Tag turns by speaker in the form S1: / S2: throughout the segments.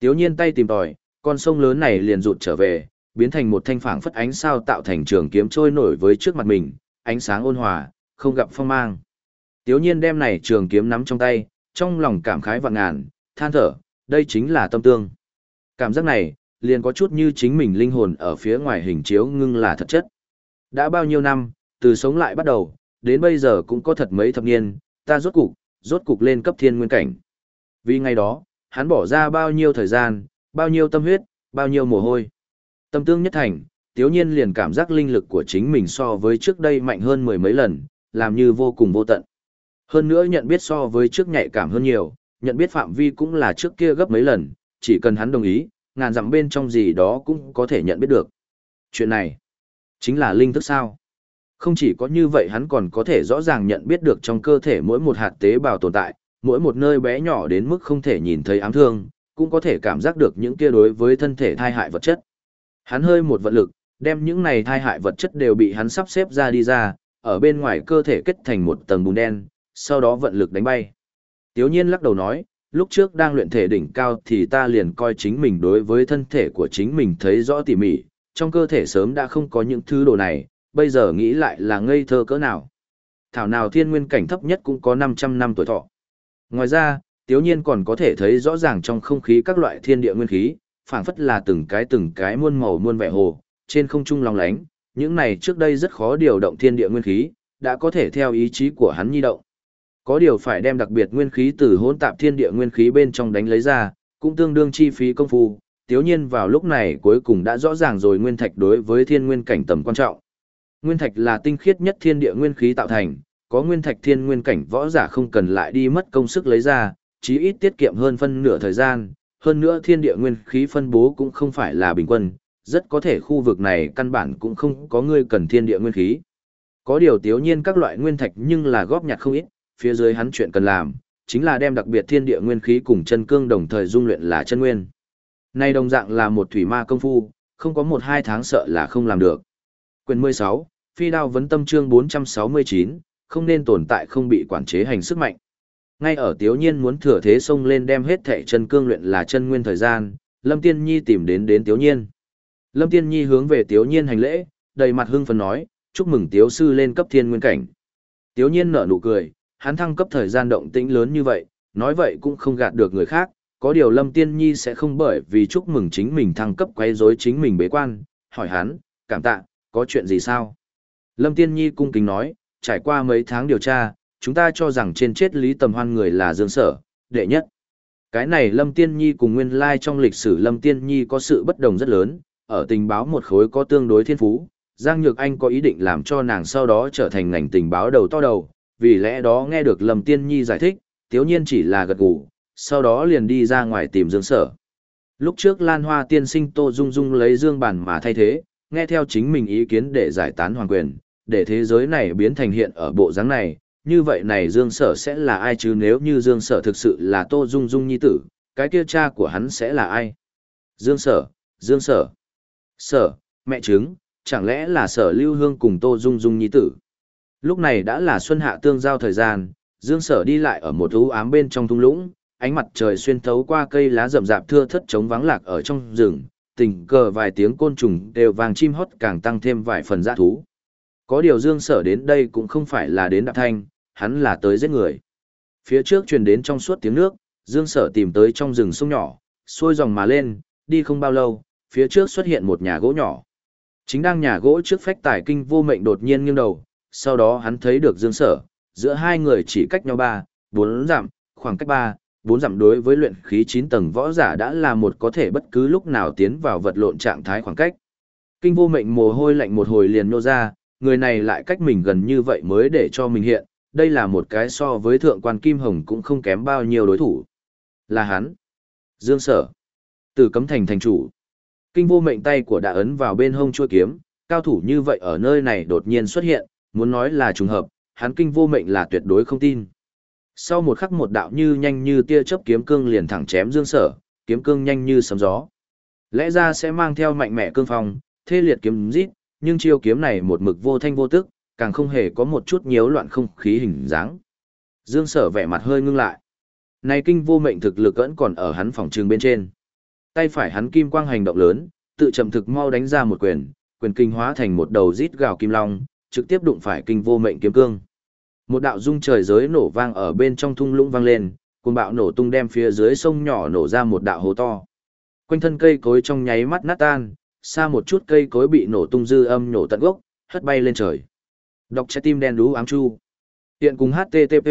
S1: Tiếu nhiên tay tìm tòi, con sông lớn này liền rụt trở về, biến thành một thanh phảng phất ánh sao tạo thành trường kiếm trôi nổi với trước mặt mình, ánh sáng ôn hòa, không gặp phong mang. Tiếu nhiên đem này trường kiếm nắm trong tay, trong lòng cảm khái vạn ngàn, than thở, đây chính là tâm tương. Cảm giác này, liền có chút như chính mình linh hồn ở phía ngoài hình chiếu ngưng là thật chất. Đã bao nhiêu năm, từ sống lại bắt đầu, đến bây giờ cũng có thật mấy thập niên, ta rốt cục, rốt cục lên cấp thiên nguyên cảnh. Vì ngày đó, hắn bỏ ra bao nhiêu thời gian, bao nhiêu tâm huyết, bao nhiêu mồ hôi. Tâm tương nhất thành, tiếu nhiên liền cảm giác linh lực của chính mình so với trước đây mạnh hơn mười mấy lần, làm như vô cùng vô tận. Hơn nữa nhận biết so với trước nhạy cảm hơn nhiều, nhận biết phạm vi cũng là trước kia gấp mấy lần, chỉ cần hắn đồng ý, ngàn dặm bên trong gì đó cũng có thể nhận biết được. Chuyện này, chính là linh thức sao? Không chỉ có như vậy hắn còn có thể rõ ràng nhận biết được trong cơ thể mỗi một hạt tế bào tồn tại, mỗi một nơi bé nhỏ đến mức không thể nhìn thấy ám thương, cũng có thể cảm giác được những kia đối với thân thể thai hại vật chất. Hắn hơi một vận lực, đem những này thai hại vật chất đều bị hắn sắp xếp ra đi ra, ở bên ngoài cơ thể kết thành một tầng bùn đen, sau đó vận lực đánh bay. Tiếu nhiên lắc đầu nói, lúc trước đang luyện thể đỉnh cao thì ta liền coi chính mình đối với thân thể của chính mình thấy rõ tỉ mỉ, trong cơ thể sớm đã không có những thứ đồ này, bây giờ nghĩ lại là ngây thơ cỡ nào. Thảo nào thiên nguyên cảnh thấp nhất cũng có 500 năm tuổi thọ. Ngoài ra, tiếu nhiên còn có thể thấy rõ ràng trong không khí các loại thiên địa nguyên khí, phảng phất là từng cái từng cái muôn màu muôn vẻ hồ, trên không trung long lánh, những này trước đây rất khó điều động thiên địa nguyên khí, đã có thể theo ý chí của hắn nhi động. Có điều phải đem đặc biệt nguyên khí từ hỗn tạp thiên địa nguyên khí bên trong đánh lấy ra, cũng tương đương chi phí công phu, tiếu nhiên vào lúc này cuối cùng đã rõ ràng rồi nguyên thạch đối với thiên nguyên cảnh tầm quan trọng. Nguyên thạch là tinh khiết nhất thiên địa nguyên khí tạo thành, có nguyên thạch thiên nguyên cảnh võ giả không cần lại đi mất công sức lấy ra, chí ít tiết kiệm hơn phân nửa thời gian, hơn nữa thiên địa nguyên khí phân bố cũng không phải là bình quân, rất có thể khu vực này căn bản cũng không có người cần thiên địa nguyên khí. Có điều tiếu nhiên các loại nguyên thạch nhưng là góp nhặt không ít, phía dưới hắn chuyện cần làm, chính là đem đặc biệt thiên địa nguyên khí cùng chân cương đồng thời dung luyện là chân nguyên. Nay đồng dạng là một thủy ma công phu, không có một hai tháng sợ là không làm được. Quyền 16, Phi đao vấn tâm chương 469, không nên tồn tại không bị quản chế hành sức mạnh. Ngay ở Tiếu Nhiên muốn thừa thế xông lên đem hết thảy chân cương luyện là chân nguyên thời gian, Lâm Tiên Nhi tìm đến đến Tiếu Nhiên. Lâm Tiên Nhi hướng về Tiếu Nhiên hành lễ, đầy mặt hưng phấn nói, chúc mừng Tiếu sư lên cấp thiên nguyên cảnh. Tiếu Nhiên nở nụ cười, hắn thăng cấp thời gian động tĩnh lớn như vậy, nói vậy cũng không gạt được người khác, có điều Lâm Tiên Nhi sẽ không bởi vì chúc mừng chính mình thăng cấp quấy rối chính mình bế quan, hỏi hắn, cảm tạ, có chuyện gì sao? Lâm Tiên Nhi cung kính nói, trải qua mấy tháng điều tra, chúng ta cho rằng trên chết Lý Tầm Hoan người là Dương Sở, đệ nhất. Cái này Lâm Tiên Nhi cùng nguyên lai trong lịch sử Lâm Tiên Nhi có sự bất đồng rất lớn, ở tình báo một khối có tương đối thiên phú, Giang Nhược Anh có ý định làm cho nàng sau đó trở thành ngành tình báo đầu to đầu, vì lẽ đó nghe được Lâm Tiên Nhi giải thích, Tiếu Nhiên chỉ là gật gù, sau đó liền đi ra ngoài tìm Dương Sở. Lúc trước Lan Hoa tiên sinh Tô Dung Dung lấy Dương Bản mà thay thế, nghe theo chính mình ý kiến để giải tán hoàng quyền, để thế giới này biến thành hiện ở bộ dáng này, như vậy này Dương Sở sẽ là ai chứ nếu như Dương Sở thực sự là Tô Dung Dung nhi tử, cái kia cha của hắn sẽ là ai? Dương Sở, Dương Sở, Sở, mẹ chứng, chẳng lẽ là Sở Lưu Hương cùng Tô Dung Dung nhi tử? Lúc này đã là xuân hạ tương giao thời gian, Dương Sở đi lại ở một u ám bên trong thung lũng, ánh mặt trời xuyên thấu qua cây lá rậm rạp thưa thất trống vắng lạc ở trong rừng, tình cờ vài tiếng côn trùng đều vàng chim hót càng tăng thêm vài phần dã thú. Có điều Dương Sở đến đây cũng không phải là đến đạp thanh, hắn là tới giết người. Phía trước truyền đến trong suốt tiếng nước, Dương Sở tìm tới trong rừng sông nhỏ, xuôi dòng mà lên, đi không bao lâu, phía trước xuất hiện một nhà gỗ nhỏ. Chính đang nhà gỗ trước phách tài kinh vô mệnh đột nhiên nghiêng đầu, sau đó hắn thấy được Dương Sở, giữa hai người chỉ cách nhau ba, bốn dặm, khoảng cách ba, bốn dặm đối với luyện khí 9 tầng võ giả đã là một có thể bất cứ lúc nào tiến vào vật lộn trạng thái khoảng cách. Kinh vô mệnh mồ hôi lạnh một hồi liền nô ra, người này lại cách mình gần như vậy mới để cho mình hiện, đây là một cái so với thượng quan Kim Hồng cũng không kém bao nhiêu đối thủ. Là hắn. Dương Sở. Từ cấm thành thành chủ. Kinh vô mệnh tay của đã ấn vào bên hông chuôi kiếm, cao thủ như vậy ở nơi này đột nhiên xuất hiện, muốn nói là trùng hợp, hắn kinh vô mệnh là tuyệt đối không tin. Sau một khắc một đạo như nhanh như tia chớp kiếm cương liền thẳng chém Dương Sở, kiếm cương nhanh như sấm gió. Lẽ ra sẽ mang theo mạnh mẽ cương phong, thê liệt kiếm rít, nhưng chiêu kiếm này một mực vô thanh vô tức, càng không hề có một chút nhiễu loạn không khí hình dáng. Dương Sở vẻ mặt hơi ngưng lại. Này kinh vô mệnh thực lực vẫn còn ở hắn phòng trường bên trên. tay phải hắn kim quang hành động lớn, tự chậm thực mau đánh ra một quyền, quyền kinh hóa thành một đầu rít gào kim long, trực tiếp đụng phải kinh vô mệnh kiếm cương. Một đạo dung trời giới nổ vang ở bên trong thung lũng vang lên, cuồng bạo nổ tung đem phía dưới sông nhỏ nổ ra một đạo hố to. Quanh thân cây cối trong nháy mắt nát tan, xa một chút cây cối bị nổ tung dư âm nổ tận gốc, hất bay lên trời. Đọc trái tim đen đú ám chu. Hiện cùng HTTP,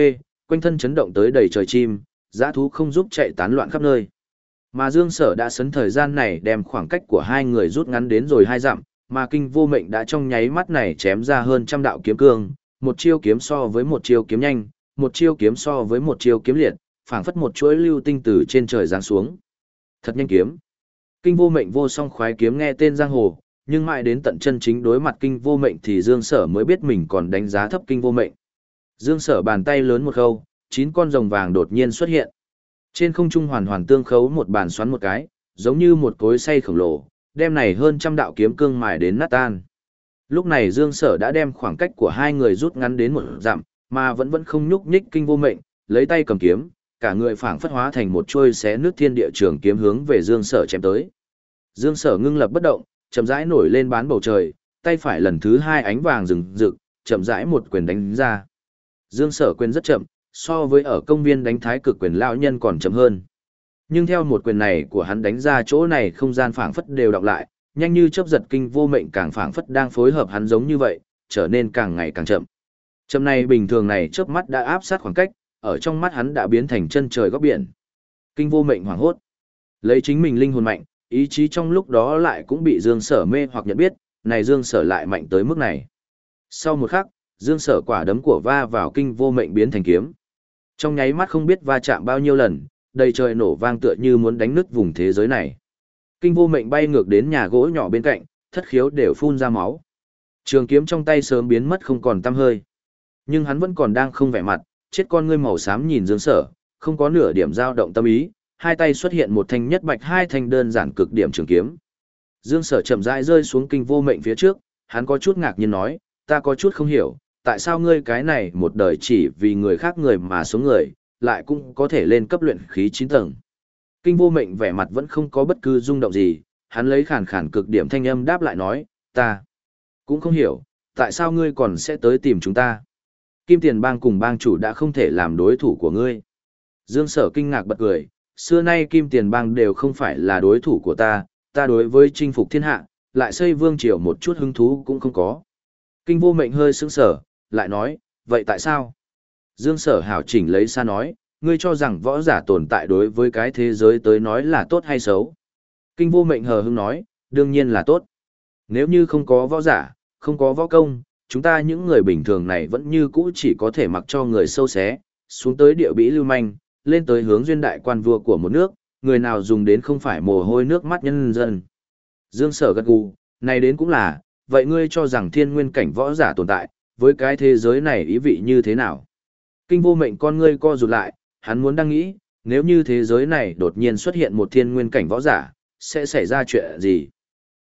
S1: quanh thân chấn động tới đầy trời chim, giã thú không giúp chạy tán loạn khắp nơi. Mà Dương Sở đã sấn thời gian này đem khoảng cách của hai người rút ngắn đến rồi hai dặm, mà kinh vô mệnh đã trong nháy mắt này chém ra hơn trăm đạo kiếm cương, một chiêu kiếm so với một chiêu kiếm nhanh, một chiêu kiếm so với một chiêu kiếm liệt, phảng phất một chuỗi lưu tinh từ trên trời giáng xuống. Thật nhanh kiếm. Kinh vô mệnh vô song khoái kiếm nghe tên giang hồ, nhưng mãi đến tận chân chính đối mặt kinh vô mệnh thì Dương Sở mới biết mình còn đánh giá thấp kinh vô mệnh. Dương Sở bàn tay lớn một khâu, chín con rồng vàng đột nhiên xuất hiện. Trên không trung hoàn hoàn tương khấu một bàn xoắn một cái, giống như một cối xay khổng lồ, đem này hơn trăm đạo kiếm cương mài đến nát tan. Lúc này Dương Sở đã đem khoảng cách của hai người rút ngắn đến một dặm, mà vẫn vẫn không nhúc nhích kinh vô mệnh, lấy tay cầm kiếm, cả người phảng phất hóa thành một chuôi xé nước thiên địa trường kiếm hướng về Dương Sở chém tới. Dương Sở ngưng lập bất động, chậm rãi nổi lên bán bầu trời, tay phải lần thứ hai ánh vàng rừng rực, chậm rãi một quyền đánh ra. Dương Sở quyền rất chậm, so với ở công viên đánh thái cực quyền lão nhân còn chậm hơn. Nhưng theo một quyền này của hắn đánh ra chỗ này không gian phảng phất đều đọc lại, nhanh như chớp giật kinh vô mệnh càng phảng phất đang phối hợp hắn giống như vậy, trở nên càng ngày càng chậm. Chậm này bình thường này chớp mắt đã áp sát khoảng cách, ở trong mắt hắn đã biến thành chân trời góc biển. Kinh vô mệnh hoảng hốt. Lấy chính mình linh hồn mạnh, ý chí trong lúc đó lại cũng bị Dương Sở mê hoặc nhận biết, này Dương Sở lại mạnh tới mức này. Sau một khắc, Dương Sở quả đấm của va vào kinh vô mệnh biến thành kiếm. Trong nháy mắt không biết va chạm bao nhiêu lần, đầy trời nổ vang tựa như muốn đánh nứt vùng thế giới này. Kinh vô mệnh bay ngược đến nhà gỗ nhỏ bên cạnh, thất khiếu đều phun ra máu. Trường kiếm trong tay sớm biến mất không còn tăm hơi. Nhưng hắn vẫn còn đang không vẻ mặt, chết con ngươi màu xám nhìn Dương Sở, không có nửa điểm dao động tâm ý, hai tay xuất hiện một thanh nhất bạch hai thanh đơn giản cực điểm trường kiếm. Dương Sở chậm rãi rơi xuống kinh vô mệnh phía trước, hắn có chút ngạc nhiên nói, ta có chút không hiểu, tại sao ngươi cái này một đời chỉ vì người khác người mà xuống người, lại cũng có thể lên cấp luyện khí 9 tầng. Kinh vô mệnh vẻ mặt vẫn không có bất cứ rung động gì, hắn lấy khàn khàn cực điểm thanh âm đáp lại nói, ta cũng không hiểu, tại sao ngươi còn sẽ tới tìm chúng ta. Kim tiền bang cùng bang chủ đã không thể làm đối thủ của ngươi. Dương sở kinh ngạc bật cười, xưa nay kim tiền bang đều không phải là đối thủ của ta, ta đối với chinh phục thiên hạ, lại xây vương triều một chút hứng thú cũng không có. Kinh vô mệnh hơi sững sở, lại nói, vậy tại sao? Dương sở hảo chỉnh lấy xa nói, ngươi cho rằng võ giả tồn tại đối với cái thế giới tới nói là tốt hay xấu? Kinh vô mệnh hờ hững nói, đương nhiên là tốt. Nếu như không có võ giả, không có võ công, chúng ta những người bình thường này vẫn như cũ chỉ có thể mặc cho người sâu xé, xuống tới địa bĩ lưu manh, lên tới hướng duyên đại quan vua của một nước, người nào dùng đến không phải mồ hôi nước mắt nhân dân. Dương sở gật gù, này đến cũng là, vậy ngươi cho rằng thiên nguyên cảnh võ giả tồn tại, với cái thế giới này ý vị như thế nào? Kinh vô mệnh con ngươi co rụt lại, hắn muốn đang nghĩ, nếu như thế giới này đột nhiên xuất hiện một thiên nguyên cảnh võ giả, sẽ xảy ra chuyện gì?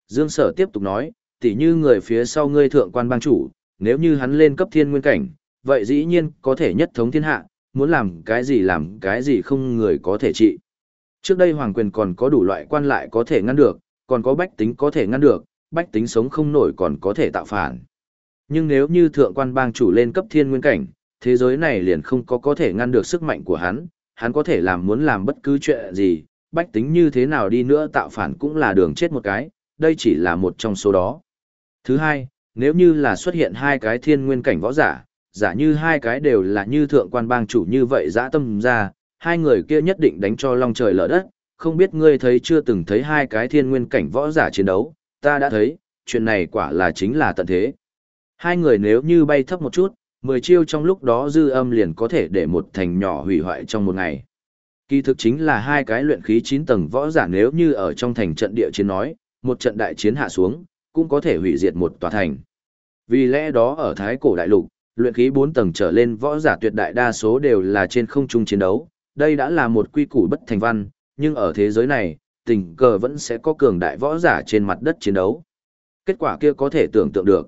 S1: Dương sở tiếp tục nói, tỉ như người phía sau ngươi thượng quan bang chủ, nếu như hắn lên cấp thiên nguyên cảnh, vậy dĩ nhiên có thể nhất thống thiên hạ, muốn làm cái gì làm cái gì không người có thể trị. Trước đây hoàng quyền còn có đủ loại quan lại có thể ngăn được, còn có bách tính có thể ngăn được, bách tính sống không nổi còn có thể tạo phản. Nhưng nếu như thượng quan bang chủ lên cấp thiên nguyên cảnh, thế giới này liền không có có thể ngăn được sức mạnh của hắn, hắn có thể làm muốn làm bất cứ chuyện gì, bách tính như thế nào đi nữa tạo phản cũng là đường chết một cái, đây chỉ là một trong số đó. Thứ hai, nếu như là xuất hiện hai cái thiên nguyên cảnh võ giả, giả như hai cái đều là như thượng quan bang chủ như vậy dã tâm ra, hai người kia nhất định đánh cho long trời lở đất, không biết ngươi thấy chưa từng thấy hai cái thiên nguyên cảnh võ giả chiến đấu, ta đã thấy, chuyện này quả là chính là tận thế. Hai người nếu như bay thấp một chút, mười chiêu trong lúc đó dư âm liền có thể để một thành nhỏ hủy hoại trong một ngày. Kỳ thực chính là hai cái luyện khí 9 tầng võ giả nếu như ở trong thành trận địa chiến nói, một trận đại chiến hạ xuống, cũng có thể hủy diệt một tòa thành. Vì lẽ đó ở Thái Cổ Đại Lục, luyện khí 4 tầng trở lên võ giả tuyệt đại đa số đều là trên không trung chiến đấu, đây đã là một quy củ bất thành văn, nhưng ở thế giới này, tình cờ vẫn sẽ có cường đại võ giả trên mặt đất chiến đấu. Kết quả kia có thể tưởng tượng được.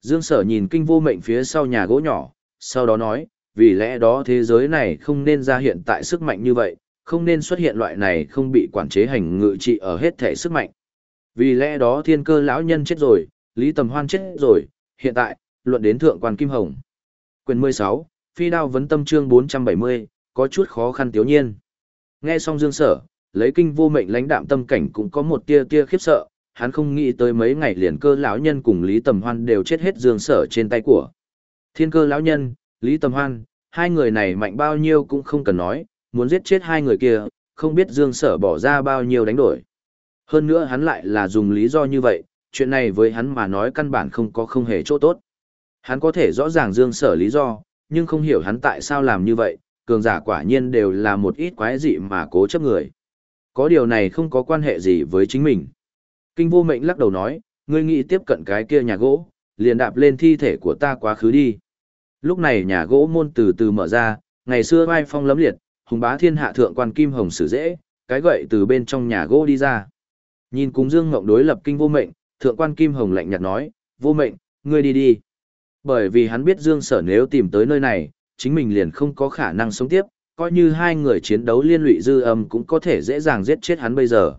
S1: Dương Sở nhìn kinh vô mệnh phía sau nhà gỗ nhỏ, sau đó nói, vì lẽ đó thế giới này không nên ra hiện tại sức mạnh như vậy, không nên xuất hiện loại này không bị quản chế hành ngự trị ở hết thể sức mạnh. Vì lẽ đó thiên cơ lão nhân chết rồi, Lý Tầm Hoan chết rồi, hiện tại, luận đến thượng quan Kim Hồng. Quyền 16, Phi đao vấn tâm chương 470, có chút khó khăn thiếu nhiên. Nghe xong Dương Sở, lấy kinh vô mệnh lãnh đạm tâm cảnh cũng có một tia tia khiếp sợ, hắn không nghĩ tới mấy ngày liền cơ lão nhân cùng Lý Tầm Hoan đều chết hết Dương Sở trên tay của. Thiên cơ lão nhân, Lý Tầm Hoan, hai người này mạnh bao nhiêu cũng không cần nói, muốn giết chết hai người kia, không biết Dương Sở bỏ ra bao nhiêu đánh đổi. Hơn nữa hắn lại là dùng lý do như vậy, chuyện này với hắn mà nói căn bản không có không hề chỗ tốt. Hắn có thể rõ ràng Dương Sở lý do, nhưng không hiểu hắn tại sao làm như vậy, cường giả quả nhiên đều là một ít quái dị mà cố chấp người. Có điều này không có quan hệ gì với chính mình. Kinh vô mệnh lắc đầu nói, ngươi nghĩ tiếp cận cái kia nhà gỗ, liền đạp lên thi thể của ta quá khứ đi. Lúc này nhà gỗ môn từ từ mở ra, ngày xưa vai phong lấm liệt, hùng bá thiên hạ thượng quan kim hồng sử dễ, cái gậy từ bên trong nhà gỗ đi ra. Nhìn cùng Dương Ngộng đối lập kinh vô mệnh, thượng quan kim hồng lạnh nhạt nói, vô mệnh, ngươi đi đi. Bởi vì hắn biết Dương Sở nếu tìm tới nơi này, chính mình liền không có khả năng sống tiếp, coi như hai người chiến đấu liên lụy dư âm cũng có thể dễ dàng giết chết hắn bây giờ.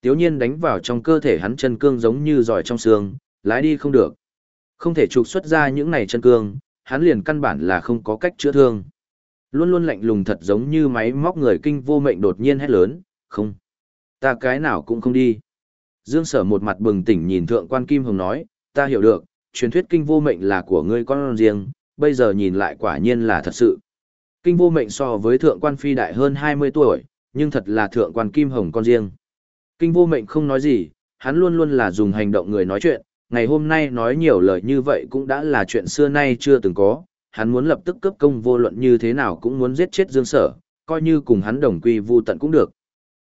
S1: Tiếu nhiên đánh vào trong cơ thể hắn chân cương giống như giỏi trong xương, lái đi không được. Không thể trục xuất ra những này chân cương, hắn liền căn bản là không có cách chữa thương. Luôn luôn lạnh lùng thật giống như máy móc người kinh vô mệnh đột nhiên hét lớn, không. Ta cái nào cũng không đi. Dương sở một mặt bừng tỉnh nhìn thượng quan Kim Hồng nói, ta hiểu được, truyền thuyết kinh vô mệnh là của ngươi con riêng, bây giờ nhìn lại quả nhiên là thật sự. Kinh vô mệnh so với thượng quan phi đại hơn 20 tuổi, nhưng thật là thượng quan Kim Hồng con riêng. Kinh vô mệnh không nói gì, hắn luôn luôn là dùng hành động người nói chuyện, ngày hôm nay nói nhiều lời như vậy cũng đã là chuyện xưa nay chưa từng có, hắn muốn lập tức cấp công vô luận như thế nào cũng muốn giết chết Dương Sở, coi như cùng hắn đồng quy vu tận cũng được.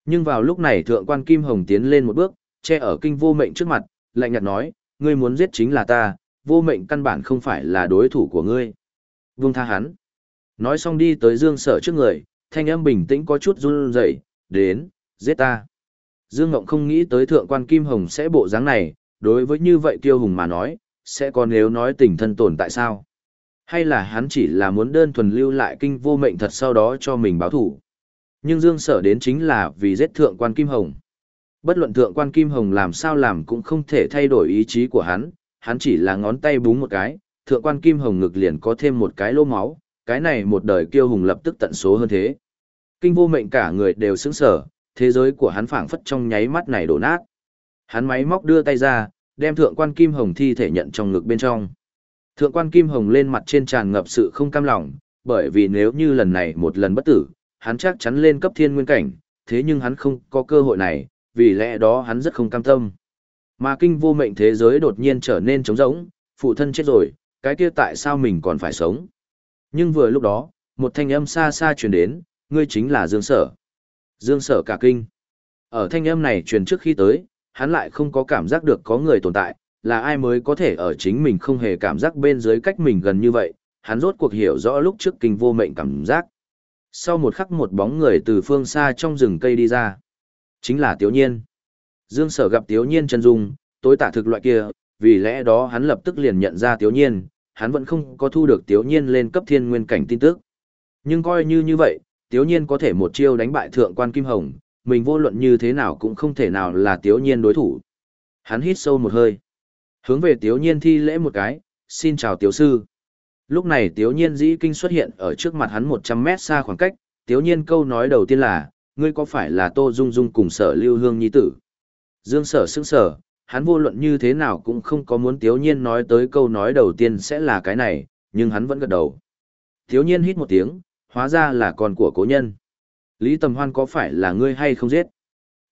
S1: Nhưng vào lúc này thượng quan Kim Hồng tiến lên một bước, che ở kinh vô mệnh trước mặt, lạnh nhạt nói, ngươi muốn giết chính là ta, vô mệnh căn bản không phải là đối thủ của ngươi. Vương tha hắn. Nói xong đi tới Dương Sở trước người, thanh âm bình tĩnh có chút run rẩy, đến, giết ta. Dương Ngộng không nghĩ tới thượng quan Kim Hồng sẽ bộ dáng này, đối với như vậy tiêu hùng mà nói, sẽ còn nếu nói tình thân tồn tại sao? Hay là hắn chỉ là muốn đơn thuần lưu lại kinh vô mệnh thật sau đó cho mình báo thủ? Nhưng Dương Sở đến chính là vì giết thượng quan Kim Hồng. Bất luận thượng quan Kim Hồng làm sao làm cũng không thể thay đổi ý chí của hắn, hắn chỉ là ngón tay búng một cái, thượng quan Kim Hồng ngực liền có thêm một cái lô máu, cái này một đời kiêu hùng lập tức tận số hơn thế. Kinh vô mệnh cả người đều sững sở, thế giới của hắn phảng phất trong nháy mắt này đổ nát. Hắn máy móc đưa tay ra, đem thượng quan Kim Hồng thi thể nhận trong ngực bên trong. Thượng quan Kim Hồng lên mặt trên tràn ngập sự không cam lòng, bởi vì nếu như lần này một lần bất tử, hắn chắc chắn lên cấp thiên nguyên cảnh, thế nhưng hắn không có cơ hội này, vì lẽ đó hắn rất không cam tâm. Mà kinh vô mệnh thế giới đột nhiên trở nên trống rỗng, phụ thân chết rồi, cái kia tại sao mình còn phải sống? Nhưng vừa lúc đó, một thanh âm xa xa truyền đến, ngươi chính là Dương Sở. Dương Sở cả kinh. Ở thanh âm này truyền trước khi tới, hắn lại không có cảm giác được có người tồn tại, là ai mới có thể ở chính mình không hề cảm giác bên dưới cách mình gần như vậy, hắn rốt cuộc hiểu rõ lúc trước kinh vô mệnh cảm giác. Sau một khắc một bóng người từ phương xa trong rừng cây đi ra. Chính là Tiếu Nhiên. Dương Sở gặp Tiếu Nhiên chân dung, tối tả thực loại kia, vì lẽ đó hắn lập tức liền nhận ra Tiếu Nhiên, hắn vẫn không có thu được Tiếu Nhiên lên cấp thiên nguyên cảnh tin tức. Nhưng coi như như vậy, Tiếu Nhiên có thể một chiêu đánh bại thượng quan Kim Hồng, mình vô luận như thế nào cũng không thể nào là Tiếu Nhiên đối thủ. Hắn hít sâu một hơi. Hướng về Tiếu Nhiên thi lễ một cái, xin chào Tiếu Sư. Lúc này Tiếu Nhiên dĩ kinh xuất hiện ở trước mặt hắn 100 mét xa khoảng cách, Tiếu Nhiên câu nói đầu tiên là, ngươi có phải là Tô Dung Dung cùng sở lưu hương nhi tử? Dương sở sững sở, hắn vô luận như thế nào cũng không có muốn Tiếu Nhiên nói tới câu nói đầu tiên sẽ là cái này, nhưng hắn vẫn gật đầu. Tiếu Nhiên hít một tiếng, hóa ra là con của cố nhân. Lý Tầm Hoan có phải là ngươi hay không giết?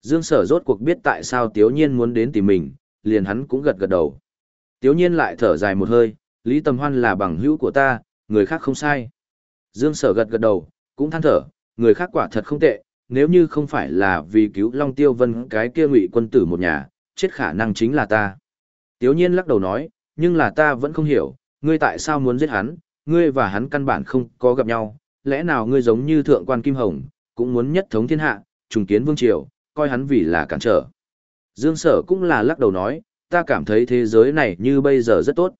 S1: Dương sở rốt cuộc biết tại sao Tiếu Nhiên muốn đến tìm mình, liền hắn cũng gật gật đầu. Tiếu Nhiên lại thở dài một hơi, Lý Tầm Hoan là bằng hữu của ta, người khác không sai. Dương sở gật gật đầu, cũng than thở, người khác quả thật không tệ, nếu như không phải là vì cứu Long Tiêu Vân cái kia ngụy quân tử một nhà, chết khả năng chính là ta. Tiếu nhiên lắc đầu nói, nhưng là ta vẫn không hiểu, ngươi tại sao muốn giết hắn, ngươi và hắn căn bản không có gặp nhau, lẽ nào ngươi giống như thượng quan Kim Hồng, cũng muốn nhất thống thiên hạ, trùng kiến vương triều, coi hắn vì là cản trở. Dương sở cũng là lắc đầu nói, ta cảm thấy thế giới này như bây giờ rất tốt.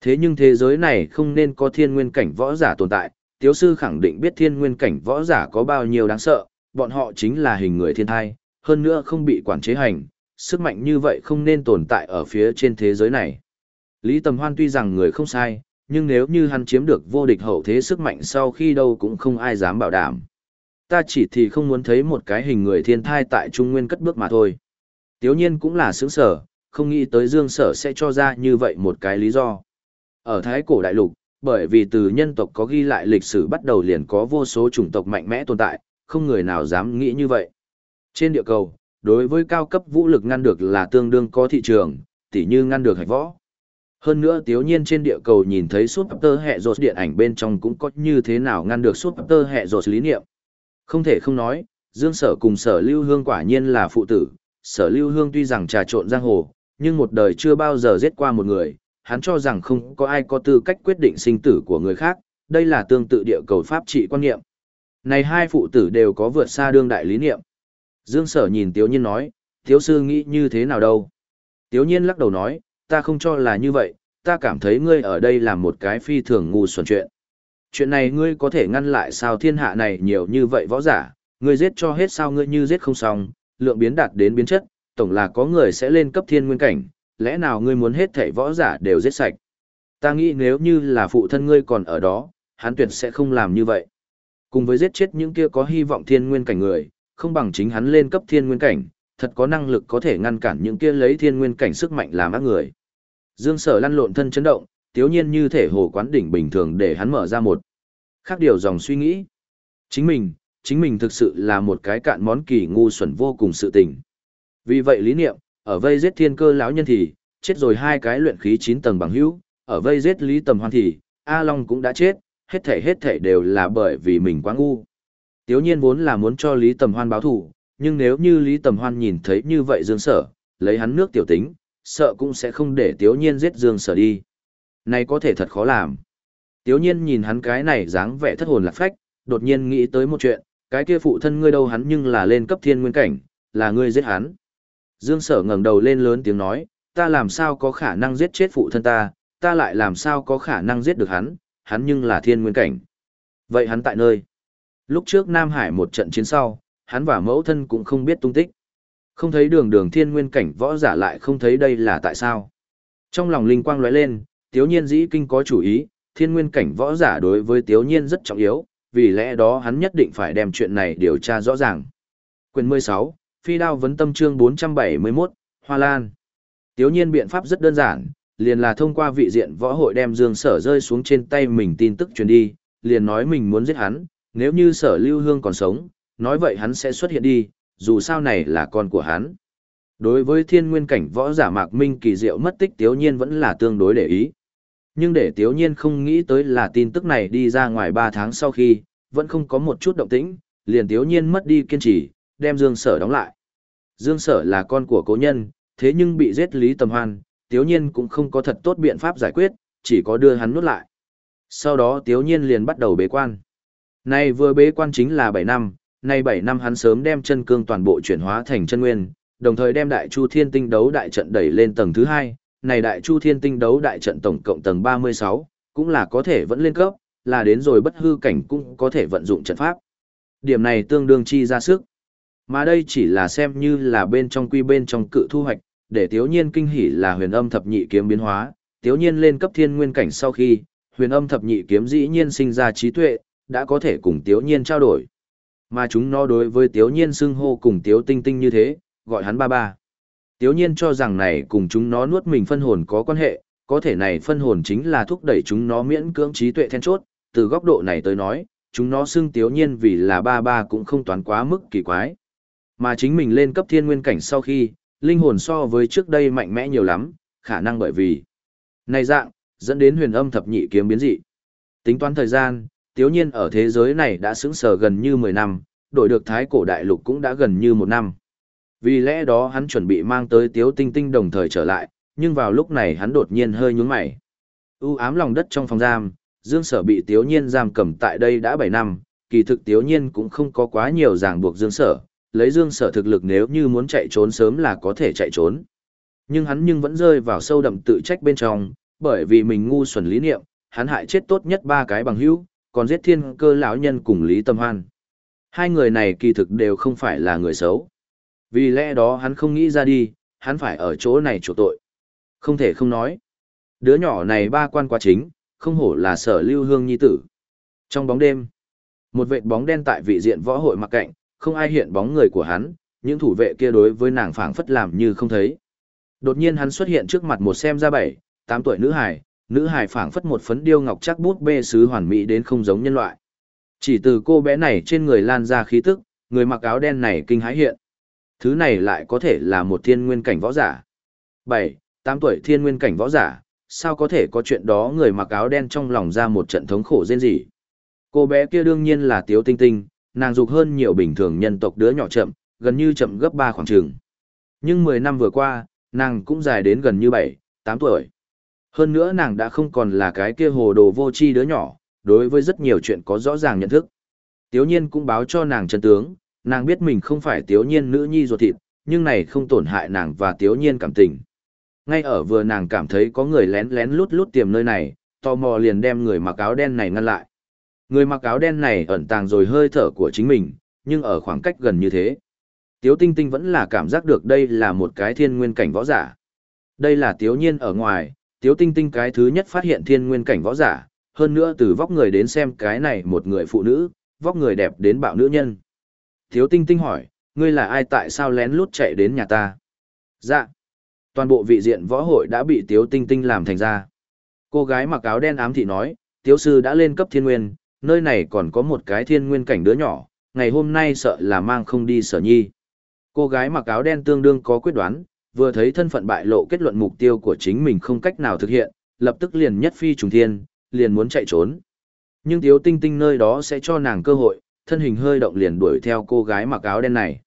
S1: Thế nhưng thế giới này không nên có thiên nguyên cảnh võ giả tồn tại, tiếu sư khẳng định biết thiên nguyên cảnh võ giả có bao nhiêu đáng sợ, bọn họ chính là hình người thiên thai, hơn nữa không bị quản chế hành, sức mạnh như vậy không nên tồn tại ở phía trên thế giới này. Lý Tầm Hoan tuy rằng người không sai, nhưng nếu như hắn chiếm được vô địch hậu thế sức mạnh sau khi đâu cũng không ai dám bảo đảm. Ta chỉ thì không muốn thấy một cái hình người thiên thai tại Trung Nguyên cất bước mà thôi. Tiếu nhiên cũng là sướng sở, không nghĩ tới Dương Sở sẽ cho ra như vậy một cái lý do. Ở Thái Cổ Đại Lục, bởi vì từ nhân tộc có ghi lại lịch sử bắt đầu liền có vô số chủng tộc mạnh mẽ tồn tại, không người nào dám nghĩ như vậy. Trên địa cầu, đối với cao cấp vũ lực ngăn được là tương đương có thị trường, tỉ như ngăn được hạch võ. Hơn nữa tiếu nhiên trên địa cầu nhìn thấy Super hệ rột điện ảnh bên trong cũng có như thế nào ngăn được Super hệ rột lý niệm. Không thể không nói, Dương Sở cùng Sở Lưu Hương quả nhiên là phụ tử, Sở Lưu Hương tuy rằng trà trộn giang hồ, nhưng một đời chưa bao giờ giết qua một người, hắn cho rằng không có ai có tư cách quyết định sinh tử của người khác, đây là tương tự địa cầu pháp trị quan niệm. Này hai phụ tử đều có vượt xa đương đại lý niệm. Dương Sở nhìn Tiếu Nhiên nói, Tiếu Sư nghĩ như thế nào đâu? Tiếu Nhiên lắc đầu nói, ta không cho là như vậy, ta cảm thấy ngươi ở đây làm một cái phi thường ngu xuẩn chuyện. Chuyện này ngươi có thể ngăn lại sao thiên hạ này nhiều như vậy võ giả, ngươi giết cho hết sao ngươi như giết không xong, lượng biến đạt đến biến chất, tổng là có người sẽ lên cấp thiên nguyên cảnh, lẽ nào ngươi muốn hết thảy võ giả đều giết sạch? Ta nghĩ nếu như là phụ thân ngươi còn ở đó, hắn tuyệt sẽ không làm như vậy. Cùng với giết chết những kia có hy vọng thiên nguyên cảnh người, không bằng chính hắn lên cấp thiên nguyên cảnh, thật có năng lực có thể ngăn cản những kia lấy thiên nguyên cảnh sức mạnh làm ác người. Dương Sở lăn lộn thân chấn động, tiếu nhiên như thể hồ quán đỉnh bình thường để hắn mở ra một khác điều dòng suy nghĩ. Chính mình, chính mình thực sự là một cái cạn món kỳ ngu xuẩn vô cùng sự tình. Vì vậy lý niệm, ở vây giết thiên cơ lão nhân thì, chết rồi hai cái luyện khí 9 tầng bằng hữu, ở vây giết Lý Tầm Hoan thì, A Long cũng đã chết, hết thể hết thể đều là bởi vì mình quá ngu. Tiếu nhiên vốn là muốn cho Lý Tầm Hoan báo thù, nhưng nếu như Lý Tầm Hoan nhìn thấy như vậy Dương Sở, lấy hắn nước tiểu tính, sợ cũng sẽ không để Tiếu nhiên giết Dương Sở đi. Này có thể thật khó làm. Tiếu nhiên nhìn hắn cái này dáng vẻ thất hồn lạc phách, đột nhiên nghĩ tới một chuyện, cái kia phụ thân ngươi đâu hắn nhưng là lên cấp thiên nguyên cảnh, là ngươi giết hắn. Dương Sở ngẩng đầu lên lớn tiếng nói, ta làm sao có khả năng giết chết phụ thân ta, ta lại làm sao có khả năng giết được hắn, hắn nhưng là thiên nguyên cảnh. Vậy hắn tại nơi? Lúc trước Nam Hải một trận chiến sau, hắn và mẫu thân cũng không biết tung tích. Không thấy đường đường thiên nguyên cảnh võ giả lại không thấy đây là tại sao. Trong lòng linh quang lóe lên, tiếu nhiên dĩ kinh có chủ ý, thiên nguyên cảnh võ giả đối với tiếu nhiên rất trọng yếu, vì lẽ đó hắn nhất định phải đem chuyện này điều tra rõ ràng. Quyền 16, Phi đao vấn tâm chương 471, Hoa Lan. Tiếu nhiên biện pháp rất đơn giản, liền là thông qua vị diện võ hội đem Dương Sở rơi xuống trên tay mình tin tức truyền đi, liền nói mình muốn giết hắn, nếu như Sở Lưu Hương còn sống, nói vậy hắn sẽ xuất hiện đi, dù sao này là con của hắn. Đối với thiên nguyên cảnh võ giả Mạc Minh kỳ diệu mất tích Tiếu nhiên vẫn là tương đối để ý. Nhưng để Tiếu nhiên không nghĩ tới là tin tức này đi ra ngoài 3 tháng sau khi, vẫn không có một chút động tĩnh, liền Tiếu nhiên mất đi kiên trì, đem Dương Sở đóng lại. Dương Sở là con của cố nhân, thế nhưng bị giết Lý Tầm Hoan, Tiếu Nhiên cũng không có thật tốt biện pháp giải quyết, chỉ có đưa hắn nuốt lại. Sau đó Tiếu Nhiên liền bắt đầu bế quan. Này vừa bế quan chính là 7 năm, nay 7 năm hắn sớm đem chân cương toàn bộ chuyển hóa thành chân nguyên, đồng thời đem Đại Chu Thiên Tinh đấu đại trận đẩy lên tầng thứ 2, này Đại Chu Thiên Tinh đấu đại trận tổng cộng tầng 36, cũng là có thể vẫn lên cấp, là đến rồi bất hư cảnh cũng có thể vận dụng trận pháp. Điểm này tương đương chi ra sức. Mà đây chỉ là xem như là bên trong quy bên trong cự thu hoạch, để tiếu nhiên kinh hỉ là huyền âm thập nhị kiếm biến hóa, tiếu nhiên lên cấp thiên nguyên cảnh sau khi, huyền âm thập nhị kiếm dĩ nhiên sinh ra trí tuệ, đã có thể cùng tiếu nhiên trao đổi. Mà chúng nó đối với tiếu nhiên xưng hô cùng tiếu tinh tinh như thế, gọi hắn ba ba. Tiếu nhiên cho rằng này cùng chúng nó nuốt mình phân hồn có quan hệ, có thể này phân hồn chính là thúc đẩy chúng nó miễn cưỡng trí tuệ then chốt, từ góc độ này tới nói, chúng nó xưng tiếu nhiên vì là ba ba cũng không toán quá mức kỳ quái. Mà chính mình lên cấp thiên nguyên cảnh sau khi, linh hồn so với trước đây mạnh mẽ nhiều lắm, khả năng bởi vì này dạng, dẫn đến huyền âm thập nhị kiếm biến dị. Tính toán thời gian, tiếu nhiên ở thế giới này đã sững sờ gần như 10 năm, đổi được thái cổ đại lục cũng đã gần như một năm. Vì lẽ đó hắn chuẩn bị mang tới tiếu tinh tinh đồng thời trở lại, nhưng vào lúc này hắn đột nhiên hơi nhướng mày. U ám lòng đất trong phòng giam, Dương Sở bị tiếu nhiên giam cầm tại đây đã 7 năm, kỳ thực tiếu nhiên cũng không có quá nhiều ràng buộc Dương Sở, lấy dương sở thực lực nếu như muốn chạy trốn sớm là có thể chạy trốn. Nhưng hắn nhưng vẫn rơi vào sâu đậm tự trách bên trong, bởi vì mình ngu xuẩn lý niệm, hắn hại chết tốt nhất ba cái bằng hữu, còn giết thiên cơ lão nhân cùng Lý Tâm Hoan. Hai người này kỳ thực đều không phải là người xấu. Vì lẽ đó hắn không nghĩ ra đi, hắn phải ở chỗ này chỗ tội. Không thể không nói. Đứa nhỏ này ba quan quá chính, không hổ là sở lưu hương nhi tử. Trong bóng đêm, một vệ bóng đen tại vị diện võ hội mặc cạnh, không ai hiện bóng người của hắn, những thủ vệ kia đối với nàng phảng phất làm như không thấy. Đột nhiên hắn xuất hiện trước mặt một xem ra bảy, tám tuổi nữ hài, nữ hài phảng phất một phấn điêu ngọc chắc bút bê sứ hoàn mỹ đến không giống nhân loại. Chỉ từ cô bé này trên người lan ra khí tức, người mặc áo đen này kinh hãi hiện. Thứ này lại có thể là một thiên nguyên cảnh võ giả. 7, 8 tuổi thiên nguyên cảnh võ giả, sao có thể có chuyện đó người mặc áo đen trong lòng ra một trận thống khổ rên rỉ. Cô bé kia đương nhiên là Tiếu Tinh Tinh, nàng dục hơn nhiều bình thường nhân tộc đứa nhỏ chậm, gần như chậm gấp 3 khoảng trường. Nhưng 10 năm vừa qua, nàng cũng dài đến gần như 7, 8 tuổi. Hơn nữa nàng đã không còn là cái kia hồ đồ vô tri đứa nhỏ, đối với rất nhiều chuyện có rõ ràng nhận thức. Tiếu nhiên cũng báo cho nàng chân tướng, nàng biết mình không phải tiếu nhiên nữ nhi ruột thịt, nhưng này không tổn hại nàng và tiếu nhiên cảm tình. Ngay ở vừa nàng cảm thấy có người lén lén lút lút tiềm nơi này, tò mò liền đem người mặc áo đen này ngăn lại. Người mặc áo đen này ẩn tàng rồi hơi thở của chính mình, nhưng ở khoảng cách gần như thế. Tiếu tinh tinh vẫn là cảm giác được đây là một cái thiên nguyên cảnh võ giả. Đây là tiếu nhiên ở ngoài, tiếu tinh tinh cái thứ nhất phát hiện thiên nguyên cảnh võ giả, hơn nữa từ vóc người đến xem cái này một người phụ nữ, vóc người đẹp đến bạo nữ nhân. Tiếu tinh tinh hỏi, ngươi là ai tại sao lén lút chạy đến nhà ta? Dạ. Toàn bộ vị diện võ hội đã bị tiếu tinh tinh làm thành ra. Cô gái mặc áo đen ám thị nói, tiếu sư đã lên cấp thiên nguyên, nơi này còn có một cái thiên nguyên cảnh đứa nhỏ, ngày hôm nay sợ là mang không đi sở nhi. Cô gái mặc áo đen tương đương có quyết đoán, vừa thấy thân phận bại lộ kết luận mục tiêu của chính mình không cách nào thực hiện, lập tức liền nhất phi trùng thiên, liền muốn chạy trốn. Nhưng Tiếu Tinh Tinh nơi đó sẽ cho nàng cơ hội, thân hình hơi động liền đuổi theo cô gái mặc áo đen này.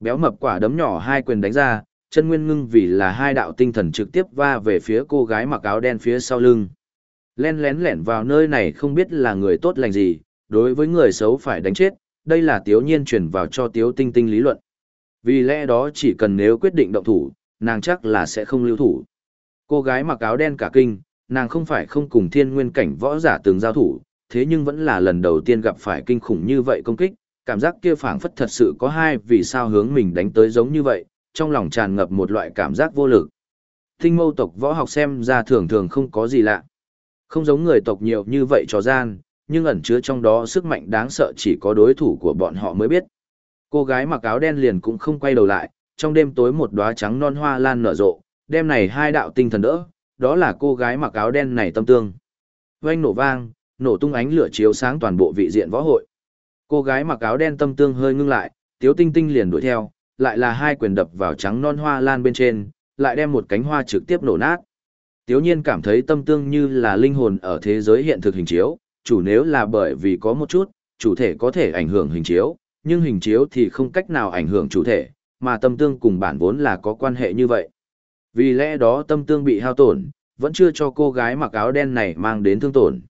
S1: Béo mập quả đấm nhỏ hai quyền đánh ra, chân nguyên ngưng vì là hai đạo tinh thần trực tiếp va về phía cô gái mặc áo đen phía sau lưng. Len lén lẻn vào nơi này không biết là người tốt lành gì, đối với người xấu phải đánh chết, đây là Tiếu Nhiên truyền vào cho Tiếu Tinh Tinh lý luận. Vì lẽ đó chỉ cần nếu quyết định động thủ, nàng chắc là sẽ không lưu thủ. Cô gái mặc áo đen cả kinh, nàng không phải không cùng thiên nguyên cảnh võ giả từng giao thủ, thế nhưng vẫn là lần đầu tiên gặp phải kinh khủng như vậy công kích, cảm giác kia phảng phất thật sự có hai vì sao hướng mình đánh tới giống như vậy, trong lòng tràn ngập một loại cảm giác vô lực. Tinh mâu tộc võ học xem ra thường thường không có gì lạ. Không giống người tộc nhiều như vậy trò gian, nhưng ẩn chứa trong đó sức mạnh đáng sợ chỉ có đối thủ của bọn họ mới biết. Cô gái mặc áo đen liền cũng không quay đầu lại, trong đêm tối một đóa trắng non hoa lan nở rộ, đêm này hai đạo tinh thần đỡ, đó là cô gái mặc áo đen này tâm tương. Oanh nổ vang, nổ tung ánh lửa chiếu sáng toàn bộ vị diện võ hội. Cô gái mặc áo đen tâm tương hơi ngưng lại, Tiếu Tinh Tinh liền đuổi theo, lại là hai quyền đập vào trắng non hoa lan bên trên, lại đem một cánh hoa trực tiếp nổ nát. Tiếu nhiên cảm thấy tâm tương như là linh hồn ở thế giới hiện thực hình chiếu, chủ nếu là bởi vì có một chút, chủ thể có thể ảnh hưởng hình chiếu, nhưng hình chiếu thì không cách nào ảnh hưởng chủ thể, mà tâm tương cùng bản vốn là có quan hệ như vậy. Vì lẽ đó tâm tương bị hao tổn, vẫn chưa cho cô gái mặc áo đen này mang đến thương tổn.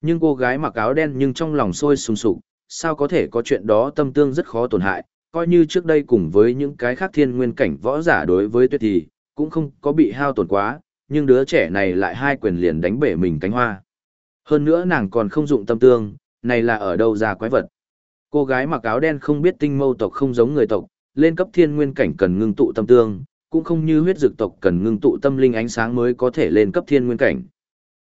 S1: Nhưng cô gái mặc áo đen nhưng trong lòng sôi sùng sục, sao có thể có chuyện đó tâm tương rất khó tổn hại, coi như trước đây cùng với những cái khác thiên nguyên cảnh võ giả đối với tuyết thì, cũng không có bị hao tổn quá, nhưng đứa trẻ này lại hai quyền liền đánh bể mình cánh hoa. Hơn nữa nàng còn không dụng tâm tương, này là ở đâu ra quái vật. Cô gái mặc áo đen không biết tinh mâu tộc không giống người tộc, lên cấp thiên nguyên cảnh cần ngưng tụ tâm tương, cũng không như huyết dược tộc cần ngưng tụ tâm linh ánh sáng mới có thể lên cấp thiên nguyên cảnh.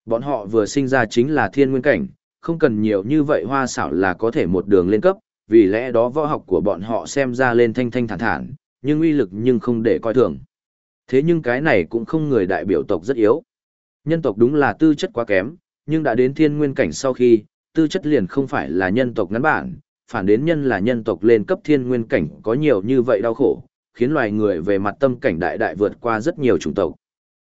S1: Bọn họ vừa sinh ra chính là thiên nguyên cảnh, không cần nhiều như vậy hoa xảo là có thể một đường lên cấp, vì lẽ đó võ học của bọn họ xem ra lên thanh thanh thản thản, nhưng uy lực nhưng không để coi thường. Thế nhưng cái này cũng không người đại biểu tộc rất yếu. Nhân tộc đúng là tư chất quá kém, nhưng đã đến thiên nguyên cảnh sau khi, tư chất liền không phải là nhân tộc ngắn bản, phản đến nhân là nhân tộc lên cấp thiên nguyên cảnh có nhiều như vậy đau khổ, khiến loài người về mặt tâm cảnh đại đại vượt qua rất nhiều chủng tộc.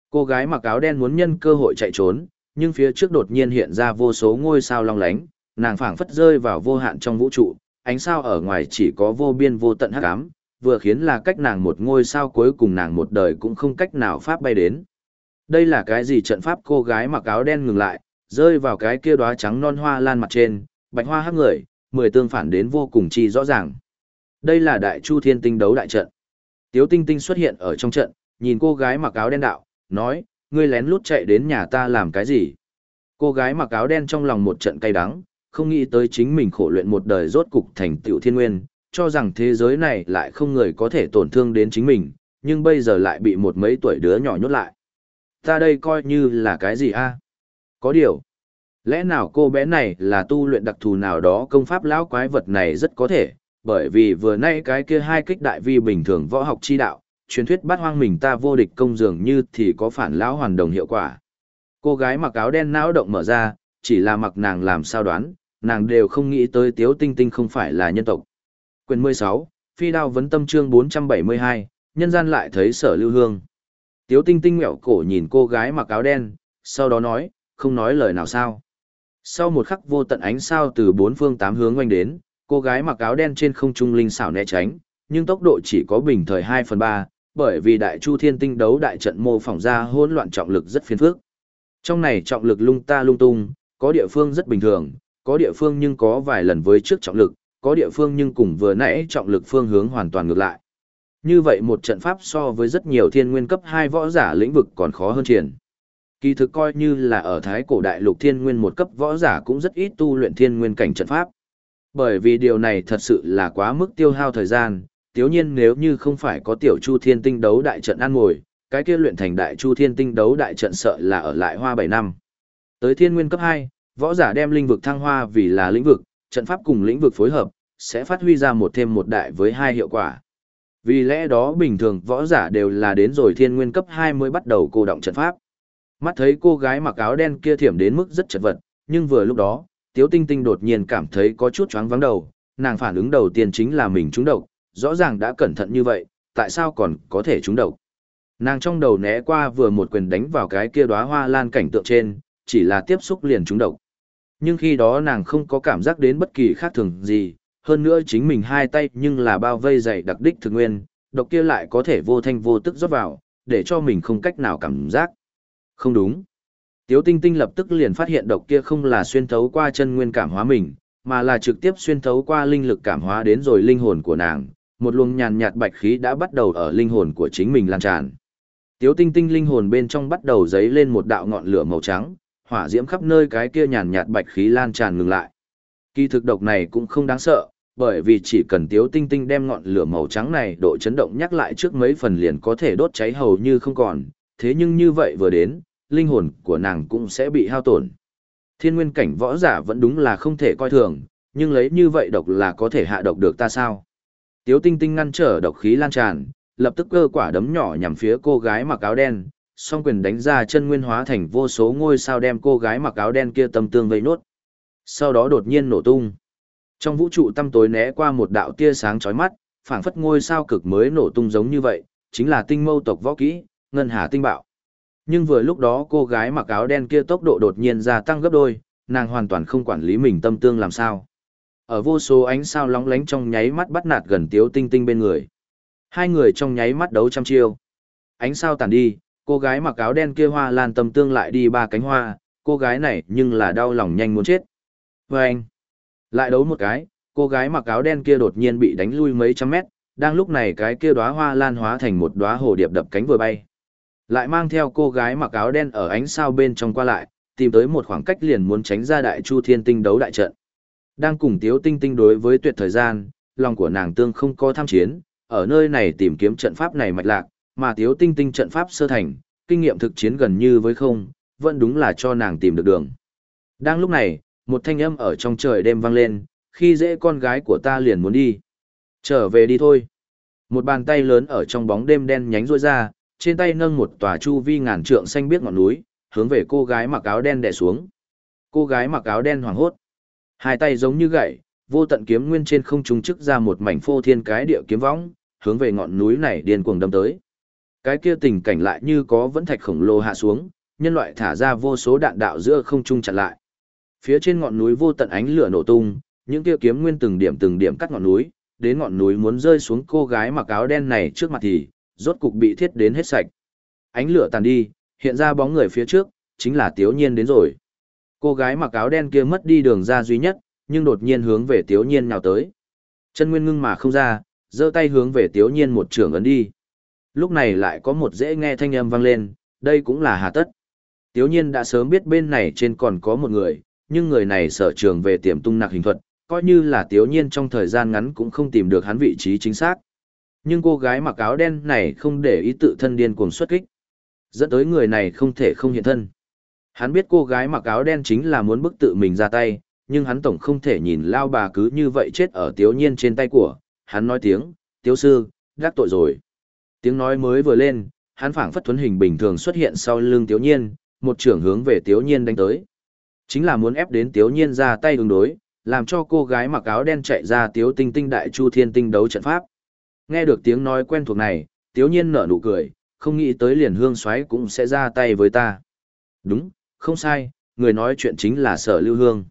S1: Cô gái mặc áo đen muốn nhân cơ hội chạy trốn, nhưng phía trước đột nhiên hiện ra vô số ngôi sao long lánh, nàng phảng phất rơi vào vô hạn trong vũ trụ, ánh sao ở ngoài chỉ có vô biên vô tận hắc ám, vừa khiến là cách nàng một ngôi sao cuối cùng nàng một đời cũng không cách nào pháp bay đến. Đây là cái gì trận pháp cô gái mặc áo đen ngừng lại, rơi vào cái kia đóa trắng non hoa lan mặt trên, bạch hoa hắc người, mười tương phản đến vô cùng chi rõ ràng. Đây là đại chu thiên tinh đấu đại trận. Tiếu tinh tinh xuất hiện ở trong trận, nhìn cô gái mặc áo đen đạo, nói, ngươi lén lút chạy đến nhà ta làm cái gì? Cô gái mặc áo đen trong lòng một trận cay đắng, không nghĩ tới chính mình khổ luyện một đời rốt cục thành tiểu thiên nguyên, cho rằng thế giới này lại không người có thể tổn thương đến chính mình, nhưng bây giờ lại bị một mấy tuổi đứa nhỏ nhốt lại. Ta đây coi như là cái gì a? Có điều, lẽ nào cô bé này là tu luyện đặc thù nào đó công pháp lão quái vật này rất có thể, bởi vì vừa nay cái kia hai kích đại vi bình thường võ học chi đạo, truyền thuyết bắt hoang mình ta vô địch công dường như thì có phản lão hoàn đồng hiệu quả. Cô gái mặc áo đen não động mở ra, chỉ là mặc nàng làm sao đoán, nàng đều không nghĩ tới tiếu tinh tinh không phải là nhân tộc. Quyền 16, Phi đao vấn tâm chương 472, nhân gian lại thấy sở lưu hương. Tiếu tinh tinh mẹo cổ nhìn cô gái mặc áo đen, sau đó nói, không nói lời nào sao. Sau một khắc vô tận ánh sao từ bốn phương tám hướng quanh đến, cô gái mặc áo đen trên không trung linh xảo né tránh, nhưng tốc độ chỉ có bình thời 2 phần 3, bởi vì đại chu thiên tinh đấu đại trận mô phỏng ra hỗn loạn trọng lực rất phiền phức. Trong này trọng lực lung ta lung tung, có địa phương rất bình thường, có địa phương nhưng có vài lần với trước trọng lực, có địa phương nhưng cùng vừa nãy trọng lực phương hướng hoàn toàn ngược lại. Như vậy một trận pháp so với rất nhiều thiên nguyên cấp 2 võ giả lĩnh vực còn khó hơn triển. Kỳ thực coi như là ở thái cổ đại lục thiên nguyên một cấp võ giả cũng rất ít tu luyện thiên nguyên cảnh trận pháp. Bởi vì điều này thật sự là quá mức tiêu hao thời gian, tiếu nhiên nếu như không phải có tiểu chu thiên tinh đấu đại trận ăn ngồi, cái kia luyện thành đại chu thiên tinh đấu đại trận sợ là ở lại hoa 7 năm. Tới thiên nguyên cấp 2, võ giả đem lĩnh vực thăng hoa vì là lĩnh vực, trận pháp cùng lĩnh vực phối hợp, sẽ phát huy ra một thêm một đại với hai hiệu quả. Vì lẽ đó bình thường võ giả đều là đến rồi thiên nguyên cấp 2 mới bắt đầu cô động trận pháp. Mắt thấy cô gái mặc áo đen kia thiểm đến mức rất chật vật, nhưng vừa lúc đó, Tiếu Tinh Tinh đột nhiên cảm thấy có chút choáng vắng đầu, nàng phản ứng đầu tiên chính là mình trúng độc, rõ ràng đã cẩn thận như vậy, tại sao còn có thể trúng độc. Nàng trong đầu né qua vừa một quyền đánh vào cái kia đóa hoa lan cảnh tượng trên, chỉ là tiếp xúc liền trúng độc. Nhưng khi đó nàng không có cảm giác đến bất kỳ khác thường gì, hơn nữa chính mình hai tay nhưng là bao vây dày đặc đích thực nguyên, độc kia lại có thể vô thanh vô tức rót vào, để cho mình không cách nào cảm giác. Không đúng. Tiếu tinh tinh lập tức liền phát hiện độc kia không là xuyên thấu qua chân nguyên cảm hóa mình, mà là trực tiếp xuyên thấu qua linh lực cảm hóa đến rồi linh hồn của nàng, một luồng nhàn nhạt bạch khí đã bắt đầu ở linh hồn của chính mình lan tràn. Tiếu tinh tinh linh hồn bên trong bắt đầu dấy lên một đạo ngọn lửa màu trắng, hỏa diễm khắp nơi cái kia nhàn nhạt bạch khí lan tràn ngừng lại. Kỳ thực độc này cũng không đáng sợ, bởi vì chỉ cần tiếu tinh tinh đem ngọn lửa màu trắng này độ chấn động nhắc lại trước mấy phần liền có thể đốt cháy hầu như không còn, thế nhưng như vậy vừa đến, linh hồn của nàng cũng sẽ bị hao tổn. Thiên nguyên cảnh võ giả vẫn đúng là không thể coi thường, nhưng lấy như vậy độc là có thể hạ độc được ta sao? Tiếu tinh tinh ngăn trở độc khí lan tràn, lập tức cơ quả đấm nhỏ nhằm phía cô gái mặc áo đen, song quyền đánh ra chân nguyên hóa thành vô số ngôi sao đem cô gái mặc áo đen kia tâm tương vây nốt. Sau đó đột nhiên nổ tung. Trong vũ trụ tăm tối né qua một đạo tia sáng chói mắt, phảng phất ngôi sao cực mới nổ tung giống như vậy, chính là tinh mâu tộc võ kỹ, ngân hà tinh bạo. Nhưng vừa lúc đó cô gái mặc áo đen kia tốc độ đột nhiên gia tăng gấp đôi, nàng hoàn toàn không quản lý mình tâm tương làm sao. Ở vô số ánh sao lóng lánh trong nháy mắt bắt nạt gần tiếu tinh tinh bên người. Hai người trong nháy mắt đấu trăm chiêu. Ánh sao tàn đi, cô gái mặc áo đen kia hoa lan tâm tương lại đi ba cánh hoa, cô gái này nhưng là đau lòng nhanh muốn chết. Và anh, lại đấu một cái, cô gái mặc áo đen kia đột nhiên bị đánh lui mấy trăm mét, đang lúc này cái kia đóa hoa lan hóa thành một đóa hồ điệp đập cánh vừa bay. Lại mang theo cô gái mặc áo đen ở ánh sao bên trong qua lại, tìm tới một khoảng cách liền muốn tránh ra đại chu thiên tinh đấu đại trận. Đang cùng tiếu tinh tinh đối với tuyệt thời gian, lòng của nàng tương không có tham chiến, ở nơi này tìm kiếm trận pháp này mạch lạc, mà tiếu tinh tinh trận pháp sơ thành, kinh nghiệm thực chiến gần như với không, vẫn đúng là cho nàng tìm được đường. Đang lúc này, một thanh âm ở trong trời đêm vang lên, khi dễ con gái của ta liền muốn đi. Trở về đi thôi. Một bàn tay lớn ở trong bóng đêm đen nhánh rôi ra, trên tay nâng một tòa chu vi ngàn trượng xanh biếc ngọn núi, hướng về cô gái mặc áo đen đè xuống. Cô gái mặc áo đen hoảng hốt. Hai tay giống như gậy, vô tận kiếm nguyên trên không trung chức ra một mảnh phô thiên cái địa kiếm võng, hướng về ngọn núi này điên cuồng đâm tới. Cái kia tình cảnh lại như có vẫn thạch khổng lồ hạ xuống, nhân loại thả ra vô số đạn đạo giữa không trung chặn lại. Phía trên ngọn núi vô tận ánh lửa nổ tung, những kia kiếm nguyên từng điểm từng điểm cắt ngọn núi, đến ngọn núi muốn rơi xuống cô gái mặc áo đen này trước mặt thì, rốt cục bị thiết đến hết sạch. Ánh lửa tàn đi, hiện ra bóng người phía trước, chính là Tiếu Nhiên đến rồi. Cô gái mặc áo đen kia mất đi đường ra duy nhất, nhưng đột nhiên hướng về Tiếu Nhiên nào tới. Chân nguyên ngưng mà không ra, giơ tay hướng về Tiếu Nhiên một trường ấn đi. Lúc này lại có một dễ nghe thanh âm vang lên, đây cũng là hà tất. Tiếu Nhiên đã sớm biết bên này trên còn có một người, nhưng người này sở trường về tiềm tung nạc hình thuật, coi như là tiếu nhiên trong thời gian ngắn cũng không tìm được hắn vị trí chính xác. Nhưng cô gái mặc áo đen này không để ý tự thân điên cuồng xuất kích. Dẫn tới người này không thể không hiện thân. Hắn biết cô gái mặc áo đen chính là muốn bức tự mình ra tay, nhưng hắn tổng không thể nhìn lao bà cứ như vậy chết ở tiếu nhiên trên tay của. Hắn nói tiếng, tiếu sư, gác tội rồi. Tiếng nói mới vừa lên, hắn phảng phất thuấn hình bình thường xuất hiện sau lưng tiếu nhiên, một trưởng hướng về tiếu nhiên đánh tới. Chính là muốn ép đến tiếu nhiên ra tay ứng đối, làm cho cô gái mặc áo đen chạy ra tiếu tinh tinh đại chu thiên tinh đấu trận pháp. Nghe được tiếng nói quen thuộc này, tiếu nhiên nở nụ cười, không nghĩ tới liền hương xoáy cũng sẽ ra tay với ta. Đúng, không sai, người nói chuyện chính là sở lưu hương.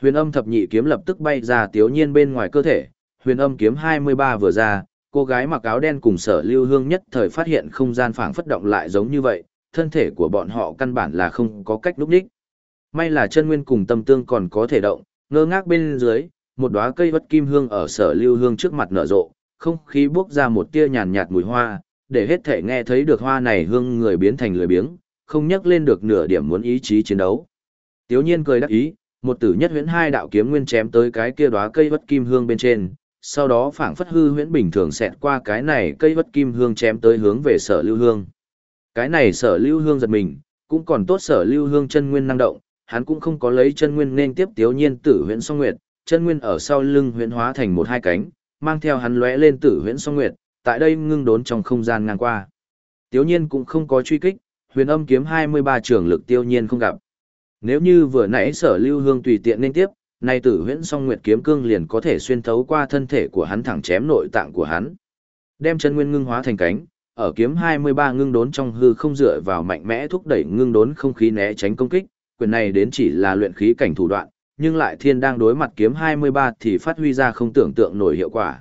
S1: Huyền âm thập nhị kiếm lập tức bay ra tiếu nhiên bên ngoài cơ thể, huyền âm kiếm 23 vừa ra, cô gái mặc áo đen cùng sở lưu hương nhất thời phát hiện không gian phảng phất động lại giống như vậy, thân thể của bọn họ căn bản là không có cách lúc đích. May là chân nguyên cùng tâm tương còn có thể động, ngơ ngác bên dưới, một đóa cây vất kim hương ở sở lưu hương trước mặt nở rộ, không khí bốc ra một tia nhàn nhạt mùi hoa, để hết thể nghe thấy được hoa này hương người biến thành lười biếng, không nhắc lên được nửa điểm muốn ý chí chiến đấu. Tiếu nhiên cười đắc ý, một tử nhất huyễn hai đạo kiếm nguyên chém tới cái kia đóa cây vất kim hương bên trên, sau đó phảng phất hư huyễn bình thường xẹt qua cái này cây vất kim hương chém tới hướng về sở lưu hương. Cái này sở lưu hương giật mình, cũng còn tốt sở lưu hương chân nguyên năng động, hắn cũng không có lấy chân nguyên nên tiếp tiếu nhiên tử huyễn song nguyệt, chân nguyên ở sau lưng huyễn hóa thành một hai cánh, mang theo hắn lóe lên tử huyễn song nguyệt, tại đây ngưng đốn trong không gian ngang qua. Tiếu nhiên cũng không có truy kích, huyền âm kiếm 23 trường lực tiêu nhiên không gặp. Nếu như vừa nãy sở lưu hương tùy tiện nên tiếp, nay tử huyễn song nguyệt kiếm cương liền có thể xuyên thấu qua thân thể của hắn thẳng chém nội tạng của hắn. Đem chân nguyên ngưng hóa thành cánh, ở kiếm 23 ngưng đốn trong hư không dựa vào mạnh mẽ thúc đẩy ngưng đốn không khí né tránh công kích, quyền này đến chỉ là luyện khí cảnh thủ đoạn, nhưng lại thiên đang đối mặt kiếm 23 thì phát huy ra không tưởng tượng nổi hiệu quả.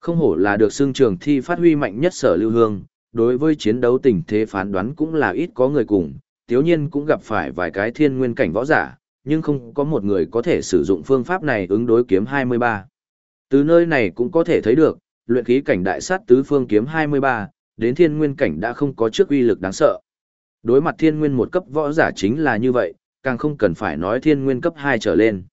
S1: Không hổ là được xương trường thi phát huy mạnh nhất sở lưu hương, đối với chiến đấu tình thế phán đoán cũng là ít có người cùng, tiếu nhiên cũng gặp phải vài cái thiên nguyên cảnh võ giả, nhưng không có một người có thể sử dụng phương pháp này ứng đối kiếm 23. Từ nơi này cũng có thể thấy được, luyện khí cảnh đại sát tứ phương kiếm 23, đến thiên nguyên cảnh đã không có trước uy lực đáng sợ. Đối mặt thiên nguyên một cấp võ giả chính là như vậy, càng không cần phải nói thiên nguyên cấp 2 trở lên.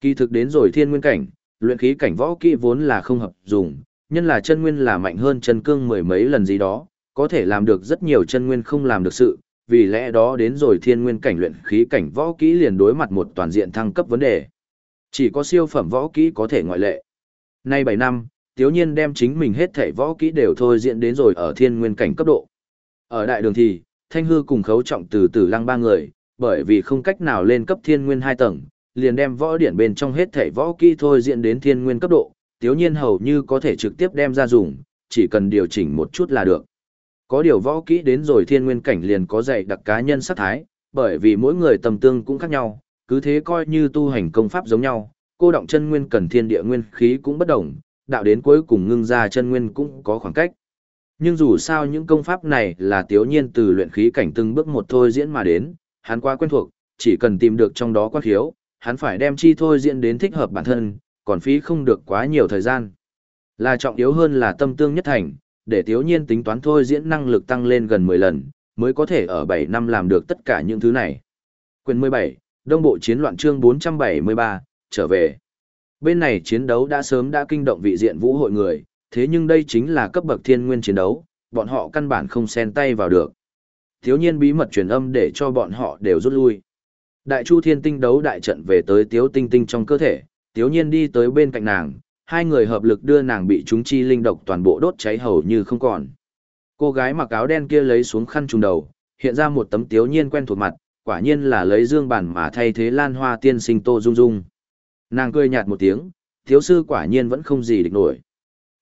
S1: Kỳ thực đến rồi thiên nguyên cảnh, luyện khí cảnh võ kỹ vốn là không hợp dùng, nhân là chân nguyên là mạnh hơn chân cương mười mấy lần gì đó, có thể làm được rất nhiều chân nguyên không làm được sự, vì lẽ đó đến rồi thiên nguyên cảnh luyện khí cảnh võ kỹ liền đối mặt một toàn diện thăng cấp vấn đề. Chỉ có siêu phẩm võ kỹ có thể ngoại lệ. Nay 7 năm, Tiếu Nhiên đem chính mình hết thể võ kỹ đều thôi diện đến rồi ở thiên nguyên cảnh cấp độ. Ở đại đường thì, Thanh Hư cùng khấu trọng từ từ lăng ba người, bởi vì không cách nào lên cấp thiên nguyên hai tầng, liền đem võ điển bên trong hết thể võ kỹ thôi diễn đến thiên nguyên cấp độ, Tiếu Nhiên hầu như có thể trực tiếp đem ra dùng, chỉ cần điều chỉnh một chút là được. Có điều võ kỹ đến rồi thiên nguyên cảnh liền có dạy đặc cá nhân sát thái, bởi vì mỗi người tầm tương cũng khác nhau, cứ thế coi như tu hành công pháp giống nhau, cô động chân nguyên cần thiên địa nguyên khí cũng bất đồng, đạo đến cuối cùng ngưng ra chân nguyên cũng có khoảng cách. Nhưng dù sao những công pháp này là tiếu nhiên từ luyện khí cảnh từng bước một thôi diễn mà đến, hắn quá quen thuộc, chỉ cần tìm được trong đó quan khiếu, hắn phải đem chi thôi diễn đến thích hợp bản thân, còn phí không được quá nhiều thời gian. Là trọng yếu hơn là tâm tương nhất thành, để thiếu nhiên tính toán thôi diễn năng lực tăng lên gần 10 lần, mới có thể ở 7 năm làm được tất cả những thứ này. Quyền 17, Đông Bộ Chiến loạn chương 473, trở về. Bên này chiến đấu đã sớm đã kinh động vị diện vũ hội người, thế nhưng đây chính là cấp bậc thiên nguyên chiến đấu, bọn họ căn bản không xen tay vào được. Thiếu nhiên bí mật truyền âm để cho bọn họ đều rút lui. Đại Chu Thiên Tinh đấu đại trận về tới Tiếu Tinh Tinh trong cơ thể, Tiếu Nhiên đi tới bên cạnh nàng, hai người hợp lực đưa nàng bị chúng chi linh độc toàn bộ đốt cháy hầu như không còn. Cô gái mặc áo đen kia lấy xuống khăn trùng đầu, hiện ra một tấm Tiếu Nhiên quen thuộc mặt, quả nhiên là lấy dương bản mà thay thế Lan Hoa tiên sinh Tô Dung Dung. Nàng cười nhạt một tiếng, thiếu sư quả nhiên vẫn không gì địch nổi.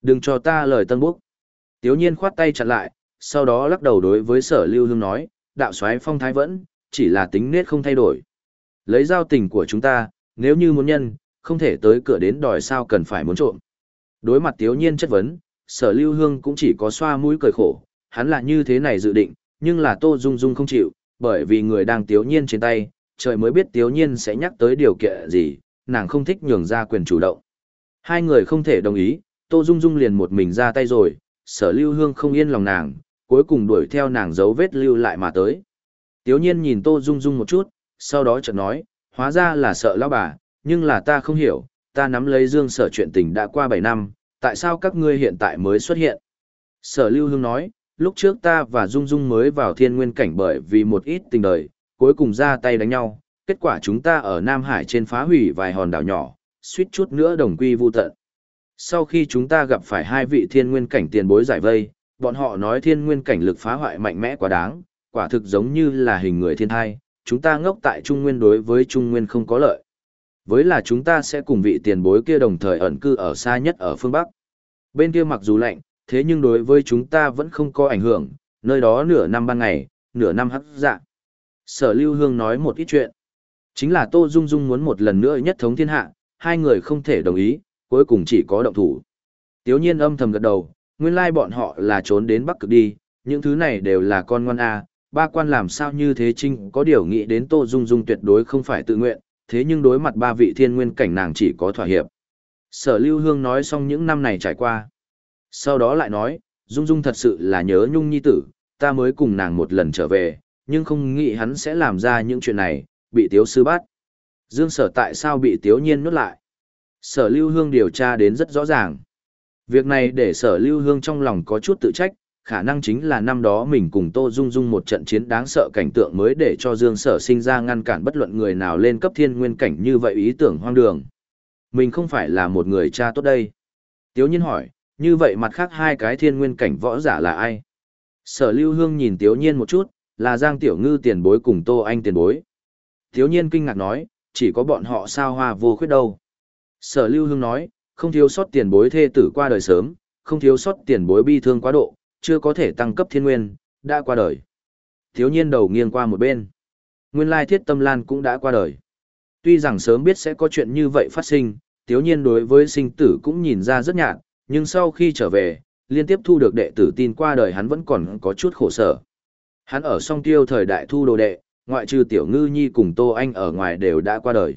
S1: Đừng cho ta lời tân bốc. Tiếu nhiên khoát tay chặn lại, sau đó lắc đầu đối với sở lưu hương nói, đạo soái phong thái vẫn, chỉ là tính nết không thay đổi. Lấy giao tình của chúng ta, nếu như muốn nhân, không thể tới cửa đến đòi sao cần phải muốn trộm. Đối mặt tiếu nhiên chất vấn, sở lưu hương cũng chỉ có xoa mũi cười khổ, hắn là như thế này dự định, nhưng là tô dung dung không chịu, bởi vì người đang tiếu nhiên trên tay, trời mới biết tiếu nhiên sẽ nhắc tới điều kiện gì, nàng không thích nhường ra quyền chủ động. Hai người không thể đồng ý, Tô Dung Dung liền một mình ra tay rồi, sở lưu hương không yên lòng nàng, cuối cùng đuổi theo nàng dấu vết lưu lại mà tới. Tiếu nhiên nhìn Tô Dung Dung một chút, sau đó chợt nói, hóa ra là sợ lão bà, nhưng là ta không hiểu, ta nắm lấy dương sở chuyện tình đã qua 7 năm, tại sao các ngươi hiện tại mới xuất hiện? Sở Lưu Hương nói, lúc trước ta và Dung Dung mới vào thiên nguyên cảnh bởi vì một ít tình đời, cuối cùng ra tay đánh nhau, kết quả chúng ta ở Nam Hải trên phá hủy vài hòn đảo nhỏ, suýt chút nữa đồng quy vu tận. Sau khi chúng ta gặp phải hai vị thiên nguyên cảnh tiền bối giải vây, bọn họ nói thiên nguyên cảnh lực phá hoại mạnh mẽ quá đáng, quả thực giống như là hình người thiên thai, chúng ta ngốc tại Trung Nguyên đối với Trung Nguyên không có lợi. Với là chúng ta sẽ cùng vị tiền bối kia đồng thời ẩn cư ở xa nhất ở phương Bắc. Bên kia mặc dù lạnh, thế nhưng đối với chúng ta vẫn không có ảnh hưởng, nơi đó nửa năm ban ngày, nửa năm hấp dạ. Sở Lưu Hương nói một ít chuyện. Chính là Tô Dung Dung muốn một lần nữa nhất thống thiên hạ, hai người không thể đồng ý, cuối cùng chỉ có động thủ. Tiếu nhiên âm thầm gật đầu, nguyên lai bọn họ là trốn đến Bắc Cực đi, những thứ này đều là con ngoan A, ba quan làm sao như thế trinh có điều nghĩ đến Tô Dung Dung tuyệt đối không phải tự nguyện, thế nhưng đối mặt ba vị thiên nguyên cảnh nàng chỉ có thỏa hiệp. Sở Lưu Hương nói xong những năm này trải qua. Sau đó lại nói, Dung Dung thật sự là nhớ nhung nhi tử, ta mới cùng nàng một lần trở về, nhưng không nghĩ hắn sẽ làm ra những chuyện này, bị tiếu sư bắt. Dương sở tại sao bị tiếu nhiên nuốt lại? Sở Lưu Hương điều tra đến rất rõ ràng. Việc này để sở Lưu Hương trong lòng có chút tự trách, khả năng chính là năm đó mình cùng Tô Dung Dung một trận chiến đáng sợ cảnh tượng mới để cho Dương Sở sinh ra ngăn cản bất luận người nào lên cấp thiên nguyên cảnh như vậy ý tưởng hoang đường. Mình không phải là một người cha tốt đây. Tiếu nhiên hỏi, như vậy mặt khác hai cái thiên nguyên cảnh võ giả là ai? Sở Lưu Hương nhìn Tiếu nhiên một chút, là Giang Tiểu Ngư tiền bối cùng Tô Anh tiền bối. Tiếu nhiên kinh ngạc nói, chỉ có bọn họ sao hoa vô khuyết đâu. Sở Lưu Hương nói, không thiếu sót tiền bối thê tử qua đời sớm, không thiếu sót tiền bối bi thương quá độ, chưa có thể tăng cấp thiên nguyên, đã qua đời. Thiếu nhiên đầu nghiêng qua một bên. Nguyên lai thiết tâm lan cũng đã qua đời. Tuy rằng sớm biết sẽ có chuyện như vậy phát sinh, thiếu nhiên đối với sinh tử cũng nhìn ra rất nhạt, nhưng sau khi trở về, liên tiếp thu được đệ tử tin qua đời hắn vẫn còn có chút khổ sở. Hắn ở song tiêu thời đại thu đồ đệ, ngoại trừ tiểu ngư nhi cùng Tô Anh ở ngoài đều đã qua đời.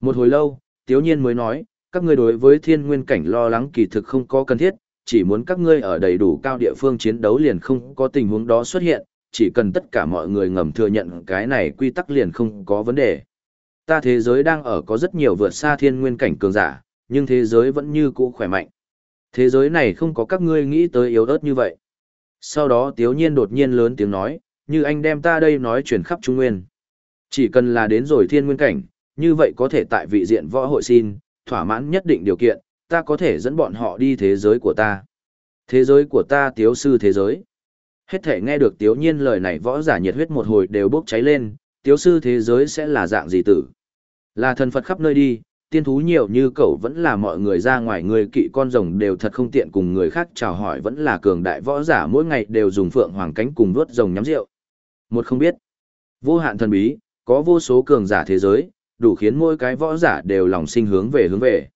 S1: Một hồi lâu, Tiếu Nhiên mới nói, các ngươi đối với thiên nguyên cảnh lo lắng kỳ thực không có cần thiết, chỉ muốn các ngươi ở đầy đủ cao địa phương chiến đấu liền không có tình huống đó xuất hiện, chỉ cần tất cả mọi người ngầm thừa nhận cái này quy tắc liền không có vấn đề. Ta thế giới đang ở có rất nhiều vượt xa thiên nguyên cảnh cường giả, nhưng thế giới vẫn như cũ khỏe mạnh. Thế giới này không có các ngươi nghĩ tới yếu ớt như vậy. Sau đó Tiếu Nhiên đột nhiên lớn tiếng nói, như anh đem ta đây nói chuyển khắp Trung Nguyên. Chỉ cần là đến rồi thiên nguyên cảnh, như vậy có thể tại vị diện võ hội xin, thỏa mãn nhất định điều kiện, ta có thể dẫn bọn họ đi thế giới của ta. Thế giới của ta tiếu sư thế giới. Hết thể nghe được tiếu nhiên lời này võ giả nhiệt huyết một hồi đều bốc cháy lên, tiếu sư thế giới sẽ là dạng gì tử. Là thần Phật khắp nơi đi, tiên thú nhiều như cậu vẫn là mọi người ra ngoài người kỵ con rồng đều thật không tiện cùng người khác chào hỏi vẫn là cường đại võ giả mỗi ngày đều dùng phượng hoàng cánh cùng vuốt rồng nhắm rượu. Một không biết, vô hạn thần bí, có vô số cường giả thế giới, đủ khiến mỗi cái võ giả đều lòng sinh hướng về hướng về.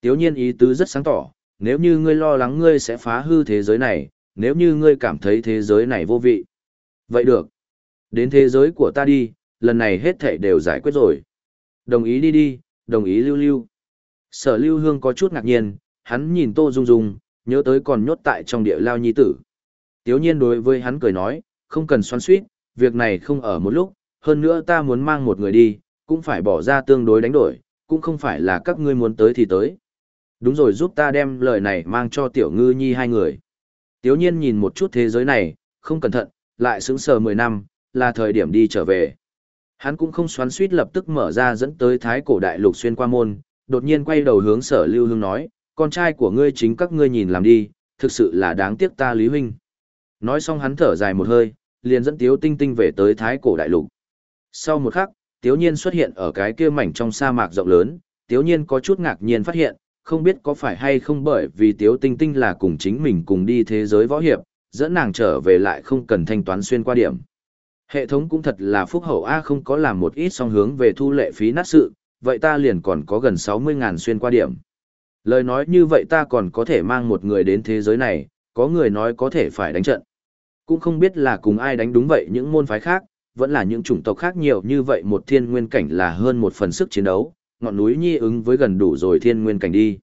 S1: Tiếu nhiên ý tứ rất sáng tỏ, nếu như ngươi lo lắng ngươi sẽ phá hư thế giới này, nếu như ngươi cảm thấy thế giới này vô vị. Vậy được. Đến thế giới của ta đi, lần này hết thảy đều giải quyết rồi. Đồng ý đi đi, đồng ý lưu lưu. Sở lưu hương có chút ngạc nhiên, hắn nhìn tô dung dung, nhớ tới còn nhốt tại trong địa lao nhi tử. Tiếu nhiên đối với hắn cười nói, không cần xoắn suýt, việc này không ở một lúc, hơn nữa ta muốn mang một người đi, cũng phải bỏ ra tương đối đánh đổi, cũng không phải là các ngươi muốn tới thì tới. Đúng rồi giúp ta đem lời này mang cho tiểu ngư nhi hai người. Tiếu nhiên nhìn một chút thế giới này, không cẩn thận, lại sững sờ 10 năm, là thời điểm đi trở về. Hắn cũng không xoắn suýt lập tức mở ra dẫn tới thái cổ đại lục xuyên qua môn, đột nhiên quay đầu hướng sở lưu hương nói, con trai của ngươi chính các ngươi nhìn làm đi, thực sự là đáng tiếc ta Lý Huynh. Nói xong hắn thở dài một hơi, liền dẫn Tiếu Tinh Tinh về tới thái cổ đại lục. Sau một khắc, Tiếu Nhiên xuất hiện ở cái kia mảnh trong sa mạc rộng lớn, Tiếu Nhiên có chút ngạc nhiên phát hiện, không biết có phải hay không bởi vì Tiếu Tinh Tinh là cùng chính mình cùng đi thế giới võ hiệp, dẫn nàng trở về lại không cần thanh toán xuyên qua điểm. Hệ thống cũng thật là phúc hậu A không có làm một ít song hướng về thu lệ phí nát sự, vậy ta liền còn có gần 60.000 xuyên qua điểm. Lời nói như vậy ta còn có thể mang một người đến thế giới này, có người nói có thể phải đánh trận. Cũng không biết là cùng ai đánh đúng vậy những môn phái khác, vẫn là những chủng tộc khác nhiều như vậy một thiên nguyên cảnh là hơn một phần sức chiến đấu, ngọn núi nhi ứng với gần đủ rồi thiên nguyên cảnh đi.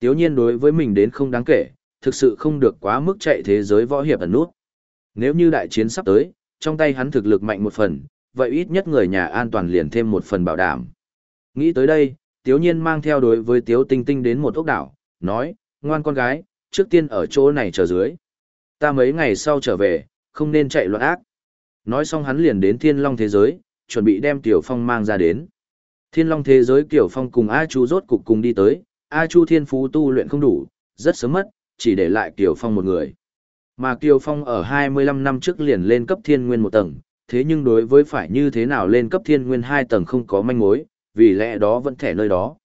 S1: Tiếu nhiên đối với mình đến không đáng kể, thực sự không được quá mức chạy thế giới võ hiệp ẩn nút. Nếu như đại chiến sắp tới, trong tay hắn thực lực mạnh một phần, vậy ít nhất người nhà an toàn liền thêm một phần bảo đảm. Nghĩ tới đây, Tiếu Nhiên mang theo đối với Tiếu Tinh Tinh đến một ốc đảo, nói, ngoan con gái, trước tiên ở chỗ này chờ dưới. Ta mấy ngày sau trở về, không nên chạy loạn ác. Nói xong hắn liền đến Thiên Long thế giới, chuẩn bị đem Tiểu Phong mang ra đến. Thiên Long thế giới Tiểu Phong cùng A Chu rốt cục cùng đi tới, A Chu thiên phú tu luyện không đủ, rất sớm mất, chỉ để lại Tiểu Phong một người. Mà Kiều Phong ở 25 năm trước liền lên cấp thiên nguyên một tầng, thế nhưng đối với phải như thế nào lên cấp thiên nguyên hai tầng không có manh mối, vì lẽ đó vẫn thẻ nơi đó.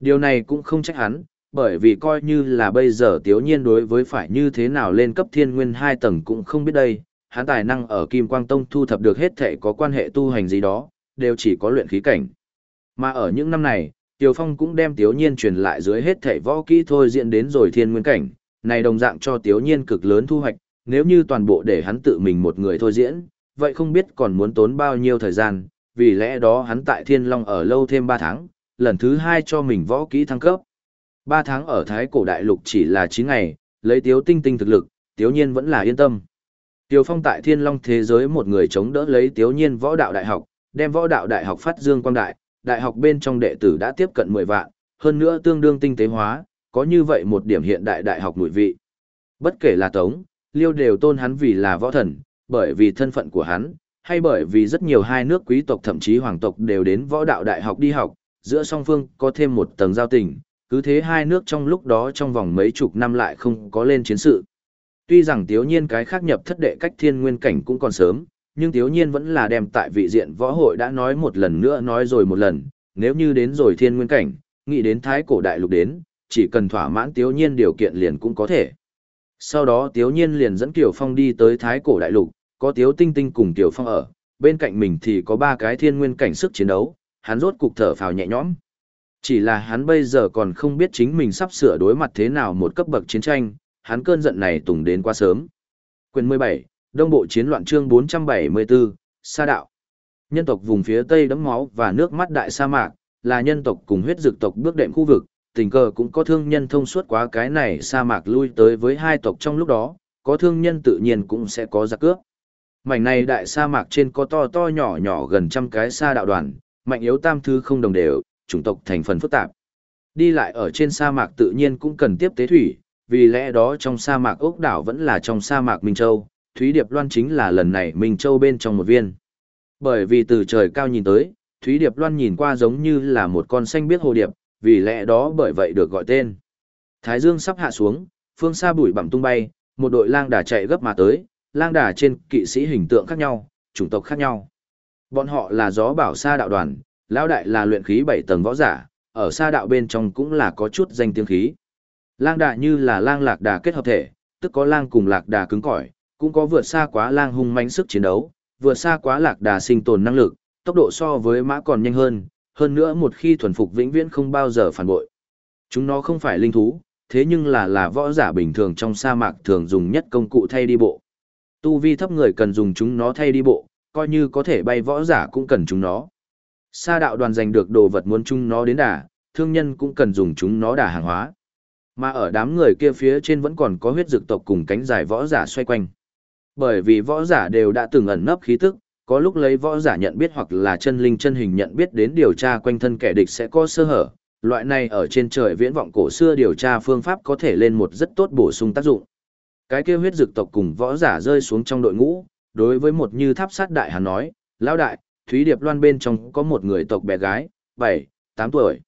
S1: Điều này cũng không trách hắn, bởi vì coi như là bây giờ tiếu nhiên đối với phải như thế nào lên cấp thiên nguyên hai tầng cũng không biết đây, hắn tài năng ở Kim Quang Tông thu thập được hết thể có quan hệ tu hành gì đó, đều chỉ có luyện khí cảnh. Mà ở những năm này, Tiểu Phong cũng đem tiếu nhiên truyền lại dưới hết thể võ kỹ thôi diễn đến rồi thiên nguyên cảnh, này đồng dạng cho tiếu nhiên cực lớn thu hoạch, nếu như toàn bộ để hắn tự mình một người thôi diễn, vậy không biết còn muốn tốn bao nhiêu thời gian, vì lẽ đó hắn tại Thiên Long ở lâu thêm 3 tháng, lần thứ 2 cho mình võ kỹ thăng cấp. 3 tháng ở Thái Cổ Đại Lục chỉ là 9 ngày, lấy tiếu tinh tinh thực lực, tiếu nhiên vẫn là yên tâm. Tiêu Phong tại Thiên Long thế giới một người chống đỡ lấy tiếu nhiên võ đạo đại học, đem võ đạo đại học phát dương quang đại, đại học bên trong đệ tử đã tiếp cận 10 vạn, hơn nữa tương đương tinh tế hóa, có như vậy một điểm hiện đại đại học nội vị. Bất kể là Tống, Liêu đều tôn hắn vì là võ thần, bởi vì thân phận của hắn, hay bởi vì rất nhiều hai nước quý tộc thậm chí hoàng tộc đều đến võ đạo đại học đi học, giữa song phương có thêm một tầng giao tình, cứ thế hai nước trong lúc đó trong vòng mấy chục năm lại không có lên chiến sự. Tuy rằng tiếu nhiên cái khác nhập thất đệ cách thiên nguyên cảnh cũng còn sớm, nhưng tiếu nhiên vẫn là đem tại vị diện võ hội đã nói một lần nữa nói rồi một lần, nếu như đến rồi thiên nguyên cảnh, nghĩ đến thái cổ đại lục đến, chỉ cần thỏa mãn tiếu nhiên điều kiện liền cũng có thể. Sau đó tiếu nhiên liền dẫn Kiều Phong đi tới thái cổ đại lục, có tiếu tinh tinh cùng Kiều Phong ở, bên cạnh mình thì có ba cái thiên nguyên cảnh sức chiến đấu, hắn rốt cục thở phào nhẹ nhõm. Chỉ là hắn bây giờ còn không biết chính mình sắp sửa đối mặt thế nào một cấp bậc chiến tranh, hắn cơn giận này tùng đến quá sớm. Quyền 17, Đông Bộ Chiến loạn chương 474, Sa Đạo. Nhân tộc vùng phía Tây đấm máu và nước mắt đại sa mạc, là nhân tộc cùng huyết dược tộc bước đệm khu vực, tình cờ cũng có thương nhân thông suốt quá cái này sa mạc lui tới với hai tộc trong lúc đó, có thương nhân tự nhiên cũng sẽ có giặc cướp. Mảnh này đại sa mạc trên có to to nhỏ nhỏ gần trăm cái sa đạo đoàn, mạnh yếu tam thứ không đồng đều, chủng tộc thành phần phức tạp. Đi lại ở trên sa mạc tự nhiên cũng cần tiếp tế thủy, vì lẽ đó trong sa mạc ốc đảo vẫn là trong sa mạc Minh Châu, Thúy Điệp Loan chính là lần này Minh Châu bên trong một viên. Bởi vì từ trời cao nhìn tới, Thúy Điệp Loan nhìn qua giống như là một con xanh biết hồ điệp, vì lẽ đó bởi vậy được gọi tên. Thái Dương sắp hạ xuống, phương xa bụi bặm tung bay, một đội lang đà chạy gấp mà tới, lang đà trên kỵ sĩ hình tượng khác nhau, chủng tộc khác nhau. Bọn họ là gió bảo sa đạo đoàn, lão đại là luyện khí bảy tầng võ giả, ở sa đạo bên trong cũng là có chút danh tiếng khí. Lang đà như là lang lạc đà kết hợp thể, tức có lang cùng lạc đà cứng cỏi, cũng có vượt xa quá lang hung mãnh sức chiến đấu, vượt xa quá lạc đà sinh tồn năng lực, tốc độ so với mã còn nhanh hơn, hơn nữa một khi thuần phục vĩnh viễn không bao giờ phản bội. Chúng nó không phải linh thú, thế nhưng là là võ giả bình thường trong sa mạc thường dùng nhất công cụ thay đi bộ. Tu vi thấp người cần dùng chúng nó thay đi bộ, coi như có thể bay võ giả cũng cần chúng nó. Sa đạo đoàn giành được đồ vật muốn chúng nó đến đà, thương nhân cũng cần dùng chúng nó đà hàng hóa. Mà ở đám người kia phía trên vẫn còn có huyết dược tộc cùng cánh dài võ giả xoay quanh. Bởi vì võ giả đều đã từng ẩn nấp khí tức, có lúc lấy võ giả nhận biết hoặc là chân linh chân hình nhận biết đến điều tra quanh thân kẻ địch sẽ có sơ hở. Loại này ở trên trời viễn vọng cổ xưa điều tra phương pháp có thể lên một rất tốt bổ sung tác dụng. Cái kia huyết dược tộc cùng võ giả rơi xuống trong đội ngũ, đối với một như tháp sát đại hắn nói, lão đại, Thúy Điệp Loan bên trong có một người tộc bé gái, 7, 8 tuổi.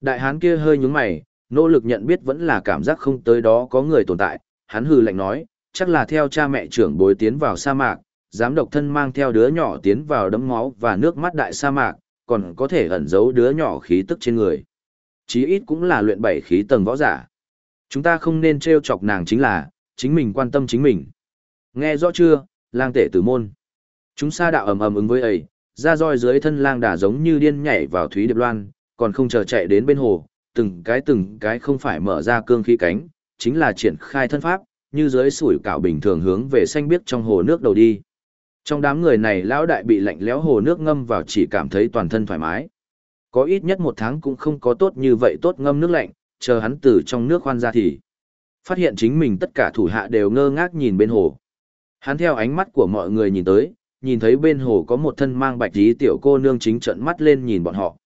S1: Đại hán kia hơi nhướng mày, nỗ lực nhận biết vẫn là cảm giác không tới đó có người tồn tại, hắn hừ lạnh nói, chắc là theo cha mẹ trưởng bối tiến vào sa mạc, dám độc thân mang theo đứa nhỏ tiến vào đấm máu và nước mắt đại sa mạc, còn có thể ẩn giấu đứa nhỏ khí tức trên người. Chí ít cũng là luyện bảy khí tầng võ giả. Chúng ta không nên trêu chọc nàng chính là, chính mình quan tâm chính mình. Nghe rõ chưa, lang tể tử môn. Chúng sa đạo ầm ầm ứng với ấy, ra roi dưới thân lang đà giống như điên nhảy vào Thúy Điệp Loan, còn không chờ chạy đến bên hồ, từng cái từng cái không phải mở ra cương khí cánh, chính là triển khai thân pháp, như dưới sủi cảo bình thường hướng về xanh biếc trong hồ nước đầu đi. Trong đám người này lão đại bị lạnh lẽo hồ nước ngâm vào chỉ cảm thấy toàn thân thoải mái. Có ít nhất một tháng cũng không có tốt như vậy tốt ngâm nước lạnh, chờ hắn từ trong nước khoan ra thì. Phát hiện chính mình tất cả thủ hạ đều ngơ ngác nhìn bên hồ. Hắn theo ánh mắt của mọi người nhìn tới, nhìn thấy bên hồ có một thân mang bạch tí tiểu cô nương chính trận mắt lên nhìn bọn họ.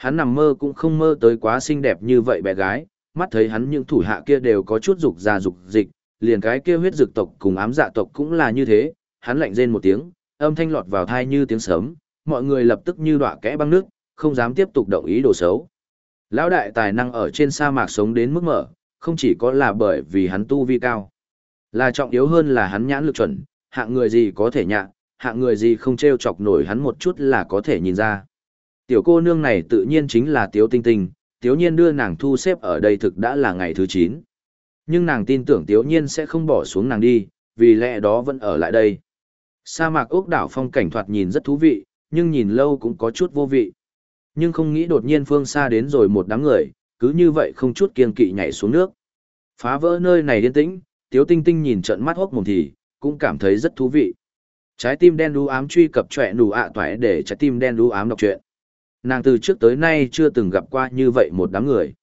S1: Hắn nằm mơ cũng không mơ tới quá xinh đẹp như vậy bé gái, mắt thấy hắn những thủ hạ kia đều có chút dục già dục dịch, liền cái kia huyết dực tộc cùng ám dạ tộc cũng là như thế, hắn lạnh rên một tiếng, âm thanh lọt vào thai như tiếng sớm, mọi người lập tức như đọa kẽ băng nước, không dám tiếp tục động ý đồ xấu. Lão đại tài năng ở trên sa mạc sống đến mức mở, không chỉ có là bởi vì hắn tu vi cao, là trọng yếu hơn là hắn nhãn lực chuẩn, hạng người gì có thể nhạ, hạng người gì không treo chọc nổi hắn một chút là có thể nhìn ra. Tiểu cô nương này tự nhiên chính là Tiếu Tinh Tinh, Tiếu Nhiên đưa nàng thu xếp ở đây thực đã là ngày thứ 9. Nhưng nàng tin tưởng Tiếu Nhiên sẽ không bỏ xuống nàng đi, vì lẽ đó vẫn ở lại đây. Sa mạc ốc đảo phong cảnh thoạt nhìn rất thú vị, nhưng nhìn lâu cũng có chút vô vị. Nhưng không nghĩ đột nhiên phương xa đến rồi một đám người, cứ như vậy không chút kiên kỵ nhảy xuống nước. Phá vỡ nơi này yên tĩnh, Tiếu Tinh Tinh nhìn trận mắt hốc mồm thì, cũng cảm thấy rất thú vị. Trái tim đen đu ám truy cập trẻ nụ ạ toại để trái tim đen đu ám đọc truyện. Nàng từ trước tới nay chưa từng gặp qua như vậy một đám người.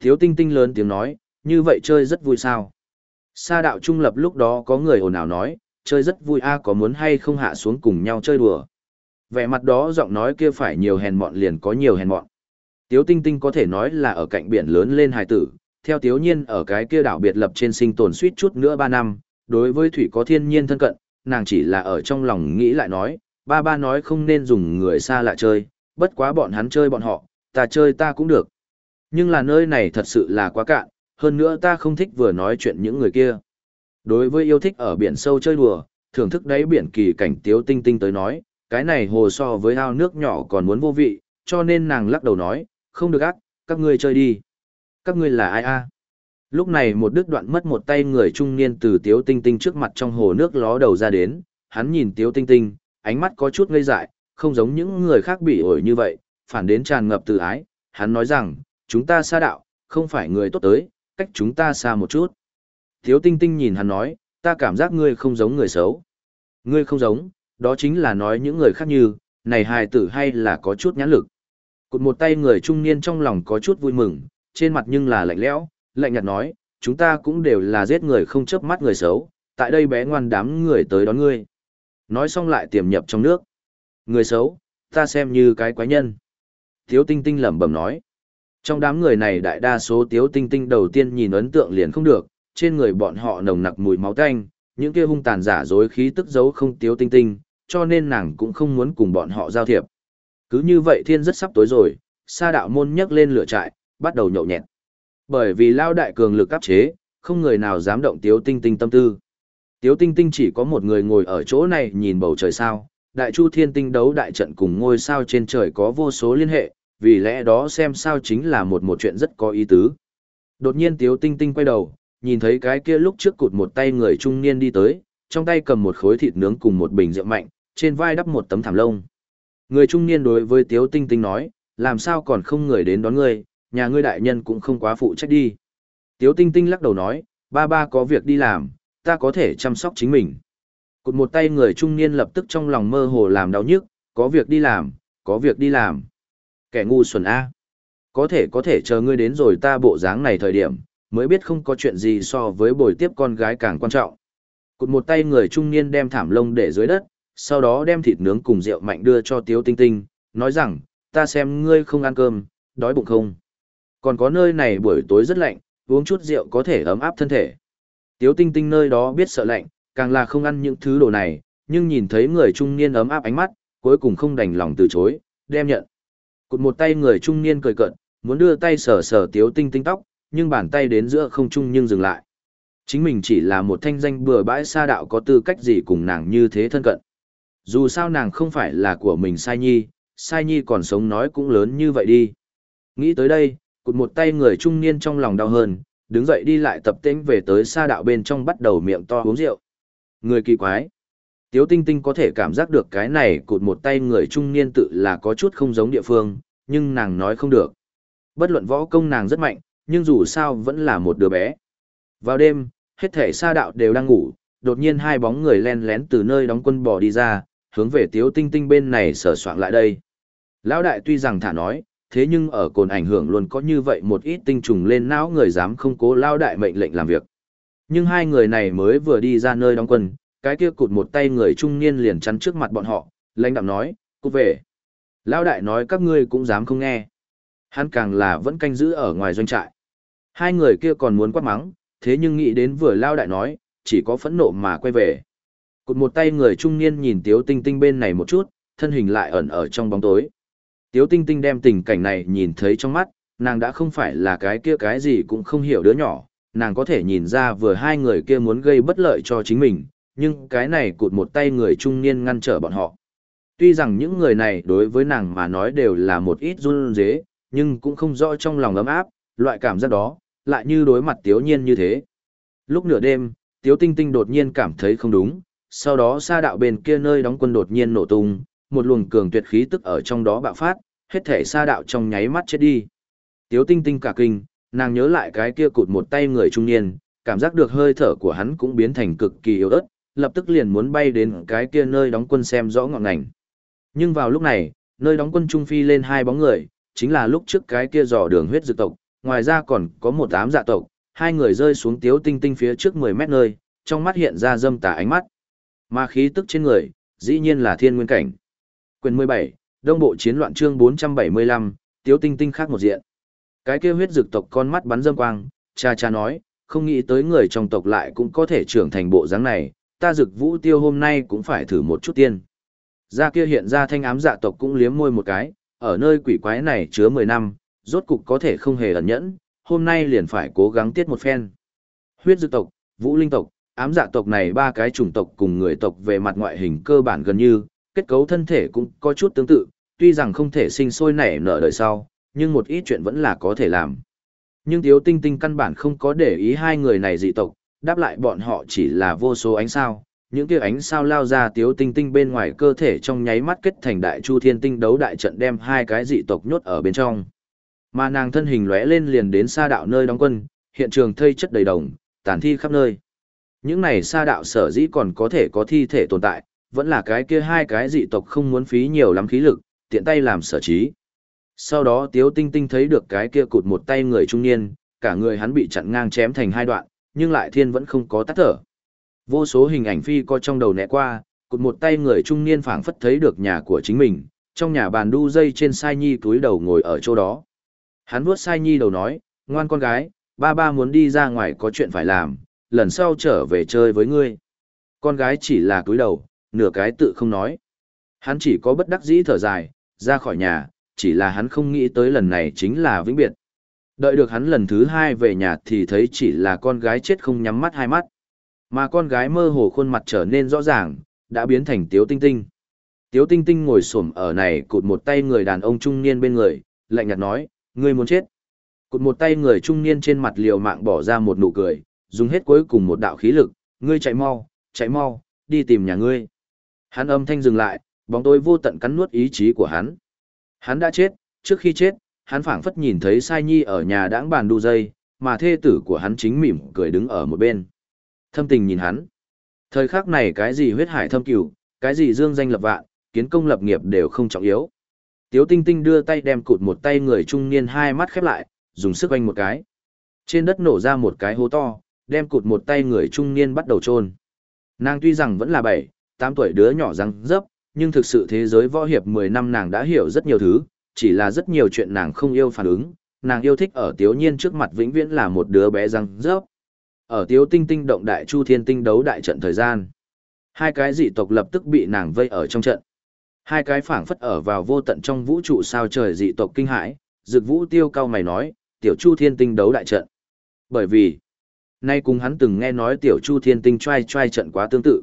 S1: Thiếu tinh tinh lớn tiếng nói, như vậy chơi rất vui sao. Sa đạo trung lập lúc đó có người ồn ào nói, chơi rất vui a có muốn hay không hạ xuống cùng nhau chơi đùa. Vẻ mặt đó giọng nói kia phải nhiều hèn mọn liền có nhiều hèn mọn. Tiếu tinh tinh có thể nói là ở cạnh biển lớn lên hài tử, theo tiếu nhiên ở cái kia đảo biệt lập trên sinh tồn suýt chút nữa ba năm, đối với thủy có thiên nhiên thân cận, nàng chỉ là ở trong lòng nghĩ lại nói, ba ba nói không nên dùng người xa lạ chơi, bất quá bọn hắn chơi bọn họ, ta chơi ta cũng được. Nhưng là nơi này thật sự là quá cạn, hơn nữa ta không thích vừa nói chuyện những người kia. Đối với yêu thích ở biển sâu chơi đùa, thưởng thức đáy biển kỳ cảnh tiếu tinh tinh tới nói, cái này hồ so với ao nước nhỏ còn muốn vô vị, cho nên nàng lắc đầu nói, không được ác, các ngươi chơi đi. Các ngươi là ai a? Lúc này một đứt đoạn mất một tay người trung niên từ tiếu tinh tinh trước mặt trong hồ nước ló đầu ra đến, hắn nhìn tiếu tinh tinh, ánh mắt có chút ngây dại, không giống những người khác bị ổi như vậy, phản đến tràn ngập từ ái, hắn nói rằng, chúng ta xa đạo, không phải người tốt tới, cách chúng ta xa một chút. Thiếu tinh tinh nhìn hắn nói, ta cảm giác ngươi không giống người xấu. Ngươi không giống, đó chính là nói những người khác như, này hài tử hay là có chút nhãn lực. Cụt một tay người trung niên trong lòng có chút vui mừng, trên mặt nhưng là lạnh lẽo, lạnh nhạt nói, chúng ta cũng đều là giết người không chớp mắt người xấu, tại đây bé ngoan đám người tới đón ngươi. Nói xong lại tiềm nhập trong nước. Người xấu, ta xem như cái quái nhân. Tiếu tinh tinh lẩm bẩm nói. Trong đám người này đại đa số tiếu tinh tinh đầu tiên nhìn ấn tượng liền không được, trên người bọn họ nồng nặc mùi máu tanh, những kia hung tàn giả dối khí tức giấu không tiếu tinh tinh, cho nên nàng cũng không muốn cùng bọn họ giao thiệp. Cứ như vậy thiên rất sắp tối rồi, sa đạo môn nhấc lên lửa trại, bắt đầu nhậu nhẹt. Bởi vì lao đại cường lực áp chế, không người nào dám động tiếu tinh tinh tâm tư. Tiếu tinh tinh chỉ có một người ngồi ở chỗ này nhìn bầu trời sao, đại chu thiên tinh đấu đại trận cùng ngôi sao trên trời có vô số liên hệ, vì lẽ đó xem sao chính là một một chuyện rất có ý tứ. Đột nhiên tiếu tinh tinh quay đầu, nhìn thấy cái kia lúc trước cụt một tay người trung niên đi tới, trong tay cầm một khối thịt nướng cùng một bình rượu mạnh, trên vai đắp một tấm thảm lông. Người trung niên đối với tiếu tinh tinh nói, làm sao còn không người đến đón ngươi, nhà ngươi đại nhân cũng không quá phụ trách đi. Tiếu tinh tinh lắc đầu nói, ba ba có việc đi làm, ta có thể chăm sóc chính mình. Cụt một tay người trung niên lập tức trong lòng mơ hồ làm đau nhức, có việc đi làm, có việc đi làm. Kẻ ngu xuẩn A. Có thể có thể chờ ngươi đến rồi ta bộ dáng này thời điểm, mới biết không có chuyện gì so với bồi tiếp con gái càng quan trọng. Cụt một tay người trung niên đem thảm lông để dưới đất, sau đó đem thịt nướng cùng rượu mạnh đưa cho Tiếu Tinh Tinh, nói rằng, ta xem ngươi không ăn cơm, đói bụng không. Còn có nơi này buổi tối rất lạnh, uống chút rượu có thể ấm áp thân thể. Tiếu Tinh Tinh nơi đó biết sợ lạnh, càng là không ăn những thứ đồ này, nhưng nhìn thấy người trung niên ấm áp ánh mắt, cuối cùng không đành lòng từ chối, đem nhận. Cụt một tay người trung niên cười cận, muốn đưa tay sờ sờ tiếu tinh tinh tóc, nhưng bàn tay đến giữa không trung nhưng dừng lại. Chính mình chỉ là một thanh danh bừa bãi xa đạo có tư cách gì cùng nàng như thế thân cận. Dù sao nàng không phải là của mình sai nhi, sai nhi còn sống nói cũng lớn như vậy đi. Nghĩ tới đây, cụt một tay người trung niên trong lòng đau hơn, đứng dậy đi lại tập tễnh về tới xa đạo bên trong bắt đầu miệng to uống rượu. Người kỳ quái. Tiếu tinh tinh có thể cảm giác được cái này cụt một tay người trung niên tự là có chút không giống địa phương, nhưng nàng nói không được. Bất luận võ công nàng rất mạnh, nhưng dù sao vẫn là một đứa bé. Vào đêm, hết thể sa đạo đều đang ngủ, đột nhiên hai bóng người len lén từ nơi đóng quân bò đi ra, hướng về tiếu tinh tinh bên này sở soạn lại đây. Lão đại tuy rằng thả nói, thế nhưng ở cồn ảnh hưởng luôn có như vậy một ít tinh trùng lên não người dám không cố lao đại mệnh lệnh làm việc. Nhưng hai người này mới vừa đi ra nơi đóng quân, cái kia cụt một tay người trung niên liền chắn trước mặt bọn họ, lãnh đạm nói, cút về. Lão đại nói các ngươi cũng dám không nghe. Hắn càng là vẫn canh giữ ở ngoài doanh trại. Hai người kia còn muốn quát mắng, thế nhưng nghĩ đến vừa lao đại nói, chỉ có phẫn nộ mà quay về. Cụt một tay người trung niên nhìn Tiếu Tinh Tinh bên này một chút, thân hình lại ẩn ở trong bóng tối. Tiếu Tinh Tinh đem tình cảnh này nhìn thấy trong mắt, nàng đã không phải là cái kia cái gì cũng không hiểu đứa nhỏ, nàng có thể nhìn ra vừa hai người kia muốn gây bất lợi cho chính mình, nhưng cái này cụt một tay người trung niên ngăn trở bọn họ. Tuy rằng những người này đối với nàng mà nói đều là một ít run dế, nhưng cũng không rõ trong lòng ấm áp, loại cảm giác đó, lại như đối mặt tiếu nhiên như thế. Lúc nửa đêm, tiếu tinh tinh đột nhiên cảm thấy không đúng, sau đó xa đạo bên kia nơi đóng quân đột nhiên nổ tung, một luồng cường tuyệt khí tức ở trong đó bạo phát, hết thể xa đạo trong nháy mắt chết đi. Tiếu tinh tinh cả kinh, nàng nhớ lại cái kia cụt một tay người trung niên, cảm giác được hơi thở của hắn cũng biến thành cực kỳ yếu ớt, lập tức liền muốn bay đến cái kia nơi đóng quân xem rõ ngọn ngành. Nhưng vào lúc này, nơi đóng quân trung phi lên hai bóng người, chính là lúc trước cái kia dò đường huyết dược tộc, ngoài ra còn có một ám dạ tộc, hai người rơi xuống tiếu tinh tinh phía trước 10 mét nơi, trong mắt hiện ra dâm tà ánh mắt. Mà khí tức trên người, dĩ nhiên là thiên nguyên cảnh. Quyền 17, Đông Bộ Chiến loạn chương 475, tiếu tinh tinh khác một diện. Cái kia huyết dược tộc con mắt bắn dâm quang, cha cha nói, không nghĩ tới người trong tộc lại cũng có thể trưởng thành bộ dáng này, ta dực vũ tiêu hôm nay cũng phải thử một chút tiên. Ra kia hiện ra thanh ám dạ tộc cũng liếm môi một cái, ở nơi quỷ quái này chứa 10 năm, rốt cục có thể không hề ẩn nhẫn, hôm nay liền phải cố gắng tiết một phen. Huyết dực tộc, vũ linh tộc, ám dạ tộc này ba cái chủng tộc cùng người tộc về mặt ngoại hình cơ bản gần như, kết cấu thân thể cũng có chút tương tự, tuy rằng không thể sinh sôi nảy nở đời sau, nhưng một ít chuyện vẫn là có thể làm. Nhưng Tiếu Tinh Tinh căn bản không có để ý hai người này dị tộc, đáp lại bọn họ chỉ là vô số ánh sao, những kia ánh sao lao ra tiếu tinh tinh bên ngoài cơ thể trong nháy mắt kết thành đại chu thiên tinh đấu đại trận đem hai cái dị tộc nhốt ở bên trong. Mà nàng thân hình lóe lên liền đến xa đạo nơi đóng quân, hiện trường thây chất đầy đồng, tàn thi khắp nơi. Những này xa đạo sở dĩ còn có thể có thi thể tồn tại, vẫn là cái kia hai cái dị tộc không muốn phí nhiều lắm khí lực, tiện tay làm sở trí. Sau đó Tiếu Tinh Tinh thấy được cái kia cụt một tay người trung niên, cả người hắn bị chặn ngang chém thành hai đoạn, nhưng lại thiên vẫn không có tắt thở. Vô số hình ảnh phi co trong đầu nẹ qua, cụt một tay người trung niên phảng phất thấy được nhà của chính mình, trong nhà bàn đu dây trên sai nhi túi đầu ngồi ở chỗ đó. Hắn vuốt sai nhi đầu nói, ngoan con gái, ba ba muốn đi ra ngoài có chuyện phải làm, lần sau trở về chơi với ngươi. Con gái chỉ là túi đầu, nửa cái tự không nói. Hắn chỉ có bất đắc dĩ thở dài, ra khỏi nhà, chỉ là hắn không nghĩ tới lần này chính là vĩnh biệt. Đợi được hắn lần thứ hai về nhà thì thấy chỉ là con gái chết không nhắm mắt hai mắt. Mà con gái mơ hồ khuôn mặt trở nên rõ ràng, đã biến thành Tiếu Tinh Tinh. Tiếu Tinh Tinh ngồi xổm ở này cụt một tay người đàn ông trung niên bên người, lạnh nhạt nói, ngươi muốn chết. Cụt một tay người trung niên trên mặt liều mạng bỏ ra một nụ cười, dùng hết cuối cùng một đạo khí lực, ngươi chạy mau, chạy mau, đi tìm nhà ngươi. Hắn âm thanh dừng lại, bóng tối vô tận cắn nuốt ý chí của hắn. Hắn đã chết, trước khi chết, hắn phảng phất nhìn thấy Sai Nhi ở nhà đãng bàn đu dây, mà thê tử của hắn chính mỉm cười đứng ở một bên. Thâm tình nhìn hắn. Thời khắc này cái gì huyết hải thâm cửu, cái gì dương danh lập vạn, kiến công lập nghiệp đều không trọng yếu. Tiếu Tinh Tinh đưa tay đem cụt một tay người trung niên hai mắt khép lại, dùng sức quanh một cái. Trên đất nổ ra một cái hố to, đem cụt một tay người trung niên bắt đầu chôn. Nàng tuy rằng vẫn là bảy, tám tuổi đứa nhỏ răng dấp, nhưng thực sự thế giới võ hiệp 10 năm nàng đã hiểu rất nhiều thứ, chỉ là rất nhiều chuyện nàng không yêu phản ứng, nàng yêu thích ở Tiếu Nhiên trước mặt vĩnh viễn là một đứa bé răng rớp Ở Tiếu Tinh Tinh động đại chu thiên tinh đấu đại trận thời gian, hai cái dị tộc lập tức bị nàng vây ở trong trận. Hai cái phảng phất ở vào vô tận trong vũ trụ sao trời dị tộc kinh hãi, Dực Vũ Tiêu cao mày nói, "Tiểu Chu Thiên Tinh đấu đại trận." Bởi vì, nay cùng hắn từng nghe nói Tiểu Chu Thiên Tinh trai trai trận quá tương tự.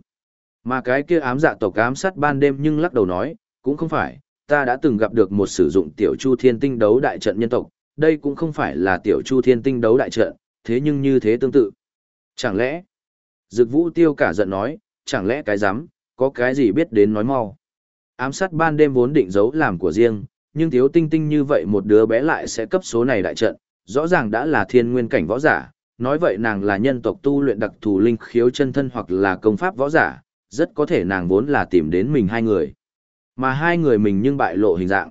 S1: Mà cái kia ám dạ tộc ám sát ban đêm nhưng lắc đầu nói, cũng không phải, ta đã từng gặp được một sử dụng tiểu chu thiên tinh đấu đại trận nhân tộc, đây cũng không phải là tiểu chu thiên tinh đấu đại trận, thế nhưng như thế tương tự. Chẳng lẽ, Dực vũ tiêu cả giận nói, chẳng lẽ cái dám, có cái gì biết đến nói mau. Ám sát ban đêm vốn định giấu làm của riêng, nhưng thiếu tinh tinh như vậy một đứa bé lại sẽ cấp số này đại trận, rõ ràng đã là thiên nguyên cảnh võ giả, nói vậy nàng là nhân tộc tu luyện đặc thù linh khiếu chân thân hoặc là công pháp võ giả, rất có thể nàng vốn là tìm đến mình hai người. Mà hai người mình nhưng bại lộ hình dạng.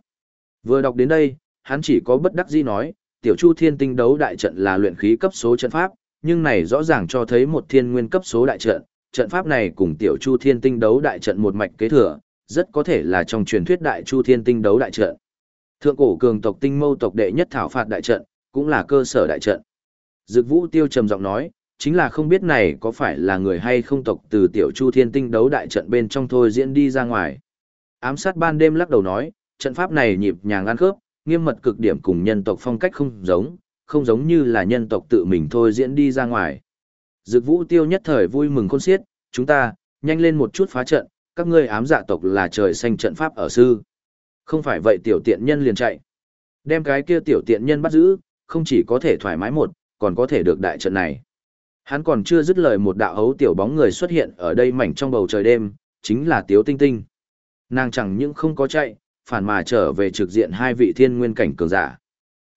S1: Vừa đọc đến đây, hắn chỉ có bất đắc dĩ nói, tiểu chu thiên tinh đấu đại trận là luyện khí cấp số trận pháp, nhưng này rõ ràng cho thấy một thiên nguyên cấp số đại trận, trận pháp này cùng tiểu chu thiên tinh đấu đại trận một mạch kế thừa, rất có thể là trong truyền thuyết đại chu thiên tinh đấu đại trận. Thượng cổ cường tộc tinh mâu tộc đệ nhất thảo phạt đại trận, cũng là cơ sở đại trận. Dực Vũ Tiêu trầm giọng nói, chính là không biết này có phải là người hay không tộc từ tiểu chu thiên tinh đấu đại trận bên trong thôi diễn đi ra ngoài. Ám sát ban đêm lắc đầu nói, trận pháp này nhịp nhàng ăn khớp, nghiêm mật cực điểm cùng nhân tộc phong cách không giống, không giống như là nhân tộc tự mình thôi diễn đi ra ngoài. Dực Vũ Tiêu nhất thời vui mừng khôn xiết, chúng ta, nhanh lên một chút phá trận, các ngươi ám dạ tộc là trời xanh trận pháp ở sư. Không phải vậy tiểu tiện nhân liền chạy. Đem cái kia tiểu tiện nhân bắt giữ, không chỉ có thể thoải mái một, còn có thể được đại trận này. Hắn còn chưa dứt lời một đạo hấu tiểu bóng người xuất hiện ở đây mảnh trong bầu trời đêm, chính là Tiếu Tinh Tinh. Nàng chẳng những không có chạy, phản mà trở về trực diện hai vị thiên nguyên cảnh cường giả.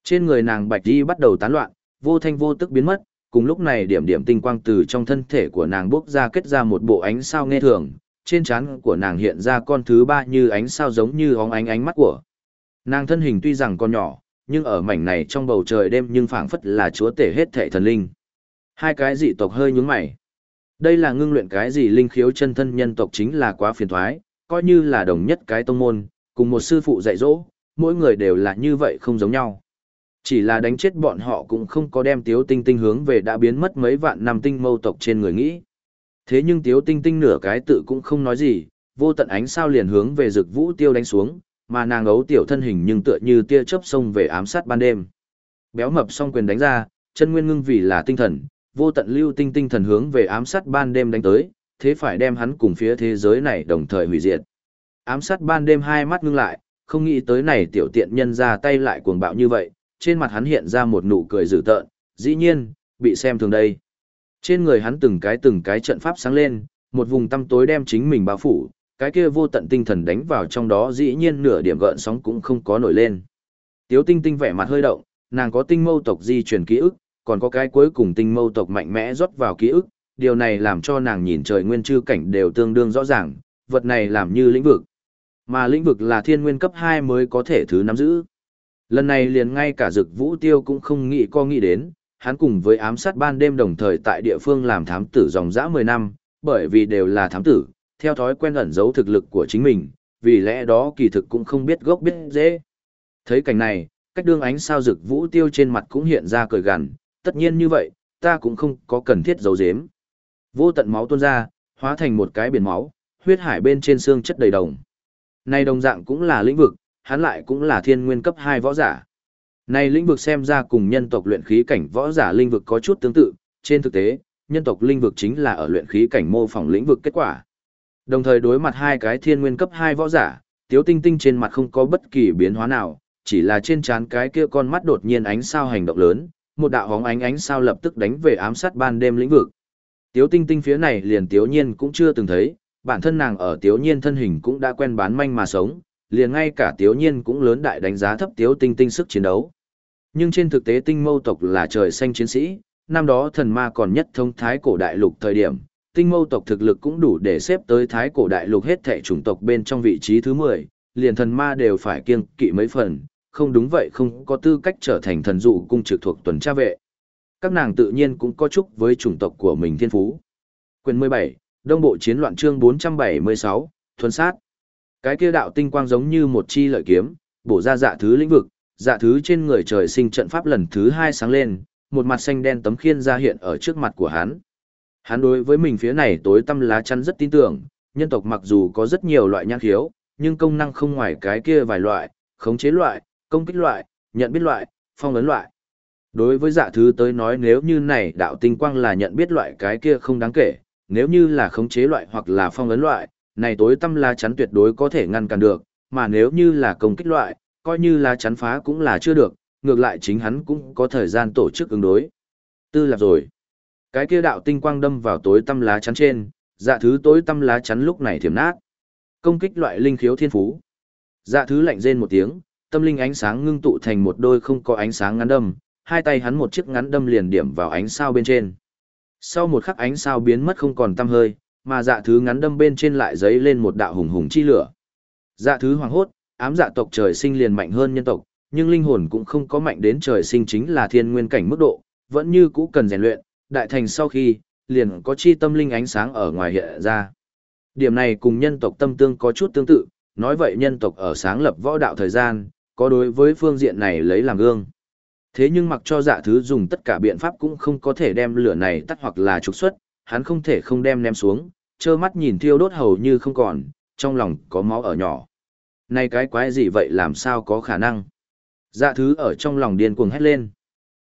S1: Trên người nàng bạch đi bắt đầu tán loạn, vô thanh vô tức biến mất, cùng lúc này điểm điểm tinh quang từ trong thân thể của nàng bốc ra kết ra một bộ ánh sao nghe thường, trên trán của nàng hiện ra con thứ ba như ánh sao giống như óng ánh ánh mắt của. Nàng thân hình tuy rằng còn nhỏ, nhưng ở mảnh này trong bầu trời đêm nhưng phảng phất là chúa tể hết thệ thần linh. Hai cái dị tộc hơi nhướng mày. Đây là ngưng luyện cái gì linh khiếu chân thân nhân tộc chính là quá phiền thoái, coi như là đồng nhất cái tông môn, cùng một sư phụ dạy dỗ, mỗi người đều là như vậy không giống nhau. Chỉ là đánh chết bọn họ cũng không có đem tiếu tinh tinh hướng về đã biến mất mấy vạn năm tinh mâu tộc trên người nghĩ. Thế nhưng tiếu tinh tinh nửa cái tự cũng không nói gì, vô tận ánh sao liền hướng về rực vũ tiêu đánh xuống, mà nàng ấu tiểu thân hình nhưng tựa như tia chớp sông về ám sát ban đêm. Béo mập song quyền đánh ra, chân nguyên ngưng vì là tinh thần, vô tận lưu tinh tinh thần hướng về ám sát ban đêm đánh tới, thế phải đem hắn cùng phía thế giới này đồng thời hủy diệt. Ám sát ban đêm hai mắt ngưng lại, không nghĩ tới này tiểu tiện nhân ra tay lại cuồng bạo như vậy, trên mặt hắn hiện ra một nụ cười dữ tợn, dĩ nhiên, bị xem thường đây. Trên người hắn từng cái từng cái trận pháp sáng lên, một vùng tăm tối đem chính mình bao phủ, cái kia vô tận tinh thần đánh vào trong đó dĩ nhiên nửa điểm gợn sóng cũng không có nổi lên. Tiếu tinh tinh vẻ mặt hơi động, nàng có tinh mâu tộc di truyền ký ức, còn có cái cuối cùng tinh mâu tộc mạnh mẽ rót vào ký ức, điều này làm cho nàng nhìn trời nguyên chư cảnh đều tương đương rõ ràng, vật này làm như lĩnh vực. Mà lĩnh vực là thiên nguyên cấp 2 mới có thể thứ nắm giữ. Lần này liền ngay cả dực vũ tiêu cũng không nghĩ co nghĩ đến, hắn cùng với ám sát ban đêm đồng thời tại địa phương làm thám tử dòng dã 10 năm, bởi vì đều là thám tử, theo thói quen ẩn giấu thực lực của chính mình, vì lẽ đó kỳ thực cũng không biết gốc biết dễ. Thấy cảnh này, cách đương ánh sao rực vũ tiêu trên mặt cũng hiện ra cười gằn, tất nhiên như vậy, ta cũng không có cần thiết giấu giếm. Vô tận máu tuôn ra, hóa thành một cái biển máu, huyết hải bên trên xương chất đầy đồng. Này đồng dạng cũng là lĩnh vực, hắn lại cũng là thiên nguyên cấp 2 võ giả. Này lĩnh vực xem ra cùng nhân tộc luyện khí cảnh võ giả lĩnh vực có chút tương tự, trên thực tế, nhân tộc lĩnh vực chính là ở luyện khí cảnh mô phỏng lĩnh vực kết quả. Đồng thời đối mặt hai cái thiên nguyên cấp 2 võ giả, Tiếu Tinh Tinh trên mặt không có bất kỳ biến hóa nào, chỉ là trên trán cái kia con mắt đột nhiên ánh sao hành động lớn, một đạo hóng ánh ánh sao lập tức đánh về ám sát ban đêm lĩnh vực. Tiếu Tinh Tinh phía này liền Tiếu Nhiên cũng chưa từng thấy, bản thân nàng ở Tiếu Nhiên thân hình cũng đã quen bán manh mà sống, liền ngay cả Tiếu Nhiên cũng lớn đại đánh giá thấp Tiếu Tinh Tinh sức chiến đấu. Nhưng trên thực tế tinh mâu tộc là trời xanh chiến sĩ, năm đó thần ma còn nhất thông thái cổ đại lục thời điểm, tinh mâu tộc thực lực cũng đủ để xếp tới thái cổ đại lục hết thảy chủng tộc bên trong vị trí thứ 10, liền thần ma đều phải kiêng kỵ mấy phần, không đúng vậy không có tư cách trở thành thần dụ cung trực thuộc tuần tra vệ. Các nàng tự nhiên cũng có chúc với chủng tộc của mình thiên phú. Quyền 17, Đông Bộ Chiến loạn chương 476, Thuần sát. Cái kia đạo tinh quang giống như một chi lợi kiếm, bổ ra dạ thứ lĩnh vực, dạ thứ trên người trời sinh trận pháp lần thứ hai sáng lên, một mặt xanh đen tấm khiên ra hiện ở trước mặt của hắn. Hắn đối với mình phía này tối tâm lá chắn rất tin tưởng, nhân tộc mặc dù có rất nhiều loại nhãn khiếu, nhưng công năng không ngoài cái kia vài loại, khống chế loại, công kích loại, nhận biết loại, phong ấn loại. Đối với dạ thứ tới nói nếu như này đạo tinh quang là nhận biết loại cái kia không đáng kể, nếu như là khống chế loại hoặc là phong ấn loại, này tối tâm lá chắn tuyệt đối có thể ngăn cản được, mà nếu như là công kích loại, coi như là chắn phá cũng là chưa được, ngược lại chính hắn cũng có thời gian tổ chức ứng đối. Tư lạc rồi. Cái kia đạo tinh quang đâm vào tối tâm lá chắn trên, dạ thứ tối tâm lá chắn lúc này thiểm nát. Công kích loại linh khiếu thiên phú. Dạ thứ lạnh rên một tiếng, tâm linh ánh sáng ngưng tụ thành một đôi không có ánh sáng ngắn đâm, hai tay hắn một chiếc ngắn đâm liền điểm vào ánh sao bên trên. Sau một khắc ánh sao biến mất không còn tăm hơi, mà dạ thứ ngắn đâm bên trên lại giấy lên một đạo hùng hùng chi lửa. Dạ thứ hoàng hốt, ám dạ tộc trời sinh liền mạnh hơn nhân tộc, nhưng linh hồn cũng không có mạnh đến trời sinh chính là thiên nguyên cảnh mức độ, vẫn như cũ cần rèn luyện, đại thành sau khi, liền có chi tâm linh ánh sáng ở ngoài hiện ra. Điểm này cùng nhân tộc tâm tương có chút tương tự, nói vậy nhân tộc ở sáng lập võ đạo thời gian, có đối với phương diện này lấy làm gương. Thế nhưng mặc cho dạ thứ dùng tất cả biện pháp cũng không có thể đem lửa này tắt hoặc là trục xuất, hắn không thể không đem ném xuống, trơ mắt nhìn thiêu đốt hầu như không còn, trong lòng có máu ở nhỏ. Này cái quái gì vậy làm sao có khả năng? Dạ thứ ở trong lòng điên cuồng hét lên.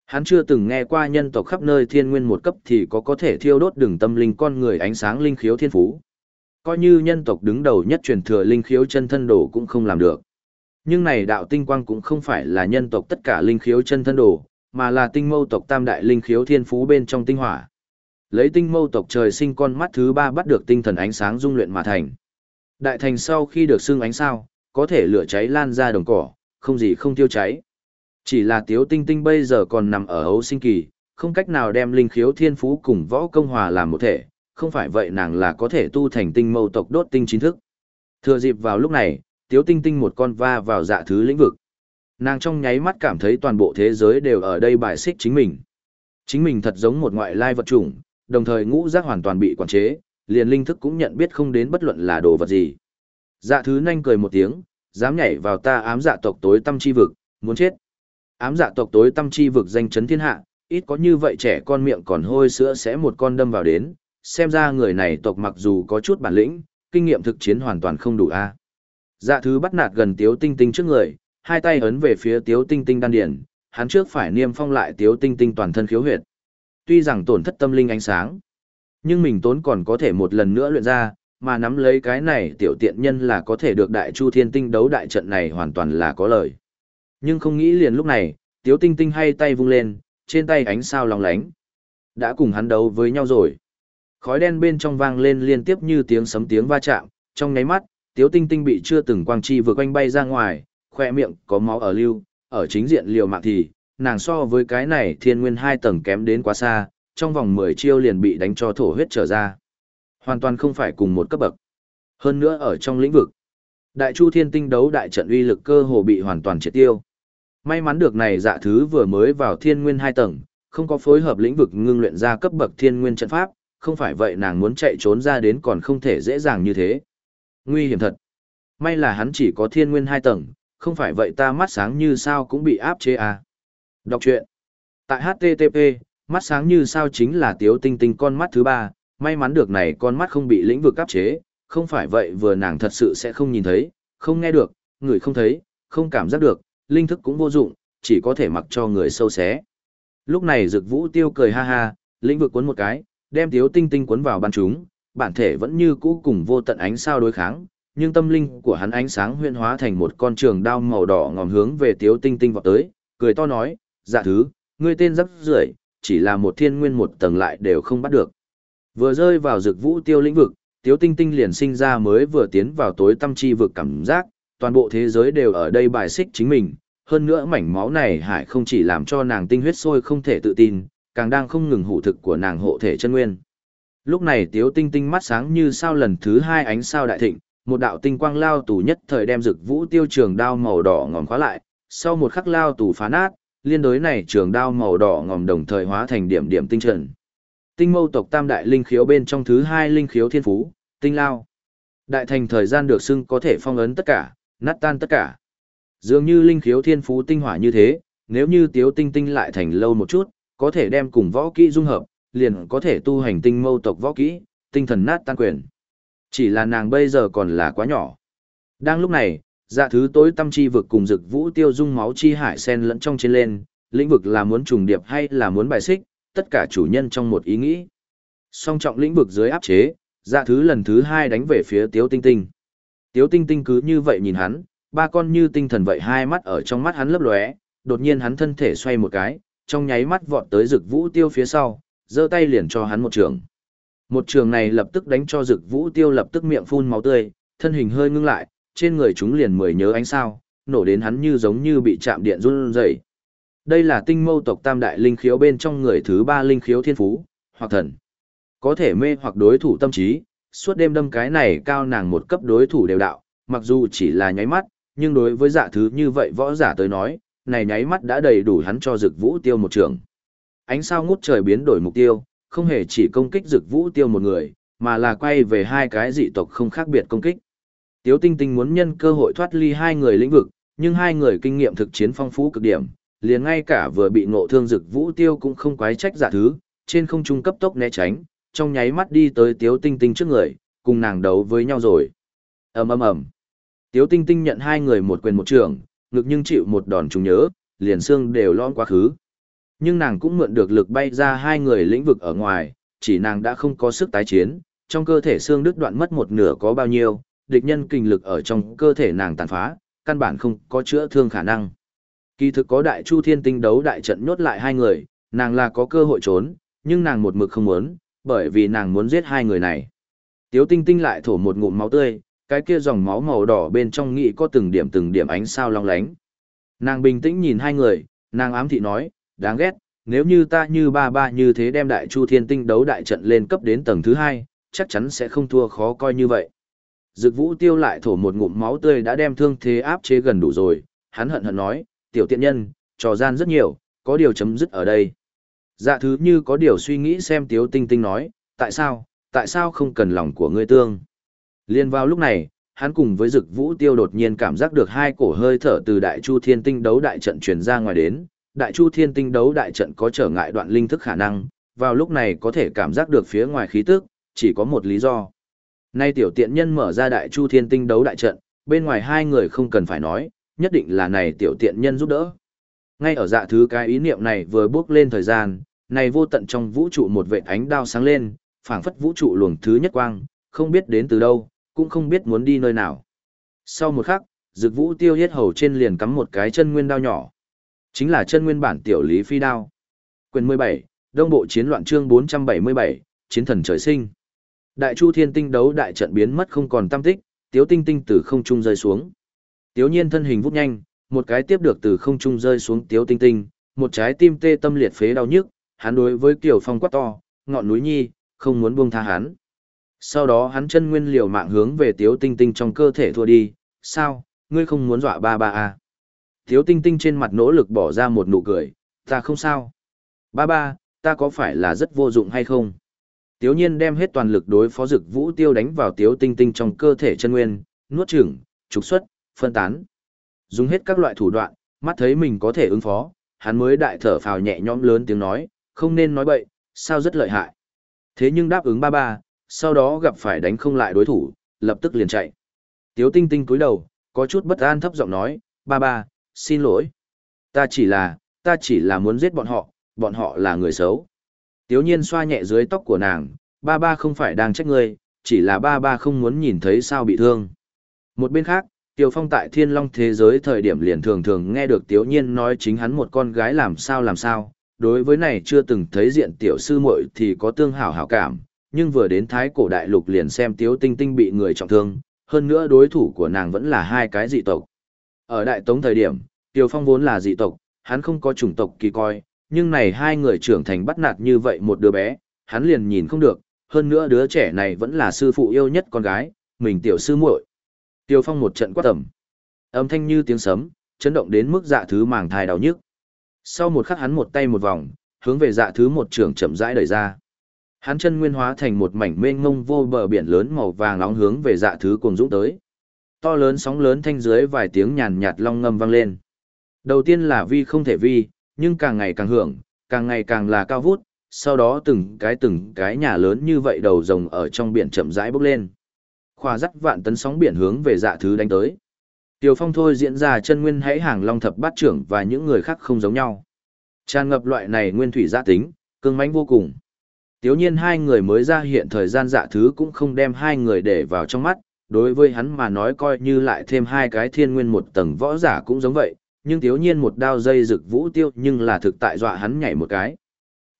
S1: Hắn chưa từng nghe qua nhân tộc khắp nơi thiên nguyên một cấp thì có có thể thiêu đốt đường tâm linh con người ánh sáng linh khiếu thiên phú. Coi như nhân tộc đứng đầu nhất truyền thừa linh khiếu chân thân đồ cũng không làm được. Nhưng này đạo tinh quang cũng không phải là nhân tộc tất cả linh khiếu chân thân đồ, mà là tinh mâu tộc tam đại linh khiếu thiên phú bên trong tinh hỏa. Lấy tinh mâu tộc trời sinh con mắt thứ ba bắt được tinh thần ánh sáng dung luyện mà thành. Đại thành sau khi được xưng ánh sao, có thể lửa cháy lan ra đồng cỏ, không gì không tiêu cháy. Chỉ là tiếu tinh tinh bây giờ còn nằm ở hấu sinh kỳ, không cách nào đem linh khiếu thiên phú cùng võ công hòa làm một thể, không phải vậy nàng là có thể tu thành tinh mâu tộc đốt tinh chính thức. Thừa dịp vào lúc này, tiếu tinh tinh một con va vào dạ thứ lĩnh vực. Nàng trong nháy mắt cảm thấy toàn bộ thế giới đều ở đây bài xích chính mình. Chính mình thật giống một ngoại lai vật chủng, đồng thời ngũ giác hoàn toàn bị quản chế, liền linh thức cũng nhận biết không đến bất luận là đồ vật gì. Dạ thứ nhanh cười một tiếng, dám nhảy vào ta ám dạ tộc tối tâm chi vực, muốn chết. Ám dạ tộc tối tâm chi vực danh chấn thiên hạ, ít có như vậy trẻ con miệng còn hôi sữa sẽ một con đâm vào đến, xem ra người này tộc mặc dù có chút bản lĩnh, kinh nghiệm thực chiến hoàn toàn không đủ a. Dạ thứ bắt nạt gần Tiếu Tinh Tinh trước người, hai tay ấn về phía Tiếu Tinh Tinh đan điền, hắn trước phải niêm phong lại Tiếu Tinh Tinh toàn thân khiếu huyệt. Tuy rằng tổn thất tâm linh ánh sáng, nhưng mình tốn còn có thể một lần nữa luyện ra, mà nắm lấy cái này tiểu tiện nhân là có thể được đại chu thiên tinh đấu đại trận này hoàn toàn là có lời. Nhưng không nghĩ liền lúc này, Tiếu Tinh Tinh hay tay vung lên, trên tay ánh sao lóng lánh. Đã cùng hắn đấu với nhau rồi. Khói đen bên trong vang lên liên tiếp như tiếng sấm tiếng va chạm, trong nháy mắt, Tiếu Tinh Tinh bị chưa từng quang chi vừa quanh bay ra ngoài, khoe miệng có máu ở lưu, ở chính diện liều mạng thì, nàng so với cái này thiên nguyên hai tầng kém đến quá xa, trong vòng 10 chiêu liền bị đánh cho thổ huyết trở ra. Hoàn toàn không phải cùng một cấp bậc. Hơn nữa ở trong lĩnh vực, Đại Chu Thiên Tinh đấu đại trận uy lực cơ hồ bị hoàn toàn triệt tiêu. May mắn được này dạ thứ vừa mới vào thiên nguyên hai tầng, không có phối hợp lĩnh vực ngưng luyện ra cấp bậc thiên nguyên trận pháp, không phải vậy nàng muốn chạy trốn ra đến còn không thể dễ dàng như thế. Nguy hiểm thật. May là hắn chỉ có thiên nguyên hai tầng, không phải vậy ta mắt sáng như sao cũng bị áp chế à. Đọc truyện. Tại HTTP, mắt sáng như sao chính là tiếu tinh tinh con mắt thứ ba, may mắn được này con mắt không bị lĩnh vực áp chế, không phải vậy vừa nàng thật sự sẽ không nhìn thấy, không nghe được, người không thấy, không cảm giác được, linh thức cũng vô dụng, chỉ có thể mặc cho người sâu xé. Lúc này Dực Vũ Tiêu cười ha ha, lĩnh vực cuốn một cái, đem Tiếu Tinh Tinh cuốn vào ban chúng, bản thể vẫn như cũ cùng vô tận ánh sao đối kháng, nhưng tâm linh của hắn ánh sáng huyễn hóa thành một con trường đao màu đỏ ngòm hướng về Tiếu Tinh Tinh vọt tới, cười to nói, "Dạ thứ, ngươi tên rất rưởi, chỉ là một thiên nguyên một tầng lại đều không bắt được." Vừa rơi vào dược Vũ Tiêu lĩnh vực, Tiếu Tinh Tinh liền sinh ra mới vừa tiến vào tối tâm chi vực cảm giác, toàn bộ thế giới đều ở đây bài xích chính mình, hơn nữa mảnh máu này hải không chỉ làm cho nàng tinh huyết sôi không thể tự tin, càng đang không ngừng hủ thực của nàng hộ thể chân nguyên. Lúc này tiếu tinh tinh mắt sáng như sao lần thứ hai ánh sao đại thịnh, một đạo tinh quang lao tù nhất thời đem rực vũ tiêu trường đao màu đỏ ngòm khóa lại, sau một khắc lao tù phá nát, liên đối này trường đao màu đỏ ngòm đồng thời hóa thành điểm điểm tinh trần. Tinh mâu tộc tam đại linh khiếu bên trong thứ hai linh khiếu thiên phú, tinh lao. Đại thành thời gian được xưng có thể phong ấn tất cả, nát tan tất cả. Dường như linh khiếu thiên phú tinh hỏa như thế, nếu như tiếu tinh tinh lại thành lâu một chút, có thể đem cùng võ kỹ dung hợp, liền có thể tu hành tinh mâu tộc võ kỹ, tinh thần nát tan quyền. Chỉ là nàng bây giờ còn là quá nhỏ. Đang lúc này, dạ thứ tối tâm chi vực cùng dực vũ tiêu dung máu chi hải sen lẫn trong trên lên, lĩnh vực là muốn trùng điệp hay là muốn bài xích, tất cả chủ nhân trong một ý nghĩ. Song trọng lĩnh vực dưới áp chế, dạ thứ lần thứ hai đánh về phía tiếu tinh tinh. Tiếu tinh tinh cứ như vậy nhìn hắn, ba con như tinh thần vậy hai mắt ở trong mắt hắn lấp lóe, đột nhiên hắn thân thể xoay một cái, trong nháy mắt vọt tới rực vũ tiêu phía sau, giơ tay liền cho hắn một trường. Một trường này lập tức đánh cho Dực vũ tiêu lập tức miệng phun máu tươi, thân hình hơi ngưng lại, trên người chúng liền mười nhớ ánh sao, nổ đến hắn như giống như bị chạm điện run rẩy. Đây là tinh mâu tộc tam đại linh khiếu bên trong người thứ ba linh khiếu thiên phú, hoặc thần. Có thể mê hoặc đối thủ tâm trí, suốt đêm đâm cái này cao nàng một cấp đối thủ đều đạo, mặc dù chỉ là nháy mắt, nhưng đối với dạ thứ như vậy võ giả tới nói, này nháy mắt đã đầy đủ hắn cho Dực vũ tiêu một trường. Ánh sao ngút trời biến đổi mục tiêu, không hề chỉ công kích Dực Vũ Tiêu một người, mà là quay về hai cái dị tộc không khác biệt công kích. Tiếu Tinh Tinh muốn nhân cơ hội thoát ly hai người lĩnh vực, nhưng hai người kinh nghiệm thực chiến phong phú cực điểm, liền ngay cả vừa bị ngộ thương Dực Vũ Tiêu cũng không quái trách giả thứ, trên không trung cấp tốc né tránh, trong nháy mắt đi tới Tiếu Tinh Tinh trước người, cùng nàng đấu với nhau rồi. ầm ầm ầm. Tiếu Tinh Tinh nhận hai người một quyền một trường, ngực nhưng chịu một đòn trùng nhớ, liền xương đều lõm quá khứ. Nhưng nàng cũng mượn được lực bay ra hai người lĩnh vực ở ngoài, chỉ nàng đã không có sức tái chiến, trong cơ thể xương đứt đoạn mất một nửa có bao nhiêu, địch nhân kinh lực ở trong cơ thể nàng tàn phá, căn bản không có chữa thương khả năng. Kỳ thực có đại chu thiên tinh đấu đại trận nhốt lại hai người, nàng là có cơ hội trốn, nhưng nàng một mực không muốn, bởi vì nàng muốn giết hai người này. Tiếu tinh tinh lại thổ một ngụm máu tươi, cái kia dòng máu màu đỏ bên trong nghị có từng điểm từng điểm ánh sao long lánh. Nàng bình tĩnh nhìn hai người, nàng ám thị nói, đáng ghét, nếu như ta như ba ba như thế đem đại chu thiên tinh đấu đại trận lên cấp đến tầng thứ hai, chắc chắn sẽ không thua khó coi như vậy. Dực vũ tiêu lại thổ một ngụm máu tươi đã đem thương thế áp chế gần đủ rồi, hắn hận hận nói, tiểu tiện nhân, trò gian rất nhiều, có điều chấm dứt ở đây. Dạ thứ như có điều suy nghĩ xem tiếu tinh tinh nói, tại sao, tại sao không cần lòng của ngươi tương. Liên vào lúc này, hắn cùng với dực vũ tiêu đột nhiên cảm giác được hai cổ hơi thở từ đại chu thiên tinh đấu đại trận truyền ra ngoài đến, đại chu thiên tinh đấu đại trận có trở ngại đoạn linh thức khả năng, vào lúc này có thể cảm giác được phía ngoài khí tức, chỉ có một lý do. Nay tiểu tiện nhân mở ra đại chu thiên tinh đấu đại trận, bên ngoài hai người không cần phải nói, nhất định là này tiểu tiện nhân giúp đỡ. Ngay ở dạ thứ cái ý niệm này vừa bước lên thời gian, này vô tận trong vũ trụ một vệt ánh đao sáng lên, phảng phất vũ trụ luồng thứ nhất quang, không biết đến từ đâu, cũng không biết muốn đi nơi nào. Sau một khắc, Dực Vũ Tiêu hết hầu trên liền cắm một cái chân nguyên đao nhỏ. Chính là chân nguyên bản tiểu lý phi đao. Quyền 17, Đông Bộ Chiến loạn chương 477, Chiến thần trời sinh. Đại Chu Thiên Tinh đấu đại trận biến mất không còn tâm tích, Tiếu Tinh Tinh từ không trung rơi xuống. Tiếu Nhiên thân hình vút nhanh, một cái tiếp được từ không trung rơi xuống Tiếu Tinh Tinh, một trái tim tê tâm liệt phế đau nhức, hắn đối với Kiều Phong quát to, ngọn núi nhi, không muốn buông tha hắn. Sau đó hắn chân nguyên liều mạng hướng về Tiếu Tinh Tinh trong cơ thể thua đi, sao, ngươi không muốn dọa ba ba à? Thiếu Tinh Tinh trên mặt nỗ lực bỏ ra một nụ cười, ta không sao. Ba ba, ta có phải là rất vô dụng hay không? Tiếu nhiên đem hết toàn lực đối phó dực vũ tiêu đánh vào Tiếu Tinh Tinh trong cơ thể chân nguyên, nuốt chửng, trục xuất, phân tán. Dùng hết các loại thủ đoạn, mắt thấy mình có thể ứng phó, hắn mới đại thở phào nhẹ nhõm lớn tiếng nói, không nên nói bậy, sao rất lợi hại. Thế nhưng đáp ứng ba ba, sau đó gặp phải đánh không lại đối thủ, lập tức liền chạy. Tiếu tinh tinh cúi đầu, có chút bất an thấp giọng nói, ba ba, xin lỗi. Ta chỉ là, ta chỉ là muốn giết bọn họ, bọn họ là người xấu. Tiếu nhiên xoa nhẹ dưới tóc của nàng, ba ba không phải đang trách ngươi, chỉ là ba ba không muốn nhìn thấy sao bị thương. Một bên khác, Tiêu Phong tại thiên long thế giới thời điểm liền thường thường nghe được Tiếu nhiên nói chính hắn một con gái làm sao làm sao, đối với này chưa từng thấy diện tiểu sư muội thì có tương hảo hảo cảm, nhưng vừa đến thái cổ đại lục liền xem tiếu tinh tinh bị người trọng thương, hơn nữa đối thủ của nàng vẫn là hai cái dị tộc. Ở đại tống thời điểm, Tiều Phong vốn là dị tộc, hắn không có chủng tộc kỳ coi, nhưng này hai người trưởng thành bắt nạt như vậy một đứa bé, hắn liền nhìn không được, hơn nữa đứa trẻ này vẫn là sư phụ yêu nhất con gái, mình tiểu sư muội. Tiêu Phong một trận quát tầm. Âm thanh như tiếng sấm, chấn động đến mức dạ thứ màng thai đau nhức. Sau một khắc hắn một tay một vòng, hướng về dạ thứ một trường chậm rãi đẩy ra. Hắn chân nguyên hóa thành một mảnh mênh mông vô bờ biển lớn màu vàng nóng hướng về dạ thứ cùng dũng tới. To lớn sóng lớn thanh dưới vài tiếng nhàn nhạt long ngâm vang lên. Đầu tiên là vi không thể vi, nhưng càng ngày càng hưởng, càng ngày càng là cao vút, sau đó từng cái từng cái nhà lớn như vậy đầu rồng ở trong biển chậm rãi bốc lên. Khoa dắt vạn tấn sóng biển hướng về dạ thứ đánh tới. Tiểu phong thôi diễn ra chân nguyên hãy hàng long thập bát trưởng và những người khác không giống nhau. Tràn ngập loại này nguyên thủy gia tính, cương mãnh vô cùng. Tiếu nhiên hai người mới ra hiện thời gian dạ thứ cũng không đem hai người để vào trong mắt, đối với hắn mà nói coi như lại thêm hai cái thiên nguyên một tầng võ giả cũng giống vậy, nhưng thiếu nhiên một đao dây rực vũ tiêu nhưng là thực tại dọa hắn nhảy một cái.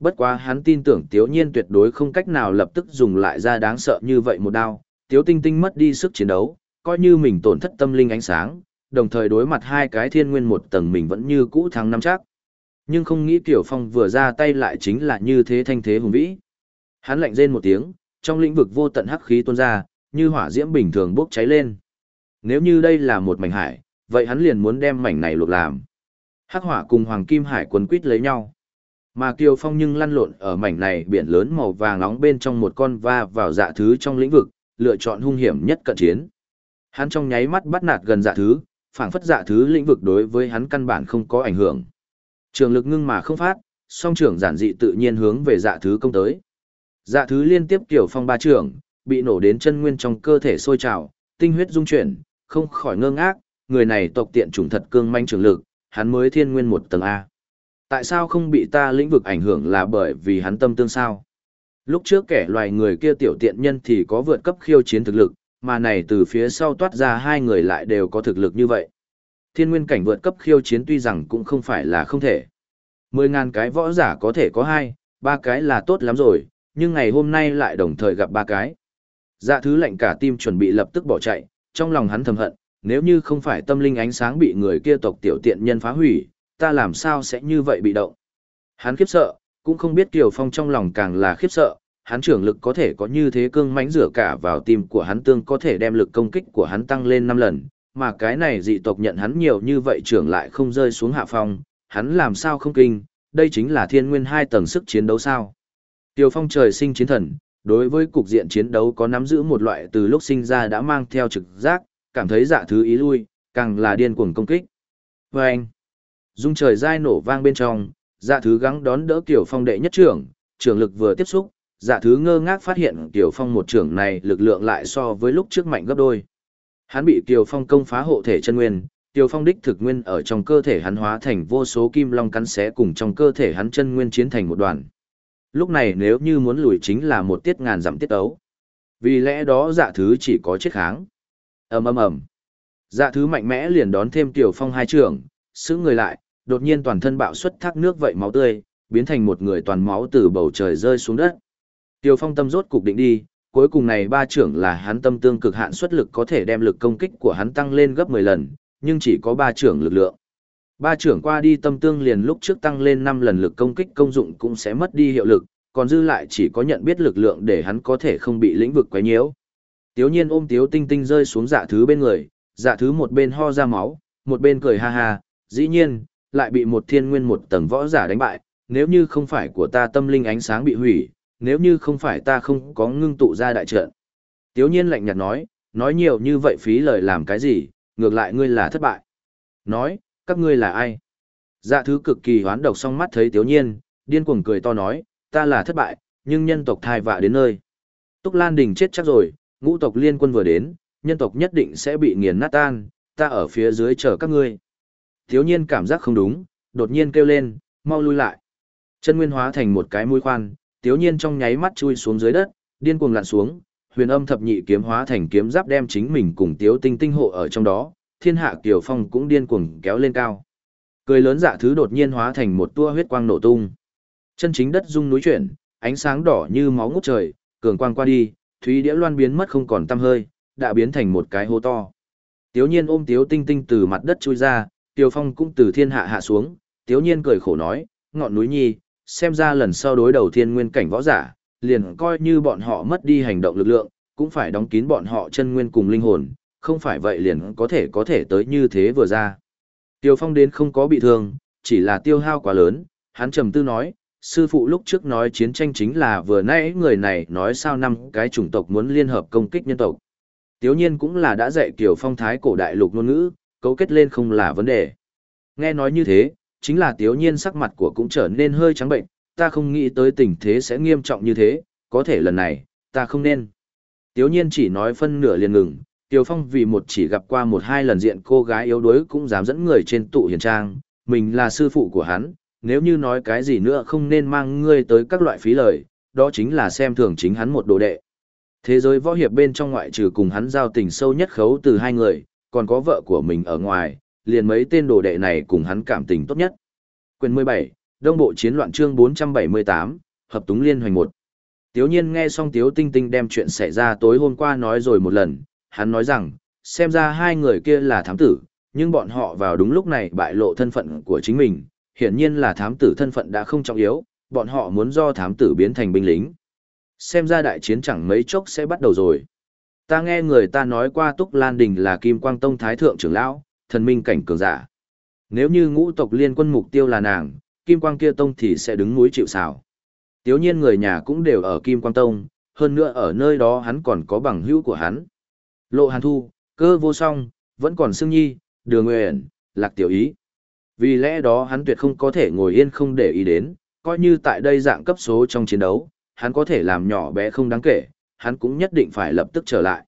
S1: Bất quá hắn tin tưởng thiếu nhiên tuyệt đối không cách nào lập tức dùng lại ra đáng sợ như vậy một đao, thiếu tinh tinh mất đi sức chiến đấu, coi như mình tổn thất tâm linh ánh sáng, đồng thời đối mặt hai cái thiên nguyên một tầng mình vẫn như cũ thắng năm chắc. Nhưng không nghĩ Tiểu Phong vừa ra tay lại chính là như thế thanh thế hùng vĩ. Hắn lạnh rên một tiếng, trong lĩnh vực vô tận hắc khí tuôn ra, như hỏa diễm bình thường bốc cháy lên. Nếu như đây là một mảnh hải, vậy hắn liền muốn đem mảnh này luộc làm. Hắc hỏa cùng hoàng kim hải quấn quýt lấy nhau. Mà Kiều Phong nhưng lăn lộn ở mảnh này biển lớn màu vàng nóng bên trong một con va vào dạ thứ trong lĩnh vực, lựa chọn hung hiểm nhất cận chiến. Hắn trong nháy mắt bắt nạt gần dạ thứ, phảng phất dạ thứ lĩnh vực đối với hắn căn bản không có ảnh hưởng. Trường lực ngưng mà không phát, song trưởng giản dị tự nhiên hướng về dạ thứ công tới. Dạ thứ liên tiếp Kiều Phong ba trưởng, bị nổ đến chân nguyên trong cơ thể sôi trào, tinh huyết dung chuyển, không khỏi ngơ ngác, người này tộc tiện chủng thật cương manh trường lực, hắn mới thiên nguyên một tầng A. Tại sao không bị ta lĩnh vực ảnh hưởng là bởi vì hắn tâm tương sao? Lúc trước kẻ loài người kia tiểu tiện nhân thì có vượt cấp khiêu chiến thực lực, mà này từ phía sau toát ra hai người lại đều có thực lực như vậy. Thiên nguyên cảnh vượt cấp khiêu chiến tuy rằng cũng không phải là không thể. Mười ngàn cái võ giả có thể có hai, ba cái là tốt lắm rồi, nhưng ngày hôm nay lại đồng thời gặp ba cái. Dạ thứ lệnh cả tim chuẩn bị lập tức bỏ chạy, trong lòng hắn thầm hận, nếu như không phải tâm linh ánh sáng bị người kia tộc tiểu tiện nhân phá hủy, ta làm sao sẽ như vậy bị động. Hắn khiếp sợ, cũng không biết Kiều Phong trong lòng càng là khiếp sợ, hắn trưởng lực có thể có như thế cương mãnh rửa cả vào tim của hắn tương có thể đem lực công kích của hắn tăng lên 5 lần, mà cái này dị tộc nhận hắn nhiều như vậy trưởng lại không rơi xuống hạ phong, hắn làm sao không kinh, đây chính là thiên nguyên hai tầng sức chiến đấu sao. Tiêu Phong trời sinh chiến thần, đối với cục diện chiến đấu có nắm giữ một loại từ lúc sinh ra đã mang theo trực giác, cảm thấy dạ thứ ý lui, càng là điên cuồng công kích. Và anh, dung trời dai nổ vang bên trong, dạ thứ gắng đón đỡ Tiểu Phong đệ nhất trưởng, trưởng lực vừa tiếp xúc, dạ thứ ngơ ngác phát hiện Tiểu Phong một trưởng này lực lượng lại so với lúc trước mạnh gấp đôi. Hắn bị Tiểu Phong công phá hộ thể chân nguyên, Tiểu Phong đích thực nguyên ở trong cơ thể hắn hóa thành vô số kim long cắn xé cùng trong cơ thể hắn chân nguyên chiến thành một đoàn. Lúc này nếu như muốn lùi chính là một tiết ngàn dặm tiết ấu. Vì lẽ đó dạ thứ chỉ có chết kháng ầm ầm ầm dạ thứ mạnh mẽ liền đón thêm tiểu phong hai trường giữ người lại đột nhiên toàn thân bạo xuất thác nước vậy máu tươi biến thành một người toàn máu từ bầu trời rơi xuống đất tiểu phong tâm rốt cục định đi cuối cùng này ba trưởng là hắn tâm tương cực hạn xuất lực có thể đem lực công kích của hắn tăng lên gấp 10 lần, nhưng chỉ có ba trưởng lực lượng. Ba trưởng qua đi tâm tương liền lúc trước tăng lên 5 lần lực công kích công dụng cũng sẽ mất đi hiệu lực, còn dư lại chỉ có nhận biết lực lượng để hắn có thể không bị lĩnh vực quấy nhiễu. Tiếu nhiên ôm tiếu tinh tinh rơi xuống dạ thứ bên người, dạ thứ một bên ho ra máu, một bên cười ha ha, dĩ nhiên, lại bị một thiên nguyên một tầng võ giả đánh bại, nếu như không phải của ta tâm linh ánh sáng bị hủy, nếu như không phải ta không có ngưng tụ ra đại trận. Tiếu nhiên lạnh nhạt nói, nói nhiều như vậy phí lời làm cái gì, ngược lại ngươi là thất bại. Nói, các ngươi là ai? Dạ thứ cực kỳ hoán độc song mắt thấy tiếu nhiên, điên cuồng cười to nói, ta là thất bại, nhưng nhân tộc thai vạ đến nơi. Túc Lan Đình chết chắc rồi, ngũ tộc liên quân vừa đến, nhân tộc nhất định sẽ bị nghiền nát tan, ta ở phía dưới chờ các ngươi. Thiếu nhiên cảm giác không đúng, đột nhiên kêu lên, mau lui lại. Chân nguyên hóa thành một cái mũi khoan, thiếu nhiên trong nháy mắt chui xuống dưới đất, điên cuồng lặn xuống, huyền âm thập nhị kiếm hóa thành kiếm giáp đem chính mình cùng tiếu tinh tinh hộ ở trong đó, thiên hạ kiều phong cũng điên cuồng kéo lên cao. Cười lớn dạ thứ đột nhiên hóa thành một tua huyết quang nổ tung. Chân chính đất rung núi chuyển, ánh sáng đỏ như máu ngút trời, cường quang qua đi, Thúy Đĩa Loan biến mất không còn tăm hơi, đã biến thành một cái hố to. Tiếu nhiên ôm Tiếu Tinh Tinh từ mặt đất chui ra, Tiêu Phong cũng từ thiên hạ hạ xuống, Tiếu nhiên cười khổ nói, ngọn núi nhi, xem ra lần sau đối đầu thiên nguyên cảnh võ giả, liền coi như bọn họ mất đi hành động lực lượng, cũng phải đóng kín bọn họ chân nguyên cùng linh hồn, không phải vậy liền có thể có thể tới như thế vừa ra. Tiêu Phong đến không có bị thương, chỉ là tiêu hao quá lớn, hắn trầm tư nói, sư phụ lúc trước nói chiến tranh chính là vừa nãy người này nói sao năm cái chủng tộc muốn liên hợp công kích nhân tộc. Tiếu nhiên cũng là đã dạy Tiêu phong thái cổ đại lục ngôn ngữ, cấu kết lên không là vấn đề. Nghe nói như thế, chính là tiếu nhiên sắc mặt của cũng trở nên hơi trắng bệnh, ta không nghĩ tới tình thế sẽ nghiêm trọng như thế, có thể lần này, ta không nên. Tiếu nhiên chỉ nói phân nửa liền ngừng, Tiêu Phong vì một chỉ gặp qua một hai lần diện cô gái yếu đuối cũng dám dẫn người trên tụ hiền trang, mình là sư phụ của hắn, nếu như nói cái gì nữa không nên mang ngươi tới các loại phí lời, đó chính là xem thường chính hắn một đồ đệ. Thế giới võ hiệp bên trong ngoại trừ cùng hắn giao tình sâu nhất khấu từ hai người, còn có vợ của mình ở ngoài, liền mấy tên đồ đệ này cùng hắn cảm tình tốt nhất. Quyền 17, Đông Bộ Chiến loạn chương 478, Hợp Túng Liên Hoành 1. Tiếu nhiên nghe xong Tiếu Tinh Tinh đem chuyện xảy ra tối hôm qua nói rồi một lần, hắn nói rằng, xem ra hai người kia là thám tử, nhưng bọn họ vào đúng lúc này bại lộ thân phận của chính mình, hiển nhiên là thám tử thân phận đã không trọng yếu, bọn họ muốn do thám tử biến thành binh lính. Xem ra đại chiến chẳng mấy chốc sẽ bắt đầu rồi. Ta nghe người ta nói qua Túc Lan Đình là Kim Quang Tông Thái Thượng trưởng lão, thần minh cảnh cường giả. Nếu như ngũ tộc liên quân mục tiêu là nàng, Kim Quang kia tông thì sẽ đứng núi chịu sào. Tiếu nhiên người nhà cũng đều ở Kim Quang Tông, hơn nữa ở nơi đó hắn còn có bằng hữu của hắn. Lộ Hàn Thu, cơ vô song, vẫn còn Sương Nhi, Đường Nguyện, Lạc Tiểu Ý. Vì lẽ đó hắn tuyệt không có thể ngồi yên không để ý đến, coi như tại đây dạng cấp số trong chiến đấu, hắn có thể làm nhỏ bé không đáng kể, hắn cũng nhất định phải lập tức trở lại.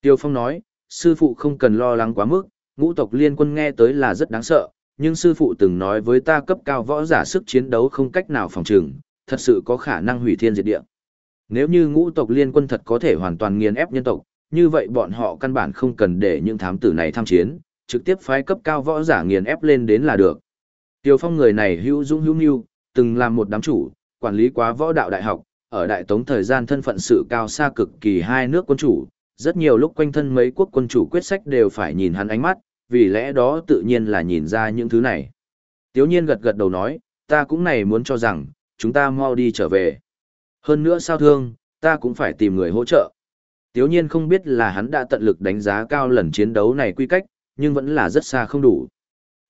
S1: Tiêu Phong nói, sư phụ không cần lo lắng quá mức, ngũ tộc liên quân nghe tới là rất đáng sợ, nhưng sư phụ từng nói với ta cấp cao võ giả sức chiến đấu không cách nào phòng trừng, thật sự có khả năng hủy thiên diệt địa. Nếu như ngũ tộc liên quân thật có thể hoàn toàn nghiền ép nhân tộc, như vậy bọn họ căn bản không cần để những thám tử này tham chiến, trực tiếp phái cấp cao võ giả nghiền ép lên đến là được. Tiêu Phong người này hữu dũng hữu nhu, từng làm một đám chủ, quản lý quá võ đạo đại học, ở đại tống thời gian thân phận sự cao xa cực kỳ hai nước quân chủ, rất nhiều lúc quanh thân mấy quốc quân chủ quyết sách đều phải nhìn hắn ánh mắt, vì lẽ đó tự nhiên là nhìn ra những thứ này. Tiếu nhiên gật gật đầu nói, ta cũng này muốn cho rằng, chúng ta mau đi trở về. Hơn nữa sao thương, ta cũng phải tìm người hỗ trợ. Tiếu nhiên không biết là hắn đã tận lực đánh giá cao lần chiến đấu này quy cách, nhưng vẫn là rất xa không đủ.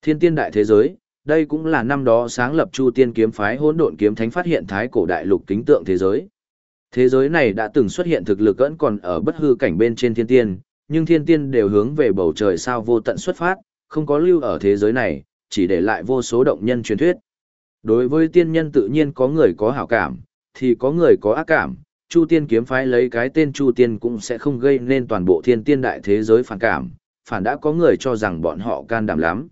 S1: Thiên tiên đại thế giới, đây cũng là năm đó sáng lập Chu Tiên kiếm phái hỗn độn kiếm thánh phát hiện thái cổ đại lục kính tượng thế giới. Thế giới này đã từng xuất hiện thực lực vẫn còn ở bất hư cảnh bên trên thiên tiên, nhưng thiên tiên đều hướng về bầu trời sao vô tận xuất phát, không có lưu ở thế giới này, chỉ để lại vô số động nhân truyền thuyết. Đối với tiên nhân tự nhiên có người có hảo cảm, thì có người có ác cảm, Chu Tiên kiếm phái lấy cái tên Chu Tiên cũng sẽ không gây nên toàn bộ thiên tiên đại thế giới phản cảm, phản đã có người cho rằng bọn họ can đảm lắm.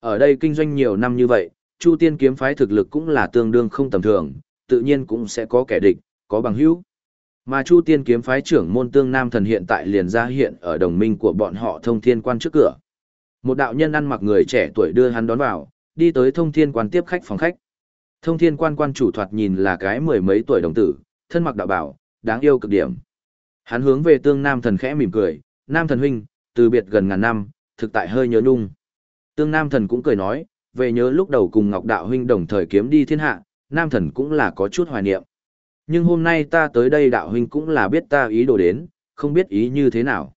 S1: Ở đây kinh doanh nhiều năm như vậy, Chu Tiên kiếm phái thực lực cũng là tương đương không tầm thường, tự nhiên cũng sẽ có kẻ địch, có bằng hữu. Mà Chu Tiên kiếm phái trưởng môn Tương Nam thần hiện tại liền ra hiện ở đồng minh của bọn họ Thông Thiên quan trước cửa. Một đạo nhân ăn mặc người trẻ tuổi đưa hắn đón vào, đi tới Thông Thiên quan tiếp khách phòng khách. Thông Thiên quan quan chủ thoạt nhìn là cái mười mấy tuổi đồng tử, thân mặc đạo bảo, đáng yêu cực điểm. Hắn hướng về Tương Nam thần khẽ mỉm cười, "Nam thần huynh, từ biệt gần ngàn năm, thực tại hơi nhớ nhung." Tương Nam thần cũng cười nói, về nhớ lúc đầu cùng Ngọc đạo huynh đồng thời kiếm đi thiên hạ, Nam thần cũng là có chút hoài niệm. Nhưng hôm nay ta tới đây đạo huynh cũng là biết ta ý đồ đến, không biết ý như thế nào.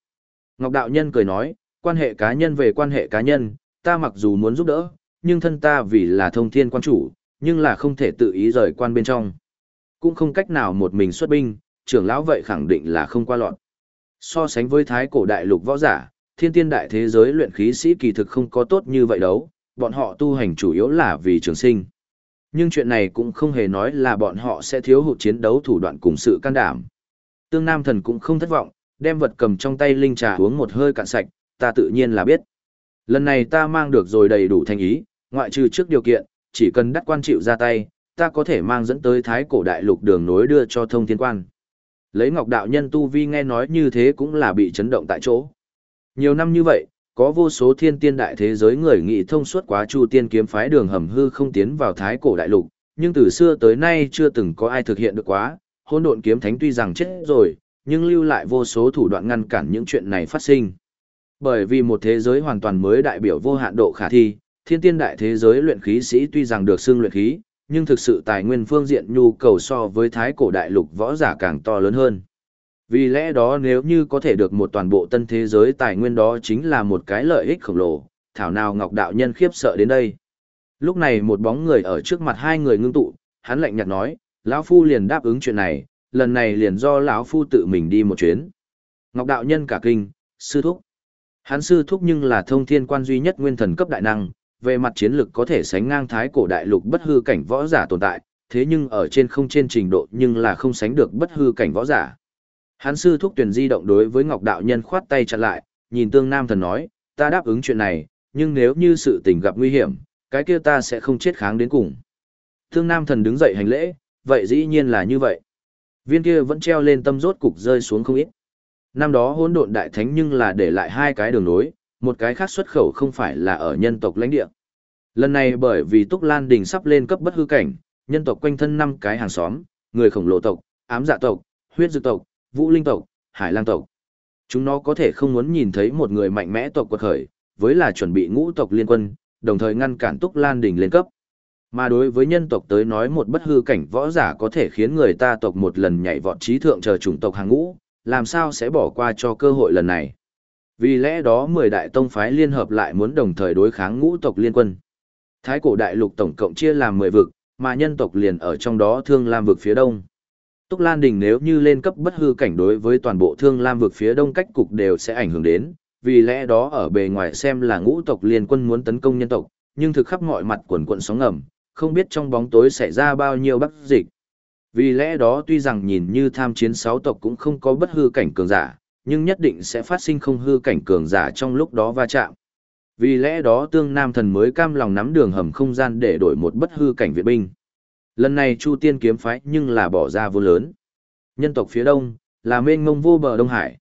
S1: Ngọc đạo nhân cười nói, quan hệ cá nhân về quan hệ cá nhân, ta mặc dù muốn giúp đỡ, nhưng thân ta vì là thông thiên quan chủ, nhưng là không thể tự ý rời quan bên trong. Cũng không cách nào một mình xuất binh, trưởng lão vậy khẳng định là không qua lọt. So sánh với thái cổ đại lục võ giả, thiên tiên đại thế giới luyện khí sĩ kỳ thực không có tốt như vậy đâu, bọn họ tu hành chủ yếu là vì trường sinh. Nhưng chuyện này cũng không hề nói là bọn họ sẽ thiếu hụt chiến đấu thủ đoạn cùng sự can đảm. Tương Nam Thần cũng không thất vọng, đem vật cầm trong tay linh trà uống một hơi cạn sạch, ta tự nhiên là biết. Lần này ta mang được rồi đầy đủ thành ý, ngoại trừ trước điều kiện, chỉ cần đắc quan chịu ra tay, ta có thể mang dẫn tới thái cổ đại lục đường nối đưa cho thông thiên quan. Lấy ngọc đạo nhân tu vi nghe nói như thế cũng là bị chấn động tại chỗ. Nhiều năm như vậy, có vô số thiên tiên đại thế giới người nghị thông suốt quá chu tiên kiếm phái đường hầm hư không tiến vào thái cổ đại lục, nhưng từ xưa tới nay chưa từng có ai thực hiện được quá, hôn độn kiếm thánh tuy rằng chết rồi, nhưng lưu lại vô số thủ đoạn ngăn cản những chuyện này phát sinh. Bởi vì một thế giới hoàn toàn mới đại biểu vô hạn độ khả thi, thiên tiên đại thế giới luyện khí sĩ tuy rằng được xưng luyện khí, nhưng thực sự tài nguyên phương diện nhu cầu so với thái cổ đại lục võ giả càng to lớn hơn. Vì lẽ đó nếu như có thể được một toàn bộ tân thế giới tài nguyên đó chính là một cái lợi ích khổng lồ, thảo nào Ngọc Đạo Nhân khiếp sợ đến đây. Lúc này một bóng người ở trước mặt hai người ngưng tụ, hắn lạnh nhạt nói, lão Phu liền đáp ứng chuyện này, lần này liền do lão Phu tự mình đi một chuyến. Ngọc Đạo Nhân cả kinh, sư thúc. Hắn sư thúc nhưng là thông thiên quan duy nhất nguyên thần cấp đại năng, về mặt chiến lực có thể sánh ngang thái cổ đại lục bất hư cảnh võ giả tồn tại, thế nhưng ở trên không trên trình độ nhưng là không sánh được bất hư cảnh võ giả. Hán sư thúc tuyển di động đối với Ngọc Đạo Nhân khoát tay chặn lại, nhìn tương nam thần nói, ta đáp ứng chuyện này, nhưng nếu như sự tình gặp nguy hiểm, cái kia ta sẽ không chết kháng đến cùng. Tương nam thần đứng dậy hành lễ, vậy dĩ nhiên là như vậy. Viên kia vẫn treo lên tâm rốt cục rơi xuống không ít. Năm đó hỗn độn đại thánh nhưng là để lại hai cái đường nối, một cái khác xuất khẩu không phải là ở nhân tộc lãnh địa. Lần này bởi vì Túc Lan Đình sắp lên cấp bất hư cảnh, nhân tộc quanh thân năm cái hàng xóm, người khổng lồ tộc, ám dạ tộc, huyết dược tộc, vũ linh tộc, hải lang tộc. Chúng nó có thể không muốn nhìn thấy một người mạnh mẽ tộc quật khởi, với là chuẩn bị ngũ tộc liên quân, đồng thời ngăn cản Túc Lan Đình lên cấp. Mà đối với nhân tộc tới nói một bất hư cảnh võ giả có thể khiến người ta tộc một lần nhảy vọt trí thượng chờ chủng tộc hàng ngũ, làm sao sẽ bỏ qua cho cơ hội lần này. Vì lẽ đó 10 đại tông phái liên hợp lại muốn đồng thời đối kháng ngũ tộc liên quân. Thái cổ đại lục tổng cộng chia làm 10 vực, mà nhân tộc liền ở trong đó Thương Lam vực phía đông. Túc Lan Đình nếu như lên cấp bất hư cảnh đối với toàn bộ Thương Lam vực phía đông cách cục đều sẽ ảnh hưởng đến, vì lẽ đó ở bề ngoài xem là ngũ tộc liên quân muốn tấn công nhân tộc, nhưng thực khắp mọi mặt quần quận sóng ngầm, không biết trong bóng tối xảy ra bao nhiêu bắc dịch. Vì lẽ đó tuy rằng nhìn như tham chiến sáu tộc cũng không có bất hư cảnh cường giả, nhưng nhất định sẽ phát sinh không hư cảnh cường giả trong lúc đó va chạm. Vì lẽ đó tương nam thần mới cam lòng nắm đường hầm không gian để đổi một bất hư cảnh viện binh. Lần này Chu Tiên kiếm phái nhưng là bỏ ra vô lớn. Nhân tộc phía đông, là mênh mông vô bờ Đông Hải.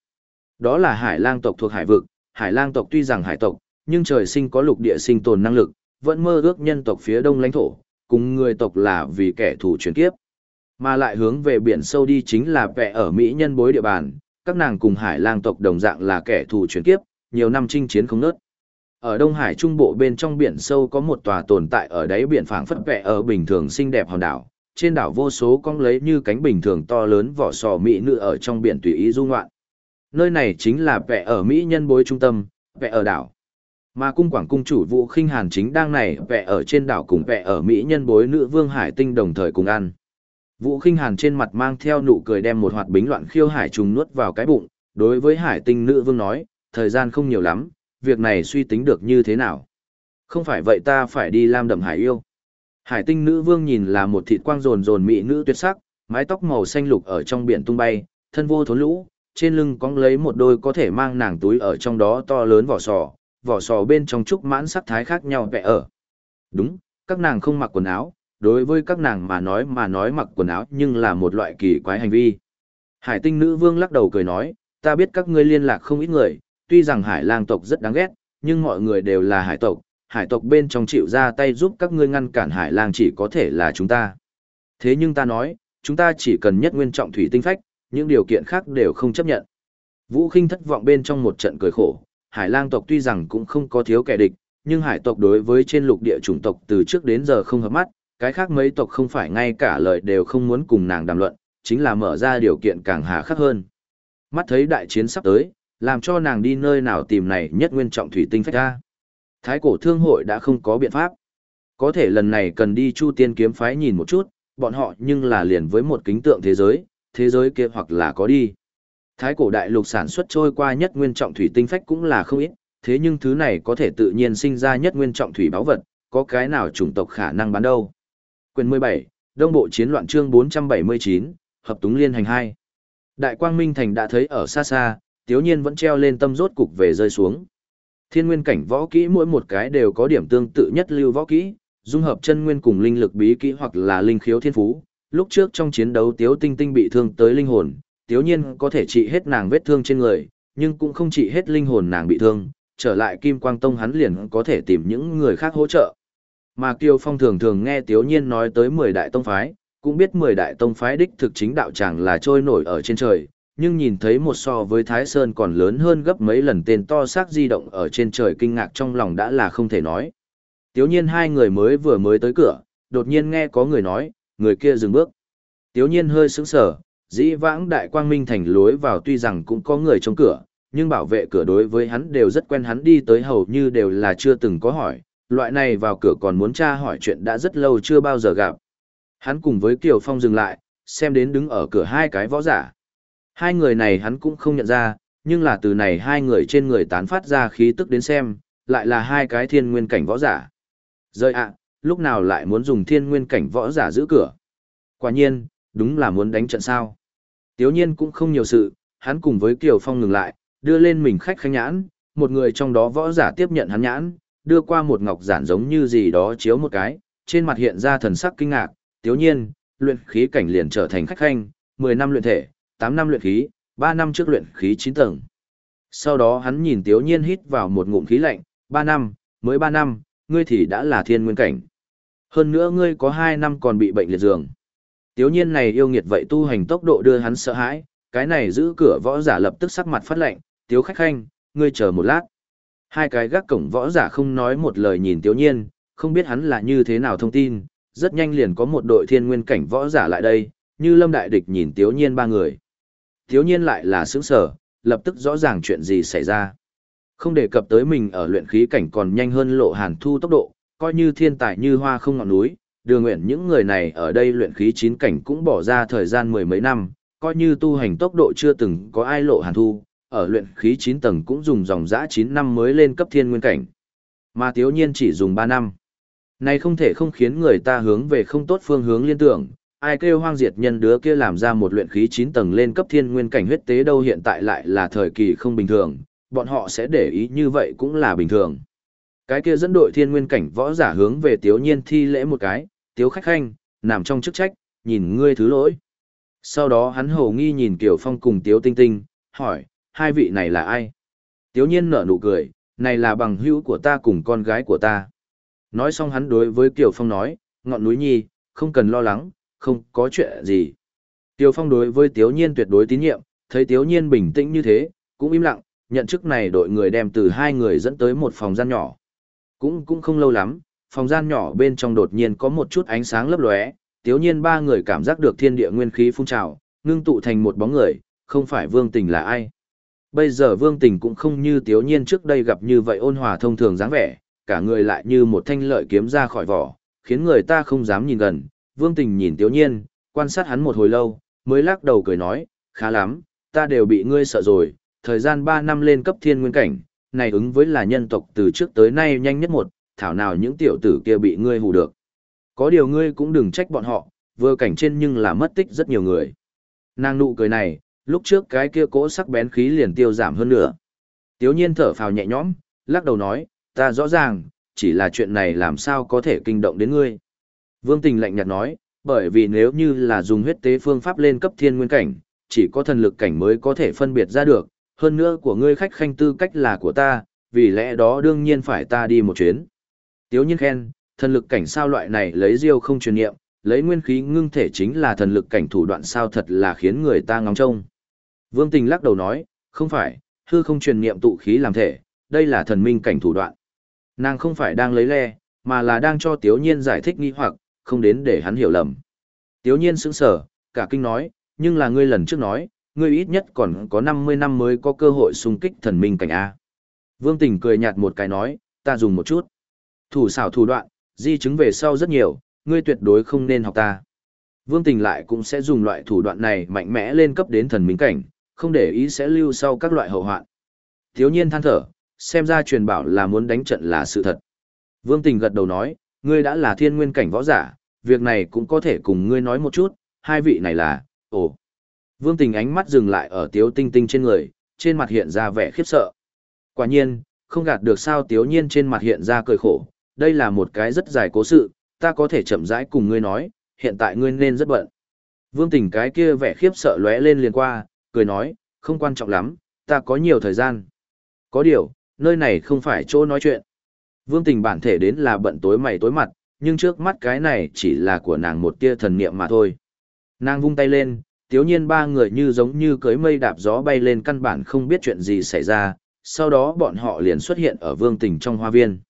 S1: Đó là hải lang tộc thuộc hải vực, hải lang tộc tuy rằng hải tộc, nhưng trời sinh có lục địa sinh tồn năng lực, vẫn mơ ước nhân tộc phía đông lãnh thổ, cùng người tộc là vì kẻ thù chuyển kiếp. Mà lại hướng về biển sâu đi chính là vẻ ở Mỹ nhân bối địa bàn, các nàng cùng hải lang tộc đồng dạng là kẻ thù chuyển kiếp, nhiều năm chinh chiến không nớt. Ở Đông Hải Trung Bộ bên trong biển sâu có một tòa tồn tại ở đáy biển phảng phất vẽ ở bình thường xinh đẹp hòn đảo, trên đảo vô số con lấy như cánh bình thường to lớn vỏ sò mỹ nữ ở trong biển tùy ý du ngoạn. Nơi này chính là vẽ ở Mỹ nhân bối trung tâm, vẽ ở đảo. Mà cung quảng cung chủ Vũ Khinh Hàn chính đang này vẽ ở trên đảo cùng vẽ ở Mỹ nhân bối nữ vương Hải Tinh đồng thời cùng ăn. Vũ Kinh Hàn trên mặt mang theo nụ cười đem một hoạt bính loạn khiêu hải trùng nuốt vào cái bụng, đối với Hải Tinh nữ vương nói, thời gian không nhiều lắm, việc này suy tính được như thế nào. Không phải vậy ta phải đi lam đậm hải yêu. Hải tinh nữ vương nhìn là một thịt quang rồn rồn mỹ nữ tuyệt sắc, mái tóc màu xanh lục ở trong biển tung bay, thân vô thốn lũ, trên lưng cong lấy một đôi có thể mang nàng túi ở trong đó to lớn vỏ sò, vỏ sò bên trong trúc mãn sắc thái khác nhau vẽ ở. Đúng, các nàng không mặc quần áo, đối với các nàng mà nói mà nói mặc quần áo nhưng là một loại kỳ quái hành vi. Hải tinh nữ vương lắc đầu cười nói, ta biết các ngươi liên lạc không ít người, tuy rằng hải lang tộc rất đáng ghét, nhưng mọi người đều là hải tộc, hải tộc bên trong chịu ra tay giúp các ngươi ngăn cản hải lang chỉ có thể là chúng ta. Thế nhưng ta nói, chúng ta chỉ cần nhất nguyên trọng thủy tinh phách, những điều kiện khác đều không chấp nhận. Vũ khinh thất vọng bên trong một trận cười khổ, hải lang tộc tuy rằng cũng không có thiếu kẻ địch, nhưng hải tộc đối với trên lục địa chủng tộc từ trước đến giờ không hợp mắt, cái khác mấy tộc không phải ngay cả lời đều không muốn cùng nàng đàm luận, chính là mở ra điều kiện càng hà khắc hơn. Mắt thấy đại chiến sắp tới, làm cho nàng đi nơi nào tìm này nhất nguyên trọng thủy tinh phách ra. Thái cổ thương hội đã không có biện pháp. Có thể lần này cần đi chu tiên kiếm phái nhìn một chút, bọn họ nhưng là liền với một kính tượng thế giới, thế giới kia hoặc là có đi. Thái cổ đại lục sản xuất trôi qua nhất nguyên trọng thủy tinh phách cũng là không ít, thế nhưng thứ này có thể tự nhiên sinh ra nhất nguyên trọng thủy báo vật, có cái nào chủng tộc khả năng bán đâu. Quyền 17, Đông Bộ Chiến loạn chương 479, Hợp Túng Liên hành 2. Đại Quang Minh Thành đã thấy ở xa xa, tiếu nhiên vẫn treo lên tâm rốt cục về rơi xuống. Thiên nguyên cảnh võ kỹ mỗi một cái đều có điểm tương tự nhất lưu võ kỹ, dung hợp chân nguyên cùng linh lực bí kỹ hoặc là linh khiếu thiên phú. Lúc trước trong chiến đấu Tiếu Tinh Tinh bị thương tới linh hồn, Tiếu Nhiên có thể trị hết nàng vết thương trên người, nhưng cũng không trị hết linh hồn nàng bị thương, trở lại Kim Quang Tông hắn liền có thể tìm những người khác hỗ trợ. Mà Kiều Phong thường thường nghe Tiếu Nhiên nói tới 10 đại tông phái, cũng biết 10 đại tông phái đích thực chính đạo chẳng là trôi nổi ở trên trời, nhưng nhìn thấy một so với Thái Sơn còn lớn hơn gấp mấy lần tên to xác di động ở trên trời kinh ngạc trong lòng đã là không thể nói. Tiếu nhiên hai người mới vừa mới tới cửa, đột nhiên nghe có người nói, người kia dừng bước. Tiếu nhiên hơi sững sờ, dĩ vãng đại quang minh thành lối vào tuy rằng cũng có người trong cửa, nhưng bảo vệ cửa đối với hắn đều rất quen hắn đi tới hầu như đều là chưa từng có hỏi, loại này vào cửa còn muốn tra hỏi chuyện đã rất lâu chưa bao giờ gặp. Hắn cùng với Kiều Phong dừng lại, xem đến đứng ở cửa hai cái võ giả. Hai người này hắn cũng không nhận ra, nhưng là từ này hai người trên người tán phát ra khí tức đến xem, lại là hai cái thiên nguyên cảnh võ giả. Rơi ạ, lúc nào lại muốn dùng thiên nguyên cảnh võ giả giữ cửa? Quả nhiên, đúng là muốn đánh trận sao. Tiếu nhiên cũng không nhiều sự, hắn cùng với Kiều Phong ngừng lại, đưa lên mình khách khanh nhãn, một người trong đó võ giả tiếp nhận hắn nhãn, đưa qua một ngọc giản giống như gì đó chiếu một cái, trên mặt hiện ra thần sắc kinh ngạc, tiếu nhiên, luyện khí cảnh liền trở thành khách khanh, 10 năm luyện thể, 8 năm luyện khí, 3 năm trước luyện khí 9 tầng. Sau đó hắn nhìn Tiếu Nhiên hít vào một ngụm khí lạnh, 3 năm, mới 3 năm, ngươi thì đã là thiên nguyên cảnh. Hơn nữa ngươi có 2 năm còn bị bệnh liệt giường. Tiếu Nhiên này yêu nghiệt vậy tu hành tốc độ đưa hắn sợ hãi, cái này giữ cửa võ giả lập tức sắc mặt phát lạnh, Tiếu khách khanh, ngươi chờ một lát. Hai cái gác cổng võ giả không nói một lời nhìn Tiếu Nhiên, không biết hắn là như thế nào thông tin, rất nhanh liền có một đội thiên nguyên cảnh võ giả lại đây, như lâm đại địch nhìn Tiếu Nhiên ba người. Thiếu nhiên lại là sướng sở, lập tức rõ ràng chuyện gì xảy ra. Không đề cập tới mình ở luyện khí cảnh còn nhanh hơn lộ hàn thu tốc độ, coi như thiên tài như hoa không ngọn núi, đường nguyện những người này ở đây luyện khí chín cảnh cũng bỏ ra thời gian mười mấy năm, coi như tu hành tốc độ chưa từng có ai lộ hàn thu, ở luyện khí 9 tầng cũng dùng dòng dã 9 năm mới lên cấp thiên nguyên cảnh. Mà tiếu nhiên chỉ dùng 3 năm. Này không thể không khiến người ta hướng về không tốt phương hướng liên tưởng, ai kêu hoang diệt nhân đứa kia làm ra một luyện khí 9 tầng lên cấp thiên nguyên cảnh huyết tế đâu hiện tại lại là thời kỳ không bình thường, bọn họ sẽ để ý như vậy cũng là bình thường. Cái kia dẫn đội thiên nguyên cảnh võ giả hướng về tiếu nhiên thi lễ một cái, tiếu khách khanh, nằm trong chức trách, nhìn ngươi thứ lỗi. Sau đó hắn hầu nghi nhìn Kiều Phong cùng tiếu tinh tinh, hỏi, hai vị này là ai? Tiếu nhiên nở nụ cười, này là bằng hữu của ta cùng con gái của ta. Nói xong hắn đối với Kiều Phong nói, ngọn núi nhi, không cần lo lắng, không có chuyện gì. Kiều Phong đối với Tiếu nhiên tuyệt đối tín nhiệm, thấy Tiếu nhiên bình tĩnh như thế, cũng im lặng, nhận chức này đội người đem từ hai người dẫn tới một phòng gian nhỏ. Cũng cũng không lâu lắm, phòng gian nhỏ bên trong đột nhiên có một chút ánh sáng lấp lóe, Tiếu nhiên ba người cảm giác được thiên địa nguyên khí phun trào, ngưng tụ thành một bóng người, không phải Vương Tình là ai. Bây giờ Vương Tình cũng không như Tiếu Nhiên trước đây gặp như vậy ôn hòa thông thường dáng vẻ, cả người lại như một thanh lợi kiếm ra khỏi vỏ, khiến người ta không dám nhìn gần. Vương Tình nhìn Tiếu Nhiên, quan sát hắn một hồi lâu, mới lắc đầu cười nói, khá lắm, ta đều bị ngươi sợ rồi, thời gian 3 năm lên cấp thiên nguyên cảnh, này ứng với là nhân tộc từ trước tới nay nhanh nhất một, thảo nào những tiểu tử kia bị ngươi hù được. Có điều ngươi cũng đừng trách bọn họ, vừa cảnh trên nhưng là mất tích rất nhiều người. Nàng nụ cười này, lúc trước cái kia cỗ sắc bén khí liền tiêu giảm hơn nữa. Tiếu nhiên thở phào nhẹ nhõm, lắc đầu nói, ta rõ ràng, chỉ là chuyện này làm sao có thể kinh động đến ngươi. Vương Tình lạnh nhạt nói, bởi vì nếu như là dùng huyết tế phương pháp lên cấp thiên nguyên cảnh, chỉ có thần lực cảnh mới có thể phân biệt ra được, hơn nữa của ngươi khách khanh tư cách là của ta, vì lẽ đó đương nhiên phải ta đi một chuyến. Tiếu nhiên khen, thần lực cảnh sao loại này lấy diêu không truyền nghiệm, lấy nguyên khí ngưng thể chính là thần lực cảnh thủ đoạn sao thật là khiến người ta ngóng trông. Vương Tình lắc đầu nói, không phải, hư không truyền niệm tụ khí làm thể, đây là thần minh cảnh thủ đoạn. Nàng không phải đang lấy le, mà là đang cho Tiếu Nhiên giải thích nghi hoặc, không đến để hắn hiểu lầm. Tiếu Nhiên sững sờ, cả kinh nói, nhưng là ngươi lần trước nói, ngươi ít nhất còn có 50 năm mới có cơ hội xung kích thần minh cảnh A. Vương Tình cười nhạt một cái nói, ta dùng một chút. Thủ xảo thủ đoạn, di chứng về sau rất nhiều, ngươi tuyệt đối không nên học ta. Vương Tình lại cũng sẽ dùng loại thủ đoạn này mạnh mẽ lên cấp đến thần minh cảnh, không để ý sẽ lưu sau các loại hậu hoạn. Thiếu nhiên than thở, xem ra truyền bảo là muốn đánh trận là sự thật. Vương Tình gật đầu nói, ngươi đã là thiên nguyên cảnh võ giả, việc này cũng có thể cùng ngươi nói một chút, hai vị này là, ồ. Vương Tình ánh mắt dừng lại ở Tiếu Tinh Tinh trên người, trên mặt hiện ra vẻ khiếp sợ. Quả nhiên, không gạt được sao Tiếu Nhiên trên mặt hiện ra cười khổ, đây là một cái rất dài cố sự, ta có thể chậm rãi cùng ngươi nói, hiện tại ngươi nên rất bận. Vương Tình cái kia vẻ khiếp sợ lóe lên liền qua, cười nói, không quan trọng lắm, ta có nhiều thời gian. Có điều, nơi này không phải chỗ nói chuyện. Vương tình bản thể đến là bận tối mày tối mặt, nhưng trước mắt cái này chỉ là của nàng một tia thần niệm mà thôi. Nàng vung tay lên, tiếu nhiên ba người như giống như cưới mây đạp gió bay lên căn bản không biết chuyện gì xảy ra, sau đó bọn họ liền xuất hiện ở vương tình trong hoa viên.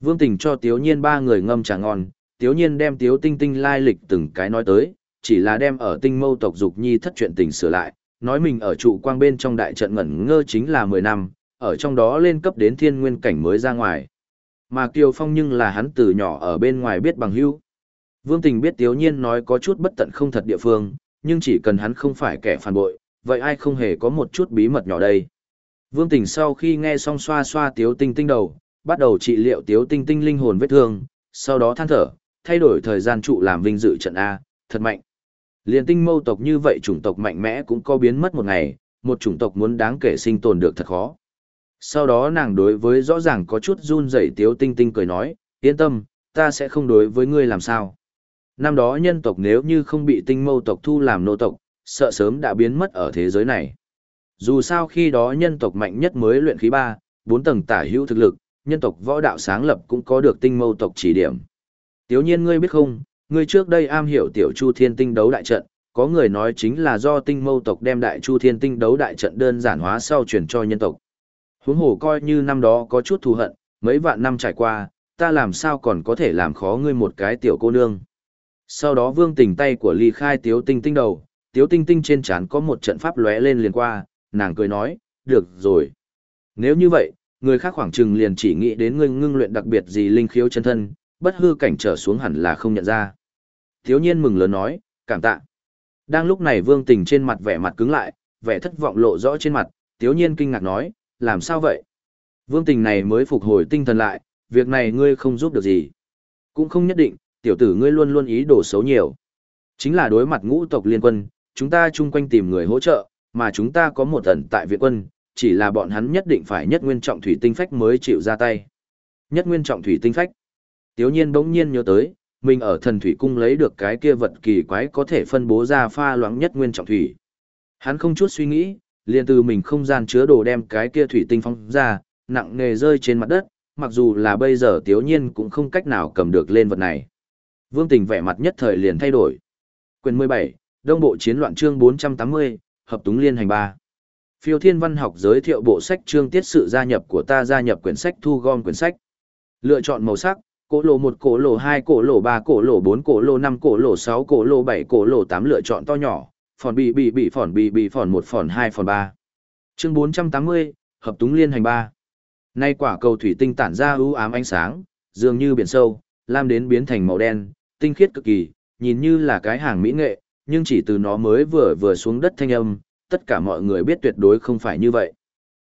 S1: Vương tình cho tiếu nhiên ba người ngâm trà ngon, tiếu nhiên đem tiếu tinh tinh lai lịch từng cái nói tới, chỉ là đem ở tinh mâu tộc dục nhi thất chuyện tình sửa lại, nói mình ở trụ quang bên trong đại trận ngẩn ngơ chính là 10 năm, ở trong đó lên cấp đến thiên nguyên cảnh mới ra ngoài. Mà Kiều Phong nhưng là hắn từ nhỏ ở bên ngoài biết bằng hữu. Vương Tình biết Tiếu Nhiên nói có chút bất tận không thật địa phương, nhưng chỉ cần hắn không phải kẻ phản bội, vậy ai không hề có một chút bí mật nhỏ đây. Vương Tình sau khi nghe xong xoa xoa Tiếu Tinh Tinh đầu, bắt đầu trị liệu Tiếu Tinh Tinh linh hồn vết thương, sau đó than thở, thay đổi thời gian trụ làm vinh dự trận A, thật mạnh. Liên tinh mâu tộc như vậy chủng tộc mạnh mẽ cũng có biến mất một ngày, một chủng tộc muốn đáng kể sinh tồn được thật khó. Sau đó nàng đối với rõ ràng có chút run rẩy tiếu tinh tinh cười nói, yên tâm, ta sẽ không đối với ngươi làm sao. Năm đó nhân tộc nếu như không bị tinh mâu tộc thu làm nô tộc, sợ sớm đã biến mất ở thế giới này. Dù sao khi đó nhân tộc mạnh nhất mới luyện khí 3, 4 tầng tả hữu thực lực, nhân tộc võ đạo sáng lập cũng có được tinh mâu tộc chỉ điểm. Tiếu nhiên ngươi biết không, Ngươi trước đây am hiểu tiểu chu thiên tinh đấu đại trận, có người nói chính là do tinh mâu tộc đem đại chu thiên tinh đấu đại trận đơn giản hóa sau truyền cho nhân tộc. Huống hồ coi như năm đó có chút thù hận, mấy vạn năm trải qua, ta làm sao còn có thể làm khó ngươi một cái tiểu cô nương. Sau đó vương tình tay của ly khai tiếu tinh tinh đầu, tiếu tinh tinh trên trán có một trận pháp lóe lên liền qua, nàng cười nói, được rồi. Nếu như vậy, người khác khoảng chừng liền chỉ nghĩ đến ngươi ngưng luyện đặc biệt gì linh khiếu chân thân, bất hư cảnh trở xuống hẳn là không nhận ra. Thiếu nhiên mừng lớn nói, cảm tạ. Đang lúc này vương tình trên mặt vẻ mặt cứng lại, vẻ thất vọng lộ rõ trên mặt, thiếu nhiên kinh ngạc nói, làm sao vậy? Vương tình này mới phục hồi tinh thần lại, việc này ngươi không giúp được gì. Cũng không nhất định, tiểu tử ngươi luôn luôn ý đồ xấu nhiều. Chính là đối mặt ngũ tộc liên quân, chúng ta chung quanh tìm người hỗ trợ, mà chúng ta có một ẩn tại viện quân, chỉ là bọn hắn nhất định phải nhất nguyên trọng thủy tinh phách mới chịu ra tay. Nhất nguyên trọng thủy tinh phách. Tiếu nhiên bỗng nhiên nhớ tới, mình ở thần thủy cung lấy được cái kia vật kỳ quái có thể phân bố ra pha loãng nhất nguyên trọng thủy. Hắn không chút suy nghĩ, liền từ mình không gian chứa đồ đem cái kia thủy tinh phóng ra, nặng nề rơi trên mặt đất, mặc dù là bây giờ tiếu nhiên cũng không cách nào cầm được lên vật này. Vương tình vẻ mặt nhất thời liền thay đổi. Quyền 17, Đông Bộ Chiến loạn chương 480, Hợp túng liên hành 3. Phiêu thiên văn học giới thiệu bộ sách chương tiết sự gia nhập của ta gia nhập quyển sách thu gom quyển sách. Lựa chọn màu sắc, cổ lộ một cổ lộ hai cổ lộ ba cổ lộ bốn cổ lộ năm cổ lộ sáu cổ lộ bảy cổ lộ tám lựa chọn to nhỏ, phòn bị bị bị phòn bị bị phòn một phòn hai phòn ba. Chương 480, Hợp túng liên hành 3. Nay quả cầu thủy tinh tản ra ưu ám ánh sáng, dường như biển sâu, lam đến biến thành màu đen, tinh khiết cực kỳ, nhìn như là cái hàng mỹ nghệ, nhưng chỉ từ nó mới vừa vừa xuống đất thanh âm, tất cả mọi người biết tuyệt đối không phải như vậy.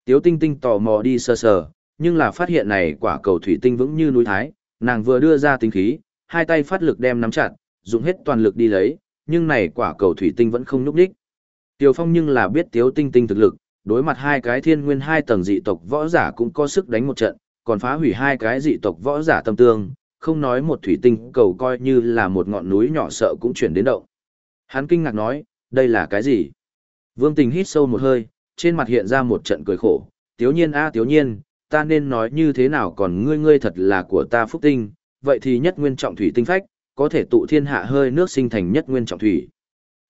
S1: Tiếu tinh tinh tò mò đi sơ sờ, nhưng là phát hiện này quả cầu thủy tinh vững như núi thái, nàng vừa đưa ra tinh khí, hai tay phát lực đem nắm chặt, dùng hết toàn lực đi lấy, nhưng này quả cầu thủy tinh vẫn không nhúc đích. Tiêu Phong nhưng là biết Tiếu Tinh Tinh thực lực, đối mặt hai cái thiên nguyên hai tầng dị tộc võ giả cũng có sức đánh một trận, còn phá hủy hai cái dị tộc võ giả tâm tương, không nói một thủy tinh cầu coi như là một ngọn núi nhỏ sợ cũng chuyển đến động. Hắn kinh ngạc nói, đây là cái gì? Vương Tình hít sâu một hơi, trên mặt hiện ra một trận cười khổ, tiếu nhiên a tiếu nhiên, ta nên nói như thế nào còn ngươi ngươi thật là của ta phúc tinh, vậy thì nhất nguyên trọng thủy tinh phách, có thể tụ thiên hạ hơi nước sinh thành nhất nguyên trọng thủy.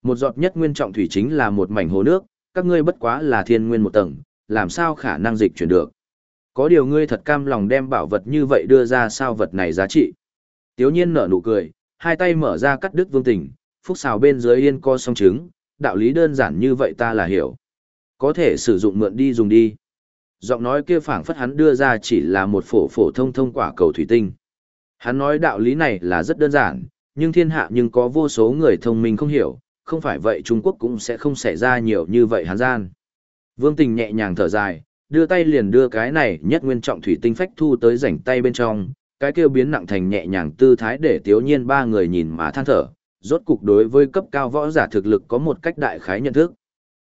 S1: Một giọt nhất nguyên trọng thủy chính là một mảnh hồ nước, các ngươi bất quá là thiên nguyên một tầng, làm sao khả năng dịch chuyển được. Có điều ngươi thật cam lòng đem bảo vật như vậy đưa ra sao vật này giá trị. Tiếu nhiên nở nụ cười, hai tay mở ra cắt đứt vương tình, phúc xào bên dưới yên co song trứng, đạo lý đơn giản như vậy ta là hiểu. Có thể sử dụng mượn đi dùng đi. Giọng nói kia phảng phất hắn đưa ra chỉ là một phổ phổ thông thông quả cầu thủy tinh. Hắn nói đạo lý này là rất đơn giản, nhưng thiên hạ nhưng có vô số người thông minh không hiểu, không phải vậy Trung Quốc cũng sẽ không xảy ra nhiều như vậy hắn gian. Vương Tình nhẹ nhàng thở dài, đưa tay liền đưa cái này nhất nguyên trọng thủy tinh phách thu tới rảnh tay bên trong, cái kêu biến nặng thành nhẹ nhàng tư thái để tiếu nhiên ba người nhìn mà than thở, rốt cục đối với cấp cao võ giả thực lực có một cách đại khái nhận thức.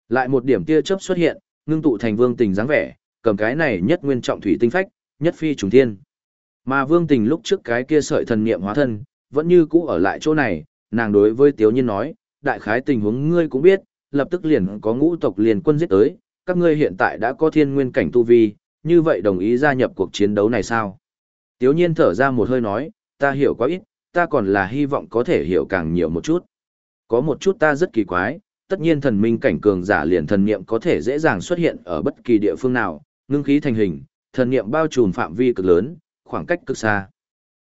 S1: Lại một điểm tia chớp xuất hiện, ngưng tụ thành vương tình dáng vẻ, cầm cái này nhất nguyên trọng thủy tinh phách, nhất phi trùng thiên. Mà vương tình lúc trước cái kia sợi thần niệm hóa thân, vẫn như cũ ở lại chỗ này, nàng đối với tiếu nhiên nói, đại khái tình huống ngươi cũng biết, lập tức liền có ngũ tộc liền quân giết tới, các ngươi hiện tại đã có thiên nguyên cảnh tu vi, như vậy đồng ý gia nhập cuộc chiến đấu này sao? Tiếu nhiên thở ra một hơi nói, ta hiểu quá ít, ta còn là hy vọng có thể hiểu càng nhiều một chút. Có một chút ta rất kỳ quái, tất nhiên thần minh cảnh cường giả liền thần niệm có thể dễ dàng xuất hiện ở bất kỳ địa phương nào, ngưng khí thành hình, thần niệm bao trùm phạm vi cực lớn, khoảng cách cực xa.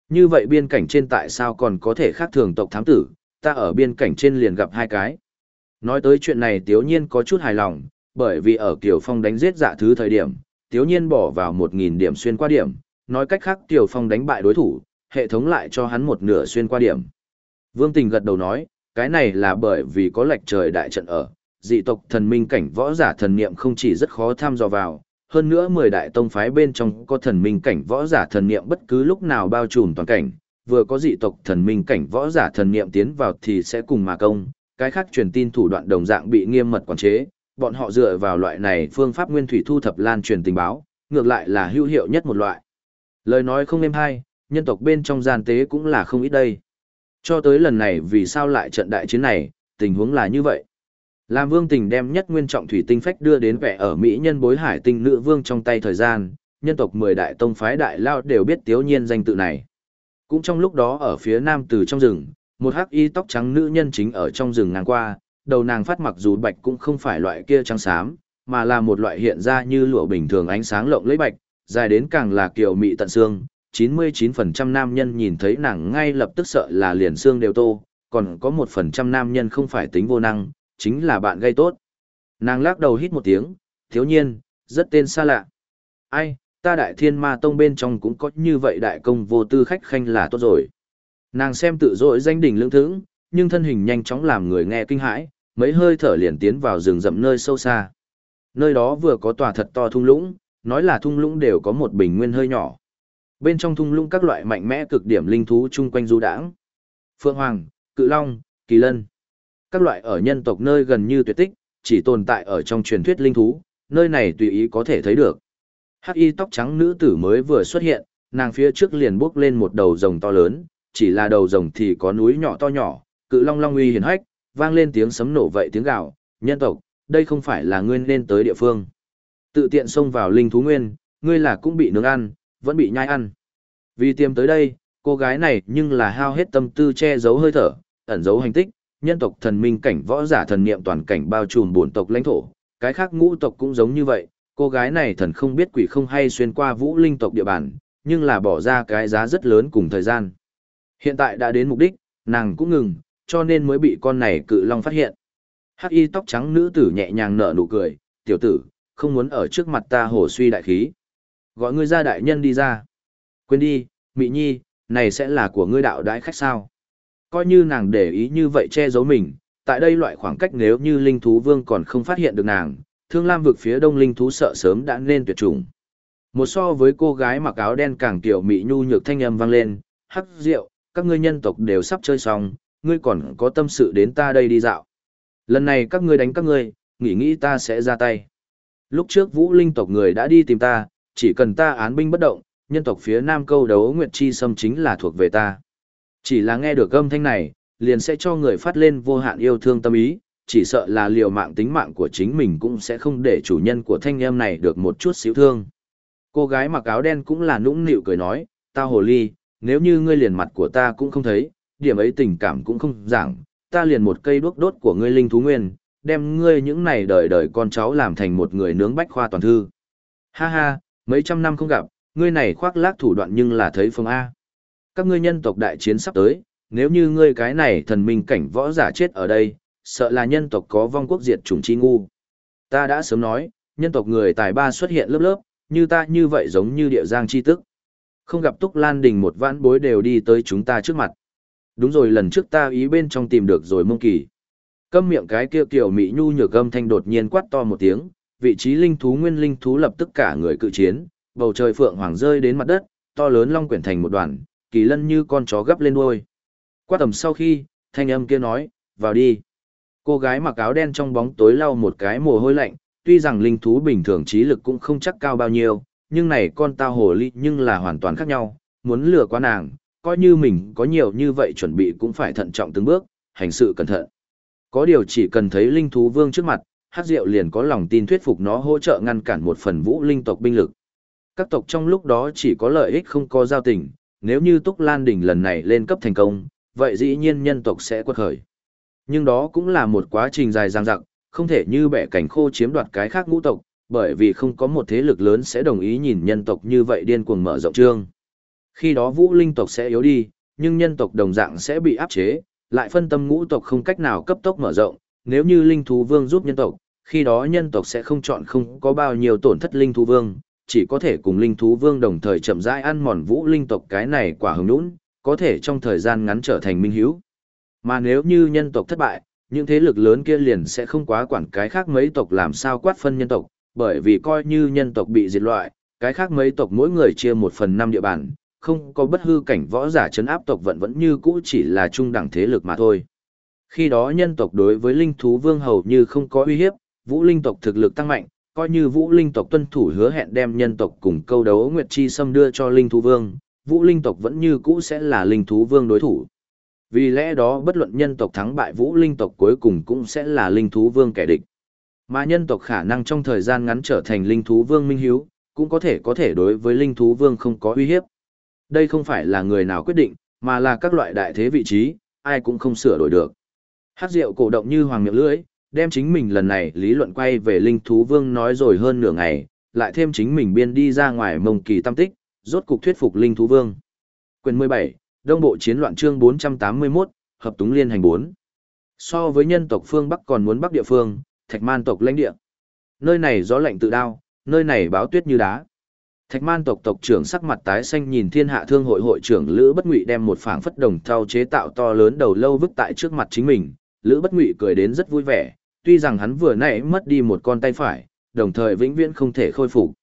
S1: Như vậy biên cảnh trên tại sao còn có thể khác thường tộc thám tử, ta ở biên cảnh trên liền gặp hai cái. Nói tới chuyện này Tiếu Nhiên có chút hài lòng, bởi vì ở Kiều Phong đánh giết dạ thứ thời điểm, Tiếu Nhiên bỏ vào 1.000 điểm xuyên qua điểm, nói cách khác Kiều Phong đánh bại đối thủ, hệ thống lại cho hắn một nửa xuyên qua điểm. Vương Tình gật đầu nói, cái này là bởi vì có lệch trời đại trận ở, dị tộc thần minh cảnh võ giả thần niệm không chỉ rất khó tham dò vào, hơn nữa 10 đại tông phái bên trong có thần minh cảnh võ giả thần niệm bất cứ lúc nào bao trùm toàn cảnh, vừa có dị tộc thần minh cảnh võ giả thần niệm tiến vào thì sẽ cùng mà công, cái khác truyền tin thủ đoạn đồng dạng bị nghiêm mật quản chế, bọn họ dựa vào loại này phương pháp nguyên thủy thu thập lan truyền tình báo, ngược lại là hữu hiệu nhất một loại. Lời nói không êm hay, nhân tộc bên trong gian tế cũng là không ít đây. Cho tới lần này vì sao lại trận đại chiến này, tình huống là như vậy. Làm vương tình đem nhất nguyên trọng thủy tinh phách đưa đến vẻ ở Mỹ nhân bối hải tinh nữ vương trong tay thời gian, nhân tộc 10 đại tông phái đại lao đều biết tiếu nhiên danh tự này. Cũng trong lúc đó ở phía nam từ trong rừng, một hắc y tóc trắng nữ nhân chính ở trong rừng ngang qua, đầu nàng phát mặc dù bạch cũng không phải loại kia trắng xám, mà là một loại hiện ra như lụa bình thường ánh sáng lộng lẫy bạch, dài đến càng là kiều mị tận xương, 99% nam nhân nhìn thấy nàng ngay lập tức sợ là liền xương đều tô, còn có 1% nam nhân không phải tính vô năng, chính là bạn gây tốt. Nàng lắc đầu hít một tiếng, thiếu nhiên, rất tên xa lạ. Ai, ta đại thiên ma tông bên trong cũng có như vậy đại công vô tư khách khanh là tốt rồi. Nàng xem tự dội danh đỉnh lưỡng thững, nhưng thân hình nhanh chóng làm người nghe kinh hãi, mấy hơi thở liền tiến vào rừng rậm nơi sâu xa. Nơi đó vừa có tòa thật to thung lũng, nói là thung lũng đều có một bình nguyên hơi nhỏ. Bên trong thung lũng các loại mạnh mẽ cực điểm linh thú chung quanh du đãng. Phượng Hoàng, Cự Long, Kỳ Lân. Các loại ở nhân tộc nơi gần như tuyệt tích, chỉ tồn tại ở trong truyền thuyết linh thú, nơi này tùy ý có thể thấy được. Hắc y tóc trắng nữ tử mới vừa xuất hiện, nàng phía trước liền bước lên một đầu rồng to lớn, chỉ là đầu rồng thì có núi nhỏ to nhỏ, cự long long uy hiển hách, vang lên tiếng sấm nổ vậy tiếng gào, nhân tộc, đây không phải là ngươi nên tới địa phương. Tự tiện xông vào linh thú nguyên, ngươi là cũng bị nướng ăn, vẫn bị nhai ăn. Vì tiêm tới đây, cô gái này nhưng là hao hết tâm tư che giấu hơi thở, ẩn giấu hành tích, nhân tộc thần minh cảnh võ giả thần niệm toàn cảnh bao trùm bổn tộc lãnh thổ, cái khác ngũ tộc cũng giống như vậy, cô gái này thần không biết quỷ không hay xuyên qua vũ linh tộc địa bàn, nhưng là bỏ ra cái giá rất lớn cùng thời gian. Hiện tại đã đến mục đích, nàng cũng ngừng, cho nên mới bị con này cự long phát hiện. Hắc y tóc trắng nữ tử nhẹ nhàng nở nụ cười, tiểu tử, không muốn ở trước mặt ta hổ suy đại khí. Gọi ngươi ra đại nhân đi ra. Quên đi, mỹ Nhi, này sẽ là của ngươi đạo đãi khách sao. Coi như nàng để ý như vậy che giấu mình, tại đây loại khoảng cách nếu như linh thú vương còn không phát hiện được nàng, thương lam vực phía đông linh thú sợ sớm đã nên tuyệt chủng. Một so với cô gái mặc áo đen càng tiểu mị nhu nhược thanh âm vang lên, hắc rượu, các ngươi nhân tộc đều sắp chơi xong, ngươi còn có tâm sự đến ta đây đi dạo. Lần này các ngươi đánh các ngươi, nghĩ nghĩ ta sẽ ra tay. Lúc trước vũ linh tộc người đã đi tìm ta, chỉ cần ta án binh bất động, nhân tộc phía nam câu đấu Nguyệt Chi Sâm chính là thuộc về ta. Chỉ là nghe được âm thanh này, liền sẽ cho người phát lên vô hạn yêu thương tâm ý, chỉ sợ là liều mạng tính mạng của chính mình cũng sẽ không để chủ nhân của thanh em này được một chút xíu thương. Cô gái mặc áo đen cũng là nũng nịu cười nói, ta hồ ly, nếu như ngươi liền mặt của ta cũng không thấy, điểm ấy tình cảm cũng không giảng, ta liền một cây đuốc đốt của ngươi linh thú nguyên, đem ngươi những này đời đời con cháu làm thành một người nướng bách khoa toàn thư. Ha ha, mấy trăm năm không gặp, ngươi này khoác lác thủ đoạn nhưng là thấy phương A. Các ngươi nhân tộc đại chiến sắp tới, nếu như ngươi cái này thần minh cảnh võ giả chết ở đây, sợ là nhân tộc có vong quốc diệt chủng chi ngu. Ta đã sớm nói, nhân tộc người tài ba xuất hiện lớp lớp, như ta như vậy giống như địa giang chi tức. Không gặp Túc Lan Đình một vãn bối đều đi tới chúng ta trước mặt. Đúng rồi lần trước ta ý bên trong tìm được rồi mông kỳ. Câm miệng cái kia kiểu mỹ nhu nhược âm thanh đột nhiên quát to một tiếng, vị trí linh thú nguyên linh thú lập tức cả người cự chiến, bầu trời phượng hoàng rơi đến mặt đất, to lớn long quyển thành một đoàn, kỳ lân như con chó gấp lên đuôi. Qua tầm sau khi, thanh âm kia nói, vào đi. Cô gái mặc áo đen trong bóng tối lau một cái mồ hôi lạnh, tuy rằng linh thú bình thường trí lực cũng không chắc cao bao nhiêu, nhưng này con tao hồ ly nhưng là hoàn toàn khác nhau, muốn lừa qua nàng, coi như mình có nhiều như vậy chuẩn bị cũng phải thận trọng từng bước, hành sự cẩn thận. Có điều chỉ cần thấy linh thú vương trước mặt, hát diệu liền có lòng tin thuyết phục nó hỗ trợ ngăn cản một phần vũ linh tộc binh lực. Các tộc trong lúc đó chỉ có lợi ích không có giao tình, nếu như Túc Lan Đỉnh lần này lên cấp thành công, vậy dĩ nhiên nhân tộc sẽ quật khởi. Nhưng đó cũng là một quá trình dài dằng dặc, không thể như bẻ cảnh khô chiếm đoạt cái khác ngũ tộc, bởi vì không có một thế lực lớn sẽ đồng ý nhìn nhân tộc như vậy điên cuồng mở rộng trương. Khi đó vũ linh tộc sẽ yếu đi, nhưng nhân tộc đồng dạng sẽ bị áp chế, lại phân tâm ngũ tộc không cách nào cấp tốc mở rộng, nếu như linh thú vương giúp nhân tộc, khi đó nhân tộc sẽ không chọn không có bao nhiêu tổn thất linh thú vương, chỉ có thể cùng linh thú vương đồng thời chậm rãi ăn mòn vũ linh tộc cái này quả hứng nũng, có thể trong thời gian ngắn trở thành minh hiếu. Mà nếu như nhân tộc thất bại, những thế lực lớn kia liền sẽ không quá quản cái khác mấy tộc làm sao quát phân nhân tộc, bởi vì coi như nhân tộc bị diệt loại, cái khác mấy tộc mỗi người chia một phần năm địa bàn, không có bất hư cảnh võ giả chấn áp tộc vận vẫn như cũ chỉ là trung đẳng thế lực mà thôi. Khi đó nhân tộc đối với linh thú vương hầu như không có uy hiếp, vũ linh tộc thực lực tăng mạnh, coi như vũ linh tộc tuân thủ hứa hẹn đem nhân tộc cùng câu đấu Nguyệt Chi Sâm đưa cho linh thú vương, vũ linh tộc vẫn như cũ sẽ là linh thú vương đối thủ. Vì lẽ đó bất luận nhân tộc thắng bại vũ linh tộc cuối cùng cũng sẽ là linh thú vương kẻ địch. Mà nhân tộc khả năng trong thời gian ngắn trở thành linh thú vương minh hiếu, cũng có thể có thể đối với linh thú vương không có uy hiếp. Đây không phải là người nào quyết định, mà là các loại đại thế vị trí, ai cũng không sửa đổi được. Hát rượu cổ động như hoàng miệng lưỡi, đem chính mình lần này lý luận quay về linh thú vương nói rồi hơn nửa ngày, lại thêm chính mình biên đi ra ngoài mông kỳ tâm tích, rốt cục thuyết phục linh thú vương. Quyền 17, Đông Bộ Chiến loạn chương 481, Hợp túng liên hành 4. So với nhân tộc phương Bắc còn muốn Bắc địa phương, thạch man tộc lãnh địa. Nơi này gió lạnh tự đao, nơi này báo tuyết như đá. Thạch man tộc tộc trưởng sắc mặt tái xanh nhìn thiên hạ thương hội hội trưởng Lữ Bất Ngụy đem một phảng phất đồng thau chế tạo to lớn đầu lâu vứt tại trước mặt chính mình. Lữ Bất Ngụy cười đến rất vui vẻ, tuy rằng hắn vừa nãy mất đi một con tay phải, đồng thời vĩnh viễn không thể khôi phục.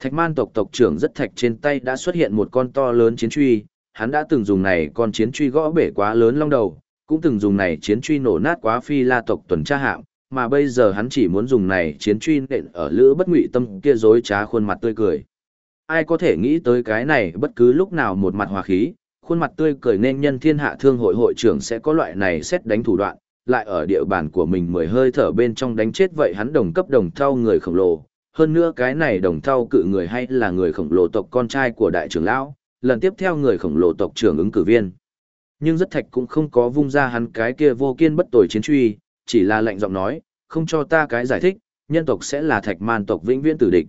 S1: Thạch man tộc tộc trưởng rất thạch trên tay đã xuất hiện một con to lớn chiến truy, hắn đã từng dùng này con chiến truy gõ bể quá lớn long đầu, cũng từng dùng này chiến truy nổ nát quá phi la tộc tuần tra hạm, mà bây giờ hắn chỉ muốn dùng này chiến truy nện ở lữ bất ngụy tâm kia dối trá khuôn mặt tươi cười. Ai có thể nghĩ tới cái này bất cứ lúc nào một mặt hòa khí, khuôn mặt tươi cười nên nhân thiên hạ thương hội hội trưởng sẽ có loại này xét đánh thủ đoạn, lại ở địa bàn của mình mười hơi thở bên trong đánh chết vậy hắn đồng cấp đồng thau người khổng lồ. Hơn nữa cái này đồng thau cự người hay là người khổng lồ tộc con trai của đại trưởng lão, lần tiếp theo người khổng lồ tộc trưởng ứng cử viên. Nhưng rất thạch cũng không có vung ra hắn cái kia vô kiên bất tồi chiến truy, chỉ là lệnh giọng nói, không cho ta cái giải thích, nhân tộc sẽ là thạch man tộc vĩnh viễn tử địch.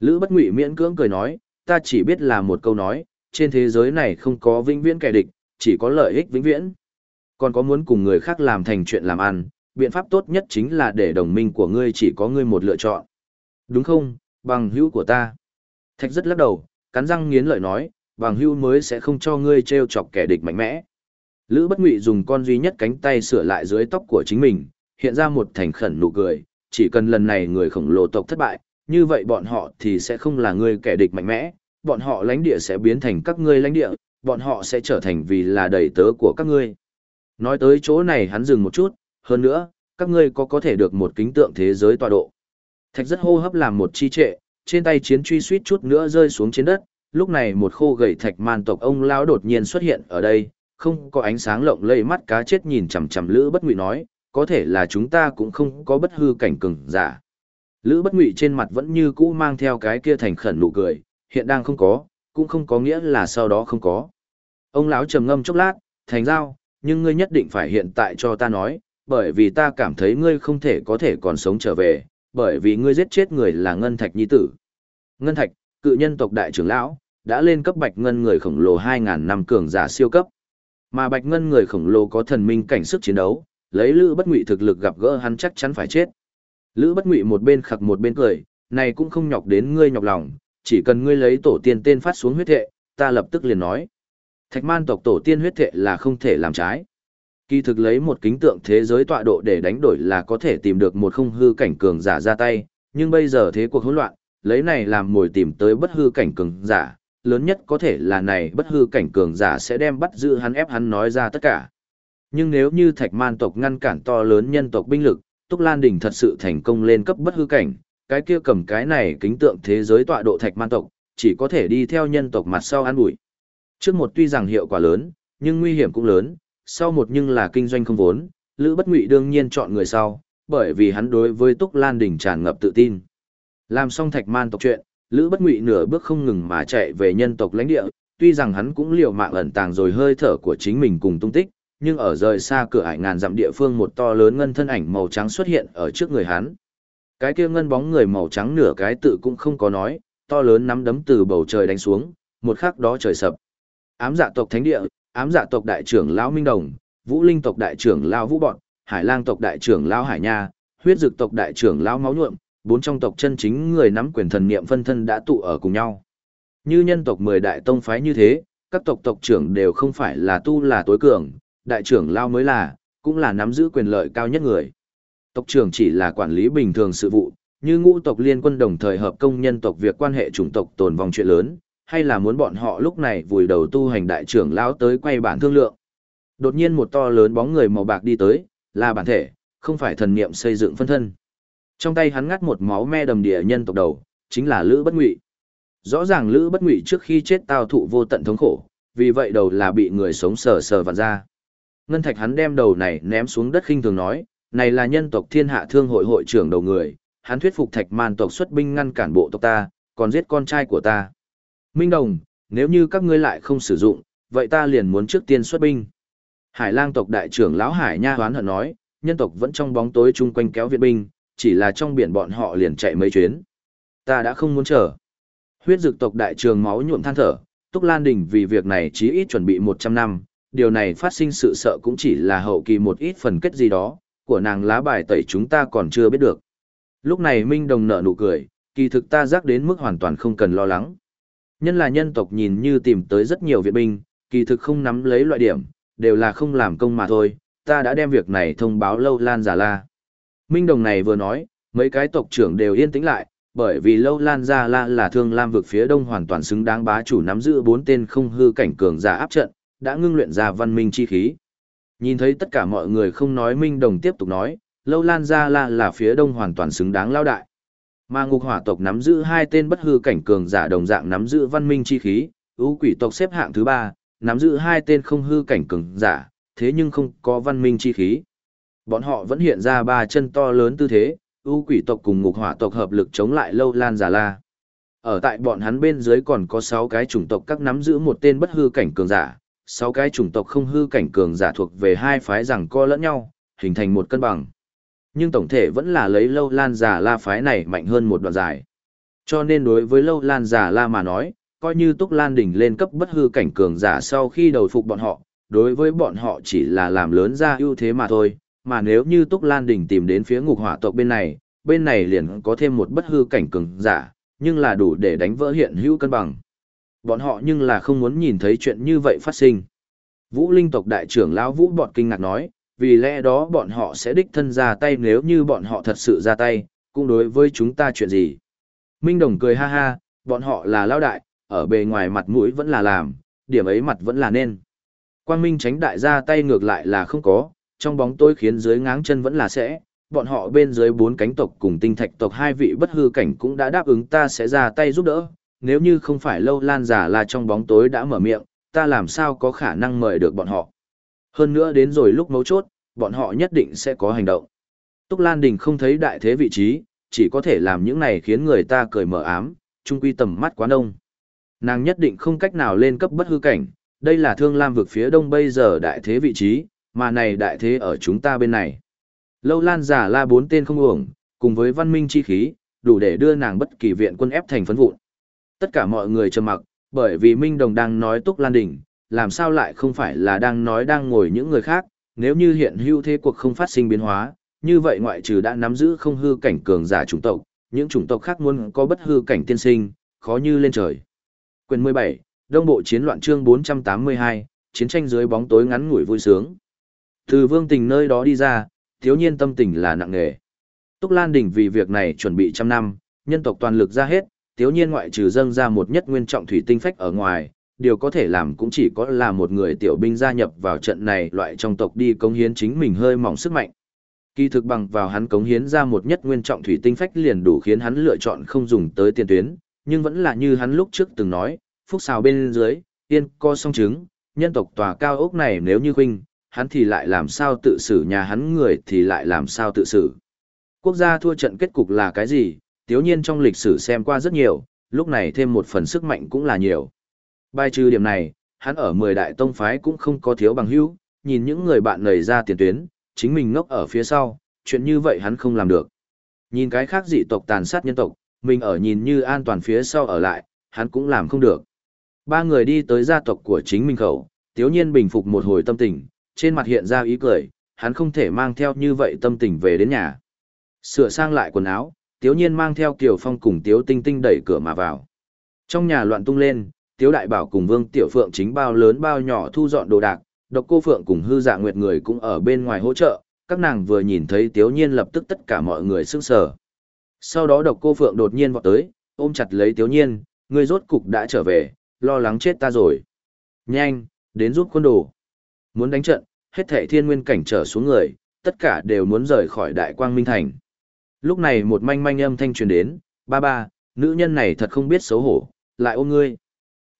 S1: Lữ bất ngụy miễn cưỡng cười nói, ta chỉ biết là một câu nói, trên thế giới này không có vĩnh viễn kẻ địch, chỉ có lợi ích vĩnh viễn. Còn có muốn cùng người khác làm thành chuyện làm ăn, biện pháp tốt nhất chính là để đồng minh của ngươi chỉ có ngươi một lựa chọn. Đúng không, bằng hữu của ta. Thạch rất lắc đầu, cắn răng nghiến lợi nói, bằng hữu mới sẽ không cho ngươi treo chọc kẻ địch mạnh mẽ. Lữ bất ngụy dùng con duy nhất cánh tay sửa lại dưới tóc của chính mình, hiện ra một thành khẩn nụ cười, chỉ cần lần này người khổng lồ tộc thất bại, như vậy bọn họ thì sẽ không là người kẻ địch mạnh mẽ, bọn họ lãnh địa sẽ biến thành các ngươi lãnh địa, bọn họ sẽ trở thành vì là đầy tớ của các ngươi. Nói tới chỗ này hắn dừng một chút, hơn nữa, các ngươi có có thể được một kính tượng thế giới tọa độ. Thạch rất hô hấp làm một chi trệ, trên tay chiến truy suýt chút nữa rơi xuống trên đất, lúc này một khô gầy thạch man tộc ông lão đột nhiên xuất hiện ở đây, không có ánh sáng lộng lẫy mắt cá chết nhìn chằm chằm Lữ Bất Ngụy nói, có thể là chúng ta cũng không có bất hư cảnh cường giả. Lữ Bất Ngụy trên mặt vẫn như cũ mang theo cái kia thành khẩn nụ cười, hiện đang không có, cũng không có nghĩa là sau đó không có. Ông lão trầm ngâm chốc lát, thành giao, nhưng ngươi nhất định phải hiện tại cho ta nói, bởi vì ta cảm thấy ngươi không thể có thể còn sống trở về, bởi vì ngươi giết chết người là Ngân Thạch Nhi Tử. Ngân Thạch, cự nhân tộc đại trưởng lão, đã lên cấp bạch ngân người khổng lồ 2.000 năm cường giả siêu cấp. Mà bạch ngân người khổng lồ có thần minh cảnh sức chiến đấu, lấy Lữ Bất Ngụy thực lực gặp gỡ hắn chắc chắn phải chết. Lữ Bất Ngụy một bên khặc một bên cười, này cũng không nhọc đến ngươi nhọc lòng, chỉ cần ngươi lấy tổ tiên tên phát xuống huyết hệ, ta lập tức liền nói. Thạch man tộc tổ tiên huyết thệ là không thể làm trái. Kỳ thực lấy một kính tượng thế giới tọa độ để đánh đổi là có thể tìm được một không hư cảnh cường giả ra tay, nhưng bây giờ thế cuộc hỗn loạn, lấy này làm mồi tìm tới bất hư cảnh cường giả, lớn nhất có thể là này bất hư cảnh cường giả sẽ đem bắt giữ hắn ép hắn nói ra tất cả. Nhưng nếu như thạch man tộc ngăn cản to lớn nhân tộc binh lực, Túc Lan Đình thật sự thành công lên cấp bất hư cảnh, cái kia cầm cái này kính tượng thế giới tọa độ thạch man tộc, chỉ có thể đi theo nhân tộc mặt sau ăn bụi. Trước một tuy rằng hiệu quả lớn, nhưng nguy hiểm cũng lớn, sau một nhưng là kinh doanh không vốn, Lữ Bất Ngụy đương nhiên chọn người sau, bởi vì hắn đối với Túc Lan Đình tràn ngập tự tin. Làm xong thạch man tộc chuyện, Lữ Bất Ngụy nửa bước không ngừng mà chạy về nhân tộc lãnh địa, tuy rằng hắn cũng liều mạng ẩn tàng rồi hơi thở của chính mình cùng tung tích, nhưng ở rời xa cửa ải ngàn dặm địa phương một to lớn ngân thân ảnh màu trắng xuất hiện ở trước người hắn. Cái kia ngân bóng người màu trắng nửa cái tự cũng không có nói, to lớn nắm đấm từ bầu trời đánh xuống, một khắc đó trời sập. Ám dạ tộc thánh địa, ám dạ tộc đại trưởng lão Minh Đồng, Vũ Linh tộc đại trưởng lão Vũ Bọn, Hải Lang tộc đại trưởng lão Hải Nha, huyết dực tộc đại trưởng lão Máu Nhuộm, bốn trong tộc chân chính người nắm quyền thần niệm phân thân đã tụ ở cùng nhau. Như nhân tộc mười đại tông phái như thế, các tộc tộc trưởng đều không phải là tu là tối cường, đại trưởng lao mới là, cũng là nắm giữ quyền lợi cao nhất người. Tộc trưởng chỉ là quản lý bình thường sự vụ, như ngũ tộc liên quân đồng thời hợp công nhân tộc việc quan hệ chủng tộc tồn vong chuyện lớn, hay là muốn bọn họ lúc này vùi đầu tu hành đại trưởng lão tới quay bản thương lượng. Đột nhiên một to lớn bóng người màu bạc đi tới, là bản thể, không phải thần niệm xây dựng phân thân. Trong tay hắn ngắt một máu me đầm địa nhân tộc đầu, chính là Lữ Bất Ngụy. Rõ ràng Lữ Bất Ngụy trước khi chết tao thụ vô tận thống khổ, vì vậy đầu là bị người sống sờ sờ vặn ra. Ngân Thạch hắn đem đầu này ném xuống đất khinh thường nói, này là nhân tộc thiên hạ thương hội hội trưởng đầu người, hắn thuyết phục Thạch man tộc xuất binh ngăn cản bộ tộc ta, còn giết con trai của ta. Minh Đồng, nếu như các ngươi lại không sử dụng, vậy ta liền muốn trước tiên xuất binh. Hải lang tộc đại trưởng lão Hải Nha hoán hận nói, nhân tộc vẫn trong bóng tối chung quanh kéo viện binh, chỉ là trong biển bọn họ liền chạy mấy chuyến. Ta đã không muốn chờ. Huyết dực tộc đại trường máu nhuộm than thở, Túc Lan Đình vì việc này chí ít chuẩn bị 100 năm, điều này phát sinh sự sợ cũng chỉ là hậu kỳ một ít phần kết gì đó, của nàng lá bài tẩy chúng ta còn chưa biết được. Lúc này Minh Đồng nở nụ cười, kỳ thực ta giác đến mức hoàn toàn không cần lo lắng. Nhân là nhân tộc nhìn như tìm tới rất nhiều viện binh, kỳ thực không nắm lấy loại điểm, đều là không làm công mà thôi, ta đã đem việc này thông báo lâu lan giả la. Minh đồng này vừa nói, mấy cái tộc trưởng đều yên tĩnh lại, bởi vì lâu lan giả la là thương lam vực phía đông hoàn toàn xứng đáng bá chủ nắm giữ bốn tên không hư cảnh cường giả áp trận, đã ngưng luyện ra văn minh chi khí. Nhìn thấy tất cả mọi người không nói Minh đồng tiếp tục nói, lâu lan giả la là phía đông hoàn toàn xứng đáng lao đại. Mà ngục hỏa tộc nắm giữ hai tên bất hư cảnh cường giả đồng dạng nắm giữ văn minh chi khí, ưu quỷ tộc xếp hạng thứ ba, nắm giữ hai tên không hư cảnh cường giả, thế nhưng không có văn minh chi khí. Bọn họ vẫn hiện ra ba chân to lớn tư thế, ưu quỷ tộc cùng ngục hỏa tộc hợp lực chống lại lâu lan giả la. Ở tại bọn hắn bên dưới còn có sáu cái chủng tộc các nắm giữ một tên bất hư cảnh cường giả, sáu cái chủng tộc không hư cảnh cường giả thuộc về hai phái rằng co lẫn nhau, hình thành một cân bằng. Nhưng tổng thể vẫn là lấy lâu lan giả la phái này mạnh hơn một đoạn dài. Cho nên đối với lâu lan giả la mà nói, coi như túc lan đỉnh lên cấp bất hư cảnh cường giả sau khi đầu phục bọn họ, đối với bọn họ chỉ là làm lớn ra ưu thế mà thôi, mà nếu như túc lan đỉnh tìm đến phía ngục hỏa tộc bên này, bên này liền có thêm một bất hư cảnh cường giả, nhưng là đủ để đánh vỡ hiện hữu cân bằng. Bọn họ nhưng là không muốn nhìn thấy chuyện như vậy phát sinh. Vũ linh tộc đại trưởng lão Vũ bọt kinh ngạc nói, vì lẽ đó bọn họ sẽ đích thân ra tay nếu như bọn họ thật sự ra tay, cũng đối với chúng ta chuyện gì. Minh Đồng cười ha ha, bọn họ là lao đại, ở bề ngoài mặt mũi vẫn là làm, điểm ấy mặt vẫn là nên. Quang Minh tránh đại ra tay ngược lại là không có, trong bóng tối khiến dưới ngáng chân vẫn là sẽ, bọn họ bên dưới bốn cánh tộc cùng tinh thạch tộc hai vị bất hư cảnh cũng đã đáp ứng ta sẽ ra tay giúp đỡ, nếu như không phải lâu lan giả là trong bóng tối đã mở miệng, ta làm sao có khả năng mời được bọn họ. Hơn nữa đến rồi lúc mấu chốt, bọn họ nhất định sẽ có hành động. Túc Lan Đình không thấy đại thế vị trí, chỉ có thể làm những này khiến người ta cười mở ám, trung quy tầm mắt quá đông. Nàng nhất định không cách nào lên cấp bất hư cảnh, đây là thương lam vực phía đông bây giờ đại thế vị trí, mà này đại thế ở chúng ta bên này. Lâu lan giả la bốn tên không uổng, cùng với văn minh chi khí, đủ để đưa nàng bất kỳ viện quân ép thành phấn vụn. Tất cả mọi người trầm mặc, bởi vì Minh Đồng đang nói Túc Lan Đình, làm sao lại không phải là đang nói đang ngồi những người khác, nếu như hiện hữu thế cuộc không phát sinh biến hóa, như vậy ngoại trừ đã nắm giữ không hư cảnh cường giả chủng tộc, những chủng tộc khác muốn có bất hư cảnh tiên sinh, khó như lên trời. Quyền 17, Đông Bộ Chiến loạn chương 482, chiến tranh dưới bóng tối ngắn ngủi vui sướng. Từ vương tình nơi đó đi ra, thiếu nhiên tâm tình là nặng nề. Túc Lan Đình vì việc này chuẩn bị trăm năm, nhân tộc toàn lực ra hết, thiếu nhiên ngoại trừ dâng ra một nhất nguyên trọng thủy tinh phách ở ngoài, điều có thể làm cũng chỉ có là một người tiểu binh gia nhập vào trận này loại trong tộc đi cống hiến chính mình hơi mỏng sức mạnh. Kỳ thực bằng vào hắn cống hiến ra một nhất nguyên trọng thủy tinh phách liền đủ khiến hắn lựa chọn không dùng tới tiền tuyến, nhưng vẫn là như hắn lúc trước từng nói, phúc xào bên dưới, yên co song trứng, nhân tộc tòa cao ốc này nếu như huynh, hắn thì lại làm sao tự xử nhà hắn người thì lại làm sao tự xử. Quốc gia thua trận kết cục là cái gì, tiếu nhiên trong lịch sử xem qua rất nhiều, lúc này thêm một phần sức mạnh cũng là nhiều. Bài trừ điểm này, hắn ở 10 đại tông phái cũng không có thiếu bằng hữu, nhìn những người bạn nảy ra tiền tuyến, chính mình ngốc ở phía sau, chuyện như vậy hắn không làm được. Nhìn cái khác dị tộc tàn sát nhân tộc, mình ở nhìn như an toàn phía sau ở lại, hắn cũng làm không được. Ba người đi tới gia tộc của chính mình khẩu, tiếu nhiên bình phục một hồi tâm tình, trên mặt hiện ra ý cười, hắn không thể mang theo như vậy tâm tình về đến nhà. Sửa sang lại quần áo, tiếu nhiên mang theo Kiều Phong cùng tiếu tinh tinh đẩy cửa mà vào. Trong nhà loạn tung lên, tiếu đại bảo cùng vương tiểu phượng chính bao lớn bao nhỏ thu dọn đồ đạc, độc cô phượng cùng hư dạ nguyệt người cũng ở bên ngoài hỗ trợ, các nàng vừa nhìn thấy tiếu nhiên lập tức tất cả mọi người sững sờ. Sau đó độc cô phượng đột nhiên vọt tới, ôm chặt lấy tiếu nhiên, người rốt cục đã trở về, lo lắng chết ta rồi. Nhanh, đến giúp quân đồ. Muốn đánh trận, hết thảy thiên nguyên cảnh trở xuống người, tất cả đều muốn rời khỏi đại quang minh thành. Lúc này một manh manh âm thanh truyền đến, ba ba, nữ nhân này thật không biết xấu hổ, lại ôm ngươi.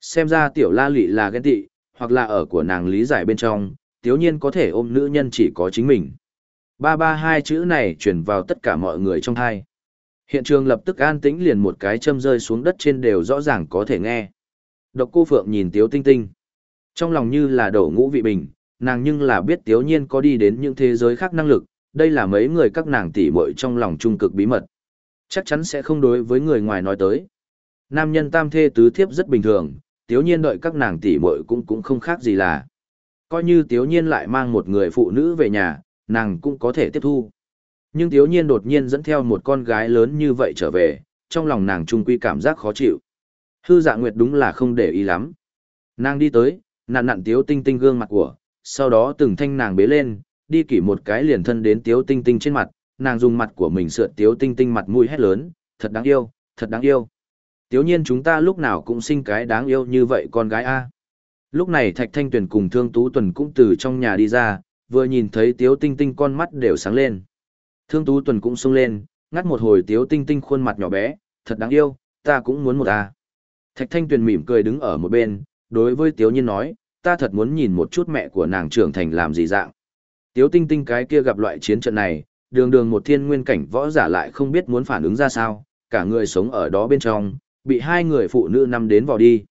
S1: Xem ra tiểu la lị là ghen tị, hoặc là ở của nàng lý giải bên trong, tiếu nhiên có thể ôm nữ nhân chỉ có chính mình. Ba ba hai chữ này truyền vào tất cả mọi người trong hai. Hiện trường lập tức an tĩnh liền một cái châm rơi xuống đất trên đều rõ ràng có thể nghe. Độc cô Phượng nhìn Tiếu Tinh Tinh. Trong lòng như là đổ ngũ vị bình, nàng nhưng là biết Tiếu Nhiên có đi đến những thế giới khác năng lực, đây là mấy người các nàng tỉ muội trong lòng trung cực bí mật. Chắc chắn sẽ không đối với người ngoài nói tới. Nam nhân tam thê tứ thiếp rất bình thường, Tiếu Nhiên đợi các nàng tỉ muội cũng cũng không khác gì là. Coi như Tiếu Nhiên lại mang một người phụ nữ về nhà, nàng cũng có thể tiếp thu. Nhưng Tiếu Nhiên đột nhiên dẫn theo một con gái lớn như vậy trở về, trong lòng nàng trung quy cảm giác khó chịu. Hư dạ nguyệt đúng là không để ý lắm. Nàng đi tới, nặn nặn tiếu tinh tinh gương mặt của, sau đó từng thanh nàng bế lên, đi kỷ một cái liền thân đến tiếu tinh tinh trên mặt, nàng dùng mặt của mình sượt tiếu tinh tinh mặt mũi hét lớn, thật đáng yêu, thật đáng yêu. Tiếu nhiên chúng ta lúc nào cũng sinh cái đáng yêu như vậy con gái a. Lúc này Thạch Thanh Tuyền cùng Thương Tú Tuần cũng từ trong nhà đi ra, vừa nhìn thấy Tiếu Tinh Tinh con mắt đều sáng lên. Thương Tú Tuần cũng sung lên, ngắt một hồi Tiếu Tinh Tinh khuôn mặt nhỏ bé, thật đáng yêu, ta cũng muốn một a. Thạch Thanh Tuyền mỉm cười đứng ở một bên, đối với Tiếu Nhiên nói, ta thật muốn nhìn một chút mẹ của nàng trưởng thành làm gì dạng. Tiếu Tinh Tinh cái kia gặp loại chiến trận này, đường đường một thiên nguyên cảnh võ giả lại không biết muốn phản ứng ra sao, cả người sống ở đó bên trong, bị hai người phụ nữ nắm đến vào đi.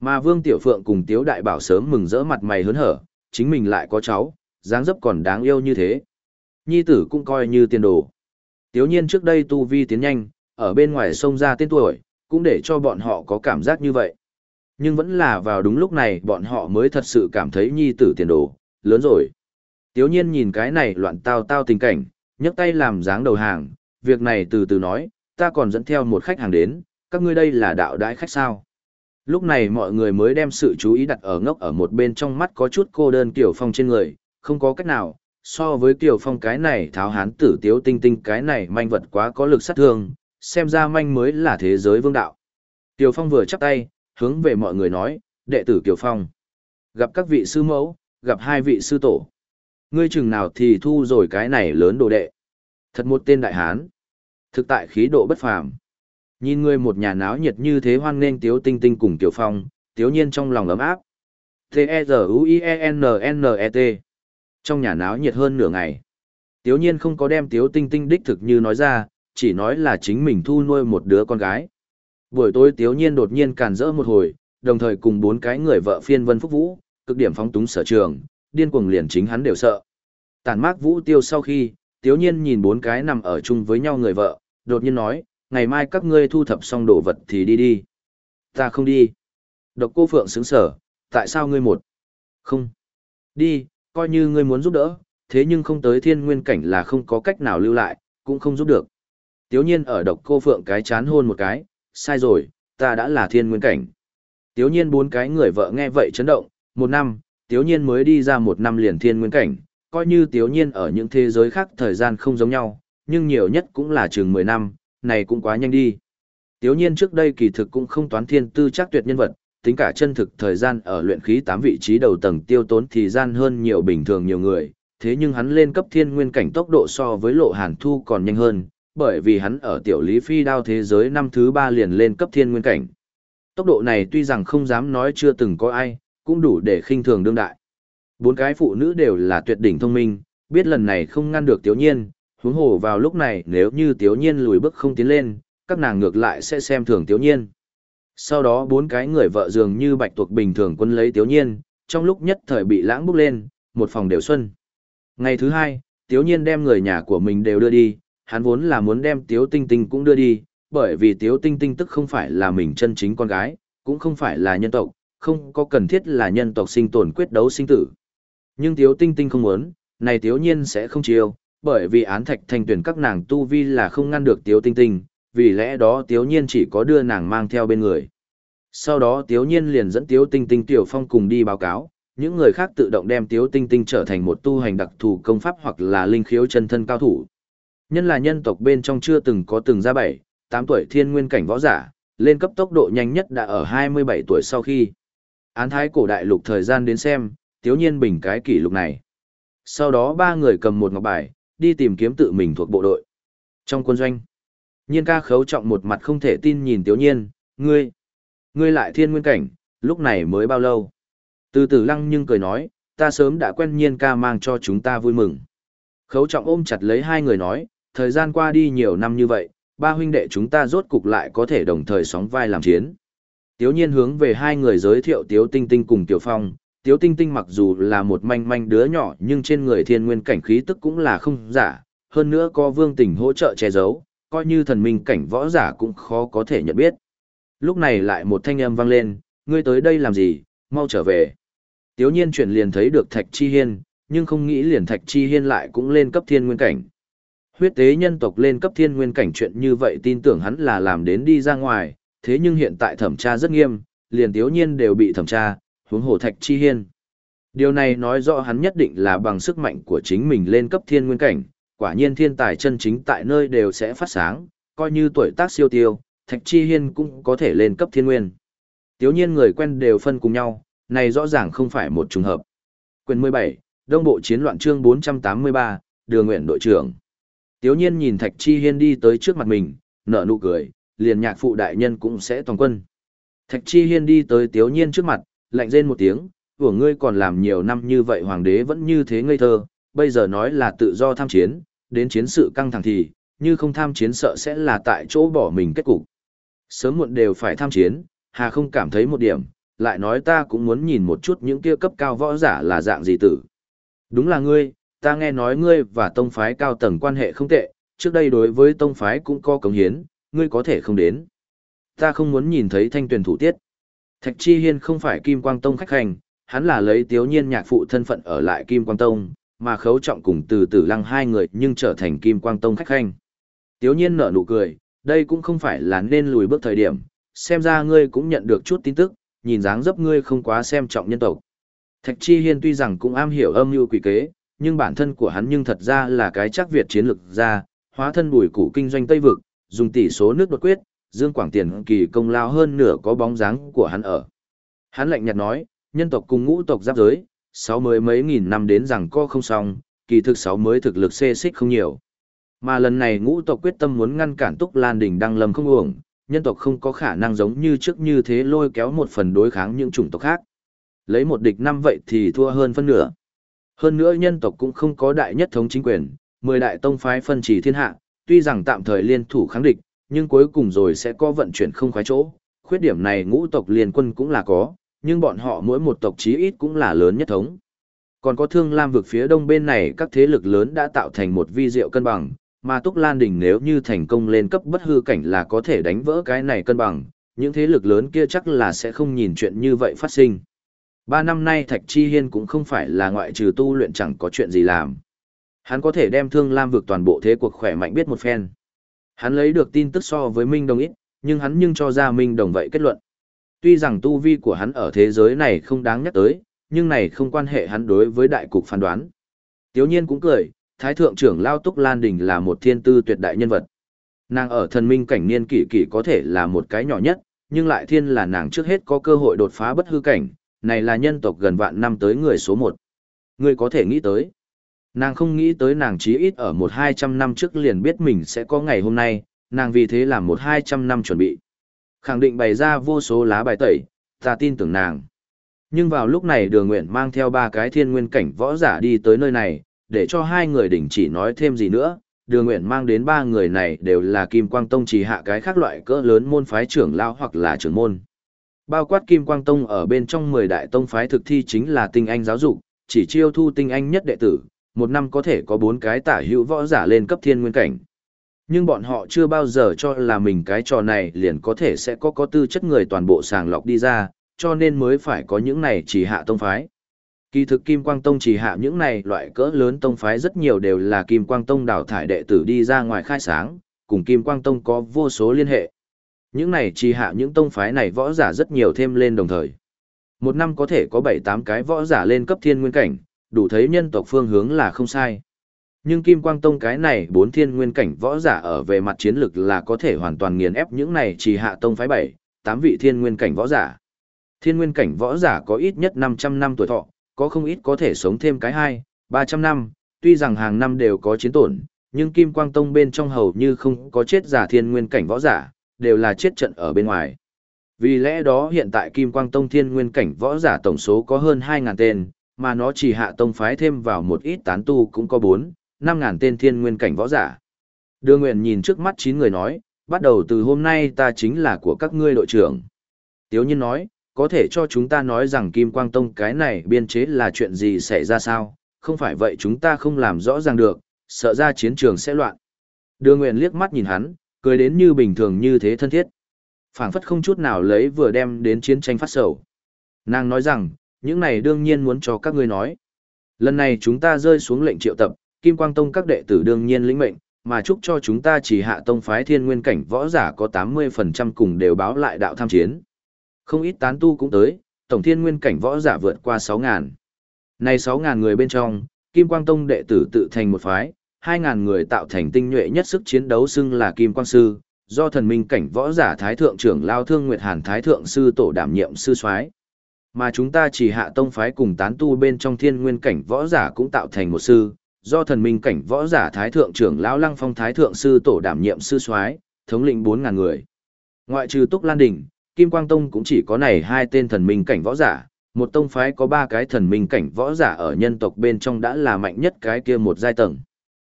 S1: Mà Vương Tiểu Phượng cùng Tiếu Đại Bảo sớm mừng rỡ mặt mày hớn hở, chính mình lại có cháu, dáng dấp còn đáng yêu như thế. Nhi tử cũng coi như tiền đồ. Tiếu nhiên trước đây tu vi tiến nhanh, ở bên ngoài sông ra tên tuổi, cũng để cho bọn họ có cảm giác như vậy. Nhưng vẫn là vào đúng lúc này bọn họ mới thật sự cảm thấy nhi tử tiền đồ, lớn rồi. Tiếu nhiên nhìn cái này loạn tao tao tình cảnh, nhấc tay làm dáng đầu hàng, việc này từ từ nói, ta còn dẫn theo một khách hàng đến, các ngươi đây là đạo đái khách sao. Lúc này mọi người mới đem sự chú ý đặt ở ngốc ở một bên trong mắt có chút cô đơn Kiều Phong trên người, không có cách nào, so với Kiều Phong cái này tháo hán tử tiếu tinh tinh cái này manh vật quá có lực sát thương, xem ra manh mới là thế giới vương đạo. Kiều Phong vừa chắp tay, hướng về mọi người nói, đệ tử Kiều Phong. Gặp các vị sư mẫu, gặp hai vị sư tổ. Ngươi chừng nào thì thu rồi cái này lớn đồ đệ. Thật một tên đại hán. Thực tại khí độ bất phàm. Nhìn người một nhà náo nhiệt như thế hoan nghênh Tiếu Tinh Tinh cùng Tiểu Phong, Tiếu Nhiên trong lòng ấm áp. T-E-Z-U-I-E-N-N-E-T Trong nhà náo nhiệt hơn nửa ngày. Tiếu Nhiên không có đem Tiếu Tinh Tinh đích thực như nói ra, chỉ nói là chính mình thu nuôi một đứa con gái. Buổi tối Tiếu Nhiên đột nhiên càn rỡ một hồi, đồng thời cùng bốn cái người vợ phiên vân phúc vũ, cực điểm phóng túng sở trường, điên cuồng liền chính hắn đều sợ. Tản mát vũ tiêu sau khi, Tiếu Nhiên nhìn bốn cái nằm ở chung với nhau người vợ, đột nhiên nói, ngày mai các ngươi thu thập xong đồ vật thì đi đi. Ta không đi. Độc cô Phượng sững sở, tại sao ngươi một? Không. Đi, coi như ngươi muốn giúp đỡ, thế nhưng không tới thiên nguyên cảnh là không có cách nào lưu lại, cũng không giúp được. Tiếu nhiên ở độc cô Phượng cái chán hôn một cái, sai rồi, ta đã là thiên nguyên cảnh. Tiếu nhiên bốn cái người vợ nghe vậy chấn động, một năm, tiếu nhiên mới đi ra một năm liền thiên nguyên cảnh, coi như tiếu nhiên ở những thế giới khác thời gian không giống nhau, nhưng nhiều nhất cũng là chừng 10 năm, này cũng quá nhanh đi. Tiếu nhiên trước đây kỳ thực cũng không toán thiên tư chắc tuyệt nhân vật, tính cả chân thực thời gian ở luyện khí 8 vị trí đầu tầng tiêu tốn thì gian hơn nhiều bình thường nhiều người, thế nhưng hắn lên cấp thiên nguyên cảnh tốc độ so với lộ hàn thu còn nhanh hơn, bởi vì hắn ở tiểu lý phi đao thế giới năm thứ 3 liền lên cấp thiên nguyên cảnh. Tốc độ này tuy rằng không dám nói chưa từng có ai, cũng đủ để khinh thường đương đại. Bốn cái phụ nữ đều là tuyệt đỉnh thông minh, biết lần này không ngăn được tiếu nhiên, huống hồ vào lúc này nếu như Tiếu Nhiên lùi bước không tiến lên, các nàng ngược lại sẽ xem thường Tiếu Nhiên. Sau đó bốn cái người vợ dường như bạch tuộc bình thường quân lấy Tiếu Nhiên, trong lúc nhất thời bị lãng bốc lên, một phòng đều xuân. Ngày thứ hai, Tiếu Nhiên đem người nhà của mình đều đưa đi, hắn vốn là muốn đem Tiếu Tinh Tinh cũng đưa đi, bởi vì Tiếu Tinh Tinh tức không phải là mình chân chính con gái, cũng không phải là nhân tộc, không có cần thiết là nhân tộc sinh tồn quyết đấu sinh tử. Nhưng Tiếu Tinh Tinh không muốn, này Tiếu Nhiên sẽ không chiêu, bởi vì án thạch thanh tuyển các nàng tu vi là không ngăn được tiếu tinh tinh, vì lẽ đó tiếu nhiên chỉ có đưa nàng mang theo bên người. Sau đó tiếu nhiên liền dẫn tiếu tinh tinh tiểu phong cùng đi báo cáo, những người khác tự động đem tiếu tinh tinh trở thành một tu hành đặc thù công pháp hoặc là linh khiếu chân thân cao thủ. Nhân là nhân tộc bên trong chưa từng có từng ra bảy, tám tuổi thiên nguyên cảnh võ giả, lên cấp tốc độ nhanh nhất đã ở hai mươi bảy tuổi sau khi. Án thái cổ đại lục thời gian đến xem, tiếu nhiên bình cái kỷ lục này. Sau đó ba người cầm một ngọc bài, đi tìm kiếm tự mình thuộc bộ đội. Trong quân doanh, nhiên ca khấu trọng một mặt không thể tin nhìn Tiếu Nhiên, ngươi, ngươi lại thiên nguyên cảnh, lúc này mới bao lâu. Từ từ lăng nhưng cười nói, ta sớm đã quen nhiên ca mang cho chúng ta vui mừng. Khấu trọng ôm chặt lấy hai người nói, thời gian qua đi nhiều năm như vậy, ba huynh đệ chúng ta rốt cục lại có thể đồng thời sóng vai làm chiến. Tiếu nhiên hướng về hai người giới thiệu Tiếu Tinh Tinh cùng Tiểu Phong, Tiếu Tinh Tinh mặc dù là một manh manh đứa nhỏ nhưng trên người thiên nguyên cảnh khí tức cũng là không giả, hơn nữa có vương tình hỗ trợ che giấu, coi như thần minh cảnh võ giả cũng khó có thể nhận biết. Lúc này lại một thanh âm vang lên, ngươi tới đây làm gì, mau trở về. Tiếu nhiên chuyển liền thấy được Thạch Chi Hiên, nhưng không nghĩ liền Thạch Chi Hiên lại cũng lên cấp thiên nguyên cảnh. Huyết tế nhân tộc lên cấp thiên nguyên cảnh chuyện như vậy tin tưởng hắn là làm đến đi ra ngoài, thế nhưng hiện tại thẩm tra rất nghiêm, liền tiếu nhiên đều bị thẩm tra, huống hồ thạch chi hiên. Điều này nói rõ hắn nhất định là bằng sức mạnh của chính mình lên cấp thiên nguyên cảnh, quả nhiên thiên tài chân chính tại nơi đều sẽ phát sáng, coi như tuổi tác siêu tiêu, thạch chi hiên cũng có thể lên cấp thiên nguyên. Tiếu nhiên người quen đều phân cùng nhau, này rõ ràng không phải một trùng hợp. Quyền 17, Đông Bộ Chiến loạn chương 483, Đường Nguyện đội trưởng. Tiếu nhiên nhìn Thạch Chi Hiên đi tới trước mặt mình, nở nụ cười, liền nhạc phụ đại nhân cũng sẽ toàn quân. Thạch Chi Hiên đi tới Tiếu nhiên trước mặt, lạnh rên một tiếng, của ngươi còn làm nhiều năm như vậy hoàng đế vẫn như thế ngây thơ, bây giờ nói là tự do tham chiến, đến chiến sự căng thẳng thì, như không tham chiến sợ sẽ là tại chỗ bỏ mình kết cục. Sớm muộn đều phải tham chiến, hà không cảm thấy một điểm, lại nói ta cũng muốn nhìn một chút những kia cấp cao võ giả là dạng gì tử. Đúng là ngươi, ta nghe nói ngươi và tông phái cao tầng quan hệ không tệ, trước đây đối với tông phái cũng có cống hiến, ngươi có thể không đến. Ta không muốn nhìn thấy thanh tuyển thủ tiết. Thạch Chi Hiên không phải Kim Quang Tông khách hành, hắn là lấy tiếu nhiên nhạc phụ thân phận ở lại Kim Quang Tông, mà khấu trọng cùng từ tử lăng hai người nhưng trở thành Kim Quang Tông khách hành. Tiếu nhiên nở nụ cười, đây cũng không phải là nên lùi bước thời điểm, xem ra ngươi cũng nhận được chút tin tức, nhìn dáng dấp ngươi không quá xem trọng nhân tộc. Thạch Chi Hiên tuy rằng cũng am hiểu âm mưu quỷ kế, nhưng bản thân của hắn nhưng thật ra là cái chắc Việt chiến lược ra, hóa thân bùi củ kinh doanh Tây Vực, dùng tỷ số nước đột quyết, Dương Quảng Tiền kỳ công lao hơn nửa có bóng dáng của hắn ở. Hắn lạnh nhạt nói, nhân tộc cùng ngũ tộc giáp giới, sáu mới mấy nghìn năm đến rằng co không xong, kỳ thực sáu mới thực lực xê xích không nhiều. Mà lần này ngũ tộc quyết tâm muốn ngăn cản Túc Lan Đình đăng lâm không uổng, nhân tộc không có khả năng giống như trước như thế lôi kéo một phần đối kháng những chủng tộc khác. Lấy một địch năm vậy thì thua hơn phân nửa. Hơn nữa nhân tộc cũng không có đại nhất thống chính quyền, mười đại tông phái phân chỉ thiên hạ, tuy rằng tạm thời liên thủ kháng địch, nhưng cuối cùng rồi sẽ có vận chuyển không khoái chỗ. Khuyết điểm này ngũ tộc liên quân cũng là có, nhưng bọn họ mỗi một tộc chí ít cũng là lớn nhất thống. Còn có thương lam vực phía đông bên này các thế lực lớn đã tạo thành một vi diệu cân bằng, mà Túc Lan Đình nếu như thành công lên cấp bất hư cảnh là có thể đánh vỡ cái này cân bằng, những thế lực lớn kia chắc là sẽ không nhìn chuyện như vậy phát sinh. Ba năm nay Thạch Chi Hiên cũng không phải là ngoại trừ tu luyện chẳng có chuyện gì làm. Hắn có thể đem thương lam vực toàn bộ thế cuộc khỏe mạnh biết một phen. Hắn lấy được tin tức so với Minh Đồng ít, nhưng hắn nhưng cho ra Minh Đồng vậy kết luận. Tuy rằng tu vi của hắn ở thế giới này không đáng nhắc tới, nhưng này không quan hệ hắn đối với đại cục phán đoán. Tiếu nhiên cũng cười, Thái thượng trưởng Lao Túc Lan Đình là một thiên tư tuyệt đại nhân vật. Nàng ở thần minh cảnh niên kỷ kỷ có thể là một cái nhỏ nhất, nhưng lại thiên là nàng trước hết có cơ hội đột phá bất hư cảnh, này là nhân tộc gần vạn năm tới người số một. Người có thể nghĩ tới. Nàng không nghĩ tới nàng chí ít ở một hai trăm năm trước liền biết mình sẽ có ngày hôm nay, nàng vì thế làm một hai trăm năm chuẩn bị. Khẳng định bày ra vô số lá bài tẩy, ta tin tưởng nàng. Nhưng vào lúc này đường nguyện mang theo ba cái thiên nguyên cảnh võ giả đi tới nơi này, để cho hai người đình chỉ nói thêm gì nữa. Đường nguyện mang đến ba người này đều là Kim Quang Tông chỉ hạ cái khác loại cỡ lớn môn phái trưởng lao hoặc là trưởng môn. Bao quát Kim Quang Tông ở bên trong 10 đại tông phái thực thi chính là tinh anh giáo dục, chỉ chiêu thu tinh anh nhất đệ tử, một năm có thể có bốn cái tả hữu võ giả lên cấp thiên nguyên cảnh. Nhưng bọn họ chưa bao giờ cho là mình cái trò này liền có thể sẽ có có tư chất người toàn bộ sàng lọc đi ra, cho nên mới phải có những này chỉ hạ tông phái. Kỳ thực Kim Quang Tông chỉ hạ những này loại cỡ lớn tông phái rất nhiều đều là Kim Quang Tông đào thải đệ tử đi ra ngoài khai sáng, cùng Kim Quang Tông có vô số liên hệ. Những này chỉ hạ những tông phái này võ giả rất nhiều thêm lên đồng thời. Một năm có thể có 7-8 cái võ giả lên cấp thiên nguyên cảnh, đủ thấy nhân tộc phương hướng là không sai. Nhưng Kim Quang Tông cái này bốn thiên nguyên cảnh võ giả ở về mặt chiến lực là có thể hoàn toàn nghiền ép những này chỉ hạ tông phái 7, 8 vị thiên nguyên cảnh võ giả. Thiên nguyên cảnh võ giả có ít nhất 500 năm tuổi thọ, có không ít có thể sống thêm cái 2, 300 năm, tuy rằng hàng năm đều có chiến tổn, nhưng Kim Quang Tông bên trong hầu như không có chết giả thiên nguyên cảnh võ giả, đều là chết trận ở bên ngoài. Vì lẽ đó hiện tại Kim Quang Tông thiên nguyên cảnh võ giả tổng số có hơn 2.000 tên, mà nó chỉ hạ tông phái thêm vào một ít tán tu cũng có 4, 5.000 tên thiên nguyên cảnh võ giả. Đưa Nguyện nhìn trước mắt 9 người nói, bắt đầu từ hôm nay ta chính là của các ngươi đội trưởng. Tiếu nhiên nói, có thể cho chúng ta nói rằng Kim Quang Tông cái này biên chế là chuyện gì xảy ra sao, không phải vậy chúng ta không làm rõ ràng được, sợ ra chiến trường sẽ loạn. Đưa Nguyện liếc mắt nhìn hắn, cười đến như bình thường như thế thân thiết. phảng phất không chút nào lấy vừa đem đến chiến tranh phát sầu. Nàng nói rằng, những này đương nhiên muốn cho các ngươi nói. Lần này chúng ta rơi xuống lệnh triệu tập, Kim Quang Tông các đệ tử đương nhiên lĩnh mệnh, mà chúc cho chúng ta chỉ hạ tông phái thiên nguyên cảnh võ giả có 80% cùng đều báo lại đạo tham chiến. Không ít tán tu cũng tới, tổng thiên nguyên cảnh võ giả vượt qua 6.000. Này 6.000 người bên trong, Kim Quang Tông đệ tử tự thành một phái, 2.000 người tạo thành tinh nhuệ nhất sức chiến đấu xưng là Kim Quang Sư, do thần minh cảnh võ giả Thái Thượng trưởng Lao Thương Nguyệt Hàn Thái Thượng Sư Tổ đảm nhiệm sư soái mà chúng ta chỉ hạ tông phái cùng tán tu bên trong thiên nguyên cảnh võ giả cũng tạo thành một sư, do thần minh cảnh võ giả Thái Thượng trưởng Lão Lăng Phong Thái Thượng Sư Tổ đảm nhiệm sư soái thống lĩnh bốn ngàn người. Ngoại trừ Túc Lan Đình, Kim Quang Tông cũng chỉ có này hai tên thần minh cảnh võ giả, một tông phái có ba cái thần minh cảnh võ giả ở nhân tộc bên trong đã là mạnh nhất cái kia một giai tầng.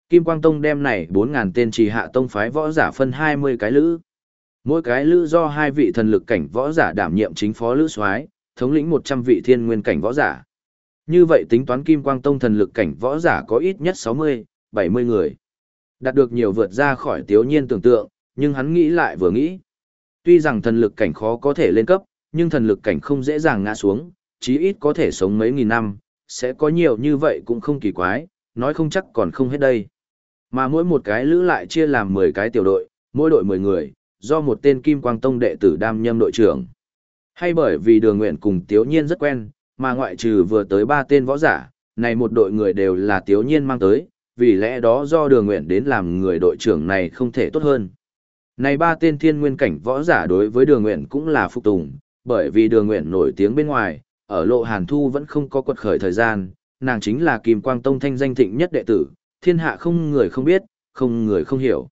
S1: Kim Quang Tông đem này bốn ngàn tên trì hạ tông phái võ giả phân 20 cái lữ. Mỗi cái lữ do hai vị thần lực cảnh võ giả đảm nhiệm chính phó lữ soái, thống lĩnh 100 vị thiên nguyên cảnh võ giả. Như vậy tính toán Kim Quang Tông thần lực cảnh võ giả có ít nhất 60, 70 người. Đạt được nhiều vượt ra khỏi tiếu nhiên tưởng tượng, nhưng hắn nghĩ lại vừa nghĩ. Tuy rằng thần lực cảnh khó có thể lên cấp, nhưng thần lực cảnh không dễ dàng ngã xuống, chí ít có thể sống mấy nghìn năm, sẽ có nhiều như vậy cũng không kỳ quái, nói không chắc còn không hết đây. Mà mỗi một cái lữ lại chia làm 10 cái tiểu đội, mỗi đội 10 người, do một tên Kim Quang Tông đệ tử đam nhâm đội trưởng. Hay bởi vì đường nguyện cùng Tiếu Nhiên rất quen, mà ngoại trừ vừa tới ba tên võ giả, này một đội người đều là Tiếu Nhiên mang tới, vì lẽ đó do đường nguyện đến làm người đội trưởng này không thể tốt hơn. Này ba tên thiên nguyên cảnh võ giả đối với đường nguyện cũng là phục tùng, bởi vì đường nguyện nổi tiếng bên ngoài, ở lộ hàn thu vẫn không có quật khởi thời gian, nàng chính là Kim Quang Tông thanh danh thịnh nhất đệ tử, thiên hạ không người không biết, không người không hiểu.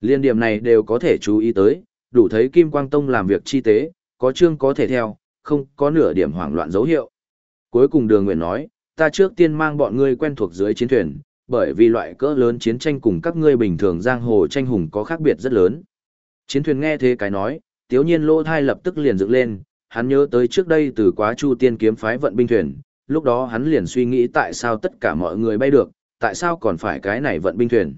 S1: Liên điểm này đều có thể chú ý tới, đủ thấy Kim Quang Tông làm việc chi tế, có chương có thể theo, không có nửa điểm hoảng loạn dấu hiệu. Cuối cùng đường nguyện nói, ta trước tiên mang bọn ngươi quen thuộc dưới chiến thuyền, bởi vì loại cỡ lớn chiến tranh cùng các ngươi bình thường giang hồ tranh hùng có khác biệt rất lớn. Chiến thuyền nghe thế cái nói, tiếu nhiên lỗ thai lập tức liền dựng lên, hắn nhớ tới trước đây từ quá chu tiên kiếm phái vận binh thuyền, lúc đó hắn liền suy nghĩ tại sao tất cả mọi người bay được, tại sao còn phải cái này vận binh thuyền.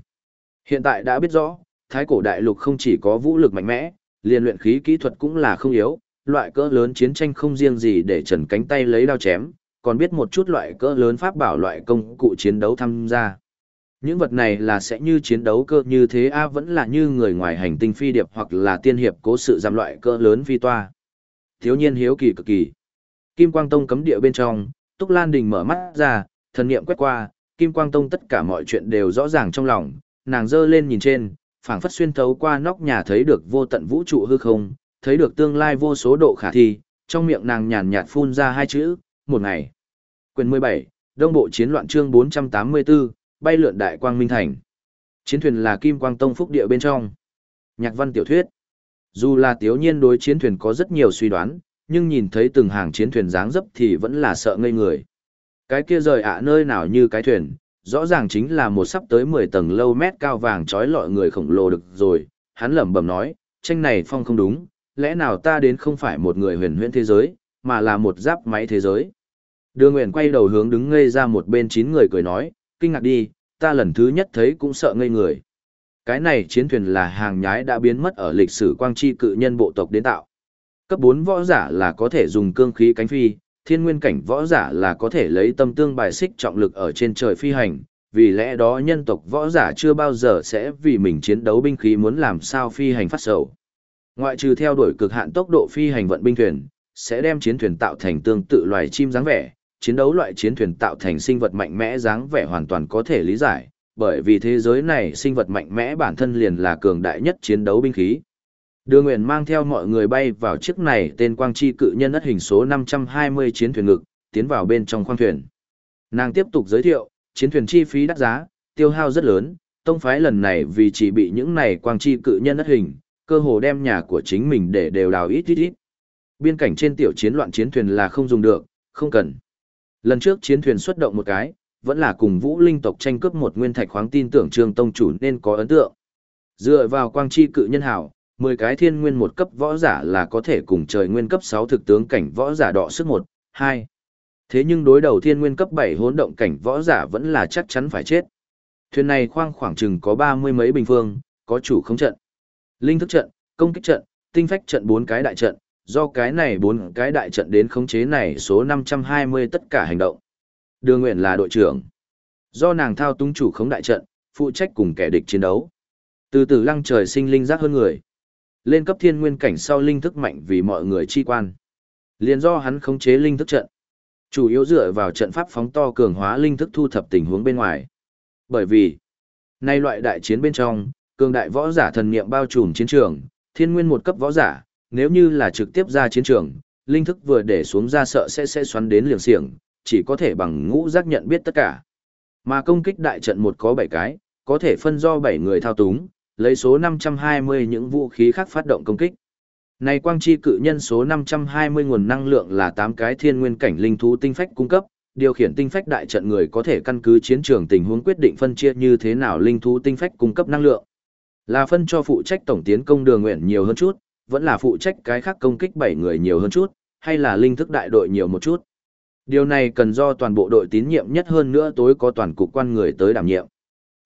S1: Hiện tại đã biết rõ, thái cổ đại lục không chỉ có vũ lực mạnh mẽ, liền luyện khí kỹ thuật cũng là không yếu, loại cỡ lớn chiến tranh không riêng gì để trần cánh tay lấy đao chém, còn biết một chút loại cỡ lớn pháp bảo loại công cụ chiến đấu tham gia. Những vật này là sẽ như chiến đấu cơ như thế a vẫn là như người ngoài hành tinh phi điệp hoặc là tiên hiệp cố sự giam loại cỡ lớn phi toa. Thiếu nhiên hiếu kỳ cực kỳ. Kim Quang Tông cấm địa bên trong, Túc Lan Đình mở mắt ra, thần niệm quét qua, Kim Quang Tông tất cả mọi chuyện đều rõ ràng trong lòng, nàng dơ lên nhìn trên, phảng phất xuyên thấu qua nóc nhà thấy được vô tận vũ trụ hư không, thấy được tương lai vô số độ khả thi, trong miệng nàng nhàn nhạt phun ra hai chữ, một ngày. Quyền 17, Đông Bộ Chiến loạn chương 484, bay lượn đại quang minh thành. Chiến thuyền là Kim Quang Tông phúc địa bên trong. Nhạc văn tiểu thuyết. Dù là tiểu nhiên đối chiến thuyền có rất nhiều suy đoán, nhưng nhìn thấy từng hàng chiến thuyền dáng dấp thì vẫn là sợ ngây người. Cái kia rời ạ nơi nào như cái thuyền, rõ ràng chính là một sắp tới 10 tầng lâu mét cao vàng trói lọi người khổng lồ được rồi. Hắn lẩm bẩm nói, tranh này phong không đúng, lẽ nào ta đến không phải một người huyền huyễn thế giới, mà là một giáp máy thế giới. Đường Nguyện quay đầu hướng đứng ngây ra một bên chín người cười nói, kinh ngạc đi, ta lần thứ nhất thấy cũng sợ ngây người. Cái này chiến thuyền là hàng nhái đã biến mất ở lịch sử quang tri cự nhân bộ tộc đến tạo. Cấp 4 võ giả là có thể dùng cương khí cánh phi, thiên nguyên cảnh võ giả là có thể lấy tâm tương bài xích trọng lực ở trên trời phi hành, vì lẽ đó nhân tộc võ giả chưa bao giờ sẽ vì mình chiến đấu binh khí muốn làm sao phi hành phát sầu. Ngoại trừ theo đuổi cực hạn tốc độ phi hành vận binh thuyền, sẽ đem chiến thuyền tạo thành tương tự loài chim dáng vẻ, chiến đấu loại chiến thuyền tạo thành sinh vật mạnh mẽ dáng vẻ hoàn toàn có thể lý giải, bởi vì thế giới này sinh vật mạnh mẽ bản thân liền là cường đại nhất chiến đấu binh khí. Đưa Nguyện mang theo mọi người bay vào chiếc này tên quang chi cự nhân ất hình số 520 chiến thuyền ngực, tiến vào bên trong khoang thuyền. Nàng tiếp tục giới thiệu, chiến thuyền chi phí đắt giá, tiêu hao rất lớn, tông phái lần này vì chỉ bị những này quang chi cự nhân ất hình, cơ hồ đem nhà của chính mình để đều đào ít ít ít. Biên cảnh trên tiểu chiến loạn chiến thuyền là không dùng được, không cần. Lần trước chiến thuyền xuất động một cái, vẫn là cùng vũ linh tộc tranh cướp một nguyên thạch khoáng tin tưởng trương tông chủ nên có ấn tượng. Dựa vào quang chi cự nhân hảo, 10 cái thiên nguyên một cấp võ giả là có thể cùng trời nguyên cấp 6 thực tướng cảnh võ giả đọ sức 1, 2. Thế nhưng đối đầu thiên nguyên cấp 7 hỗn động cảnh võ giả vẫn là chắc chắn phải chết. Thuyền này khoang khoảng chừng có ba mươi mấy bình phương, có chủ không trận. Linh thức trận, công kích trận, tinh phách trận bốn cái đại trận, do cái này bốn cái đại trận đến khống chế này số 520 tất cả hành động. Đường Nguyện là đội trưởng. Do nàng thao túng chủ khống đại trận, phụ trách cùng kẻ địch chiến đấu. Từ từ lăng trời sinh linh giác hơn người. Lên cấp thiên nguyên cảnh sau linh thức mạnh vì mọi người chi quan. Liền do hắn khống chế linh thức trận. Chủ yếu dựa vào trận pháp phóng to cường hóa linh thức thu thập tình huống bên ngoài. Bởi vì, nay loại đại chiến bên trong, cường đại võ giả thần niệm bao trùm chiến trường, thiên nguyên một cấp võ giả, nếu như là trực tiếp ra chiến trường, linh thức vừa để xuống ra sợ sẽ sẽ xoắn đến liều xiềng, chỉ có thể bằng ngũ giác nhận biết tất cả. Mà công kích đại trận một có 7 cái, có thể phân do 7 người thao túng, lấy số 520 những vũ khí khác phát động công kích. Này quang chi cự nhân số 520 nguồn năng lượng là 8 cái thiên nguyên cảnh linh thú tinh phách cung cấp, điều khiển tinh phách đại trận người có thể căn cứ chiến trường tình huống quyết định phân chia như thế nào linh thú tinh phách cung cấp năng lượng. Là phân cho phụ trách tổng tiến công đường nguyện nhiều hơn chút, vẫn là phụ trách cái khác công kích 7 người nhiều hơn chút, hay là linh thức đại đội nhiều một chút. Điều này cần do toàn bộ đội tín nhiệm nhất hơn nữa tối có toàn cục quan người tới đảm nhiệm.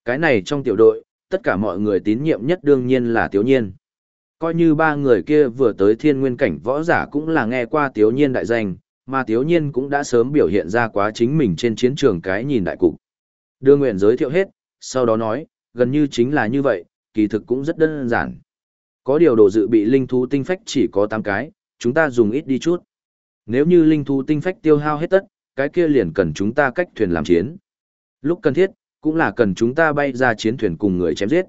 S1: Cái này trong tiểu đội, tất cả mọi người tín nhiệm nhất đương nhiên là Tiếu Nhiên. Coi như ba người kia vừa tới thiên nguyên cảnh võ giả cũng là nghe qua Tiếu Nhiên đại danh, mà Tiếu Nhiên cũng đã sớm biểu hiện ra quá chính mình trên chiến trường cái nhìn đại cục. Đưa nguyện giới thiệu hết, sau đó nói, gần như chính là như vậy, kỳ thực cũng rất đơn giản. Có điều đồ dự bị linh thú tinh phách chỉ có 8 cái, chúng ta dùng ít đi chút. Nếu như linh thú tinh phách tiêu hao hết tất, cái kia liền cần chúng ta cách thuyền làm chiến. Lúc cần thiết, cũng là cần chúng ta bay ra chiến thuyền cùng người chém giết.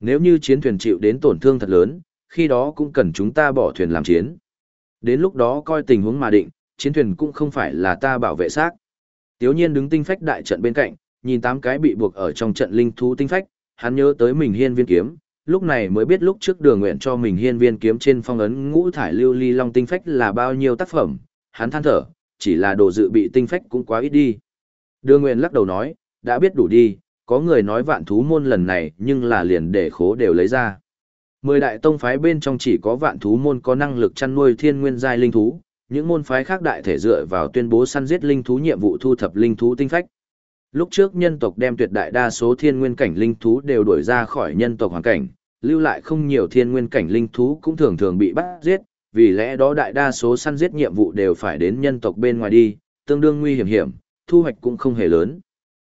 S1: Nếu như chiến thuyền chịu đến tổn thương thật lớn, khi đó cũng cần chúng ta bỏ thuyền làm chiến. Đến lúc đó coi tình huống mà định, chiến thuyền cũng không phải là ta bảo vệ xác. Tiếu nhiên đứng tinh phách đại trận bên cạnh, nhìn tám cái bị buộc ở trong trận linh thú tinh phách, hắn nhớ tới mình hiên viên kiếm, lúc này mới biết lúc trước đường nguyện cho mình hiên viên kiếm trên phong ấn ngũ thải lưu ly long tinh phách là bao nhiêu tác phẩm, hắn than thở, chỉ là đồ dự bị tinh phách cũng quá ít đi. Đường nguyện lắc đầu nói, đã biết đủ đi, có người nói vạn thú môn lần này nhưng là liền để khố đều lấy ra. Mười đại tông phái bên trong chỉ có vạn thú môn có năng lực chăn nuôi thiên nguyên giai linh thú, những môn phái khác đại thể dựa vào tuyên bố săn giết linh thú nhiệm vụ thu thập linh thú tinh phách. Lúc trước nhân tộc đem tuyệt đại đa số thiên nguyên cảnh linh thú đều đuổi ra khỏi nhân tộc hoàn cảnh, lưu lại không nhiều thiên nguyên cảnh linh thú cũng thường thường bị bắt giết, vì lẽ đó đại đa số săn giết nhiệm vụ đều phải đến nhân tộc bên ngoài đi, tương đương nguy hiểm hiểm, thu hoạch cũng không hề lớn.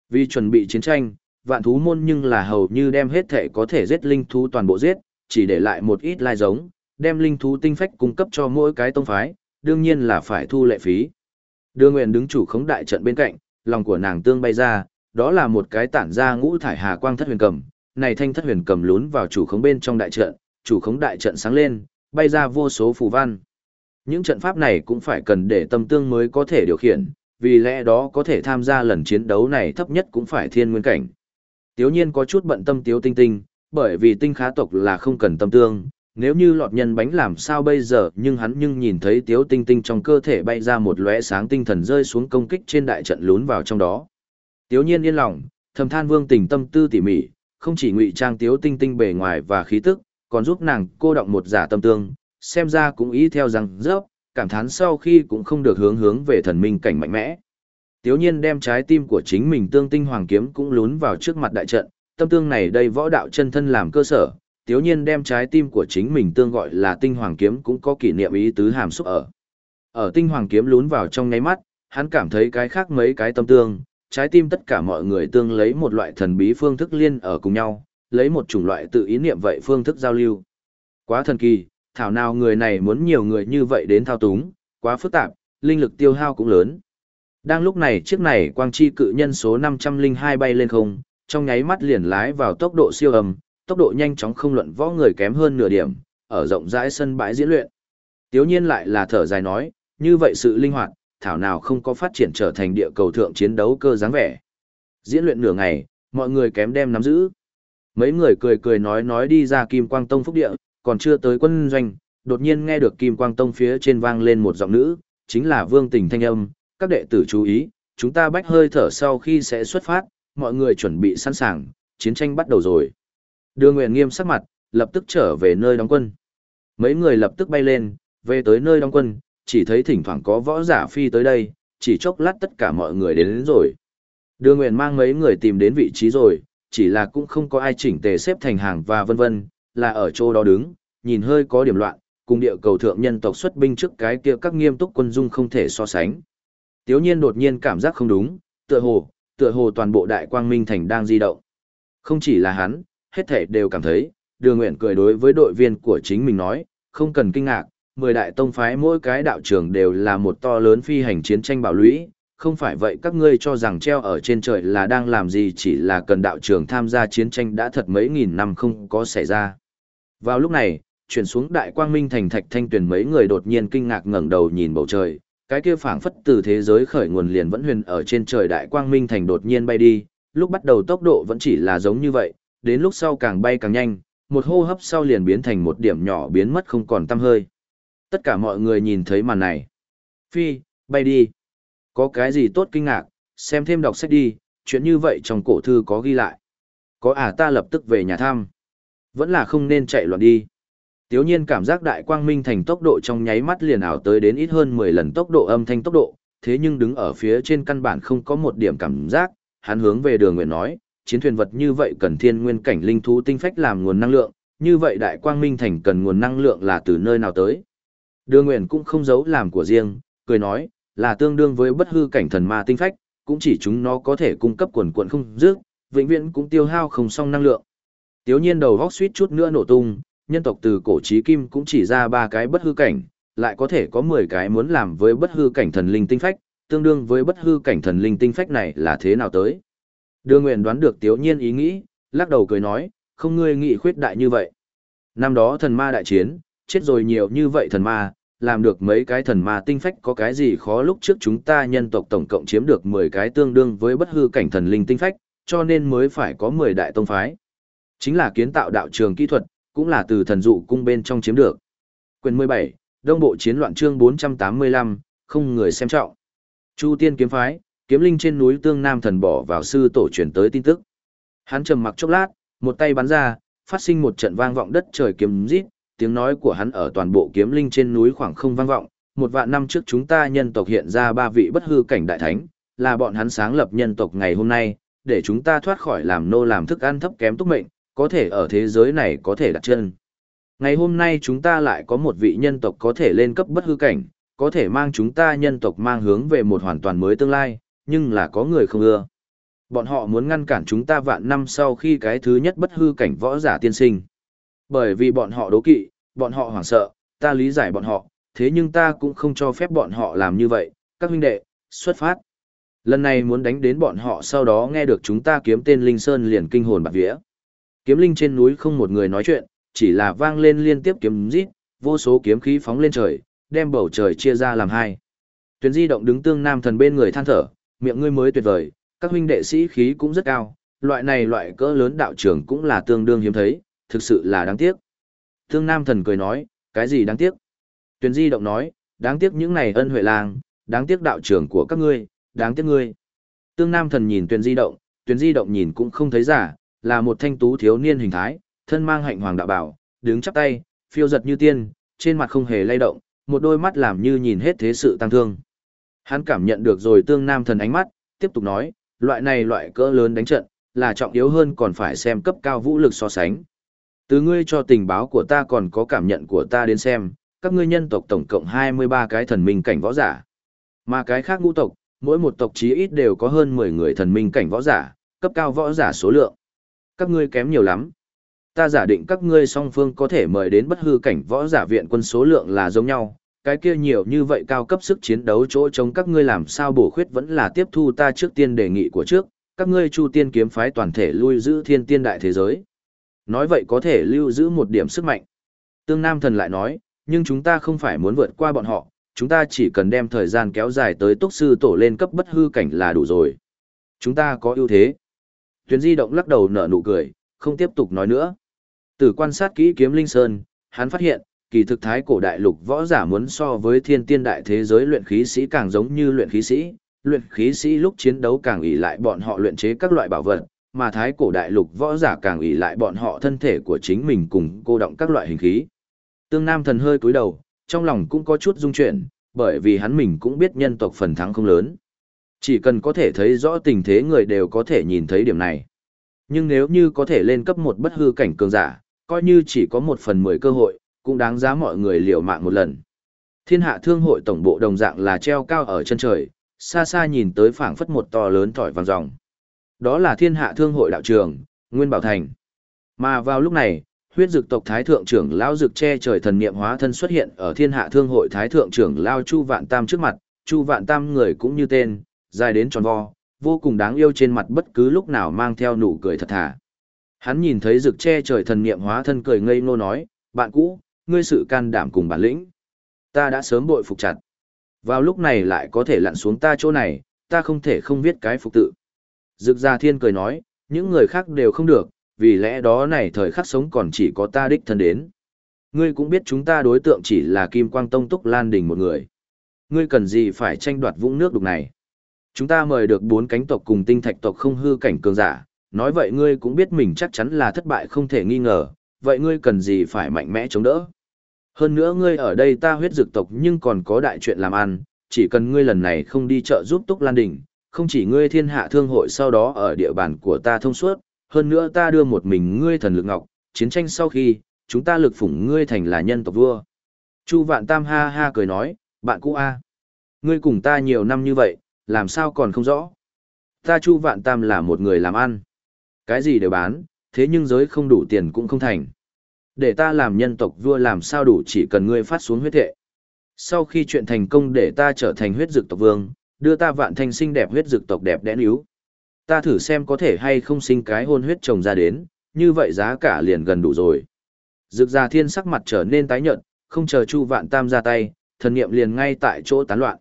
S1: Vì chuẩn bị chiến tranh, vạn thú môn nhưng là hầu như đem hết thể có thể giết linh thú toàn bộ giết, chỉ để lại một ít lai giống, đem linh thú tinh phách cung cấp cho mỗi cái tông phái, đương nhiên là phải thu lệ phí. Đưa nguyện đứng chủ khống đại trận bên cạnh, lòng của nàng tương bay ra, đó là một cái tản ra ngũ thải hà quang thất huyền cầm, này thanh thất huyền cầm lún vào chủ khống bên trong đại trận, chủ khống đại trận sáng lên, bay ra vô số phù văn. Những trận pháp này cũng phải cần để tâm tương mới có thể điều khiển, vì lẽ đó có thể tham gia lần chiến đấu này thấp nhất cũng phải thiên nguyên cảnh. Tiếu nhiên có chút bận tâm tiếu tinh tinh, bởi vì tinh khá tộc là không cần tâm tương, nếu như lọt nhân bánh làm sao bây giờ nhưng hắn nhưng nhìn thấy tiếu tinh tinh trong cơ thể bay ra một lóe sáng tinh thần rơi xuống công kích trên đại trận lún vào trong đó. Tiếu nhiên yên lòng, thầm than vương tình tâm tư tỉ mỉ, không chỉ ngụy trang tiếu tinh tinh bề ngoài và khí tức, còn giúp nàng cô động một giả tâm tương, xem ra cũng ý theo rằng rớp, cảm thán sau khi cũng không được hướng hướng về thần minh cảnh mạnh mẽ. Tiếu nhiên đem trái tim của chính mình tương tinh hoàng kiếm cũng lún vào trước mặt đại trận, tâm tương này đây võ đạo chân thân làm cơ sở, tiếu nhiên đem trái tim của chính mình tương gọi là tinh hoàng kiếm cũng có kỷ niệm ý tứ hàm xúc ở. Ở tinh hoàng kiếm lún vào trong nháy mắt, hắn cảm thấy cái khác mấy cái tâm tương, trái tim tất cả mọi người tương lấy một loại thần bí phương thức liên ở cùng nhau, lấy một chủng loại tự ý niệm vậy phương thức giao lưu. Quá thần kỳ, thảo nào người này muốn nhiều người như vậy đến thao túng, quá phức tạp, linh lực tiêu hao cũng lớn. Đang lúc này chiếc này quang chi cự nhân số 502 bay lên không, trong nháy mắt liền lái vào tốc độ siêu ầm, tốc độ nhanh chóng không luận võ người kém hơn nửa điểm, ở rộng rãi sân bãi diễn luyện. Tiếu nhiên lại là thở dài nói, như vậy sự linh hoạt, thảo nào không có phát triển trở thành địa cầu thượng chiến đấu cơ dáng vẻ. Diễn luyện nửa ngày, mọi người kém đem nắm giữ. Mấy người cười cười nói nói đi ra Kim Quang Tông phúc địa, còn chưa tới quân doanh, đột nhiên nghe được Kim Quang Tông phía trên vang lên một giọng nữ, chính là Vương Tình thanh âm, các đệ tử chú ý, chúng ta bách hơi thở sau khi sẽ xuất phát, mọi người chuẩn bị sẵn sàng, chiến tranh bắt đầu rồi. Đưa Nguyện nghiêm sắc mặt, lập tức trở về nơi đóng quân. Mấy người lập tức bay lên, về tới nơi đóng quân, chỉ thấy thỉnh thoảng có võ giả phi tới đây, chỉ chốc lát tất cả mọi người đến, đến rồi. Đưa Nguyện mang mấy người tìm đến vị trí rồi, chỉ là cũng không có ai chỉnh tề xếp thành hàng và vân vân, là ở chỗ đó đứng, nhìn hơi có điểm loạn, cùng địa cầu thượng nhân tộc xuất binh trước cái kia các nghiêm túc quân dung không thể so sánh. Tiếu nhiên đột nhiên cảm giác không đúng, tựa hồ, tựa hồ toàn bộ đại quang minh thành đang di động. Không chỉ là hắn, hết thảy đều cảm thấy, đường nguyện cười đối với đội viên của chính mình nói, không cần kinh ngạc, mười đại tông phái mỗi cái đạo trường đều là một to lớn phi hành chiến tranh bảo lũy, không phải vậy các ngươi cho rằng treo ở trên trời là đang làm gì chỉ là cần đạo trường tham gia chiến tranh đã thật mấy nghìn năm không có xảy ra. Vào lúc này, chuyển xuống đại quang minh thành thạch thanh tuyển mấy người đột nhiên kinh ngạc ngẩng đầu nhìn bầu trời, cái kia phảng phất từ thế giới khởi nguồn liền vẫn huyền ở trên trời đại quang minh thành đột nhiên bay đi, lúc bắt đầu tốc độ vẫn chỉ là giống như vậy, đến lúc sau càng bay càng nhanh, một hô hấp sau liền biến thành một điểm nhỏ biến mất không còn tăm hơi. Tất cả mọi người nhìn thấy màn này. Phi, bay đi. Có cái gì tốt kinh ngạc, xem thêm đọc sách đi, chuyện như vậy trong cổ thư có ghi lại. Có à ta lập tức về nhà thăm. Vẫn là không nên chạy loạn đi. Tiếu nhiên cảm giác đại quang minh thành tốc độ trong nháy mắt liền ảo tới đến ít hơn 10 lần tốc độ âm thanh tốc độ, thế nhưng đứng ở phía trên căn bản không có một điểm cảm giác, hắn hướng về đường nguyện nói, chiến thuyền vật như vậy cần thiên nguyên cảnh linh thú tinh phách làm nguồn năng lượng, như vậy đại quang minh thành cần nguồn năng lượng là từ nơi nào tới. Đường nguyện cũng không giấu làm của riêng, cười nói, là tương đương với bất hư cảnh thần ma tinh phách, cũng chỉ chúng nó có thể cung cấp quần quận không dứt, vĩnh viễn cũng tiêu hao không xong năng lượng. Tiếu nhiên đầu góc suýt chút nữa nổ tung, nhân tộc từ cổ chí kim cũng chỉ ra ba cái bất hư cảnh, lại có thể có 10 cái muốn làm với bất hư cảnh thần linh tinh phách, tương đương với bất hư cảnh thần linh tinh phách này là thế nào tới. Đưa nguyện đoán được tiếu nhiên ý nghĩ, lắc đầu cười nói, không ngươi nghĩ khuyết đại như vậy. Năm đó thần ma đại chiến, chết rồi nhiều như vậy thần ma, làm được mấy cái thần ma tinh phách có cái gì khó lúc trước chúng ta nhân tộc tổng cộng chiếm được 10 cái tương đương với bất hư cảnh thần linh tinh phách, cho nên mới phải có 10 đại tông phái. Chính là kiến tạo đạo trường kỹ thuật, cũng là từ thần dụ cung bên trong chiếm được. Quyền 17, Đông Bộ Chiến loạn chương 485, không người xem trọng. Chu Tiên kiếm phái, kiếm linh trên núi Tương Nam thần bỏ vào sư tổ truyền tới tin tức. Hắn trầm mặc chốc lát, một tay bắn ra, phát sinh một trận vang vọng đất trời kiếm rít, tiếng nói của hắn ở toàn bộ kiếm linh trên núi khoảng không vang vọng. Một vạn năm trước chúng ta nhân tộc hiện ra ba vị bất hư cảnh đại thánh, là bọn hắn sáng lập nhân tộc ngày hôm nay, để chúng ta thoát khỏi làm nô làm thức ăn thấp kém túc mệnh, có thể ở thế giới này có thể đặt chân. Ngày hôm nay chúng ta lại có một vị nhân tộc có thể lên cấp bất hư cảnh, có thể mang chúng ta nhân tộc mang hướng về một hoàn toàn mới tương lai, nhưng là có người không ưa. Bọn họ muốn ngăn cản chúng ta vạn năm sau khi cái thứ nhất bất hư cảnh võ giả tiên sinh. Bởi vì bọn họ đố kỵ, bọn họ hoảng sợ, ta lý giải bọn họ, thế nhưng ta cũng không cho phép bọn họ làm như vậy, các huynh đệ, xuất phát. Lần này muốn đánh đến bọn họ sau đó nghe được chúng ta kiếm tên Linh Sơn liền kinh hồn bạc vía. Kiếm linh trên núi không một người nói chuyện, chỉ là vang lên liên tiếp kiếm rít, vô số kiếm khí phóng lên trời, đem bầu trời chia ra làm hai. Tuyến di động đứng tương nam thần bên người than thở, miệng ngươi mới tuyệt vời, các huynh đệ sĩ khí cũng rất cao, loại này loại cỡ lớn đạo trưởng cũng là tương đương hiếm thấy, thực sự là đáng tiếc. Tương nam thần cười nói, cái gì đáng tiếc? Tuyền di động nói, đáng tiếc những này ân huệ lang, đáng tiếc đạo trưởng của các ngươi, đáng tiếc ngươi. Tương nam thần nhìn Tuyền di động, Tuyền di động nhìn cũng không thấy giả, là một thanh tú thiếu niên hình thái, thân mang hạnh hoàng đạo bảo, đứng chắp tay, phiêu giật như tiên, trên mặt không hề lay động, một đôi mắt làm như nhìn hết thế sự tăng thương. Hắn cảm nhận được rồi tương nam thần ánh mắt, tiếp tục nói, loại này loại cỡ lớn đánh trận, là trọng yếu hơn còn phải xem cấp cao vũ lực so sánh. Từ ngươi cho tình báo của ta còn có cảm nhận của ta đến xem, các ngươi nhân tộc tổng cộng 23 cái thần minh cảnh võ giả. Mà cái khác ngũ tộc, mỗi một tộc chí ít đều có hơn 10 người thần minh cảnh võ giả, cấp cao võ giả số lượng. Các ngươi kém nhiều lắm. Ta giả định các ngươi song phương có thể mời đến bất hư cảnh võ giả viện quân số lượng là giống nhau, cái kia nhiều như vậy cao cấp sức chiến đấu chỗ chống các ngươi làm sao bổ khuyết vẫn là tiếp thu ta trước tiên đề nghị của trước, các ngươi chu tiên kiếm phái toàn thể lui giữ thiên tiên đại thế giới. Nói vậy có thể lưu giữ một điểm sức mạnh. Tương Nam Thần lại nói, nhưng chúng ta không phải muốn vượt qua bọn họ, chúng ta chỉ cần đem thời gian kéo dài tới tốc sư tổ lên cấp bất hư cảnh là đủ rồi. Chúng ta có ưu thế. Tuyến di động lắc đầu nở nụ cười, không tiếp tục nói nữa. Từ quan sát kỹ kiếm linh sơn, hắn phát hiện, kỳ thực thái cổ đại lục võ giả muốn so với thiên tiên đại thế giới luyện khí sĩ càng giống như luyện khí sĩ, luyện khí sĩ lúc chiến đấu càng ỷ lại bọn họ luyện chế các loại bảo vật, mà thái cổ đại lục võ giả càng ỷ lại bọn họ thân thể của chính mình cùng cô động các loại hình khí. Tương Nam thần hơi cúi đầu, trong lòng cũng có chút rung chuyển, bởi vì hắn mình cũng biết nhân tộc phần thắng không lớn. Chỉ cần có thể thấy rõ tình thế người đều có thể nhìn thấy điểm này. Nhưng nếu như có thể lên cấp một bất hư cảnh cường giả, coi như chỉ có một phần mười cơ hội, cũng đáng giá mọi người liều mạng một lần. Thiên hạ thương hội tổng bộ đồng dạng là treo cao ở chân trời, xa xa nhìn tới phảng phất một to lớn thỏi vàng ròng. Đó là thiên hạ thương hội đạo trường, Nguyên Bảo Thành. Mà vào lúc này, huyết dực tộc thái thượng trưởng lao dực che trời thần niệm hóa thân xuất hiện ở thiên hạ thương hội thái thượng trưởng lao chu vạn tam trước mặt chu vạn tam người cũng như tên dài đến tròn vo vô cùng đáng yêu trên mặt bất cứ lúc nào mang theo nụ cười thật thà hắn nhìn thấy dực che trời thần niệm hóa thân cười ngây ngô nói bạn cũ ngươi sự can đảm cùng bản lĩnh ta đã sớm bội phục chặt vào lúc này lại có thể lặn xuống ta chỗ này ta không thể không viết cái phục tự dực gia thiên cười nói những người khác đều không được vì lẽ đó này thời khắc sống còn chỉ có ta đích thân đến. Ngươi cũng biết chúng ta đối tượng chỉ là Kim Quang Tông Túc Lan Đình một người. Ngươi cần gì phải tranh đoạt vũng nước đục này. Chúng ta mời được bốn cánh tộc cùng tinh thạch tộc không hư cảnh cường giả, nói vậy ngươi cũng biết mình chắc chắn là thất bại không thể nghi ngờ, vậy ngươi cần gì phải mạnh mẽ chống đỡ. Hơn nữa ngươi ở đây ta huyết dược tộc nhưng còn có đại chuyện làm ăn, chỉ cần ngươi lần này không đi chợ giúp Túc Lan Đình, không chỉ ngươi thiên hạ thương hội sau đó ở địa bàn của ta thông suốt, hơn nữa ta đưa một mình ngươi thần lực ngọc, chiến tranh sau khi, chúng ta lực phủng ngươi thành là nhân tộc vua. Chu vạn tam ha ha cười nói, bạn cũ A. Ngươi cùng ta nhiều năm như vậy, làm sao còn không rõ. Ta chu vạn tam là một người làm ăn. Cái gì đều bán, thế nhưng giới không đủ tiền cũng không thành. Để ta làm nhân tộc vua làm sao đủ chỉ cần ngươi phát xuống huyết thệ. Sau khi chuyện thành công để ta trở thành huyết dực tộc vương, đưa ta vạn thanh sinh đẹp huyết dực tộc đẹp đẽ níu. Ta thử xem có thể hay không sinh cái hôn huyết chồng ra đến, như vậy giá cả liền gần đủ rồi. Dực già thiên sắc mặt trở nên tái nhợt, không chờ Chu Vạn Tam ra tay, thần niệm liền ngay tại chỗ tán loạn.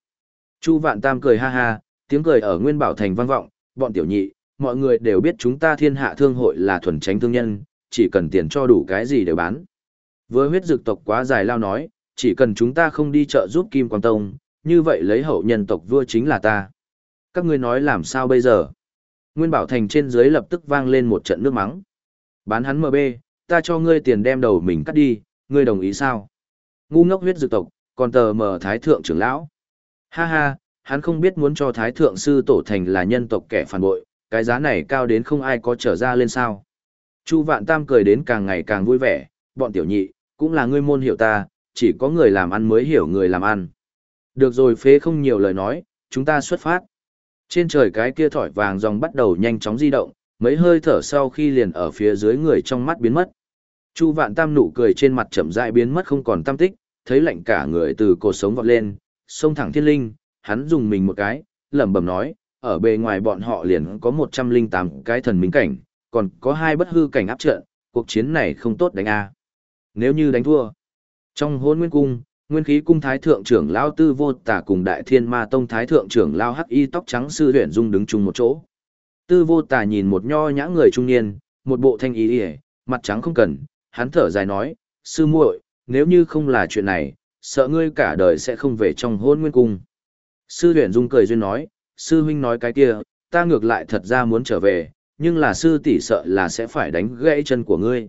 S1: Chu Vạn Tam cười ha ha, tiếng cười ở Nguyên Bảo Thành vang vọng, bọn tiểu nhị, mọi người đều biết chúng ta thiên hạ thương hội là thuần tránh thương nhân, chỉ cần tiền cho đủ cái gì đều bán. Với huyết dực tộc quá dài lao nói, chỉ cần chúng ta không đi chợ giúp Kim Quang Tông, như vậy lấy hậu nhân tộc vua chính là ta. Các ngươi nói làm sao bây giờ? Nguyên Bảo Thành trên dưới lập tức vang lên một trận nước mắng. Bán hắn MB, ta cho ngươi tiền đem đầu mình cắt đi, ngươi đồng ý sao? Ngu ngốc huyết dược tộc, còn tờ mờ thái thượng trưởng lão. Ha ha, hắn không biết muốn cho thái thượng sư tổ thành là nhân tộc kẻ phản bội, cái giá này cao đến không ai có trở ra lên sao. Chu vạn tam cười đến càng ngày càng vui vẻ, bọn tiểu nhị, cũng là ngươi môn hiểu ta, chỉ có người làm ăn mới hiểu người làm ăn. Được rồi phế không nhiều lời nói, chúng ta xuất phát. Trên trời cái kia thỏi vàng dòng bắt đầu nhanh chóng di động, mấy hơi thở sau khi liền ở phía dưới người trong mắt biến mất. Chu vạn tam nụ cười trên mặt chậm rãi biến mất không còn tam tích, thấy lạnh cả người từ cột sống vọt lên, xông thẳng thiên linh, hắn dùng mình một cái, lẩm bẩm nói, ở bề ngoài bọn họ liền có 108 cái thần minh cảnh, còn có hai bất hư cảnh áp trận, cuộc chiến này không tốt đánh a. Nếu như đánh thua, trong hôn nguyên cung, Nguyên khí cung thái thượng trưởng lao tư vô tả cùng đại thiên ma tông thái thượng trưởng lao hắc y tóc trắng sư huyện dung đứng chung một chỗ. Tư vô tả nhìn một nho nhã người trung niên, một bộ thanh ý ỉa, mặt trắng không cần, hắn thở dài nói, sư muội, nếu như không là chuyện này, sợ ngươi cả đời sẽ không về trong hôn nguyên cung. Sư huyện dung cười duyên nói, sư huynh nói cái kia, ta ngược lại thật ra muốn trở về, nhưng là sư tỷ sợ là sẽ phải đánh gãy chân của ngươi.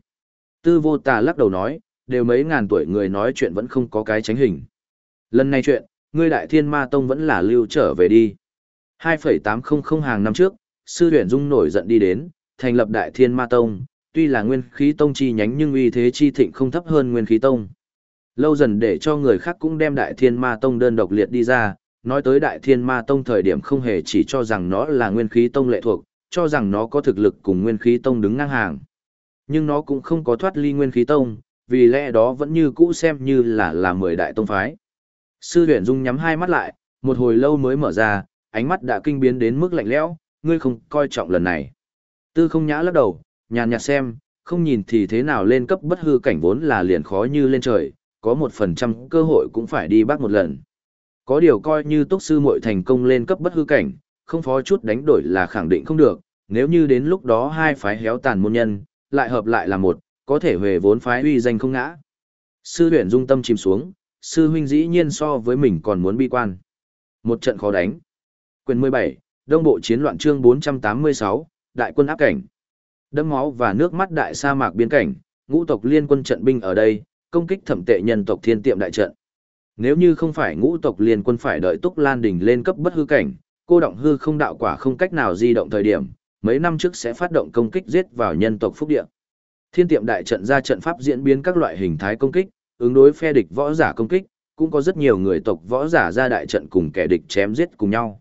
S1: Tư vô tà lắc đầu nói, đều mấy ngàn tuổi người nói chuyện vẫn không có cái tránh hình. Lần này chuyện, ngươi đại thiên ma tông vẫn là lưu trở về đi. 2,800 hàng năm trước, sư huyền dung nổi giận đi đến, thành lập đại thiên ma tông, tuy là nguyên khí tông chi nhánh nhưng uy thế chi thịnh không thấp hơn nguyên khí tông. Lâu dần để cho người khác cũng đem đại thiên ma tông đơn độc liệt đi ra, nói tới đại thiên ma tông thời điểm không hề chỉ cho rằng nó là nguyên khí tông lệ thuộc, cho rằng nó có thực lực cùng nguyên khí tông đứng ngang hàng. Nhưng nó cũng không có thoát ly nguyên khí tông, vì lẽ đó vẫn như cũ xem như là là mười đại tông phái. Sư huyền dung nhắm hai mắt lại, một hồi lâu mới mở ra, ánh mắt đã kinh biến đến mức lạnh lẽo, ngươi không coi trọng lần này. Tư không nhã lắc đầu, nhàn nhạt xem, không nhìn thì thế nào lên cấp bất hư cảnh vốn là liền khó như lên trời, có một phần trăm cơ hội cũng phải đi bắt một lần. Có điều coi như túc sư muội thành công lên cấp bất hư cảnh, không phó chút đánh đổi là khẳng định không được, nếu như đến lúc đó hai phái héo tàn môn nhân, lại hợp lại là một, có thể về vốn phái uy danh không ngã. Sư huyền dung tâm chìm xuống, sư huynh dĩ nhiên so với mình còn muốn bi quan. Một trận khó đánh. Quyền 17, Đông Bộ Chiến loạn chương 486, Đại quân áp cảnh. đẫm máu và nước mắt đại sa mạc biên cảnh, ngũ tộc liên quân trận binh ở đây, công kích thẩm tệ nhân tộc thiên tiệm đại trận. Nếu như không phải ngũ tộc liên quân phải đợi Túc Lan đỉnh lên cấp bất hư cảnh, cô động hư không đạo quả không cách nào di động thời điểm, mấy năm trước sẽ phát động công kích giết vào nhân tộc phúc địa. Thiên tiệm đại trận ra trận pháp diễn biến các loại hình thái công kích, ứng đối phe địch võ giả công kích, cũng có rất nhiều người tộc võ giả ra đại trận cùng kẻ địch chém giết cùng nhau.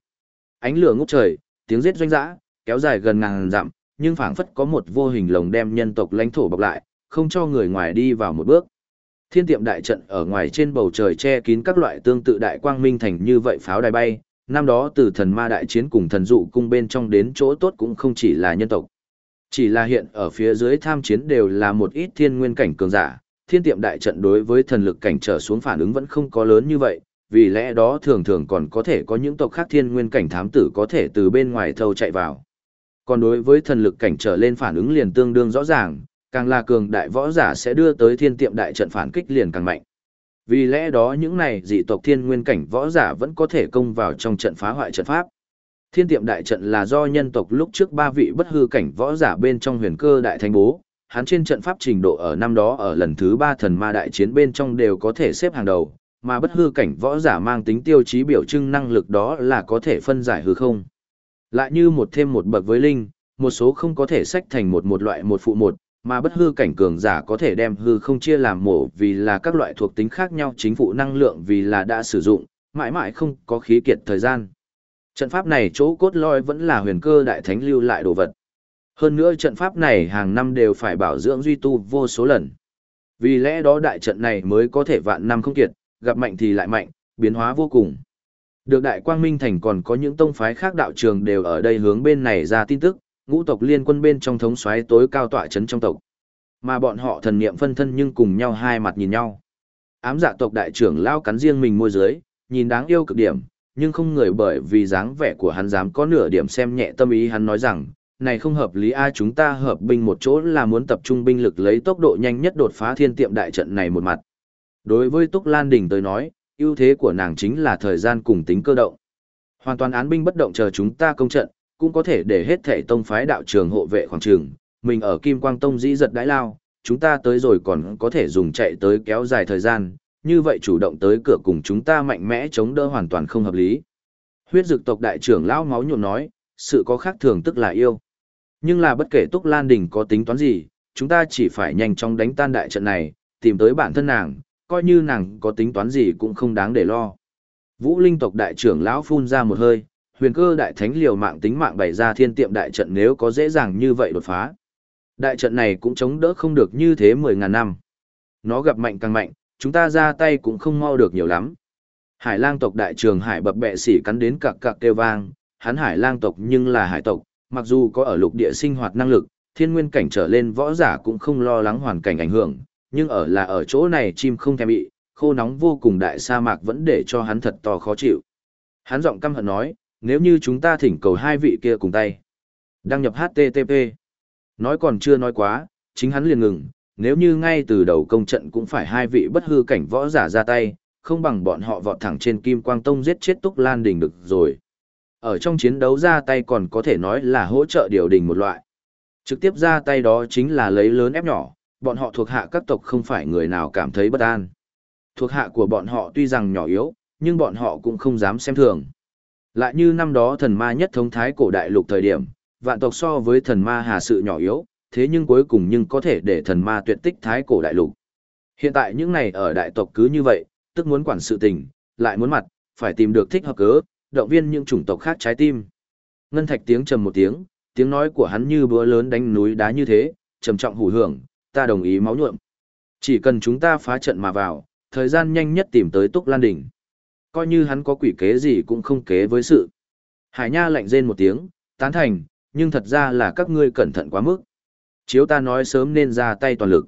S1: Ánh lửa ngút trời, tiếng giết doanh dã, kéo dài gần ngàn dặm, nhưng phảng phất có một vô hình lồng đem nhân tộc lãnh thổ bọc lại, không cho người ngoài đi vào một bước. Thiên tiệm đại trận ở ngoài trên bầu trời che kín các loại tương tự đại quang minh thành như vậy pháo đài bay, năm đó từ thần ma đại chiến cùng thần dụ cung bên trong đến chỗ tốt cũng không chỉ là nhân tộc. Chỉ là hiện ở phía dưới tham chiến đều là một ít thiên nguyên cảnh cường giả, thiên tiệm đại trận đối với thần lực cảnh trở xuống phản ứng vẫn không có lớn như vậy, vì lẽ đó thường thường còn có thể có những tộc khác thiên nguyên cảnh thám tử có thể từ bên ngoài thâu chạy vào. Còn đối với thần lực cảnh trở lên phản ứng liền tương đương rõ ràng, càng là cường đại võ giả sẽ đưa tới thiên tiệm đại trận phản kích liền càng mạnh. Vì lẽ đó những này dị tộc thiên nguyên cảnh võ giả vẫn có thể công vào trong trận phá hoại trận pháp. Thiên tiệm đại trận là do nhân tộc lúc trước ba vị bất hư cảnh võ giả bên trong huyền cơ đại thánh bố, hắn trên trận pháp trình độ ở năm đó ở lần thứ ba thần ma đại chiến bên trong đều có thể xếp hàng đầu, mà bất hư cảnh võ giả mang tính tiêu chí biểu trưng năng lực đó là có thể phân giải hư không. Lại như một thêm một bậc với linh, một số không có thể sách thành một một loại một phụ một, mà bất hư cảnh cường giả có thể đem hư không chia làm mổ vì là các loại thuộc tính khác nhau chính phủ năng lượng vì là đã sử dụng, mãi mãi không có khí kiệt thời gian. Trận pháp này chỗ cốt lõi vẫn là huyền cơ đại thánh lưu lại đồ vật. Hơn nữa trận pháp này hàng năm đều phải bảo dưỡng duy tu vô số lần. Vì lẽ đó đại trận này mới có thể vạn năm không kiệt, gặp mạnh thì lại mạnh, biến hóa vô cùng. Được đại quang minh thành còn có những tông phái khác đạo trường đều ở đây hướng bên này ra tin tức, ngũ tộc liên quân bên trong thống xoáy tối cao tọa chấn trong tộc. Mà bọn họ thần niệm phân thân nhưng cùng nhau hai mặt nhìn nhau. Ám dạ tộc đại trưởng lao cắn riêng mình môi dưới, nhìn đáng yêu cực điểm, nhưng không người bởi vì dáng vẻ của hắn dám có nửa điểm xem nhẹ tâm ý hắn nói rằng, này không hợp lý a chúng ta hợp binh một chỗ là muốn tập trung binh lực lấy tốc độ nhanh nhất đột phá thiên tiệm đại trận này một mặt. Đối với Túc Lan Đình tới nói, ưu thế của nàng chính là thời gian cùng tính cơ động. Hoàn toàn án binh bất động chờ chúng ta công trận, cũng có thể để hết thể tông phái đạo trường hộ vệ khoảng trường, mình ở Kim Quang Tông dĩ giật đãi lao, chúng ta tới rồi còn có thể dùng chạy tới kéo dài thời gian, như vậy chủ động tới cửa cùng chúng ta mạnh mẽ chống đỡ hoàn toàn không hợp lý. Huyết dực tộc đại trưởng lão máu nhuộm nói, sự có khác thường tức là yêu. Nhưng là bất kể Túc Lan Đình có tính toán gì, chúng ta chỉ phải nhanh chóng đánh tan đại trận này, tìm tới bản thân nàng, coi như nàng có tính toán gì cũng không đáng để lo. Vũ Linh tộc đại trưởng lão phun ra một hơi, huyền cơ đại thánh liều mạng tính mạng bày ra thiên tiệm đại trận nếu có dễ dàng như vậy đột phá. Đại trận này cũng chống đỡ không được như thế mười ngàn năm. Nó gặp mạnh càng mạnh, chúng ta ra tay cũng không mau được nhiều lắm. Hải lang tộc đại trường hải bập bẹ sỉ cắn đến cặc cặc kêu vang, hắn hải lang tộc nhưng là hải tộc, mặc dù có ở lục địa sinh hoạt năng lực, thiên nguyên cảnh trở lên võ giả cũng không lo lắng hoàn cảnh ảnh hưởng, nhưng ở là ở chỗ này chim không thèm bị, khô nóng vô cùng đại sa mạc vẫn để cho hắn thật to khó chịu. Hắn giọng căm hận nói, nếu như chúng ta thỉnh cầu hai vị kia cùng tay. Đăng nhập HTTP. Nói còn chưa nói quá, chính hắn liền ngừng, nếu như ngay từ đầu công trận cũng phải hai vị bất hư cảnh võ giả ra tay, không bằng bọn họ vọt thẳng trên Kim Quang Tông giết chết Túc Lan Đình được rồi. Ở trong chiến đấu ra tay còn có thể nói là hỗ trợ điều đình một loại. Trực tiếp ra tay đó chính là lấy lớn ép nhỏ, bọn họ thuộc hạ các tộc không phải người nào cảm thấy bất an. Thuộc hạ của bọn họ tuy rằng nhỏ yếu, nhưng bọn họ cũng không dám xem thường. Lại như năm đó thần ma nhất thống thái cổ đại lục thời điểm, vạn tộc so với thần ma hà sự nhỏ yếu, thế nhưng cuối cùng nhưng có thể để thần ma tuyệt tích thái cổ đại lục. Hiện tại những này ở đại tộc cứ như vậy, tức muốn quản sự tình, lại muốn mặt, phải tìm được thích hợp cớ, động viên những chủng tộc khác trái tim. Ngân thạch tiếng trầm một tiếng, tiếng nói của hắn như búa lớn đánh núi đá như thế, trầm trọng hủ hưởng, ta đồng ý máu nhuộm. Chỉ cần chúng ta phá trận mà vào, thời gian nhanh nhất tìm tới Túc Lan Đỉnh. Coi như hắn có quỷ kế gì cũng không kế với sự. Hải Nha lạnh rên một tiếng, tán thành, nhưng thật ra là các ngươi cẩn thận quá mức. Chiếu ta nói sớm nên ra tay toàn lực.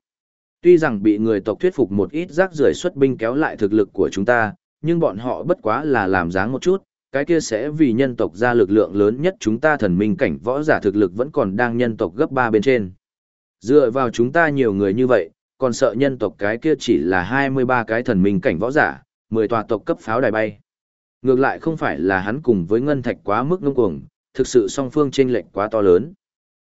S1: Tuy rằng bị người tộc thuyết phục một ít rác rưởi xuất binh kéo lại thực lực của chúng ta, nhưng bọn họ bất quá là làm dáng một chút, cái kia sẽ vì nhân tộc ra lực lượng lớn nhất chúng ta thần minh cảnh võ giả thực lực vẫn còn đang nhân tộc gấp ba bên trên. Dựa vào chúng ta nhiều người như vậy, còn sợ nhân tộc cái kia chỉ là 23 cái thần minh cảnh võ giả, 10 tòa tộc cấp pháo đài bay. Ngược lại không phải là hắn cùng với ngân thạch quá mức ngông cuồng, thực sự song phương chênh lệch quá to lớn.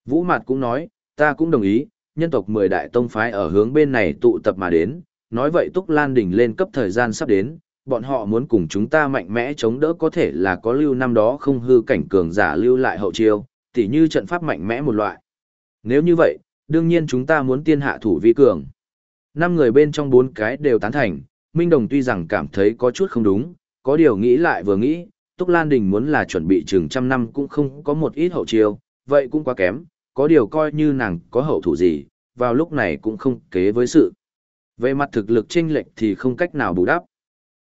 S1: Vũ Mạt cũng nói, ta cũng đồng ý, nhân tộc 10 đại tông phái ở hướng bên này tụ tập mà đến, nói vậy Túc Lan đỉnh lên cấp thời gian sắp đến, bọn họ muốn cùng chúng ta mạnh mẽ chống đỡ có thể là có lưu năm đó không hư cảnh cường giả lưu lại hậu chiêu, tỉ như trận pháp mạnh mẽ một loại. Nếu như vậy, đương nhiên chúng ta muốn tiên hạ thủ vi cường. Năm người bên trong bốn cái đều tán thành, Minh Đồng tuy rằng cảm thấy có chút không đúng, có điều nghĩ lại vừa nghĩ, Túc Lan Đình muốn là chuẩn bị chừng trăm năm cũng không có một ít hậu chiêu, vậy cũng quá kém, có điều coi như nàng có hậu thủ gì, vào lúc này cũng không kế với sự. Về mặt thực lực chênh lệch thì không cách nào bù đắp.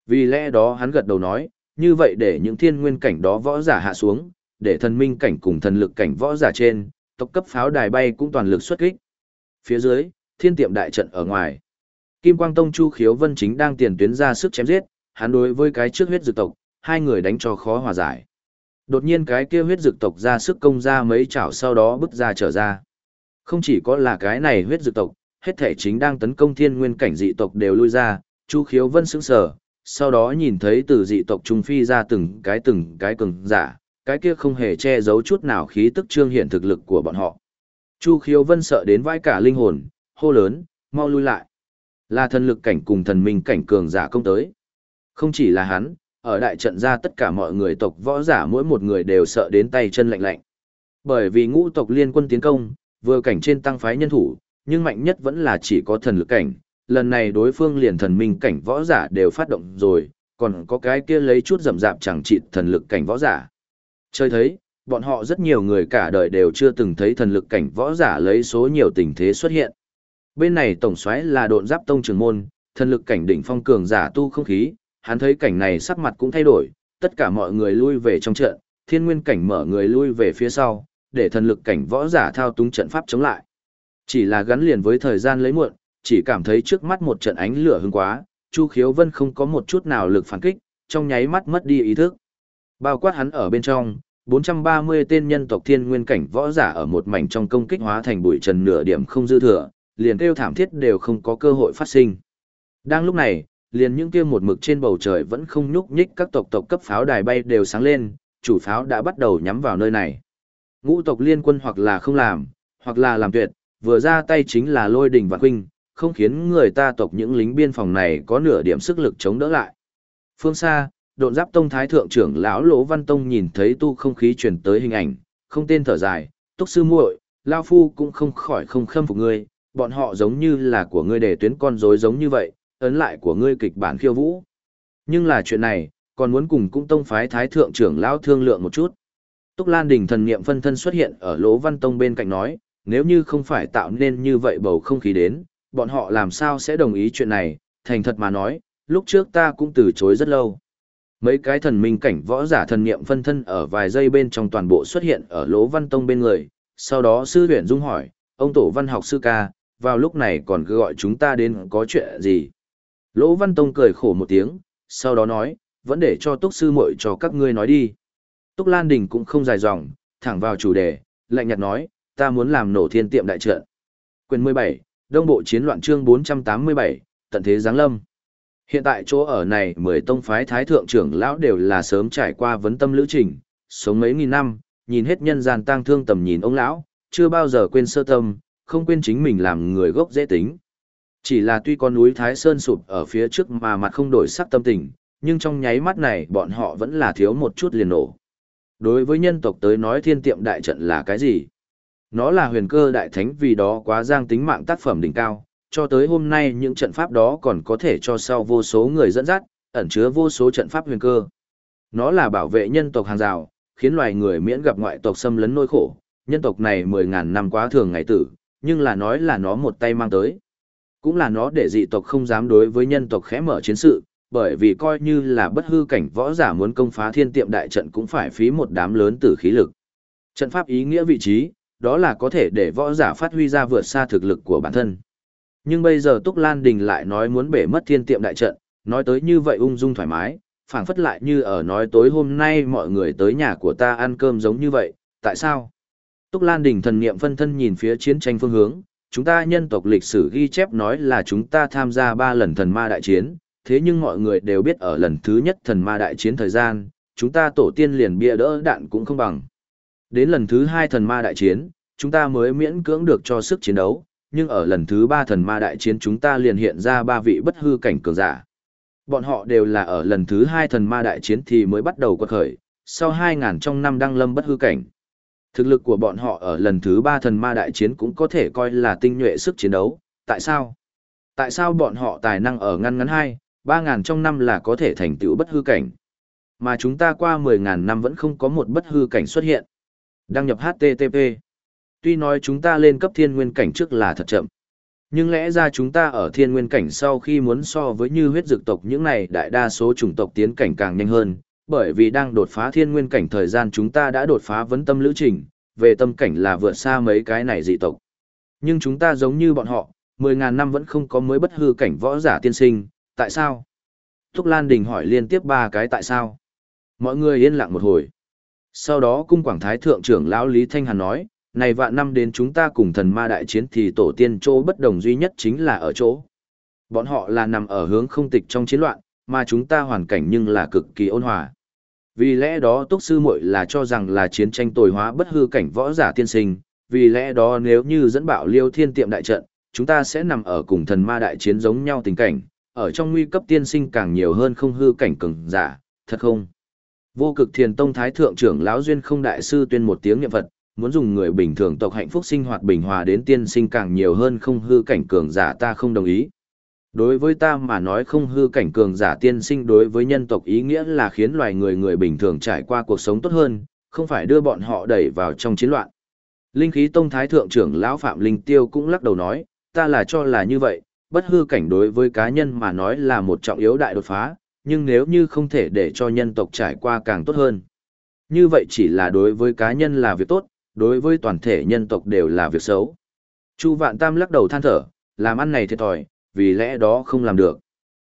S1: Vì lẽ đó hắn gật đầu nói, như vậy để những thiên nguyên cảnh đó võ giả hạ xuống, để thần minh cảnh cùng thần lực cảnh võ giả trên, tộc cấp pháo đài bay cũng toàn lực xuất kích. Phía dưới, thiên tiệm đại trận ở ngoài. Kim Quang Tông Chu Khiếu Vân chính đang tiền tuyến ra sức chém giết, hắn đối với cái trước huyết dược tộc, hai người đánh cho khó hòa giải. Đột nhiên cái kia huyết dược tộc ra sức công ra mấy chảo sau đó bứt ra trở ra. Không chỉ có là cái này huyết dược tộc, hết thể chính đang tấn công thiên nguyên cảnh dị tộc đều lui ra, Chu Khiếu Vân sững sờ, sau đó nhìn thấy từ dị tộc trung phi ra từng cái từng cái cường giả, cái kia không hề che giấu chút nào khí tức trương hiện thực lực của bọn họ. Chu Khiếu Vân sợ đến vai cả linh hồn, hô lớn, mau lui lại. Là thần lực cảnh cùng thần minh cảnh cường giả công tới. Không chỉ là hắn, ở đại trận ra tất cả mọi người tộc võ giả mỗi một người đều sợ đến tay chân lạnh lạnh. Bởi vì ngũ tộc liên quân tiến công, vừa cảnh trên tăng phái nhân thủ, nhưng mạnh nhất vẫn là chỉ có thần lực cảnh. Lần này đối phương liền thần minh cảnh võ giả đều phát động rồi, còn có cái kia lấy chút rậm rạp chẳng trị thần lực cảnh võ giả. Chơi thấy, bọn họ rất nhiều người cả đời đều chưa từng thấy thần lực cảnh võ giả lấy số nhiều tình thế xuất hiện. Bên này tổng soái là độn giáp tông trưởng môn, thần lực cảnh đỉnh phong cường giả tu không khí, hắn thấy cảnh này sắc mặt cũng thay đổi, tất cả mọi người lui về trong trận, thiên nguyên cảnh mở người lui về phía sau, để thần lực cảnh võ giả thao túng trận pháp chống lại. Chỉ là gắn liền với thời gian lấy muộn, chỉ cảm thấy trước mắt một trận ánh lửa hưng quá, Chu Khiếu Vân không có một chút nào lực phản kích, trong nháy mắt mất đi ý thức. Bao quát hắn ở bên trong, 430 tên nhân tộc thiên nguyên cảnh võ giả ở một mảnh trong công kích hóa thành bụi trần nửa điểm không dư thừa, liền kêu thảm thiết đều không có cơ hội phát sinh. Đang lúc này, liền những kia một mực trên bầu trời vẫn không nhúc nhích các tộc tộc cấp pháo đài bay đều sáng lên, chủ pháo đã bắt đầu nhắm vào nơi này. Ngũ tộc liên quân hoặc là không làm, hoặc là làm tuyệt, vừa ra tay chính là lôi đỉnh và huynh, không khiến người ta tộc những lính biên phòng này có nửa điểm sức lực chống đỡ lại. Phương xa, độn giáp tông thái thượng trưởng lão lỗ văn tông nhìn thấy tu không khí truyền tới hình ảnh, không tên thở dài, túc sư muội, lao phu cũng không khỏi không khâm phục ngươi, bọn họ giống như là của ngươi để tuyến con rối giống như vậy, ấn lại của ngươi kịch bản khiêu vũ. Nhưng là chuyện này, còn muốn cùng cũng tông phái thái thượng trưởng lão thương lượng một chút. Túc Lan Đình thần niệm phân thân xuất hiện ở Lỗ Văn Tông bên cạnh nói, nếu như không phải tạo nên như vậy bầu không khí đến, bọn họ làm sao sẽ đồng ý chuyện này, thành thật mà nói, lúc trước ta cũng từ chối rất lâu. Mấy cái thần minh cảnh võ giả thần niệm phân thân ở vài giây bên trong toàn bộ xuất hiện ở Lỗ Văn Tông bên người, sau đó sư huyền dung hỏi, ông tổ văn học sư ca, vào lúc này còn cứ gọi chúng ta đến có chuyện gì. Lỗ Văn Tông cười khổ một tiếng, sau đó nói, vẫn để cho túc sư muội cho các ngươi nói đi. Túc Lan Đình cũng không dài dòng, thẳng vào chủ đề, lạnh nhạt nói, ta muốn làm nổ thiên tiệm đại trận. Quyền 17, Đông Bộ Chiến loạn chương 487, tận thế giáng lâm. Hiện tại chỗ ở này mười tông phái thái thượng trưởng lão đều là sớm trải qua vấn tâm lữ trình, sống mấy nghìn năm, nhìn hết nhân gian tang thương tầm nhìn ông lão, chưa bao giờ quên sơ tâm, không quên chính mình làm người gốc dễ tính. Chỉ là tuy con núi Thái Sơn sụp ở phía trước mà mặt không đổi sắc tâm tình, nhưng trong nháy mắt này bọn họ vẫn là thiếu một chút liền nổ. Đối với nhân tộc tới nói thiên tiệm đại trận là cái gì? Nó là huyền cơ đại thánh vì đó quá giang tính mạng tác phẩm đỉnh cao, cho tới hôm nay những trận pháp đó còn có thể cho sau vô số người dẫn dắt, ẩn chứa vô số trận pháp huyền cơ. Nó là bảo vệ nhân tộc hàng rào, khiến loài người miễn gặp ngoại tộc xâm lấn nỗi khổ, nhân tộc này 10.000 năm quá thường ngày tử, nhưng là nói là nó một tay mang tới. Cũng là nó để dị tộc không dám đối với nhân tộc khẽ mở chiến sự, bởi vì coi như là bất hư cảnh võ giả muốn công phá thiên tiệm đại trận cũng phải phí một đám lớn tử khí lực. Trận pháp ý nghĩa vị trí, đó là có thể để võ giả phát huy ra vượt xa thực lực của bản thân. Nhưng bây giờ Túc Lan Đình lại nói muốn bể mất thiên tiệm đại trận, nói tới như vậy ung dung thoải mái, phảng phất lại như ở nói tối hôm nay mọi người tới nhà của ta ăn cơm giống như vậy, tại sao? Túc Lan Đình thần niệm phân thân nhìn phía chiến tranh phương hướng, chúng ta nhân tộc lịch sử ghi chép nói là chúng ta tham gia ba lần thần ma đại chiến, thế nhưng mọi người đều biết ở lần thứ nhất thần ma đại chiến thời gian, chúng ta tổ tiên liền bia đỡ đạn cũng không bằng. Đến lần thứ hai thần ma đại chiến, chúng ta mới miễn cưỡng được cho sức chiến đấu, nhưng ở lần thứ ba thần ma đại chiến chúng ta liền hiện ra ba vị bất hư cảnh cường giả. Bọn họ đều là ở lần thứ hai thần ma đại chiến thì mới bắt đầu quật khởi, sau 2.000 trong năm đăng lâm bất hư cảnh. Thực lực của bọn họ ở lần thứ ba thần ma đại chiến cũng có thể coi là tinh nhuệ sức chiến đấu, tại sao? Tại sao bọn họ tài năng ở ngăn ngắn hai, ba ngàn trong năm là có thể thành tựu bất hư cảnh? Mà chúng ta qua mười ngàn năm vẫn không có một bất hư cảnh xuất hiện. Đăng nhập HTTP. Tuy nói chúng ta lên cấp thiên nguyên cảnh trước là thật chậm. Nhưng lẽ ra chúng ta ở thiên nguyên cảnh sau khi muốn so với như huyết dược tộc những này đại đa số chủng tộc tiến cảnh càng nhanh hơn, bởi vì đang đột phá thiên nguyên cảnh thời gian chúng ta đã đột phá vấn tâm lữ trình, về tâm cảnh là vượt xa mấy cái này dị tộc. Nhưng chúng ta giống như bọn họ, 10.000 năm vẫn không có mới bất hư cảnh võ giả tiên sinh, tại sao? Thúc Lan Đình hỏi liên tiếp ba cái tại sao. Mọi người yên lặng một hồi. Sau đó cung quảng thái thượng trưởng lão Lý Thanh Hàn nói, này vạn năm đến chúng ta cùng thần ma đại chiến thì tổ tiên chỗ bất đồng duy nhất chính là ở chỗ. Bọn họ là nằm ở hướng không tịch trong chiến loạn, mà chúng ta hoàn cảnh nhưng là cực kỳ ôn hòa. Vì lẽ đó Túc Sư muội là cho rằng là chiến tranh tồi hóa bất hư cảnh võ giả tiên sinh, vì lẽ đó nếu như dẫn bạo liêu thiên tiệm đại trận, chúng ta sẽ nằm ở cùng thần ma đại chiến giống nhau tình cảnh, ở trong nguy cấp tiên sinh càng nhiều hơn không hư cảnh cường giả, thật không? Vô cực thiền tông thái thượng trưởng lão duyên không đại sư tuyên một tiếng niệm Phật, muốn dùng người bình thường tộc hạnh phúc sinh hoạt bình hòa đến tiên sinh càng nhiều hơn không hư cảnh cường giả ta không đồng ý. Đối với ta mà nói không hư cảnh cường giả tiên sinh đối với nhân tộc ý nghĩa là khiến loài người người bình thường trải qua cuộc sống tốt hơn, không phải đưa bọn họ đẩy vào trong chiến loạn. Linh khí tông thái thượng trưởng lão Phạm Linh Tiêu cũng lắc đầu nói, ta là cho là như vậy, bất hư cảnh đối với cá nhân mà nói là một trọng yếu đại đột phá, nhưng nếu như không thể để cho nhân tộc trải qua càng tốt hơn. Như vậy chỉ là đối với cá nhân là việc tốt, đối với toàn thể nhân tộc đều là việc xấu. Chu Vạn Tam lắc đầu than thở, làm ăn này thiệt thòi, vì lẽ đó không làm được.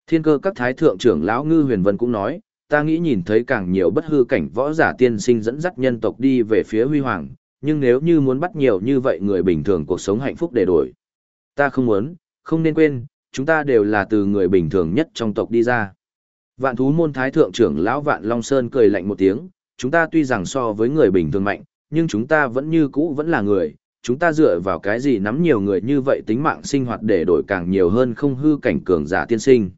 S1: Thiên cơ các thái thượng trưởng lão Ngư Huyền Vân cũng nói, ta nghĩ nhìn thấy càng nhiều bất hư cảnh võ giả tiên sinh dẫn dắt nhân tộc đi về phía huy hoàng, nhưng nếu như muốn bắt nhiều như vậy người bình thường cuộc sống hạnh phúc để đổi. Ta không muốn, không nên quên, chúng ta đều là từ người bình thường nhất trong tộc đi ra. Vạn thú môn thái thượng trưởng lão Vạn Long Sơn cười lạnh một tiếng, chúng ta tuy rằng so với người bình thường mạnh, nhưng chúng ta vẫn như cũ vẫn là người, chúng ta dựa vào cái gì nắm nhiều người như vậy tính mạng sinh hoạt để đổi càng nhiều hơn không hư cảnh cường giả tiên sinh.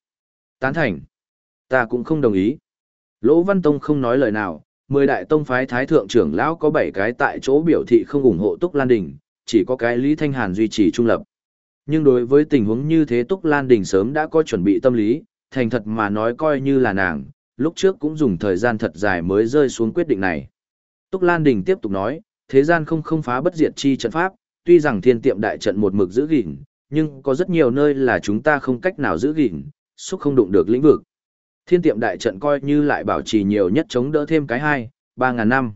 S1: Tán thành. Ta cũng không đồng ý. Lỗ Văn Tông không nói lời nào, mười đại tông phái thái thượng trưởng lão có bảy cái tại chỗ biểu thị không ủng hộ Túc Lan Đình, chỉ có cái Lý Thanh Hàn duy trì trung lập. Nhưng đối với tình huống như thế Túc Lan Đình sớm đã có chuẩn bị tâm lý, thành thật mà nói coi như là nàng, lúc trước cũng dùng thời gian thật dài mới rơi xuống quyết định này. Túc Lan Đình tiếp tục nói, thế gian không không phá bất diệt chi trận pháp, tuy rằng thiên tiệm đại trận một mực giữ gìn, nhưng có rất nhiều nơi là chúng ta không cách nào giữ gìn, xúc không đụng được lĩnh vực. Thiên tiệm đại trận coi như lại bảo trì nhiều nhất chống đỡ thêm cái hai, ba ngàn năm.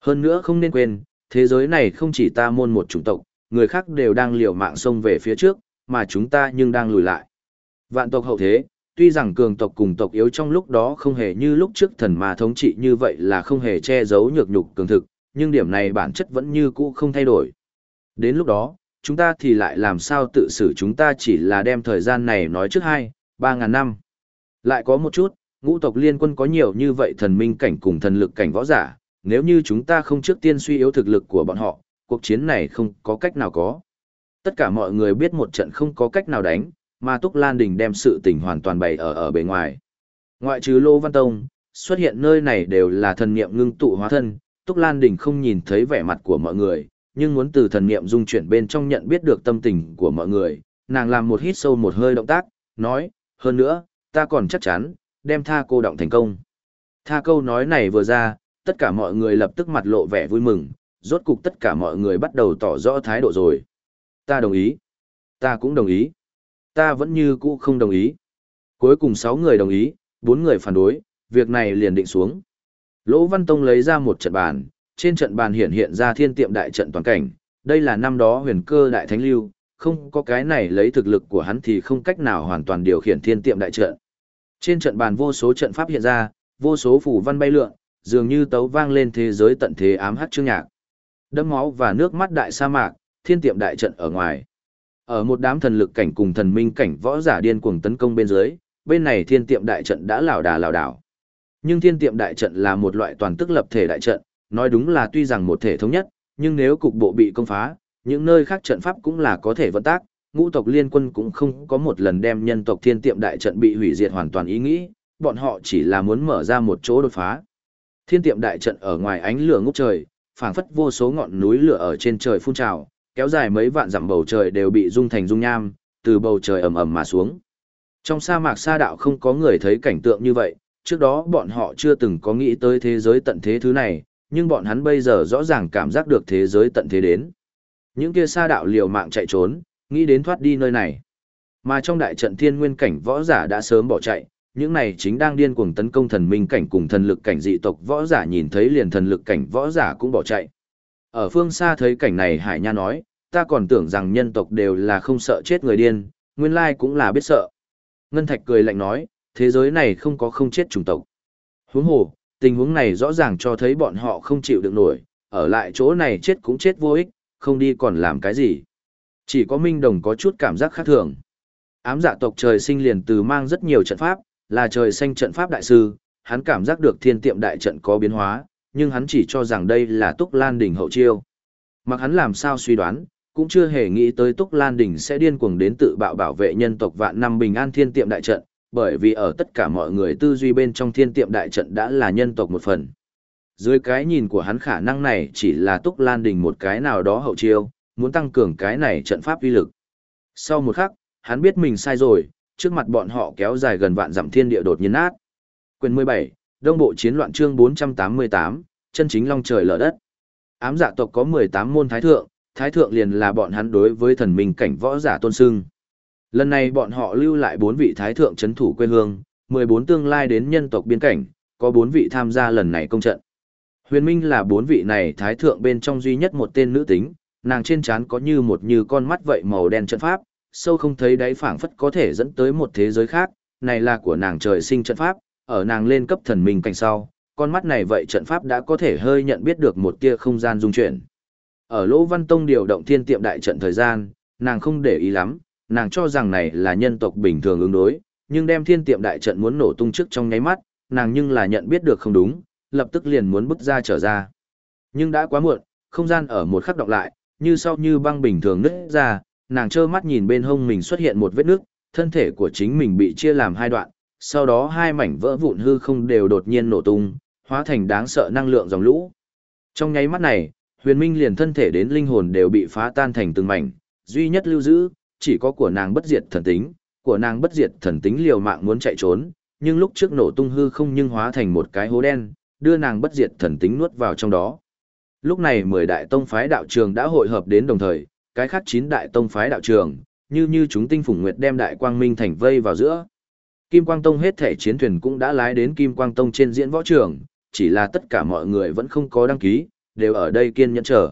S1: Hơn nữa không nên quên, thế giới này không chỉ ta môn một chủng tộc, người khác đều đang liều mạng xông về phía trước, mà chúng ta nhưng đang lùi lại. Vạn tộc hậu thế, tuy rằng cường tộc cùng tộc yếu trong lúc đó không hề như lúc trước thần mà thống trị như vậy là không hề che giấu nhược nhục cường thực, nhưng điểm này bản chất vẫn như cũ không thay đổi. Đến lúc đó, chúng ta thì lại làm sao tự xử chúng ta chỉ là đem thời gian này nói trước hai, ba ngàn năm. Lại có một chút, ngũ tộc liên quân có nhiều như vậy thần minh cảnh cùng thần lực cảnh võ giả, nếu như chúng ta không trước tiên suy yếu thực lực của bọn họ, cuộc chiến này không có cách nào có. Tất cả mọi người biết một trận không có cách nào đánh, mà Túc Lan Đình đem sự tình hoàn toàn bày ở ở bề ngoài. Ngoại trừ Lô Văn Tông, xuất hiện nơi này đều là thần niệm ngưng tụ hóa thân, Túc Lan Đình không nhìn thấy vẻ mặt của mọi người, nhưng muốn từ thần niệm dung chuyển bên trong nhận biết được tâm tình của mọi người, nàng làm một hít sâu một hơi động tác, nói, hơn nữa, ta còn chắc chắn, đem tha cô động thành công. Tha câu nói này vừa ra, tất cả mọi người lập tức mặt lộ vẻ vui mừng, rốt cục tất cả mọi người bắt đầu tỏ rõ thái độ rồi. Ta đồng ý. Ta cũng đồng ý. Ta vẫn như cũ không đồng ý. Cuối cùng 6 người đồng ý, 4 người phản đối, việc này liền định xuống. Lỗ Văn Tông lấy ra một trận bàn, trên trận bàn hiện hiện ra thiên tiệm đại trận toàn cảnh, đây là năm đó huyền cơ đại thánh lưu, không có cái này lấy thực lực của hắn thì không cách nào hoàn toàn điều khiển thiên tiệm đại trận. Trên trận bàn vô số trận pháp hiện ra, vô số phủ văn bay lượn, dường như tấu vang lên thế giới tận thế ám hắc chương nhạc. Đẫm máu và nước mắt đại sa mạc, thiên tiệm đại trận ở ngoài. Ở một đám thần lực cảnh cùng thần minh cảnh võ giả điên cuồng tấn công bên dưới, bên này thiên tiệm đại trận đã lảo đà lảo đảo. Nhưng thiên tiệm đại trận là một loại toàn tức lập thể đại trận, nói đúng là tuy rằng một thể thống nhất, nhưng nếu cục bộ bị công phá, những nơi khác trận pháp cũng là có thể vận tác, ngũ tộc liên quân cũng không có một lần đem nhân tộc thiên tiệm đại trận bị hủy diệt hoàn toàn ý nghĩ, bọn họ chỉ là muốn mở ra một chỗ đột phá. Thiên tiệm đại trận ở ngoài ánh lửa ngút trời, phảng phất vô số ngọn núi lửa ở trên trời phun trào, kéo dài mấy vạn dặm bầu trời đều bị rung thành dung nham, từ bầu trời ầm ầm mà xuống. Trong sa mạc sa đạo không có người thấy cảnh tượng như vậy, trước đó bọn họ chưa từng có nghĩ tới thế giới tận thế thứ này, nhưng bọn hắn bây giờ rõ ràng cảm giác được thế giới tận thế đến. Những kia sa đạo liều mạng chạy trốn, nghĩ đến thoát đi nơi này. Mà trong đại trận thiên nguyên cảnh võ giả đã sớm bỏ chạy, những này chính đang điên cuồng tấn công thần minh cảnh cùng thần lực cảnh dị tộc võ giả nhìn thấy liền thần lực cảnh võ giả cũng bỏ chạy. Ở phương xa thấy cảnh này Hải Nha nói, ta còn tưởng rằng nhân tộc đều là không sợ chết người điên, nguyên lai cũng là biết sợ. Ngân Thạch cười lạnh nói, thế giới này không có không chết chủng tộc. Huống hồ, tình huống này rõ ràng cho thấy bọn họ không chịu được nổi, ở lại chỗ này chết cũng chết vô ích, không đi còn làm cái gì. Chỉ có Minh Đồng có chút cảm giác khác thường. Ám dạ tộc trời sinh liền từ mang rất nhiều trận pháp, là trời xanh trận pháp đại sư, hắn cảm giác được thiên tiệm đại trận có biến hóa, nhưng hắn chỉ cho rằng đây là Túc Lan Đỉnh hậu chiêu. Mặc hắn làm sao suy đoán, cũng chưa hề nghĩ tới Túc Lan Đỉnh sẽ điên cuồng đến tự bạo bảo vệ nhân tộc vạn năm bình an thiên tiệm đại trận, bởi vì ở tất cả mọi người tư duy bên trong thiên tiệm đại trận đã là nhân tộc một phần. Dưới cái nhìn của hắn khả năng này chỉ là Túc Lan Đình một cái nào đó hậu chiêu, muốn tăng cường cái này trận pháp uy lực. Sau một khắc, hắn biết mình sai rồi, trước mặt bọn họ kéo dài gần vạn dặm thiên địa đột nhiên nát. Quyền 17, Đông Bộ Chiến loạn chương 488, chân chính long trời lở đất. Ám dạ tộc có 18 môn thái thượng, thái thượng liền là bọn hắn đối với thần minh cảnh võ giả tôn sưng. Lần này bọn họ lưu lại 4 vị thái thượng chấn thủ quê hương, 14 tương lai đến nhân tộc biên cảnh, có 4 vị tham gia lần này công trận. Huyền Minh là 4 vị này thái thượng bên trong duy nhất một tên nữ tính, nàng trên trán có như một như con mắt vậy màu đen trận pháp, sâu không thấy đáy phảng phất có thể dẫn tới một thế giới khác, này là của nàng trời sinh trận pháp, ở nàng lên cấp thần minh cảnh sau, con mắt này vậy trận pháp đã có thể hơi nhận biết được một tia không gian dung chuyển. Ở Lỗ Văn Tông điều động thiên tiệm đại trận thời gian, nàng không để ý lắm, nàng cho rằng này là nhân tộc bình thường ứng đối, nhưng đem thiên tiệm đại trận muốn nổ tung trước trong nháy mắt, nàng nhưng là nhận biết được không đúng, lập tức liền muốn bước ra trở ra. Nhưng đã quá muộn, không gian ở một khắc đọc lại, như sau như băng bình thường nứt ra, nàng trơ mắt nhìn bên hông mình xuất hiện một vết nước, thân thể của chính mình bị chia làm hai đoạn, sau đó hai mảnh vỡ vụn hư không đều đột nhiên nổ tung, hóa thành đáng sợ năng lượng dòng lũ. Trong nháy mắt này, huyền minh liền thân thể đến linh hồn đều bị phá tan thành từng mảnh, duy nhất lưu giữ, chỉ có của nàng bất diệt thần tính, của nàng bất diệt thần tính liều mạng muốn chạy trốn, nhưng lúc trước nổ tung hư không nhưng hóa thành một cái hố đen, đưa nàng bất diệt thần tính nuốt vào trong đó. Lúc này mười đại tông phái đạo trường đã hội hợp đến đồng thời, cái khác chín đại tông phái đạo trường, như như chúng tinh phùng nguyệt đem đại quang minh thành vây vào giữa. Kim Quang Tông hết thể chiến thuyền cũng đã lái đến Kim Quang Tông trên diễn võ trường, chỉ là tất cả mọi người vẫn không có đăng ký, đều ở đây kiên nhẫn chờ.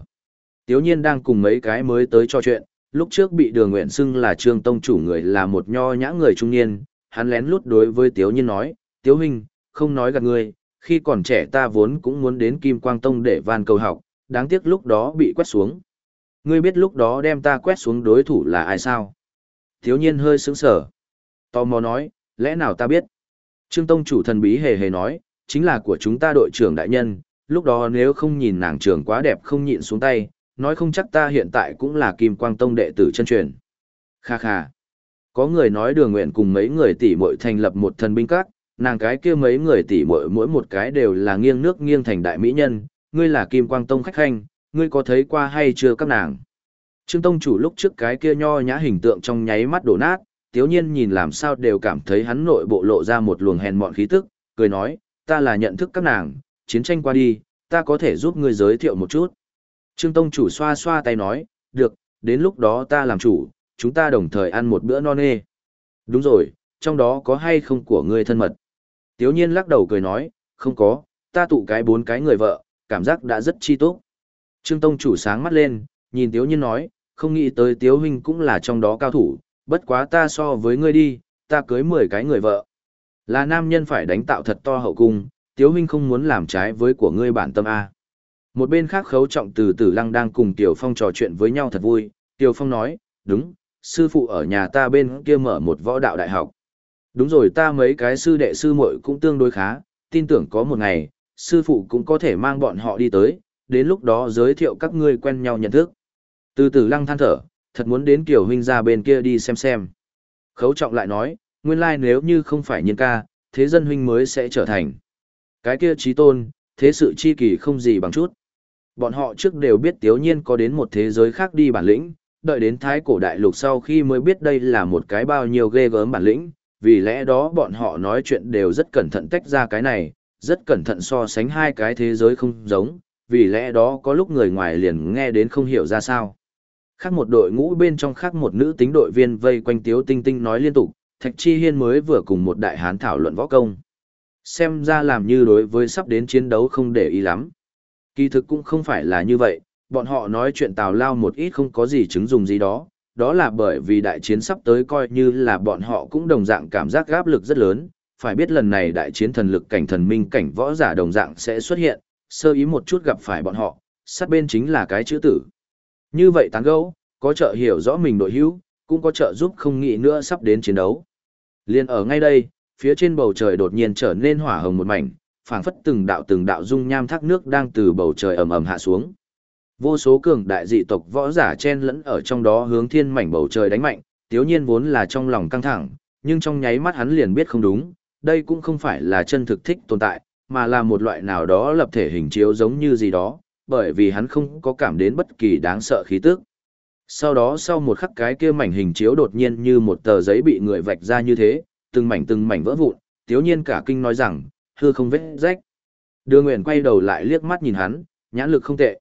S1: Tiếu nhiên đang cùng mấy cái mới tới cho chuyện, lúc trước bị đường nguyện xưng là trương tông chủ người là một nho nhã người trung niên, hắn lén lút đối với Tiếu nhiên nói, Tiếu huynh, không nói gạt ngươi, khi còn trẻ ta vốn cũng muốn đến Kim Quang Tông để van cầu học, đáng tiếc lúc đó bị quét xuống. Ngươi biết lúc đó đem ta quét xuống đối thủ là ai sao? Thiếu nhiên hơi sững sở. Tò mò nói, lẽ nào ta biết? Trương Tông chủ thần bí hề hề nói, chính là của chúng ta đội trưởng đại nhân, lúc đó nếu không nhìn nàng trưởng quá đẹp không nhịn xuống tay, nói không chắc ta hiện tại cũng là Kim Quang Tông đệ tử chân truyền. Kha kha. Có người nói đường nguyện cùng mấy người tỷ muội thành lập một thần binh các, nàng cái kia mấy người tỷ muội mỗi một cái đều là nghiêng nước nghiêng thành đại mỹ nhân, ngươi là Kim Quang Tông khách khanh, ngươi có thấy qua hay chưa các nàng? Trương Tông chủ lúc trước cái kia nho nhã hình tượng trong nháy mắt đổ nát, tiếu nhiên nhìn làm sao đều cảm thấy hắn nội bộ lộ ra một luồng hèn mọn khí tức, cười nói, ta là nhận thức các nàng, chiến tranh qua đi, ta có thể giúp ngươi giới thiệu một chút. Trương Tông chủ xoa xoa tay nói, được, đến lúc đó ta làm chủ, chúng ta đồng thời ăn một bữa non nê. Đúng rồi, trong đó có hay không của ngươi thân mật. Tiếu nhiên lắc đầu cười nói, không có, ta tụ cái bốn cái người vợ, cảm giác đã rất chi tốt. Trương Tông chủ sáng mắt lên, nhìn Tiếu nhiên nói, không nghĩ tới Tiếu huynh cũng là trong đó cao thủ, bất quá ta so với ngươi đi, ta cưới 10 cái người vợ. Là nam nhân phải đánh tạo thật to hậu cung, Tiếu huynh không muốn làm trái với của ngươi bản tâm A. Một bên khác khấu trọng từ tử lăng đang cùng Tiểu Phong trò chuyện với nhau thật vui, Tiểu Phong nói, đúng, sư phụ ở nhà ta bên kia mở một võ đạo đại học. Đúng rồi ta mấy cái sư đệ sư muội cũng tương đối khá, tin tưởng có một ngày, sư phụ cũng có thể mang bọn họ đi tới, đến lúc đó giới thiệu các ngươi quen nhau nhận thức. Từ từ lăng than thở, thật muốn đến tiểu huynh ra bên kia đi xem xem. Khấu trọng lại nói, nguyên lai nếu như không phải nhân ca, thế dân huynh mới sẽ trở thành. Cái kia trí tôn, thế sự chi kỳ không gì bằng chút. Bọn họ trước đều biết tiếu nhiên có đến một thế giới khác đi bản lĩnh, đợi đến thái cổ đại lục sau khi mới biết đây là một cái bao nhiêu ghê gớm bản lĩnh, vì lẽ đó bọn họ nói chuyện đều rất cẩn thận tách ra cái này, rất cẩn thận so sánh hai cái thế giới không giống, vì lẽ đó có lúc người ngoài liền nghe đến không hiểu ra sao. khác một đội ngũ bên trong khác một nữ tính đội viên vây quanh Tiếu Tinh Tinh nói liên tục, Thạch Chi Hiên mới vừa cùng một đại hán thảo luận võ công. Xem ra làm như đối với sắp đến chiến đấu không để ý lắm. Kỳ thực cũng không phải là như vậy, bọn họ nói chuyện tào lao một ít không có gì chứng dùng gì đó, đó là bởi vì đại chiến sắp tới coi như là bọn họ cũng đồng dạng cảm giác gáp lực rất lớn, phải biết lần này đại chiến thần lực cảnh thần minh cảnh võ giả đồng dạng sẽ xuất hiện, sơ ý một chút gặp phải bọn họ, sát bên chính là cái chữ tử. Như vậy tán gẫu, có trợ hiểu rõ mình đội hữu, cũng có trợ giúp không nghĩ nữa sắp đến chiến đấu. Liên ở ngay đây, phía trên bầu trời đột nhiên trở nên hỏa hồng một mảnh, phảng phất từng đạo từng đạo dung nham thác nước đang từ bầu trời ầm ầm hạ xuống. Vô số cường đại dị tộc võ giả chen lẫn ở trong đó hướng thiên mảnh bầu trời đánh mạnh, tiếu nhiên vốn là trong lòng căng thẳng, nhưng trong nháy mắt hắn liền biết không đúng, đây cũng không phải là chân thực thích tồn tại, mà là một loại nào đó lập thể hình chiếu giống như gì đó, bởi vì hắn không có cảm đến bất kỳ đáng sợ khí tức. Sau đó sau một khắc cái kia mảnh hình chiếu đột nhiên như một tờ giấy bị người vạch ra như thế, từng mảnh từng mảnh vỡ vụn, tiếu nhiên cả kinh nói rằng, hư không vết rách. Đưa Nguyện quay đầu lại liếc mắt nhìn hắn, nhãn lực không tệ.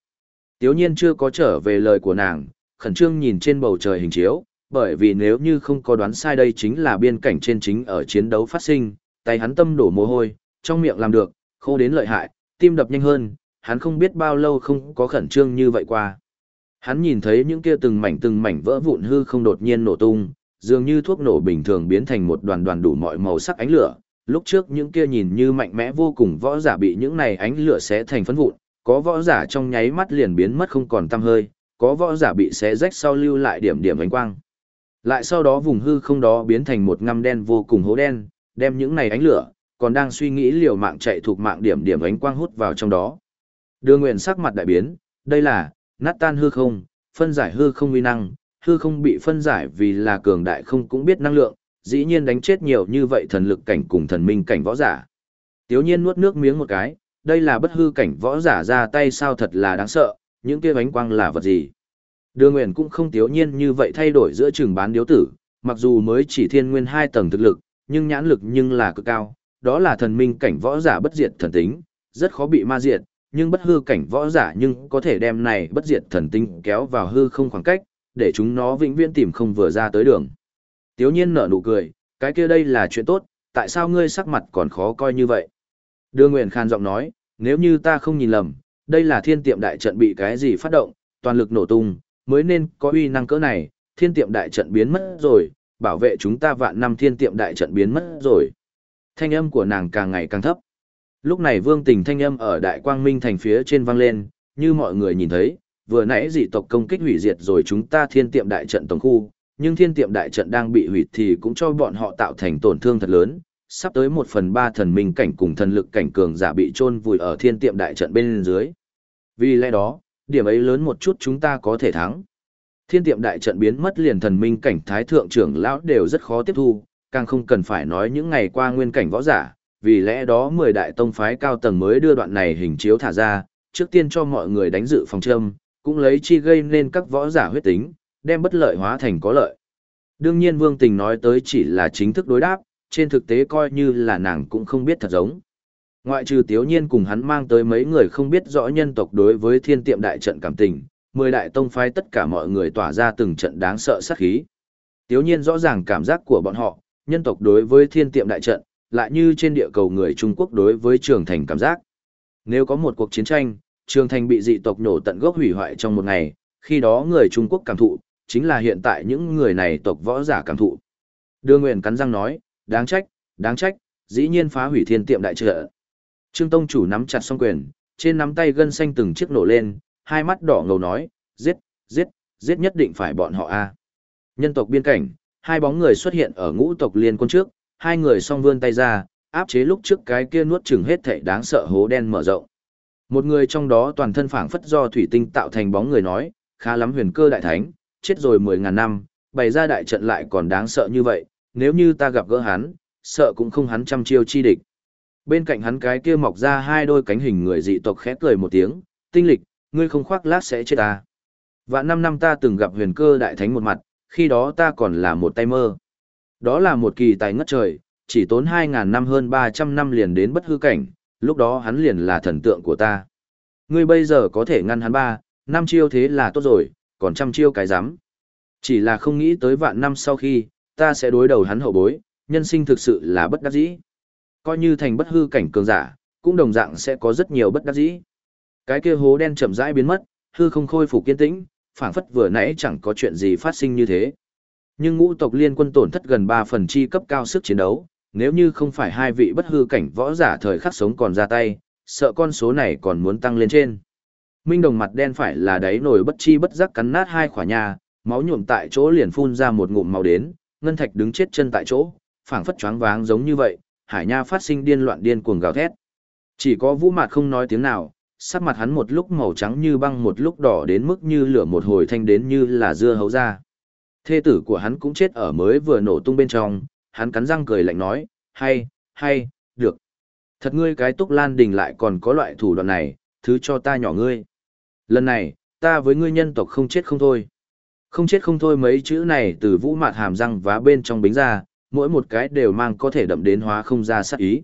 S1: Tiếu nhiên chưa có trở về lời của nàng, khẩn trương nhìn trên bầu trời hình chiếu, bởi vì nếu như không có đoán sai đây chính là biên cảnh trên chính ở chiến đấu phát sinh, tay hắn tâm đổ mồ hôi, trong miệng làm được, khô đến lợi hại, tim đập nhanh hơn, hắn không biết bao lâu không có khẩn trương như vậy qua. Hắn nhìn thấy những kia từng mảnh từng mảnh vỡ vụn hư không đột nhiên nổ tung, dường như thuốc nổ bình thường biến thành một đoàn đoàn đủ mọi màu sắc ánh lửa. Lúc trước những kia nhìn như mạnh mẽ vô cùng võ giả bị những này ánh lửa xé thành phấn vụn, có võ giả trong nháy mắt liền biến mất không còn tăm hơi, có võ giả bị xé rách sau lưu lại điểm điểm ánh quang. Lại sau đó vùng hư không đó biến thành một ngăm đen vô cùng hố đen, đem những này ánh lửa, còn đang suy nghĩ liều mạng chạy thuộc mạng điểm điểm ánh quang hút vào trong đó. Đưa nguyện sắc mặt đại biến, đây là, nát tan hư không, phân giải hư không uy năng, hư không bị phân giải vì là cường đại không cũng biết năng lượng, dĩ nhiên đánh chết nhiều như vậy thần lực cảnh cùng thần minh cảnh võ giả. Tiếu nhiên nuốt nước miếng một cái, đây là bất hư cảnh võ giả ra tay sao thật là đáng sợ, những kia bánh quang là vật gì. Đưa nguyện cũng không tiếu nhiên như vậy thay đổi giữa trường bán điếu tử, mặc dù mới chỉ thiên nguyên hai tầng thực lực, nhưng nhãn lực nhưng là cực cao, đó là thần minh cảnh võ giả bất diệt thần tính, rất khó bị ma diệt, nhưng bất hư cảnh võ giả nhưng có thể đem này bất diệt thần tinh kéo vào hư không khoảng cách, để chúng nó vĩnh viễn tìm không vừa ra tới đường. Tiếu nhiên nở nụ cười, cái kia đây là chuyện tốt, tại sao ngươi sắc mặt còn khó coi như vậy? Đưa Nguyện Khan giọng nói, nếu như ta không nhìn lầm, đây là thiên tiệm đại trận bị cái gì phát động, toàn lực nổ tung, mới nên có uy năng cỡ này, thiên tiệm đại trận biến mất rồi, bảo vệ chúng ta vạn năm thiên tiệm đại trận biến mất rồi. Thanh âm của nàng càng ngày càng thấp. Lúc này vương tình thanh âm ở đại quang minh thành phía trên vang lên, như mọi người nhìn thấy, vừa nãy dị tộc công kích hủy diệt rồi chúng ta thiên tiệm đại trận tổng khu, nhưng thiên tiệm đại trận đang bị hủy thì cũng cho bọn họ tạo thành tổn thương thật lớn, sắp tới một phần ba thần minh cảnh cùng thần lực cảnh cường giả bị chôn vùi ở thiên tiệm đại trận bên dưới. Vì lẽ đó, điểm ấy lớn một chút chúng ta có thể thắng. Thiên tiệm đại trận biến mất liền thần minh cảnh thái thượng trưởng lão đều rất khó tiếp thu, càng không cần phải nói những ngày qua nguyên cảnh võ giả, vì lẽ đó 10 đại tông phái cao tầng mới đưa đoạn này hình chiếu thả ra, trước tiên cho mọi người đánh dự phòng châm, cũng lấy chi gây nên các võ giả huyết tính, đem bất lợi hóa thành có lợi. Đương nhiên Vương Tình nói tới chỉ là chính thức đối đáp, trên thực tế coi như là nàng cũng không biết thật giống. Ngoại trừ Tiếu Nhiên cùng hắn mang tới mấy người không biết rõ nhân tộc đối với thiên tiệm đại trận cảm tình, mười đại tông phái tất cả mọi người tỏa ra từng trận đáng sợ sát khí. Tiếu Nhiên rõ ràng cảm giác của bọn họ, nhân tộc đối với thiên tiệm đại trận, lại như trên địa cầu người Trung Quốc đối với trường thành cảm giác. Nếu có một cuộc chiến tranh, trường thành bị dị tộc nổ tận gốc hủy hoại trong một ngày, khi đó người Trung Quốc cảm thụ, chính là hiện tại những người này tộc võ giả cảm thụ. Đưa Nguyện cắn răng nói, đáng trách, đáng trách, dĩ nhiên phá hủy thiên tiệm đại trợ. Trương Tông chủ nắm chặt song quyền, trên nắm tay gân xanh từng chiếc nổ lên, hai mắt đỏ ngầu nói, giết, giết, giết nhất định phải bọn họ a. Nhân tộc biên cảnh, hai bóng người xuất hiện ở ngũ tộc liên quân trước, hai người song vươn tay ra, áp chế lúc trước cái kia nuốt chừng hết thảy đáng sợ hố đen mở rộng. Một người trong đó toàn thân phảng phất do thủy tinh tạo thành bóng người nói, khá lắm huyền cơ đại thánh, chết rồi mười ngàn năm, bày ra đại trận lại còn đáng sợ như vậy, nếu như ta gặp gỡ hắn, sợ cũng không hắn trăm chiêu chi địch. Bên cạnh hắn cái kia mọc ra hai đôi cánh hình người dị tộc khẽ cười một tiếng, tinh lịch, ngươi không khoác lác sẽ chết ta. Và năm năm ta từng gặp huyền cơ đại thánh một mặt, khi đó ta còn là một tay mơ. Đó là một kỳ tài ngất trời, chỉ tốn 2.000 năm hơn 300 năm liền đến bất hư cảnh, lúc đó hắn liền là thần tượng của ta. Ngươi bây giờ có thể ngăn hắn ba, năm chiêu thế là tốt rồi, còn trăm chiêu cái dám. Chỉ là không nghĩ tới vạn năm sau khi, ta sẽ đối đầu hắn hậu bối, nhân sinh thực sự là bất đắc dĩ. Coi như thành bất hư cảnh cường giả, cũng đồng dạng sẽ có rất nhiều bất đắc dĩ. Cái kia hố đen chậm rãi biến mất, hư không khôi phục kiên tĩnh, phảng phất vừa nãy chẳng có chuyện gì phát sinh như thế. Nhưng ngũ tộc liên quân tổn thất gần 3 phần chi cấp cao sức chiến đấu, nếu như không phải hai vị bất hư cảnh võ giả thời khắc sống còn ra tay, sợ con số này còn muốn tăng lên trên. Minh đồng mặt đen phải là đáy nổi bất chi bất giác cắn nát hai khỏa nhà, máu nhuộm tại chỗ liền phun ra một ngụm màu đến, ngân thạch đứng chết chân tại chỗ, phảng phất choáng váng giống như vậy, hải nha phát sinh điên loạn điên cuồng gào thét. Chỉ có vũ mạt không nói tiếng nào, sắc mặt hắn một lúc màu trắng như băng một lúc đỏ đến mức như lửa một hồi thanh đến như là dưa hấu ra. Thê tử của hắn cũng chết ở mới vừa nổ tung bên trong, hắn cắn răng cười lạnh nói, hay, hay, được. Thật ngươi cái túc lan đình lại còn có loại thủ đoạn này, thứ cho ta nhỏ ngươi. Lần này, ta với ngươi nhân tộc không chết không thôi. Không chết không thôi mấy chữ này từ vũ mạt hàm răng vá bên trong bính ra, mỗi một cái đều mang có thể đậm đến hóa không ra sát ý.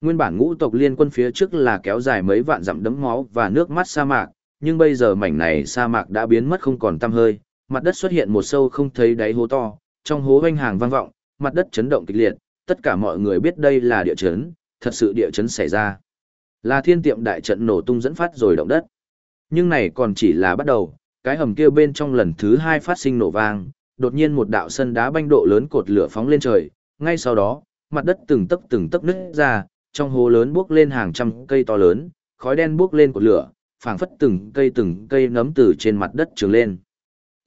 S1: Nguyên bản ngũ tộc liên quân phía trước là kéo dài mấy vạn dặm đấm máu và nước mắt sa mạc, nhưng bây giờ mảnh này sa mạc đã biến mất không còn tăm hơi, mặt đất xuất hiện một sâu không thấy đáy hố to, trong hố vanh hàng vang vọng, mặt đất chấn động kịch liệt, tất cả mọi người biết đây là địa chấn, thật sự địa chấn xảy ra. Là thiên tiệm đại trận nổ tung dẫn phát rồi động đất. Nhưng này còn chỉ là bắt đầu, cái hầm kia bên trong lần thứ hai phát sinh nổ vang, đột nhiên một đạo sân đá banh độ lớn cột lửa phóng lên trời, ngay sau đó, mặt đất từng tấc từng tấc nứt ra, trong hố lớn bước lên hàng trăm cây to lớn, khói đen bước lên cột lửa, phảng phất từng cây từng cây nấm từ trên mặt đất trường lên.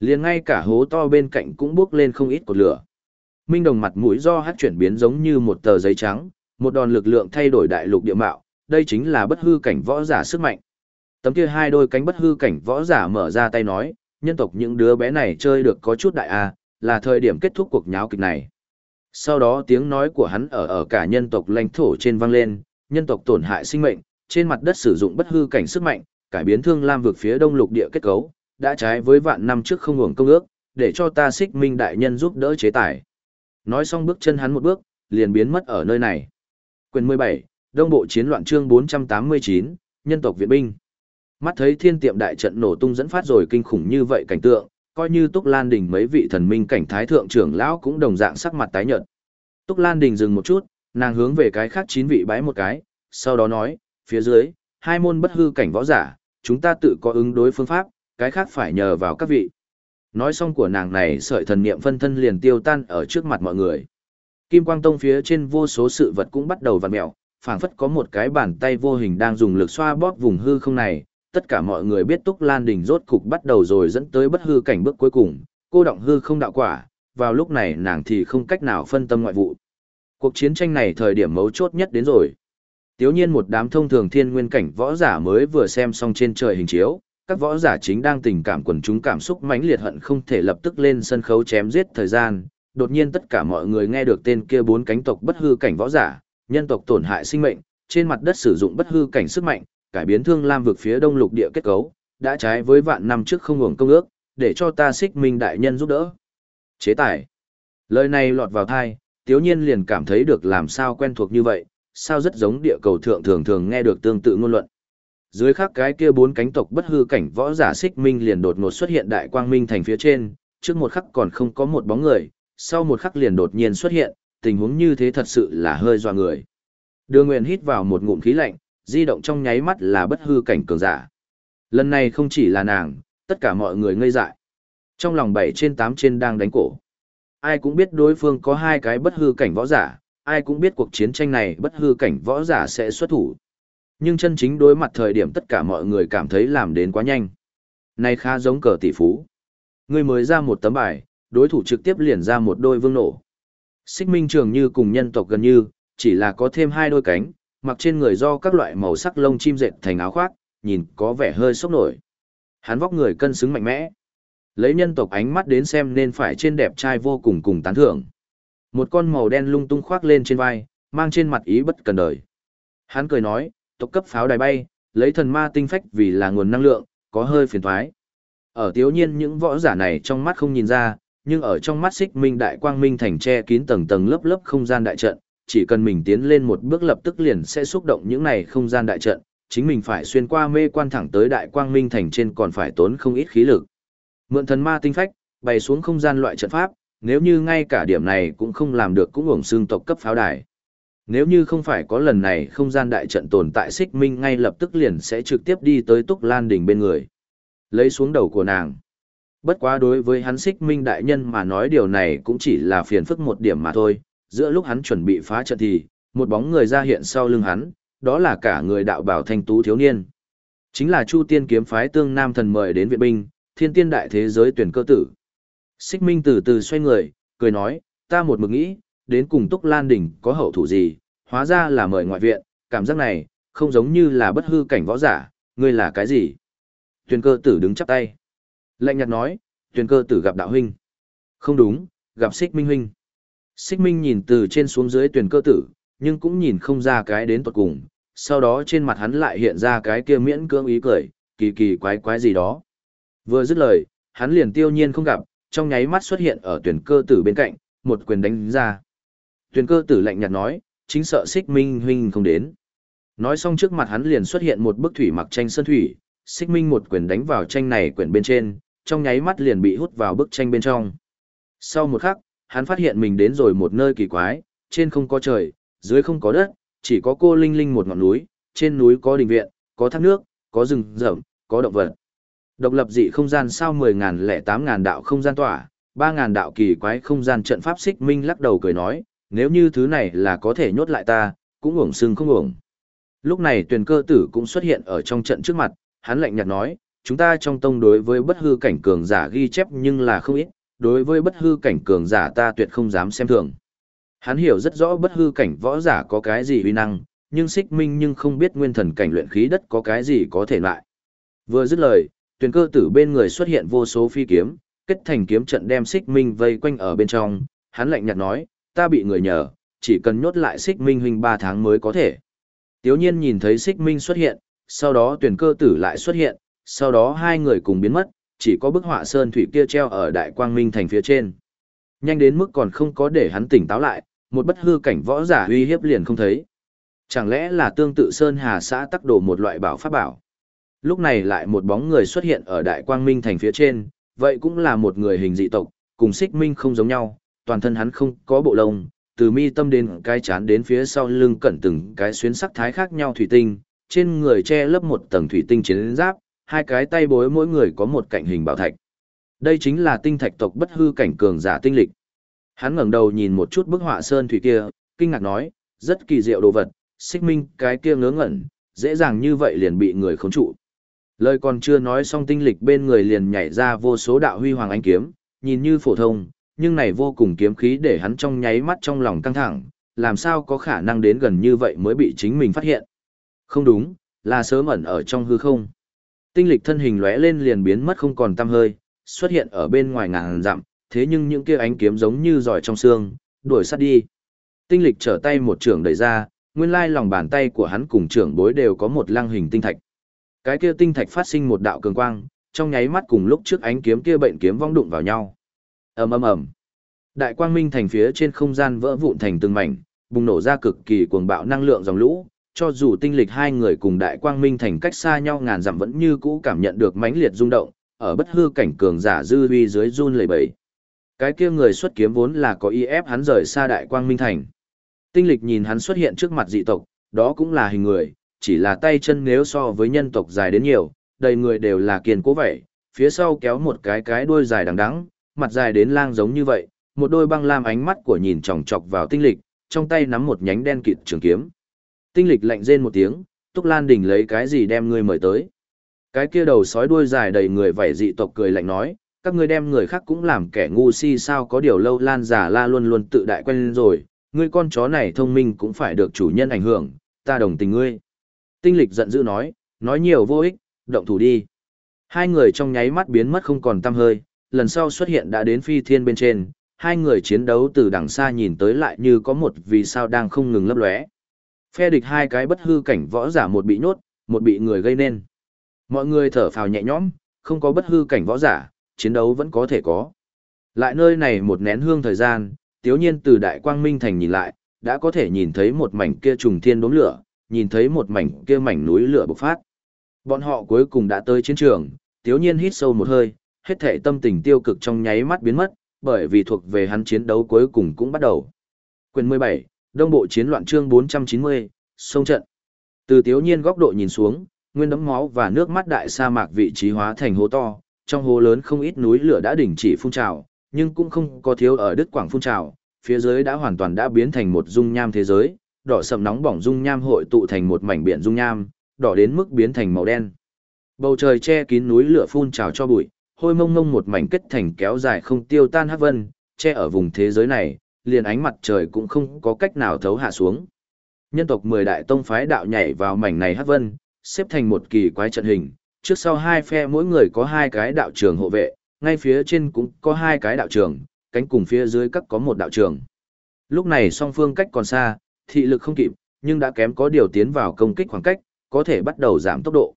S1: Liền ngay cả hố to bên cạnh cũng bước lên không ít cột lửa. Minh Đồng mặt mũi do hát chuyển biến giống như một tờ giấy trắng, một đòn lực lượng thay đổi đại lục địa mạo, đây chính là bất hư cảnh võ giả sức mạnh. Tấm kia hai đôi cánh bất hư cảnh võ giả mở ra tay nói, nhân tộc những đứa bé này chơi được có chút đại a, là thời điểm kết thúc cuộc nháo kịch này. Sau đó tiếng nói của hắn ở ở cả nhân tộc lãnh thổ trên vang lên, nhân tộc tổn hại sinh mệnh, trên mặt đất sử dụng bất hư cảnh sức mạnh, cải biến thương lam vực phía đông lục địa kết cấu, đã trái với vạn năm trước không hưởng công ước, để cho ta xích minh đại nhân giúp đỡ chế tài. Nói xong bước chân hắn một bước, liền biến mất ở nơi này. Quyền 17, Đông Bộ Chiến loạn chương 489, Nhân tộc Viện binh. Mắt thấy thiên tiệm đại trận nổ tung dẫn phát rồi kinh khủng như vậy cảnh tượng, coi như Túc Lan Đình mấy vị thần minh cảnh thái thượng trưởng lão cũng đồng dạng sắc mặt tái nhợt. Túc Lan Đình dừng một chút, nàng hướng về cái khác chín vị bái một cái, sau đó nói, phía dưới, hai môn bất hư cảnh võ giả, chúng ta tự có ứng đối phương pháp, cái khác phải nhờ vào các vị. Nói xong của nàng này sợi thần niệm phân thân liền tiêu tan ở trước mặt mọi người. Kim Quang Tông phía trên vô số sự vật cũng bắt đầu vặn mẹo, phảng phất có một cái bàn tay vô hình đang dùng lực xoa bóp vùng hư không này, tất cả mọi người biết Túc Lan Đình rốt cục bắt đầu rồi dẫn tới bất hư cảnh bước cuối cùng, cô động hư không đạo quả, vào lúc này nàng thì không cách nào phân tâm ngoại vụ. Cuộc chiến tranh này thời điểm mấu chốt nhất đến rồi. Tiếu nhiên một đám thông thường thiên nguyên cảnh võ giả mới vừa xem xong trên trời hình chiếu, các võ giả chính đang tình cảm quần chúng cảm xúc mãnh liệt hận không thể lập tức lên sân khấu chém giết thời gian. Đột nhiên tất cả mọi người nghe được tên kia bốn cánh tộc bất hư cảnh võ giả, nhân tộc tổn hại sinh mệnh, trên mặt đất sử dụng bất hư cảnh sức mạnh, cải biến thương lam vực phía đông lục địa kết cấu, đã trái với vạn năm trước không hưởng công ước, để cho ta xích minh đại nhân giúp đỡ. Chế tài. Lời này lọt vào thai, tiếu nhiên liền cảm thấy được làm sao quen thuộc như vậy, sao rất giống địa cầu thượng thường thường nghe được tương tự ngôn luận. Dưới khắc cái kia bốn cánh tộc bất hư cảnh võ giả xích minh liền đột ngột xuất hiện đại quang minh thành phía trên, trước một khắc còn không có một bóng người, sau một khắc liền đột nhiên xuất hiện, tình huống như thế thật sự là hơi doa người. Đưa Nguyên hít vào một ngụm khí lạnh, di động trong nháy mắt là bất hư cảnh cường giả. Lần này không chỉ là nàng, tất cả mọi người ngây dại. Trong lòng bảy trên tám trên đang đánh cổ. Ai cũng biết đối phương có hai cái bất hư cảnh võ giả, ai cũng biết cuộc chiến tranh này bất hư cảnh võ giả sẽ xuất thủ. Nhưng chân chính đối mặt thời điểm tất cả mọi người cảm thấy làm đến quá nhanh. Này khá giống cờ tỷ phú. Người mới ra một tấm bài, đối thủ trực tiếp liền ra một đôi vương nổ. Xích minh trường như cùng nhân tộc gần như, chỉ là có thêm hai đôi cánh, mặc trên người do các loại màu sắc lông chim dệt thành áo khoác, nhìn có vẻ hơi sốc nổi. Hắn vóc người cân xứng mạnh mẽ. Lấy nhân tộc ánh mắt đến xem nên phải trên đẹp trai vô cùng cùng tán thưởng. Một con màu đen lung tung khoác lên trên vai, mang trên mặt ý bất cần đời. Hắn cười nói, tộc cấp pháo đài bay, lấy thần ma tinh phách vì là nguồn năng lượng, có hơi phiền thoái. Ở tiếu nhiên những võ giả này trong mắt không nhìn ra, nhưng ở trong mắt xích minh đại quang minh thành che kín tầng tầng lớp lớp không gian đại trận, chỉ cần mình tiến lên một bước lập tức liền sẽ xúc động những này không gian đại trận, chính mình phải xuyên qua mê quan thẳng tới đại quang minh thành trên còn phải tốn không ít khí lực. Mượn thần ma tinh phách, bày xuống không gian loại trận pháp, nếu như ngay cả điểm này cũng không làm được cũng ổng xương tộc cấp pháo đài. Nếu như không phải có lần này không gian đại trận tồn tại xích minh ngay lập tức liền sẽ trực tiếp đi tới Túc Lan đỉnh bên người. Lấy xuống đầu của nàng. Bất quá đối với hắn xích minh đại nhân mà nói điều này cũng chỉ là phiền phức một điểm mà thôi. Giữa lúc hắn chuẩn bị phá trận thì, một bóng người ra hiện sau lưng hắn, đó là cả người đạo bảo thanh tú thiếu niên. Chính là Chu Tiên kiếm phái tương nam thần mời đến viện binh, thiên tiên đại thế giới tuyển cơ tử. Xích Minh từ từ xoay người, cười nói, ta một mực nghĩ, đến cùng Túc Lan Đỉnh có hậu thủ gì, hóa ra là mời ngoại viện, cảm giác này, không giống như là bất hư cảnh võ giả, ngươi là cái gì? Tuyển cơ tử đứng chắp tay. Lạnh nhạt nói, tuyển cơ tử gặp đạo huynh. Không đúng, gặp Xích Minh huynh. Xích Minh nhìn từ trên xuống dưới tuyển cơ tử, nhưng cũng nhìn không ra cái đến tuột cùng, sau đó trên mặt hắn lại hiện ra cái kia miễn cưỡng ý cười, kỳ kỳ quái quái gì đó. Vừa dứt lời, hắn liền tiêu nhiên không gặp, trong nháy mắt xuất hiện ở tuyển cơ tử bên cạnh, một quyền đánh ra. Tuyển cơ tử lạnh nhạt nói, chính sợ xích minh huynh không đến. Nói xong trước mặt hắn liền xuất hiện một bức thủy mặc tranh sơn thủy, xích minh một quyền đánh vào tranh này quyển bên trên, trong nháy mắt liền bị hút vào bức tranh bên trong. Sau một khắc, hắn phát hiện mình đến rồi một nơi kỳ quái, trên không có trời, dưới không có đất, chỉ có cô linh linh một ngọn núi, trên núi có đình viện, có thác nước, có rừng rậm, có động vật. Độc lập dị không gian sao 10.000 lẻ 8.000 đạo không gian tỏa, 3.000 đạo kỳ quái không gian trận pháp xích minh lắc đầu cười nói, nếu như thứ này là có thể nhốt lại ta, cũng uổng sưng không uổng. Lúc này tuyển cơ tử cũng xuất hiện ở trong trận trước mặt, hắn lạnh nhạt nói, chúng ta trong tông đối với bất hư cảnh cường giả ghi chép nhưng là không ít, đối với bất hư cảnh cường giả ta tuyệt không dám xem thường. Hắn hiểu rất rõ bất hư cảnh võ giả có cái gì uy năng, nhưng xích minh nhưng không biết nguyên thần cảnh luyện khí đất có cái gì có thể lại. Vừa dứt lời, tuyển cơ tử bên người xuất hiện vô số phi kiếm, kết thành kiếm trận đem xích minh vây quanh ở bên trong, hắn lạnh nhạt nói, ta bị người nhờ, chỉ cần nhốt lại xích minh huynh 3 tháng mới có thể. Tiếu nhiên nhìn thấy xích minh xuất hiện, sau đó tuyển cơ tử lại xuất hiện, sau đó hai người cùng biến mất, chỉ có bức họa sơn thủy kia treo ở đại quang minh thành phía trên. Nhanh đến mức còn không có để hắn tỉnh táo lại, một bất hư cảnh võ giả uy hiếp liền không thấy. Chẳng lẽ là tương tự Sơn Hà xã tắc đồ một loại bảo pháp bảo? Lúc này lại một bóng người xuất hiện ở Đại Quang Minh thành phía trên, vậy cũng là một người hình dị tộc, cùng xích minh không giống nhau, toàn thân hắn không có bộ lông, từ mi tâm đến cái chán đến phía sau lưng cẩn từng cái xuyến sắc thái khác nhau thủy tinh, trên người che lấp một tầng thủy tinh chiến giáp, hai cái tay bối mỗi người có một cạnh hình bảo thạch. Đây chính là tinh thạch tộc bất hư cảnh cường giả tinh lịch. Hắn ngẩng đầu nhìn một chút bức họa sơn thủy kia, kinh ngạc nói, rất kỳ diệu đồ vật, xích minh cái kia ngớ ngẩn, dễ dàng như vậy liền bị người khống trụ. Lời còn chưa nói xong tinh lịch bên người liền nhảy ra vô số đạo huy hoàng ánh kiếm, nhìn như phổ thông, nhưng này vô cùng kiếm khí để hắn trong nháy mắt trong lòng căng thẳng, làm sao có khả năng đến gần như vậy mới bị chính mình phát hiện. Không đúng, là sớm ẩn ở trong hư không. Tinh lịch thân hình lóe lên liền biến mất không còn tăm hơi, xuất hiện ở bên ngoài ngàn dặm, thế nhưng những kia ánh kiếm giống như giỏi trong xương, đuổi sát đi. Tinh lịch trở tay một trưởng đẩy ra, nguyên lai lòng bàn tay của hắn cùng trưởng bối đều có một lăng hình tinh thạch. Cái kia tinh thạch phát sinh một đạo cường quang, trong nháy mắt cùng lúc trước ánh kiếm kia bệnh kiếm vong đụng vào nhau. Ầm ầm ầm. Đại quang minh thành phía trên không gian vỡ vụn thành từng mảnh, bùng nổ ra cực kỳ cuồng bạo năng lượng dòng lũ, cho dù tinh lịch hai người cùng đại quang minh thành cách xa nhau ngàn dặm vẫn như cũ cảm nhận được mãnh liệt rung động, ở bất hư cảnh cường giả dư uy dưới run lẩy bẩy. Cái kia người xuất kiếm vốn là có ý ép hắn rời xa đại quang minh thành. Tinh lịch nhìn hắn xuất hiện trước mặt dị tộc, đó cũng là hình người, chỉ là tay chân nếu so với nhân tộc dài đến nhiều, đầy người đều là kiên cố vậy, phía sau kéo một cái cái đuôi dài đằng đẵng, mặt dài đến lang giống như vậy, một đôi băng lam ánh mắt của nhìn chòng chọc vào tinh lịch, trong tay nắm một nhánh đen kịt trường kiếm. Tinh lịch lạnh rên một tiếng, Túc Lan Đình lấy cái gì đem ngươi mời tới. Cái kia đầu sói đuôi dài đầy người vảy dị tộc cười lạnh nói, các ngươi đem người khác cũng làm kẻ ngu si sao có điều lâu lan giả la luôn luôn tự đại quen rồi, ngươi con chó này thông minh cũng phải được chủ nhân ảnh hưởng, ta đồng tình ngươi. Tinh lịch giận dữ nói, nói nhiều vô ích, động thủ đi. Hai người trong nháy mắt biến mất không còn tăm hơi, lần sau xuất hiện đã đến phi thiên bên trên, hai người chiến đấu từ đằng xa nhìn tới lại như có một vì sao đang không ngừng lấp lóe. Phe địch hai cái bất hư cảnh võ giả một bị nhốt, một bị người gây nên. Mọi người thở phào nhẹ nhõm, không có bất hư cảnh võ giả, chiến đấu vẫn có thể có. Lại nơi này một nén hương thời gian, tiếu nhiên từ đại quang minh thành nhìn lại, đã có thể nhìn thấy một mảnh kia trùng thiên đốm lửa, nhìn thấy một mảnh kia mảnh núi lửa bộc phát. Bọn họ cuối cùng đã tới chiến trường, tiếu nhiên hít sâu một hơi, hết thể tâm tình tiêu cực trong nháy mắt biến mất, bởi vì thuộc về hắn chiến đấu cuối cùng cũng bắt đầu. Quyền 17, Đông Bộ Chiến loạn chương 490, sông trận. Từ tiếu nhiên góc độ nhìn xuống, nguyên đấm máu và nước mắt đại sa mạc vị trí hóa thành hố to, trong hố lớn không ít núi lửa đã đỉnh chỉ phun trào, nhưng cũng không có thiếu ở đất quảng phun trào, phía dưới đã hoàn toàn đã biến thành một dung nham thế giới, đỏ sầm nóng bỏng dung nham hội tụ thành một mảnh biển dung nham, đỏ đến mức biến thành màu đen. Bầu trời che kín núi lửa phun trào cho bụi, hôi mông mông một mảnh kết thành kéo dài không tiêu tan hắc vân, che ở vùng thế giới này, liền ánh mặt trời cũng không có cách nào thấu hạ xuống. Nhân tộc 10 đại tông phái đạo nhảy vào mảnh này hát vân, xếp thành một kỳ quái trận hình, trước sau hai phe mỗi người có hai cái đạo trường hộ vệ, ngay phía trên cũng có hai cái đạo trường, cánh cùng phía dưới các có một đạo trường. Lúc này song phương cách còn xa, thị lực không kịp, nhưng đã kém có điều tiến vào công kích khoảng cách, có thể bắt đầu giảm tốc độ.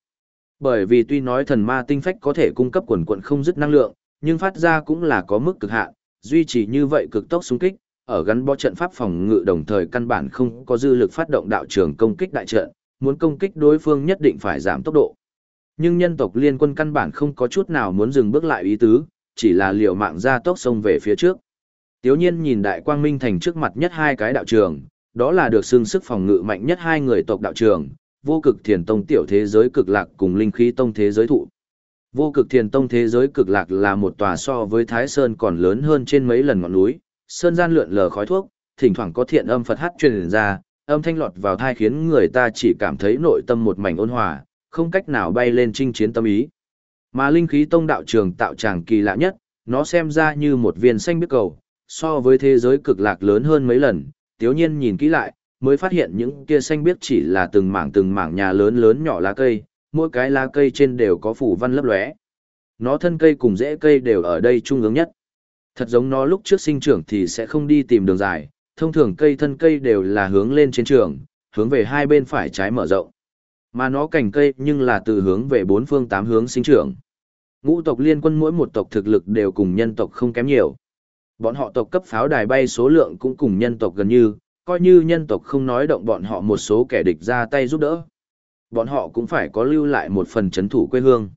S1: Bởi vì tuy nói thần ma tinh phách có thể cung cấp quần quận không dứt năng lượng, nhưng phát ra cũng là có mức cực hạn, duy trì như vậy cực tốc xung kích, ở gắn bó trận pháp phòng ngự đồng thời căn bản không có dư lực phát động đạo trường công kích đại trận, muốn công kích đối phương nhất định phải giảm tốc độ. Nhưng nhân tộc liên quân căn bản không có chút nào muốn dừng bước lại ý tứ, chỉ là liều mạng ra tốc sông về phía trước. Tiếu nhiên nhìn đại quang minh thành trước mặt nhất hai cái đạo trường, đó là được xương sức phòng ngự mạnh nhất hai người tộc đạo trường, vô cực thiền tông tiểu thế giới cực lạc cùng linh khí tông thế giới thụ. Vô cực thiền tông thế giới cực lạc là một tòa so với Thái Sơn còn lớn hơn trên mấy lần ngọn núi, sơn gian lượn lờ khói thuốc, thỉnh thoảng có thiện âm Phật hát truyền ra, âm thanh lọt vào thai khiến người ta chỉ cảm thấy nội tâm một mảnh ôn hòa, không cách nào bay lên chinh chiến tâm ý. Mà linh khí tông đạo trường tạo tràng kỳ lạ nhất, nó xem ra như một viên xanh biết cầu, so với thế giới cực lạc lớn hơn mấy lần, tiếu nhiên nhìn kỹ lại, mới phát hiện những kia xanh biết chỉ là từng mảng từng mảng nhà lớn lớn nhỏ lá cây, mỗi cái lá cây trên đều có phủ văn lấp lóe. Nó thân cây cùng rễ cây đều ở đây trung ương nhất. Thật giống nó lúc trước sinh trưởng thì sẽ không đi tìm đường dài, thông thường cây thân cây đều là hướng lên trên trường, hướng về hai bên phải trái mở rộng. Mà nó cành cây nhưng là từ hướng về bốn phương tám hướng sinh trưởng. Ngũ tộc liên quân mỗi một tộc thực lực đều cùng nhân tộc không kém nhiều. Bọn họ tộc cấp pháo đài bay số lượng cũng cùng nhân tộc gần như, coi như nhân tộc không nói động bọn họ một số kẻ địch ra tay giúp đỡ. Bọn họ cũng phải có lưu lại một phần chấn thủ quê hương.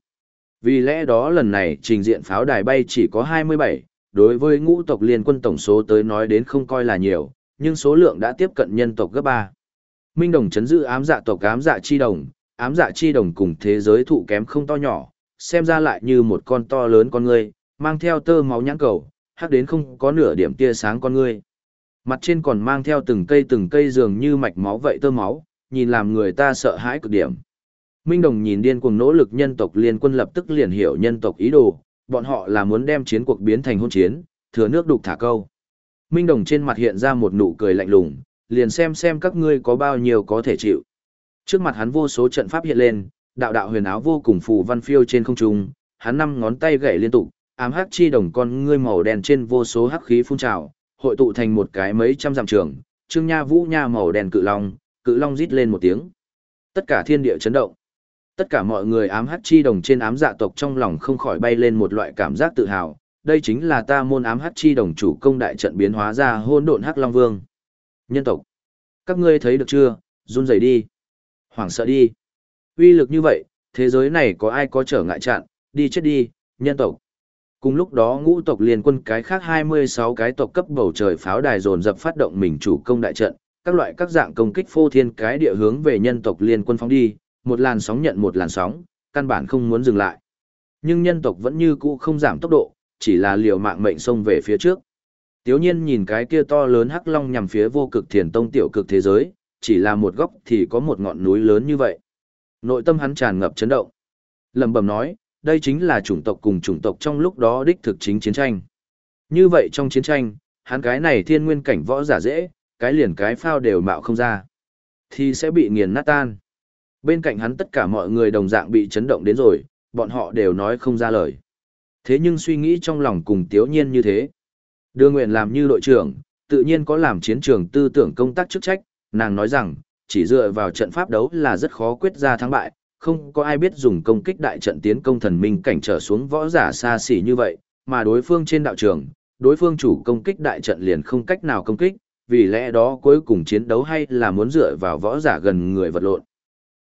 S1: Vì lẽ đó lần này trình diện pháo đài bay chỉ có 27, đối với ngũ tộc liên quân tổng số tới nói đến không coi là nhiều, nhưng số lượng đã tiếp cận nhân tộc gấp 3. Minh đồng chấn giữ ám dạ tộc ám dạ chi đồng, ám dạ chi đồng cùng thế giới thụ kém không to nhỏ, xem ra lại như một con to lớn con người, mang theo tơ máu nhãn cầu, hắc đến không có nửa điểm tia sáng con người. Mặt trên còn mang theo từng cây từng cây dường như mạch máu vậy tơ máu, nhìn làm người ta sợ hãi cực điểm. Minh Đồng nhìn điên cuồng nỗ lực nhân tộc liên quân lập tức liền hiểu nhân tộc ý đồ, bọn họ là muốn đem chiến cuộc biến thành hôn chiến, thừa nước đục thả câu. Minh Đồng trên mặt hiện ra một nụ cười lạnh lùng, liền xem xem các ngươi có bao nhiêu có thể chịu. Trước mặt hắn vô số trận pháp hiện lên, đạo đạo huyền áo vô cùng phù văn phiêu trên không trung, hắn năm ngón tay gảy liên tục, ám hắc chi đồng con ngươi màu đen trên vô số hắc khí phun trào, hội tụ thành một cái mấy trăm dặm trường, Trương Nha Vũ Nha màu đen cự long, cự long rít lên một tiếng. Tất cả thiên địa chấn động. Tất cả mọi người ám hắc chi đồng trên ám dạ tộc trong lòng không khỏi bay lên một loại cảm giác tự hào, đây chính là ta môn ám hắc chi đồng chủ công đại trận biến hóa ra hôn độn hắc long vương. Nhân tộc, các ngươi thấy được chưa, run rẩy đi, hoảng sợ đi. Uy lực như vậy, thế giới này có ai có trở ngại chặn, đi chết đi, nhân tộc. Cùng lúc đó ngũ tộc liên quân cái khác 26 cái tộc cấp bầu trời pháo đài dồn dập phát động mình chủ công đại trận, các loại các dạng công kích phô thiên cái địa hướng về nhân tộc liên quân phóng đi, một làn sóng nhận một làn sóng, căn bản không muốn dừng lại. Nhưng nhân tộc vẫn như cũ không giảm tốc độ, chỉ là liều mạng mệnh xông về phía trước. Tiếu nhiên nhìn cái kia to lớn hắc long nhằm phía vô cực thiền tông tiểu cực thế giới, chỉ là một góc thì có một ngọn núi lớn như vậy. Nội tâm hắn tràn ngập chấn động. Lầm bầm nói, đây chính là chủng tộc cùng chủng tộc trong lúc đó đích thực chính chiến tranh. Như vậy trong chiến tranh, hắn cái này thiên nguyên cảnh võ giả dễ, cái liền cái phao đều mạo không ra, thì sẽ bị nghiền nát tan. Bên cạnh hắn tất cả mọi người đồng dạng bị chấn động đến rồi, bọn họ đều nói không ra lời. Thế nhưng suy nghĩ trong lòng cùng tiếu nhiên như thế. Đưa nguyện làm như đội trưởng, tự nhiên có làm chiến trường tư tưởng công tác chức trách, nàng nói rằng, chỉ dựa vào trận pháp đấu là rất khó quyết ra thắng bại, không có ai biết dùng công kích đại trận tiến công thần minh cảnh trở xuống võ giả xa xỉ như vậy, mà đối phương trên đạo trường, đối phương chủ công kích đại trận liền không cách nào công kích, vì lẽ đó cuối cùng chiến đấu hay là muốn dựa vào võ giả gần người vật lộn.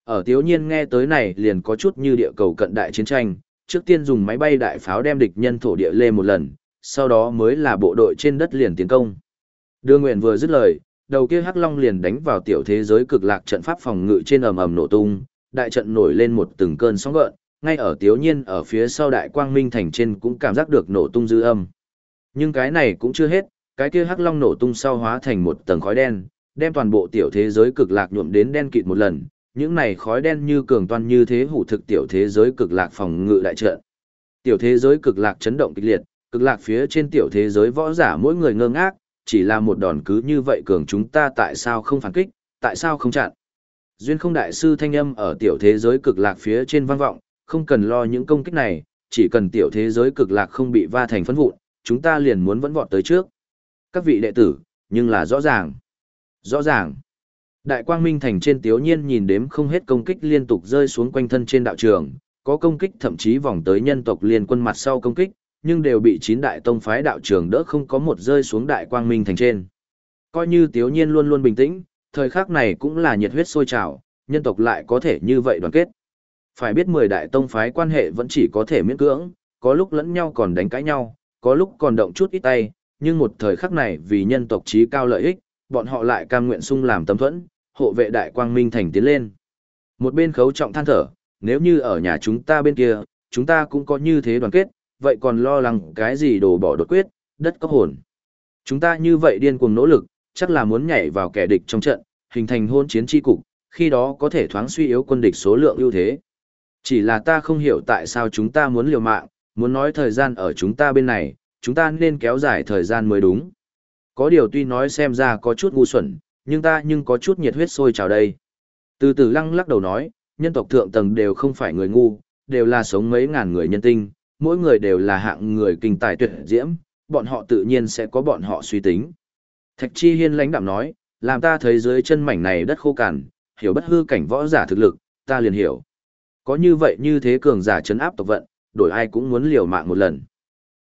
S1: Ở Tiếu Nhiên nghe tới này liền có chút như địa cầu cận đại chiến tranh, trước tiên dùng máy bay đại pháo đem địch nhân thổ địa lê một lần, sau đó mới là bộ đội trên đất liền tiến công. Đưa nguyện vừa dứt lời, đầu kia hắc long liền đánh vào tiểu thế giới cực lạc trận pháp phòng ngự trên ầm ầm nổ tung, đại trận nổi lên một từng cơn sóng gợn, ngay ở tiếu nhiên ở phía sau đại quang minh thành trên cũng cảm giác được nổ tung dư âm. Nhưng cái này cũng chưa hết, cái kia hắc long nổ tung sau hóa thành một tầng khói đen, đem toàn bộ tiểu thế giới cực lạc nhuộm đến đen kịt một lần, những này khói đen như cường toan như thế hủ thực tiểu thế giới cực lạc phòng ngự đại trận. Tiểu thế giới cực lạc chấn động kịch liệt, cực lạc phía trên tiểu thế giới võ giả mỗi người ngơ ngác, chỉ là một đòn cứ như vậy cường chúng ta tại sao không phản kích, tại sao không chặn. Duyên không đại sư thanh âm ở tiểu thế giới cực lạc phía trên vang vọng, không cần lo những công kích này, chỉ cần tiểu thế giới cực lạc không bị va thành phấn vụn, chúng ta liền muốn vẫn vọt tới trước. Các vị đệ tử, nhưng là rõ ràng. Rõ ràng. Đại quang minh thành trên tiếu nhiên nhìn đếm không hết công kích liên tục rơi xuống quanh thân trên đạo trường, có công kích thậm chí vòng tới nhân tộc liên quân mặt sau công kích, nhưng đều bị chín đại tông phái đạo trường đỡ không có một rơi xuống đại quang minh thành trên. Coi như tiếu nhiên luôn luôn bình tĩnh, thời khắc này cũng là nhiệt huyết sôi trào, nhân tộc lại có thể như vậy đoàn kết. Phải biết 10 đại tông phái quan hệ vẫn chỉ có thể miễn cưỡng, có lúc lẫn nhau còn đánh cãi nhau, có lúc còn động chút ít tay, nhưng một thời khắc này vì nhân tộc trí cao lợi ích, bọn họ lại cam nguyện sung làm tấm thuẫn, hộ vệ đại quang minh thành tiến lên. Một bên khấu trọng than thở, nếu như ở nhà chúng ta bên kia, chúng ta cũng có như thế đoàn kết, vậy còn lo lắng cái gì đổ bỏ đột quyết, đất có hồn. Chúng ta như vậy điên cuồng nỗ lực, chắc là muốn nhảy vào kẻ địch trong trận, hình thành hôn chiến tri cục, khi đó có thể thoáng suy yếu quân địch số lượng ưu thế. Chỉ là ta không hiểu tại sao chúng ta muốn liều mạng, muốn nói thời gian ở chúng ta bên này, chúng ta nên kéo dài thời gian mới đúng. Có điều tuy nói xem ra có chút ngu xuẩn, nhưng ta nhưng có chút nhiệt huyết sôi trào đây. Từ từ lăng lắc đầu nói, nhân tộc thượng tầng đều không phải người ngu, đều là sống mấy ngàn người nhân tinh, mỗi người đều là hạng người kinh tài tuyệt diễm, bọn họ tự nhiên sẽ có bọn họ suy tính. Thạch Chi Hiên lãnh đạm nói, làm ta thấy dưới chân mảnh này đất khô cằn, hiểu bất hư cảnh võ giả thực lực, ta liền hiểu. Có như vậy như thế cường giả chấn áp tộc vận, đổi ai cũng muốn liều mạng một lần.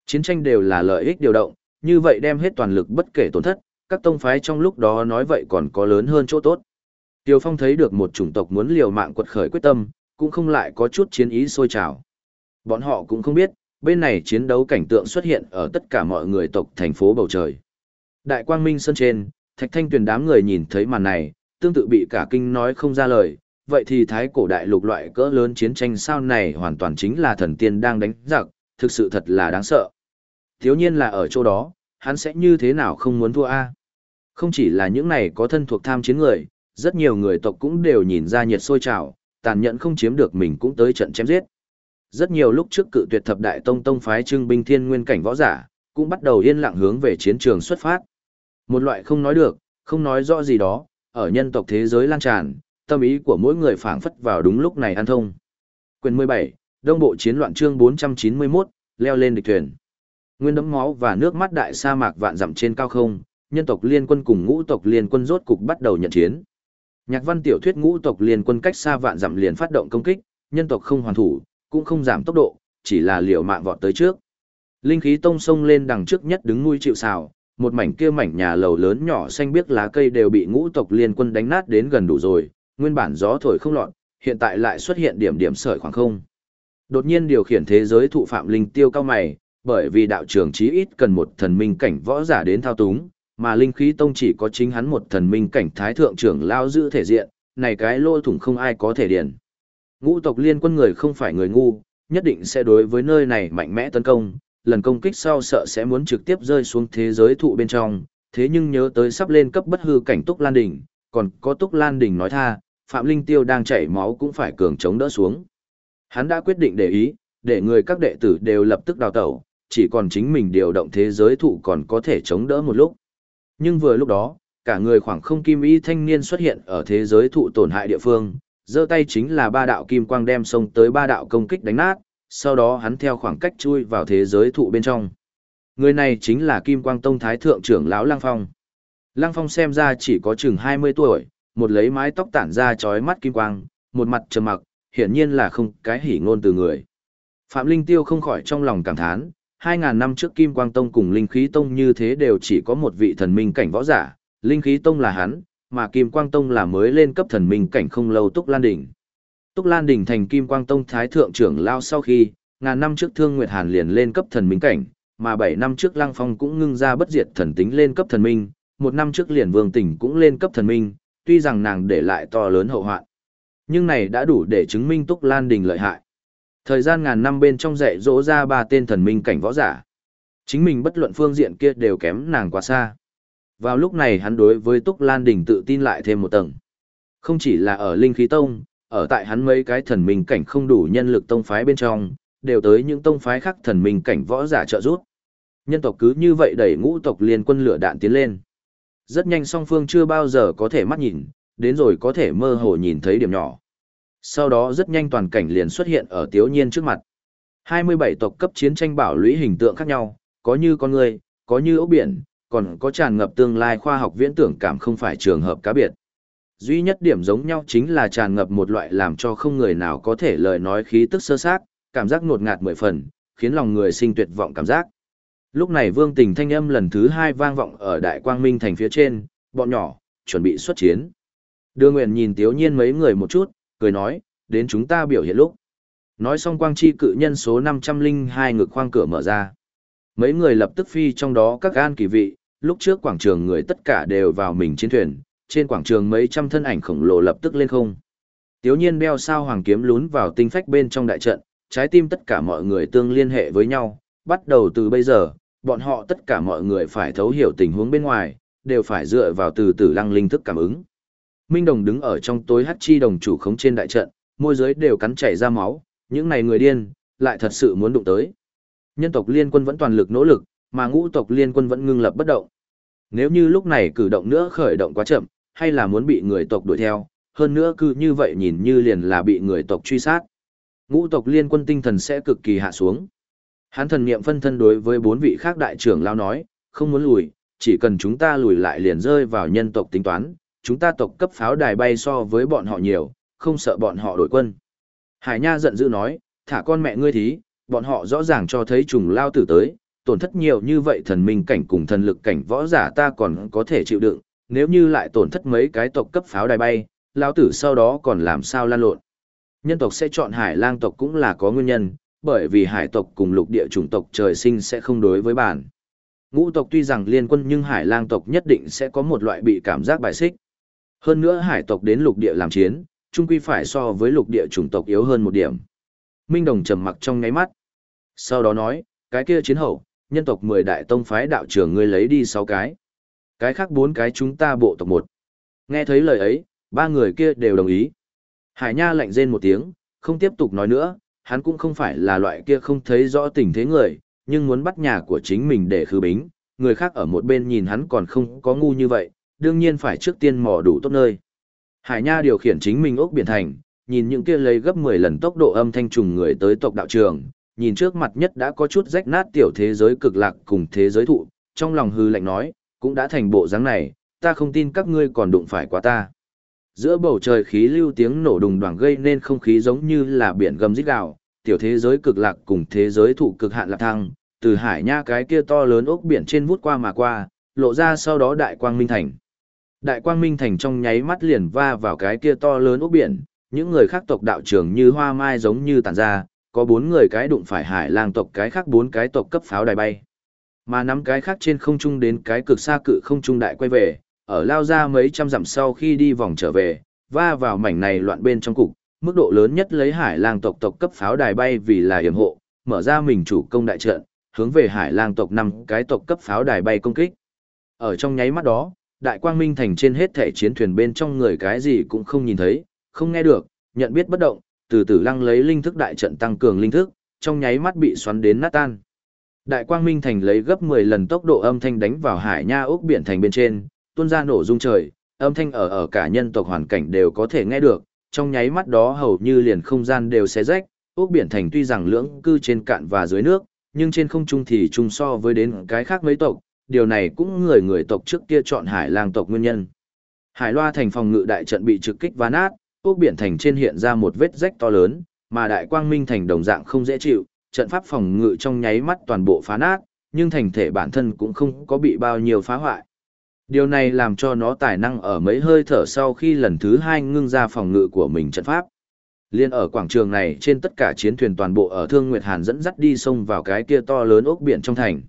S1: Chiến tranh đều là lợi ích điều động, như vậy đem hết toàn lực bất kể tổn thất, các tông phái trong lúc đó nói vậy còn có lớn hơn chỗ tốt. Tiêu Phong thấy được một chủng tộc muốn liều mạng quật khởi quyết tâm, cũng không lại có chút chiến ý sôi trào. Bọn họ cũng không biết, bên này chiến đấu cảnh tượng xuất hiện ở tất cả mọi người tộc thành phố bầu trời. Đại quang minh sân trên, thạch thanh tuyển đám người nhìn thấy màn này, tương tự bị cả kinh nói không ra lời. Vậy thì thái cổ đại lục loại cỡ lớn chiến tranh sao này hoàn toàn chính là thần tiên đang đánh giặc, thực sự thật là đáng sợ. Thiếu nhiên là ở chỗ đó, hắn sẽ như thế nào không muốn thua a? Không chỉ là những này có thân thuộc tham chiến người, rất nhiều người tộc cũng đều nhìn ra nhiệt sôi trào, tàn nhẫn không chiếm được mình cũng tới trận chém giết. Rất nhiều lúc trước cự tuyệt thập đại tông tông phái trưng binh thiên nguyên cảnh võ giả, cũng bắt đầu yên lặng hướng về chiến trường xuất phát. Một loại không nói được, không nói rõ gì đó, ở nhân tộc thế giới lan tràn, tâm ý của mỗi người phảng phất vào đúng lúc này an thông. Quyền 17, Đông Bộ Chiến loạn chương 491, leo lên địch thuyền. Nguyên đấm máu và nước mắt đại sa mạc vạn dặm trên cao không, nhân tộc liên quân cùng ngũ tộc liên quân rốt cục bắt đầu nhận chiến. Nhạc văn tiểu thuyết ngũ tộc liên quân cách xa vạn dặm liền phát động công kích, nhân tộc không hoàn thủ, cũng không giảm tốc độ, chỉ là liều mạng vọt tới trước. Linh khí tông sông lên đằng trước nhất đứng nuôi chịu xào, một mảnh kia mảnh nhà lầu lớn nhỏ xanh biếc lá cây đều bị ngũ tộc liên quân đánh nát đến gần đủ rồi, nguyên bản gió thổi không lọt, hiện tại lại xuất hiện điểm điểm sợi khoảng không. Đột nhiên điều khiển thế giới thụ phạm linh tiêu cao mày, bởi vì đạo trưởng chí ít cần một thần minh cảnh võ giả đến thao túng, mà linh khí tông chỉ có chính hắn một thần minh cảnh thái thượng trưởng lao giữ thể diện, này cái lô thủng không ai có thể điền. Ngũ tộc liên quân người không phải người ngu, nhất định sẽ đối với nơi này mạnh mẽ tấn công, lần công kích sau sợ sẽ muốn trực tiếp rơi xuống thế giới thụ bên trong, thế nhưng nhớ tới sắp lên cấp bất hư cảnh Túc Lan Đỉnh, còn có Túc Lan Đỉnh nói tha, Phạm Linh Tiêu đang chảy máu cũng phải cường chống đỡ xuống. Hắn đã quyết định để ý, để người các đệ tử đều lập tức đào tẩu, chỉ còn chính mình điều động thế giới thụ còn có thể chống đỡ một lúc. Nhưng vừa lúc đó, cả người khoảng không kim y thanh niên xuất hiện ở thế giới thụ tổn hại địa phương, giơ tay chính là ba đạo kim quang đem xông tới ba đạo công kích đánh nát, sau đó hắn theo khoảng cách chui vào thế giới thụ bên trong. Người này chính là Kim Quang Tông Thái Thượng trưởng lão Lăng Phong. Lăng Phong xem ra chỉ có chừng 20 tuổi, một lấy mái tóc tản ra chói mắt kim quang, một mặt trầm mặc, hiển nhiên là không cái hỉ ngôn từ người. Phạm Linh Tiêu không khỏi trong lòng cảm thán, 2.000 năm trước Kim Quang Tông cùng Linh Khí Tông như thế đều chỉ có một vị thần minh cảnh võ giả, Linh Khí Tông là hắn, mà Kim Quang Tông là mới lên cấp thần minh cảnh không lâu Túc Lan Đỉnh. Túc Lan Đỉnh thành Kim Quang Tông Thái Thượng trưởng lao sau khi, ngàn năm trước Thương Nguyệt Hàn liền lên cấp thần minh cảnh, mà 7 năm trước Lăng Phong cũng ngưng ra bất diệt thần tính lên cấp thần minh, một năm trước liền Vương Tỉnh cũng lên cấp thần minh, tuy rằng nàng để lại to lớn hậu hoạn. Nhưng này đã đủ để chứng minh Túc Lan Đình lợi hại. Thời gian ngàn năm bên trong dạy dỗ ra ba tên thần minh cảnh võ giả. Chính mình bất luận phương diện kia đều kém nàng quá xa. Vào lúc này hắn đối với Túc Lan Đình tự tin lại thêm một tầng. Không chỉ là ở Linh Khí Tông, ở tại hắn mấy cái thần minh cảnh không đủ nhân lực tông phái bên trong, đều tới những tông phái khác thần minh cảnh võ giả trợ giúp. Nhân tộc cứ như vậy đẩy ngũ tộc liên quân lửa đạn tiến lên. Rất nhanh song phương chưa bao giờ có thể mắt nhìn, đến rồi có thể mơ hồ nhìn thấy điểm nhỏ. Sau đó rất nhanh toàn cảnh liền xuất hiện ở Tiếu Nhiên trước mặt. 27 tộc cấp chiến tranh bảo lũy hình tượng khác nhau, có như con người, có như ốc biển, còn có tràn ngập tương lai khoa học viễn tưởng cảm không phải trường hợp cá biệt. Duy nhất điểm giống nhau chính là tràn ngập một loại làm cho không người nào có thể lời nói khí tức sơ sát, cảm giác ngột ngạt mười phần, khiến lòng người sinh tuyệt vọng cảm giác. Lúc này vương tình thanh âm lần thứ hai vang vọng ở đại quang minh thành phía trên, bọn nhỏ, chuẩn bị xuất chiến. Đưa nguyện nhìn tiếu nhiên mấy người một chút, cười nói, đến chúng ta biểu hiện lúc. Nói xong quang chi cự nhân số 502 ngực khoang cửa mở ra. Mấy người lập tức phi trong đó các gan kỳ vị, lúc trước quảng trường người tất cả đều vào mình chiến thuyền, trên quảng trường mấy trăm thân ảnh khổng lồ lập tức lên không. Tiếu nhiên đeo sao hoàng kiếm lún vào tinh phách bên trong đại trận, trái tim tất cả mọi người tương liên hệ với nhau, bắt đầu từ bây giờ, bọn họ tất cả mọi người phải thấu hiểu tình huống bên ngoài, đều phải dựa vào từ từ lăng linh thức cảm ứng. Minh Đồng đứng ở trong tối hắt chi đồng chủ khống trên đại trận, môi giới đều cắn chảy ra máu, những này người điên, lại thật sự muốn đụng tới. Nhân tộc liên quân vẫn toàn lực nỗ lực, mà ngũ tộc liên quân vẫn ngưng lập bất động. Nếu như lúc này cử động nữa khởi động quá chậm, hay là muốn bị người tộc đuổi theo, hơn nữa cứ như vậy nhìn như liền là bị người tộc truy sát. Ngũ tộc liên quân tinh thần sẽ cực kỳ hạ xuống. Hán thần niệm phân thân đối với bốn vị khác đại trưởng lao nói, không muốn lùi, chỉ cần chúng ta lùi lại liền rơi vào nhân tộc tính toán, chúng ta tộc cấp pháo đài bay so với bọn họ nhiều, không sợ bọn họ đổi quân. Hải Nha giận dữ nói, thả con mẹ ngươi thí, bọn họ rõ ràng cho thấy trùng lao tử tới, tổn thất nhiều như vậy thần minh cảnh cùng thần lực cảnh võ giả ta còn có thể chịu đựng, nếu như lại tổn thất mấy cái tộc cấp pháo đài bay, lao tử sau đó còn làm sao lan lộn. Nhân tộc sẽ chọn hải lang tộc cũng là có nguyên nhân, bởi vì hải tộc cùng lục địa chủng tộc trời sinh sẽ không đối với bản. Ngũ tộc tuy rằng liên quân nhưng hải lang tộc nhất định sẽ có một loại bị cảm giác bài xích. Hơn nữa hải tộc đến lục địa làm chiến, chung quy phải so với lục địa chủng tộc yếu hơn một điểm. Minh Đồng trầm mặc trong ngáy mắt. Sau đó nói, cái kia chiến hậu, nhân tộc 10 đại tông phái đạo trưởng ngươi lấy đi 6 cái. Cái khác 4 cái chúng ta bộ tộc một. Nghe thấy lời ấy, ba người kia đều đồng ý. Hải Nha lạnh rên một tiếng, không tiếp tục nói nữa, hắn cũng không phải là loại kia không thấy rõ tình thế người, nhưng muốn bắt nhà của chính mình để khư bính, người khác ở một bên nhìn hắn còn không có ngu như vậy, đương nhiên phải trước tiên mò đủ tốt nơi. Hải Nha điều khiển chính mình ốc biển thành, nhìn những kia lấy gấp 10 lần tốc độ âm thanh trùng người tới tộc đạo trường, nhìn trước mặt nhất đã có chút rách nát tiểu thế giới cực lạc cùng thế giới thụ, trong lòng hư lạnh nói, cũng đã thành bộ dáng này, ta không tin các ngươi còn đụng phải quá ta. Giữa bầu trời khí lưu tiếng nổ đùng đoàn gây nên không khí giống như là biển gầm rít gào, tiểu thế giới cực lạc cùng thế giới thụ cực hạn lạc thăng, từ hải nha cái kia to lớn ốc biển trên vút qua mà qua, lộ ra sau đó đại quang minh thành. Đại quang minh thành trong nháy mắt liền va vào cái kia to lớn ốc biển, những người khác tộc đạo trưởng như hoa mai giống như tàn ra, có bốn người cái đụng phải hải lang tộc cái khác bốn cái tộc cấp pháo đài bay. Mà năm cái khác trên không trung đến cái cực xa cự không trung đại quay về, ở lao ra mấy trăm dặm sau khi đi vòng trở về, va vào mảnh này loạn bên trong cục, mức độ lớn nhất lấy hải lang tộc tộc cấp pháo đài bay vì là yểm hộ, mở ra mình chủ công đại trận, hướng về hải lang tộc năm cái tộc cấp pháo đài bay công kích. Ở trong nháy mắt đó, đại quang minh thành trên hết thể chiến thuyền bên trong người cái gì cũng không nhìn thấy, không nghe được, nhận biết bất động, từ từ lăng lấy linh thức đại trận tăng cường linh thức, trong nháy mắt bị xoắn đến nát tan. Đại quang minh thành lấy gấp 10 lần tốc độ âm thanh đánh vào hải nha ốc biển thành bên trên, tuôn ra nổ rung trời, âm thanh ở ở cả nhân tộc hoàn cảnh đều có thể nghe được, trong nháy mắt đó hầu như liền không gian đều xé rách, ốc biển thành tuy rằng lưỡng cư trên cạn và dưới nước, nhưng trên không trung thì chung so với đến cái khác mấy tộc, điều này cũng người người tộc trước kia chọn hải lang tộc nguyên nhân. Hải loa thành phòng ngự đại trận bị trực kích vá nát, ốc biển thành trên hiện ra một vết rách to lớn, mà đại quang minh thành đồng dạng không dễ chịu, trận pháp phòng ngự trong nháy mắt toàn bộ phá nát, nhưng thành thể bản thân cũng không có bị bao nhiêu phá hoại. Điều này làm cho nó tài năng ở mấy hơi thở sau khi lần thứ hai ngưng ra phòng ngự của mình trận pháp. Liên ở quảng trường này trên tất cả chiến thuyền toàn bộ ở Thương Nguyệt Hàn dẫn dắt đi sông vào cái kia to lớn ốc biển trong thành.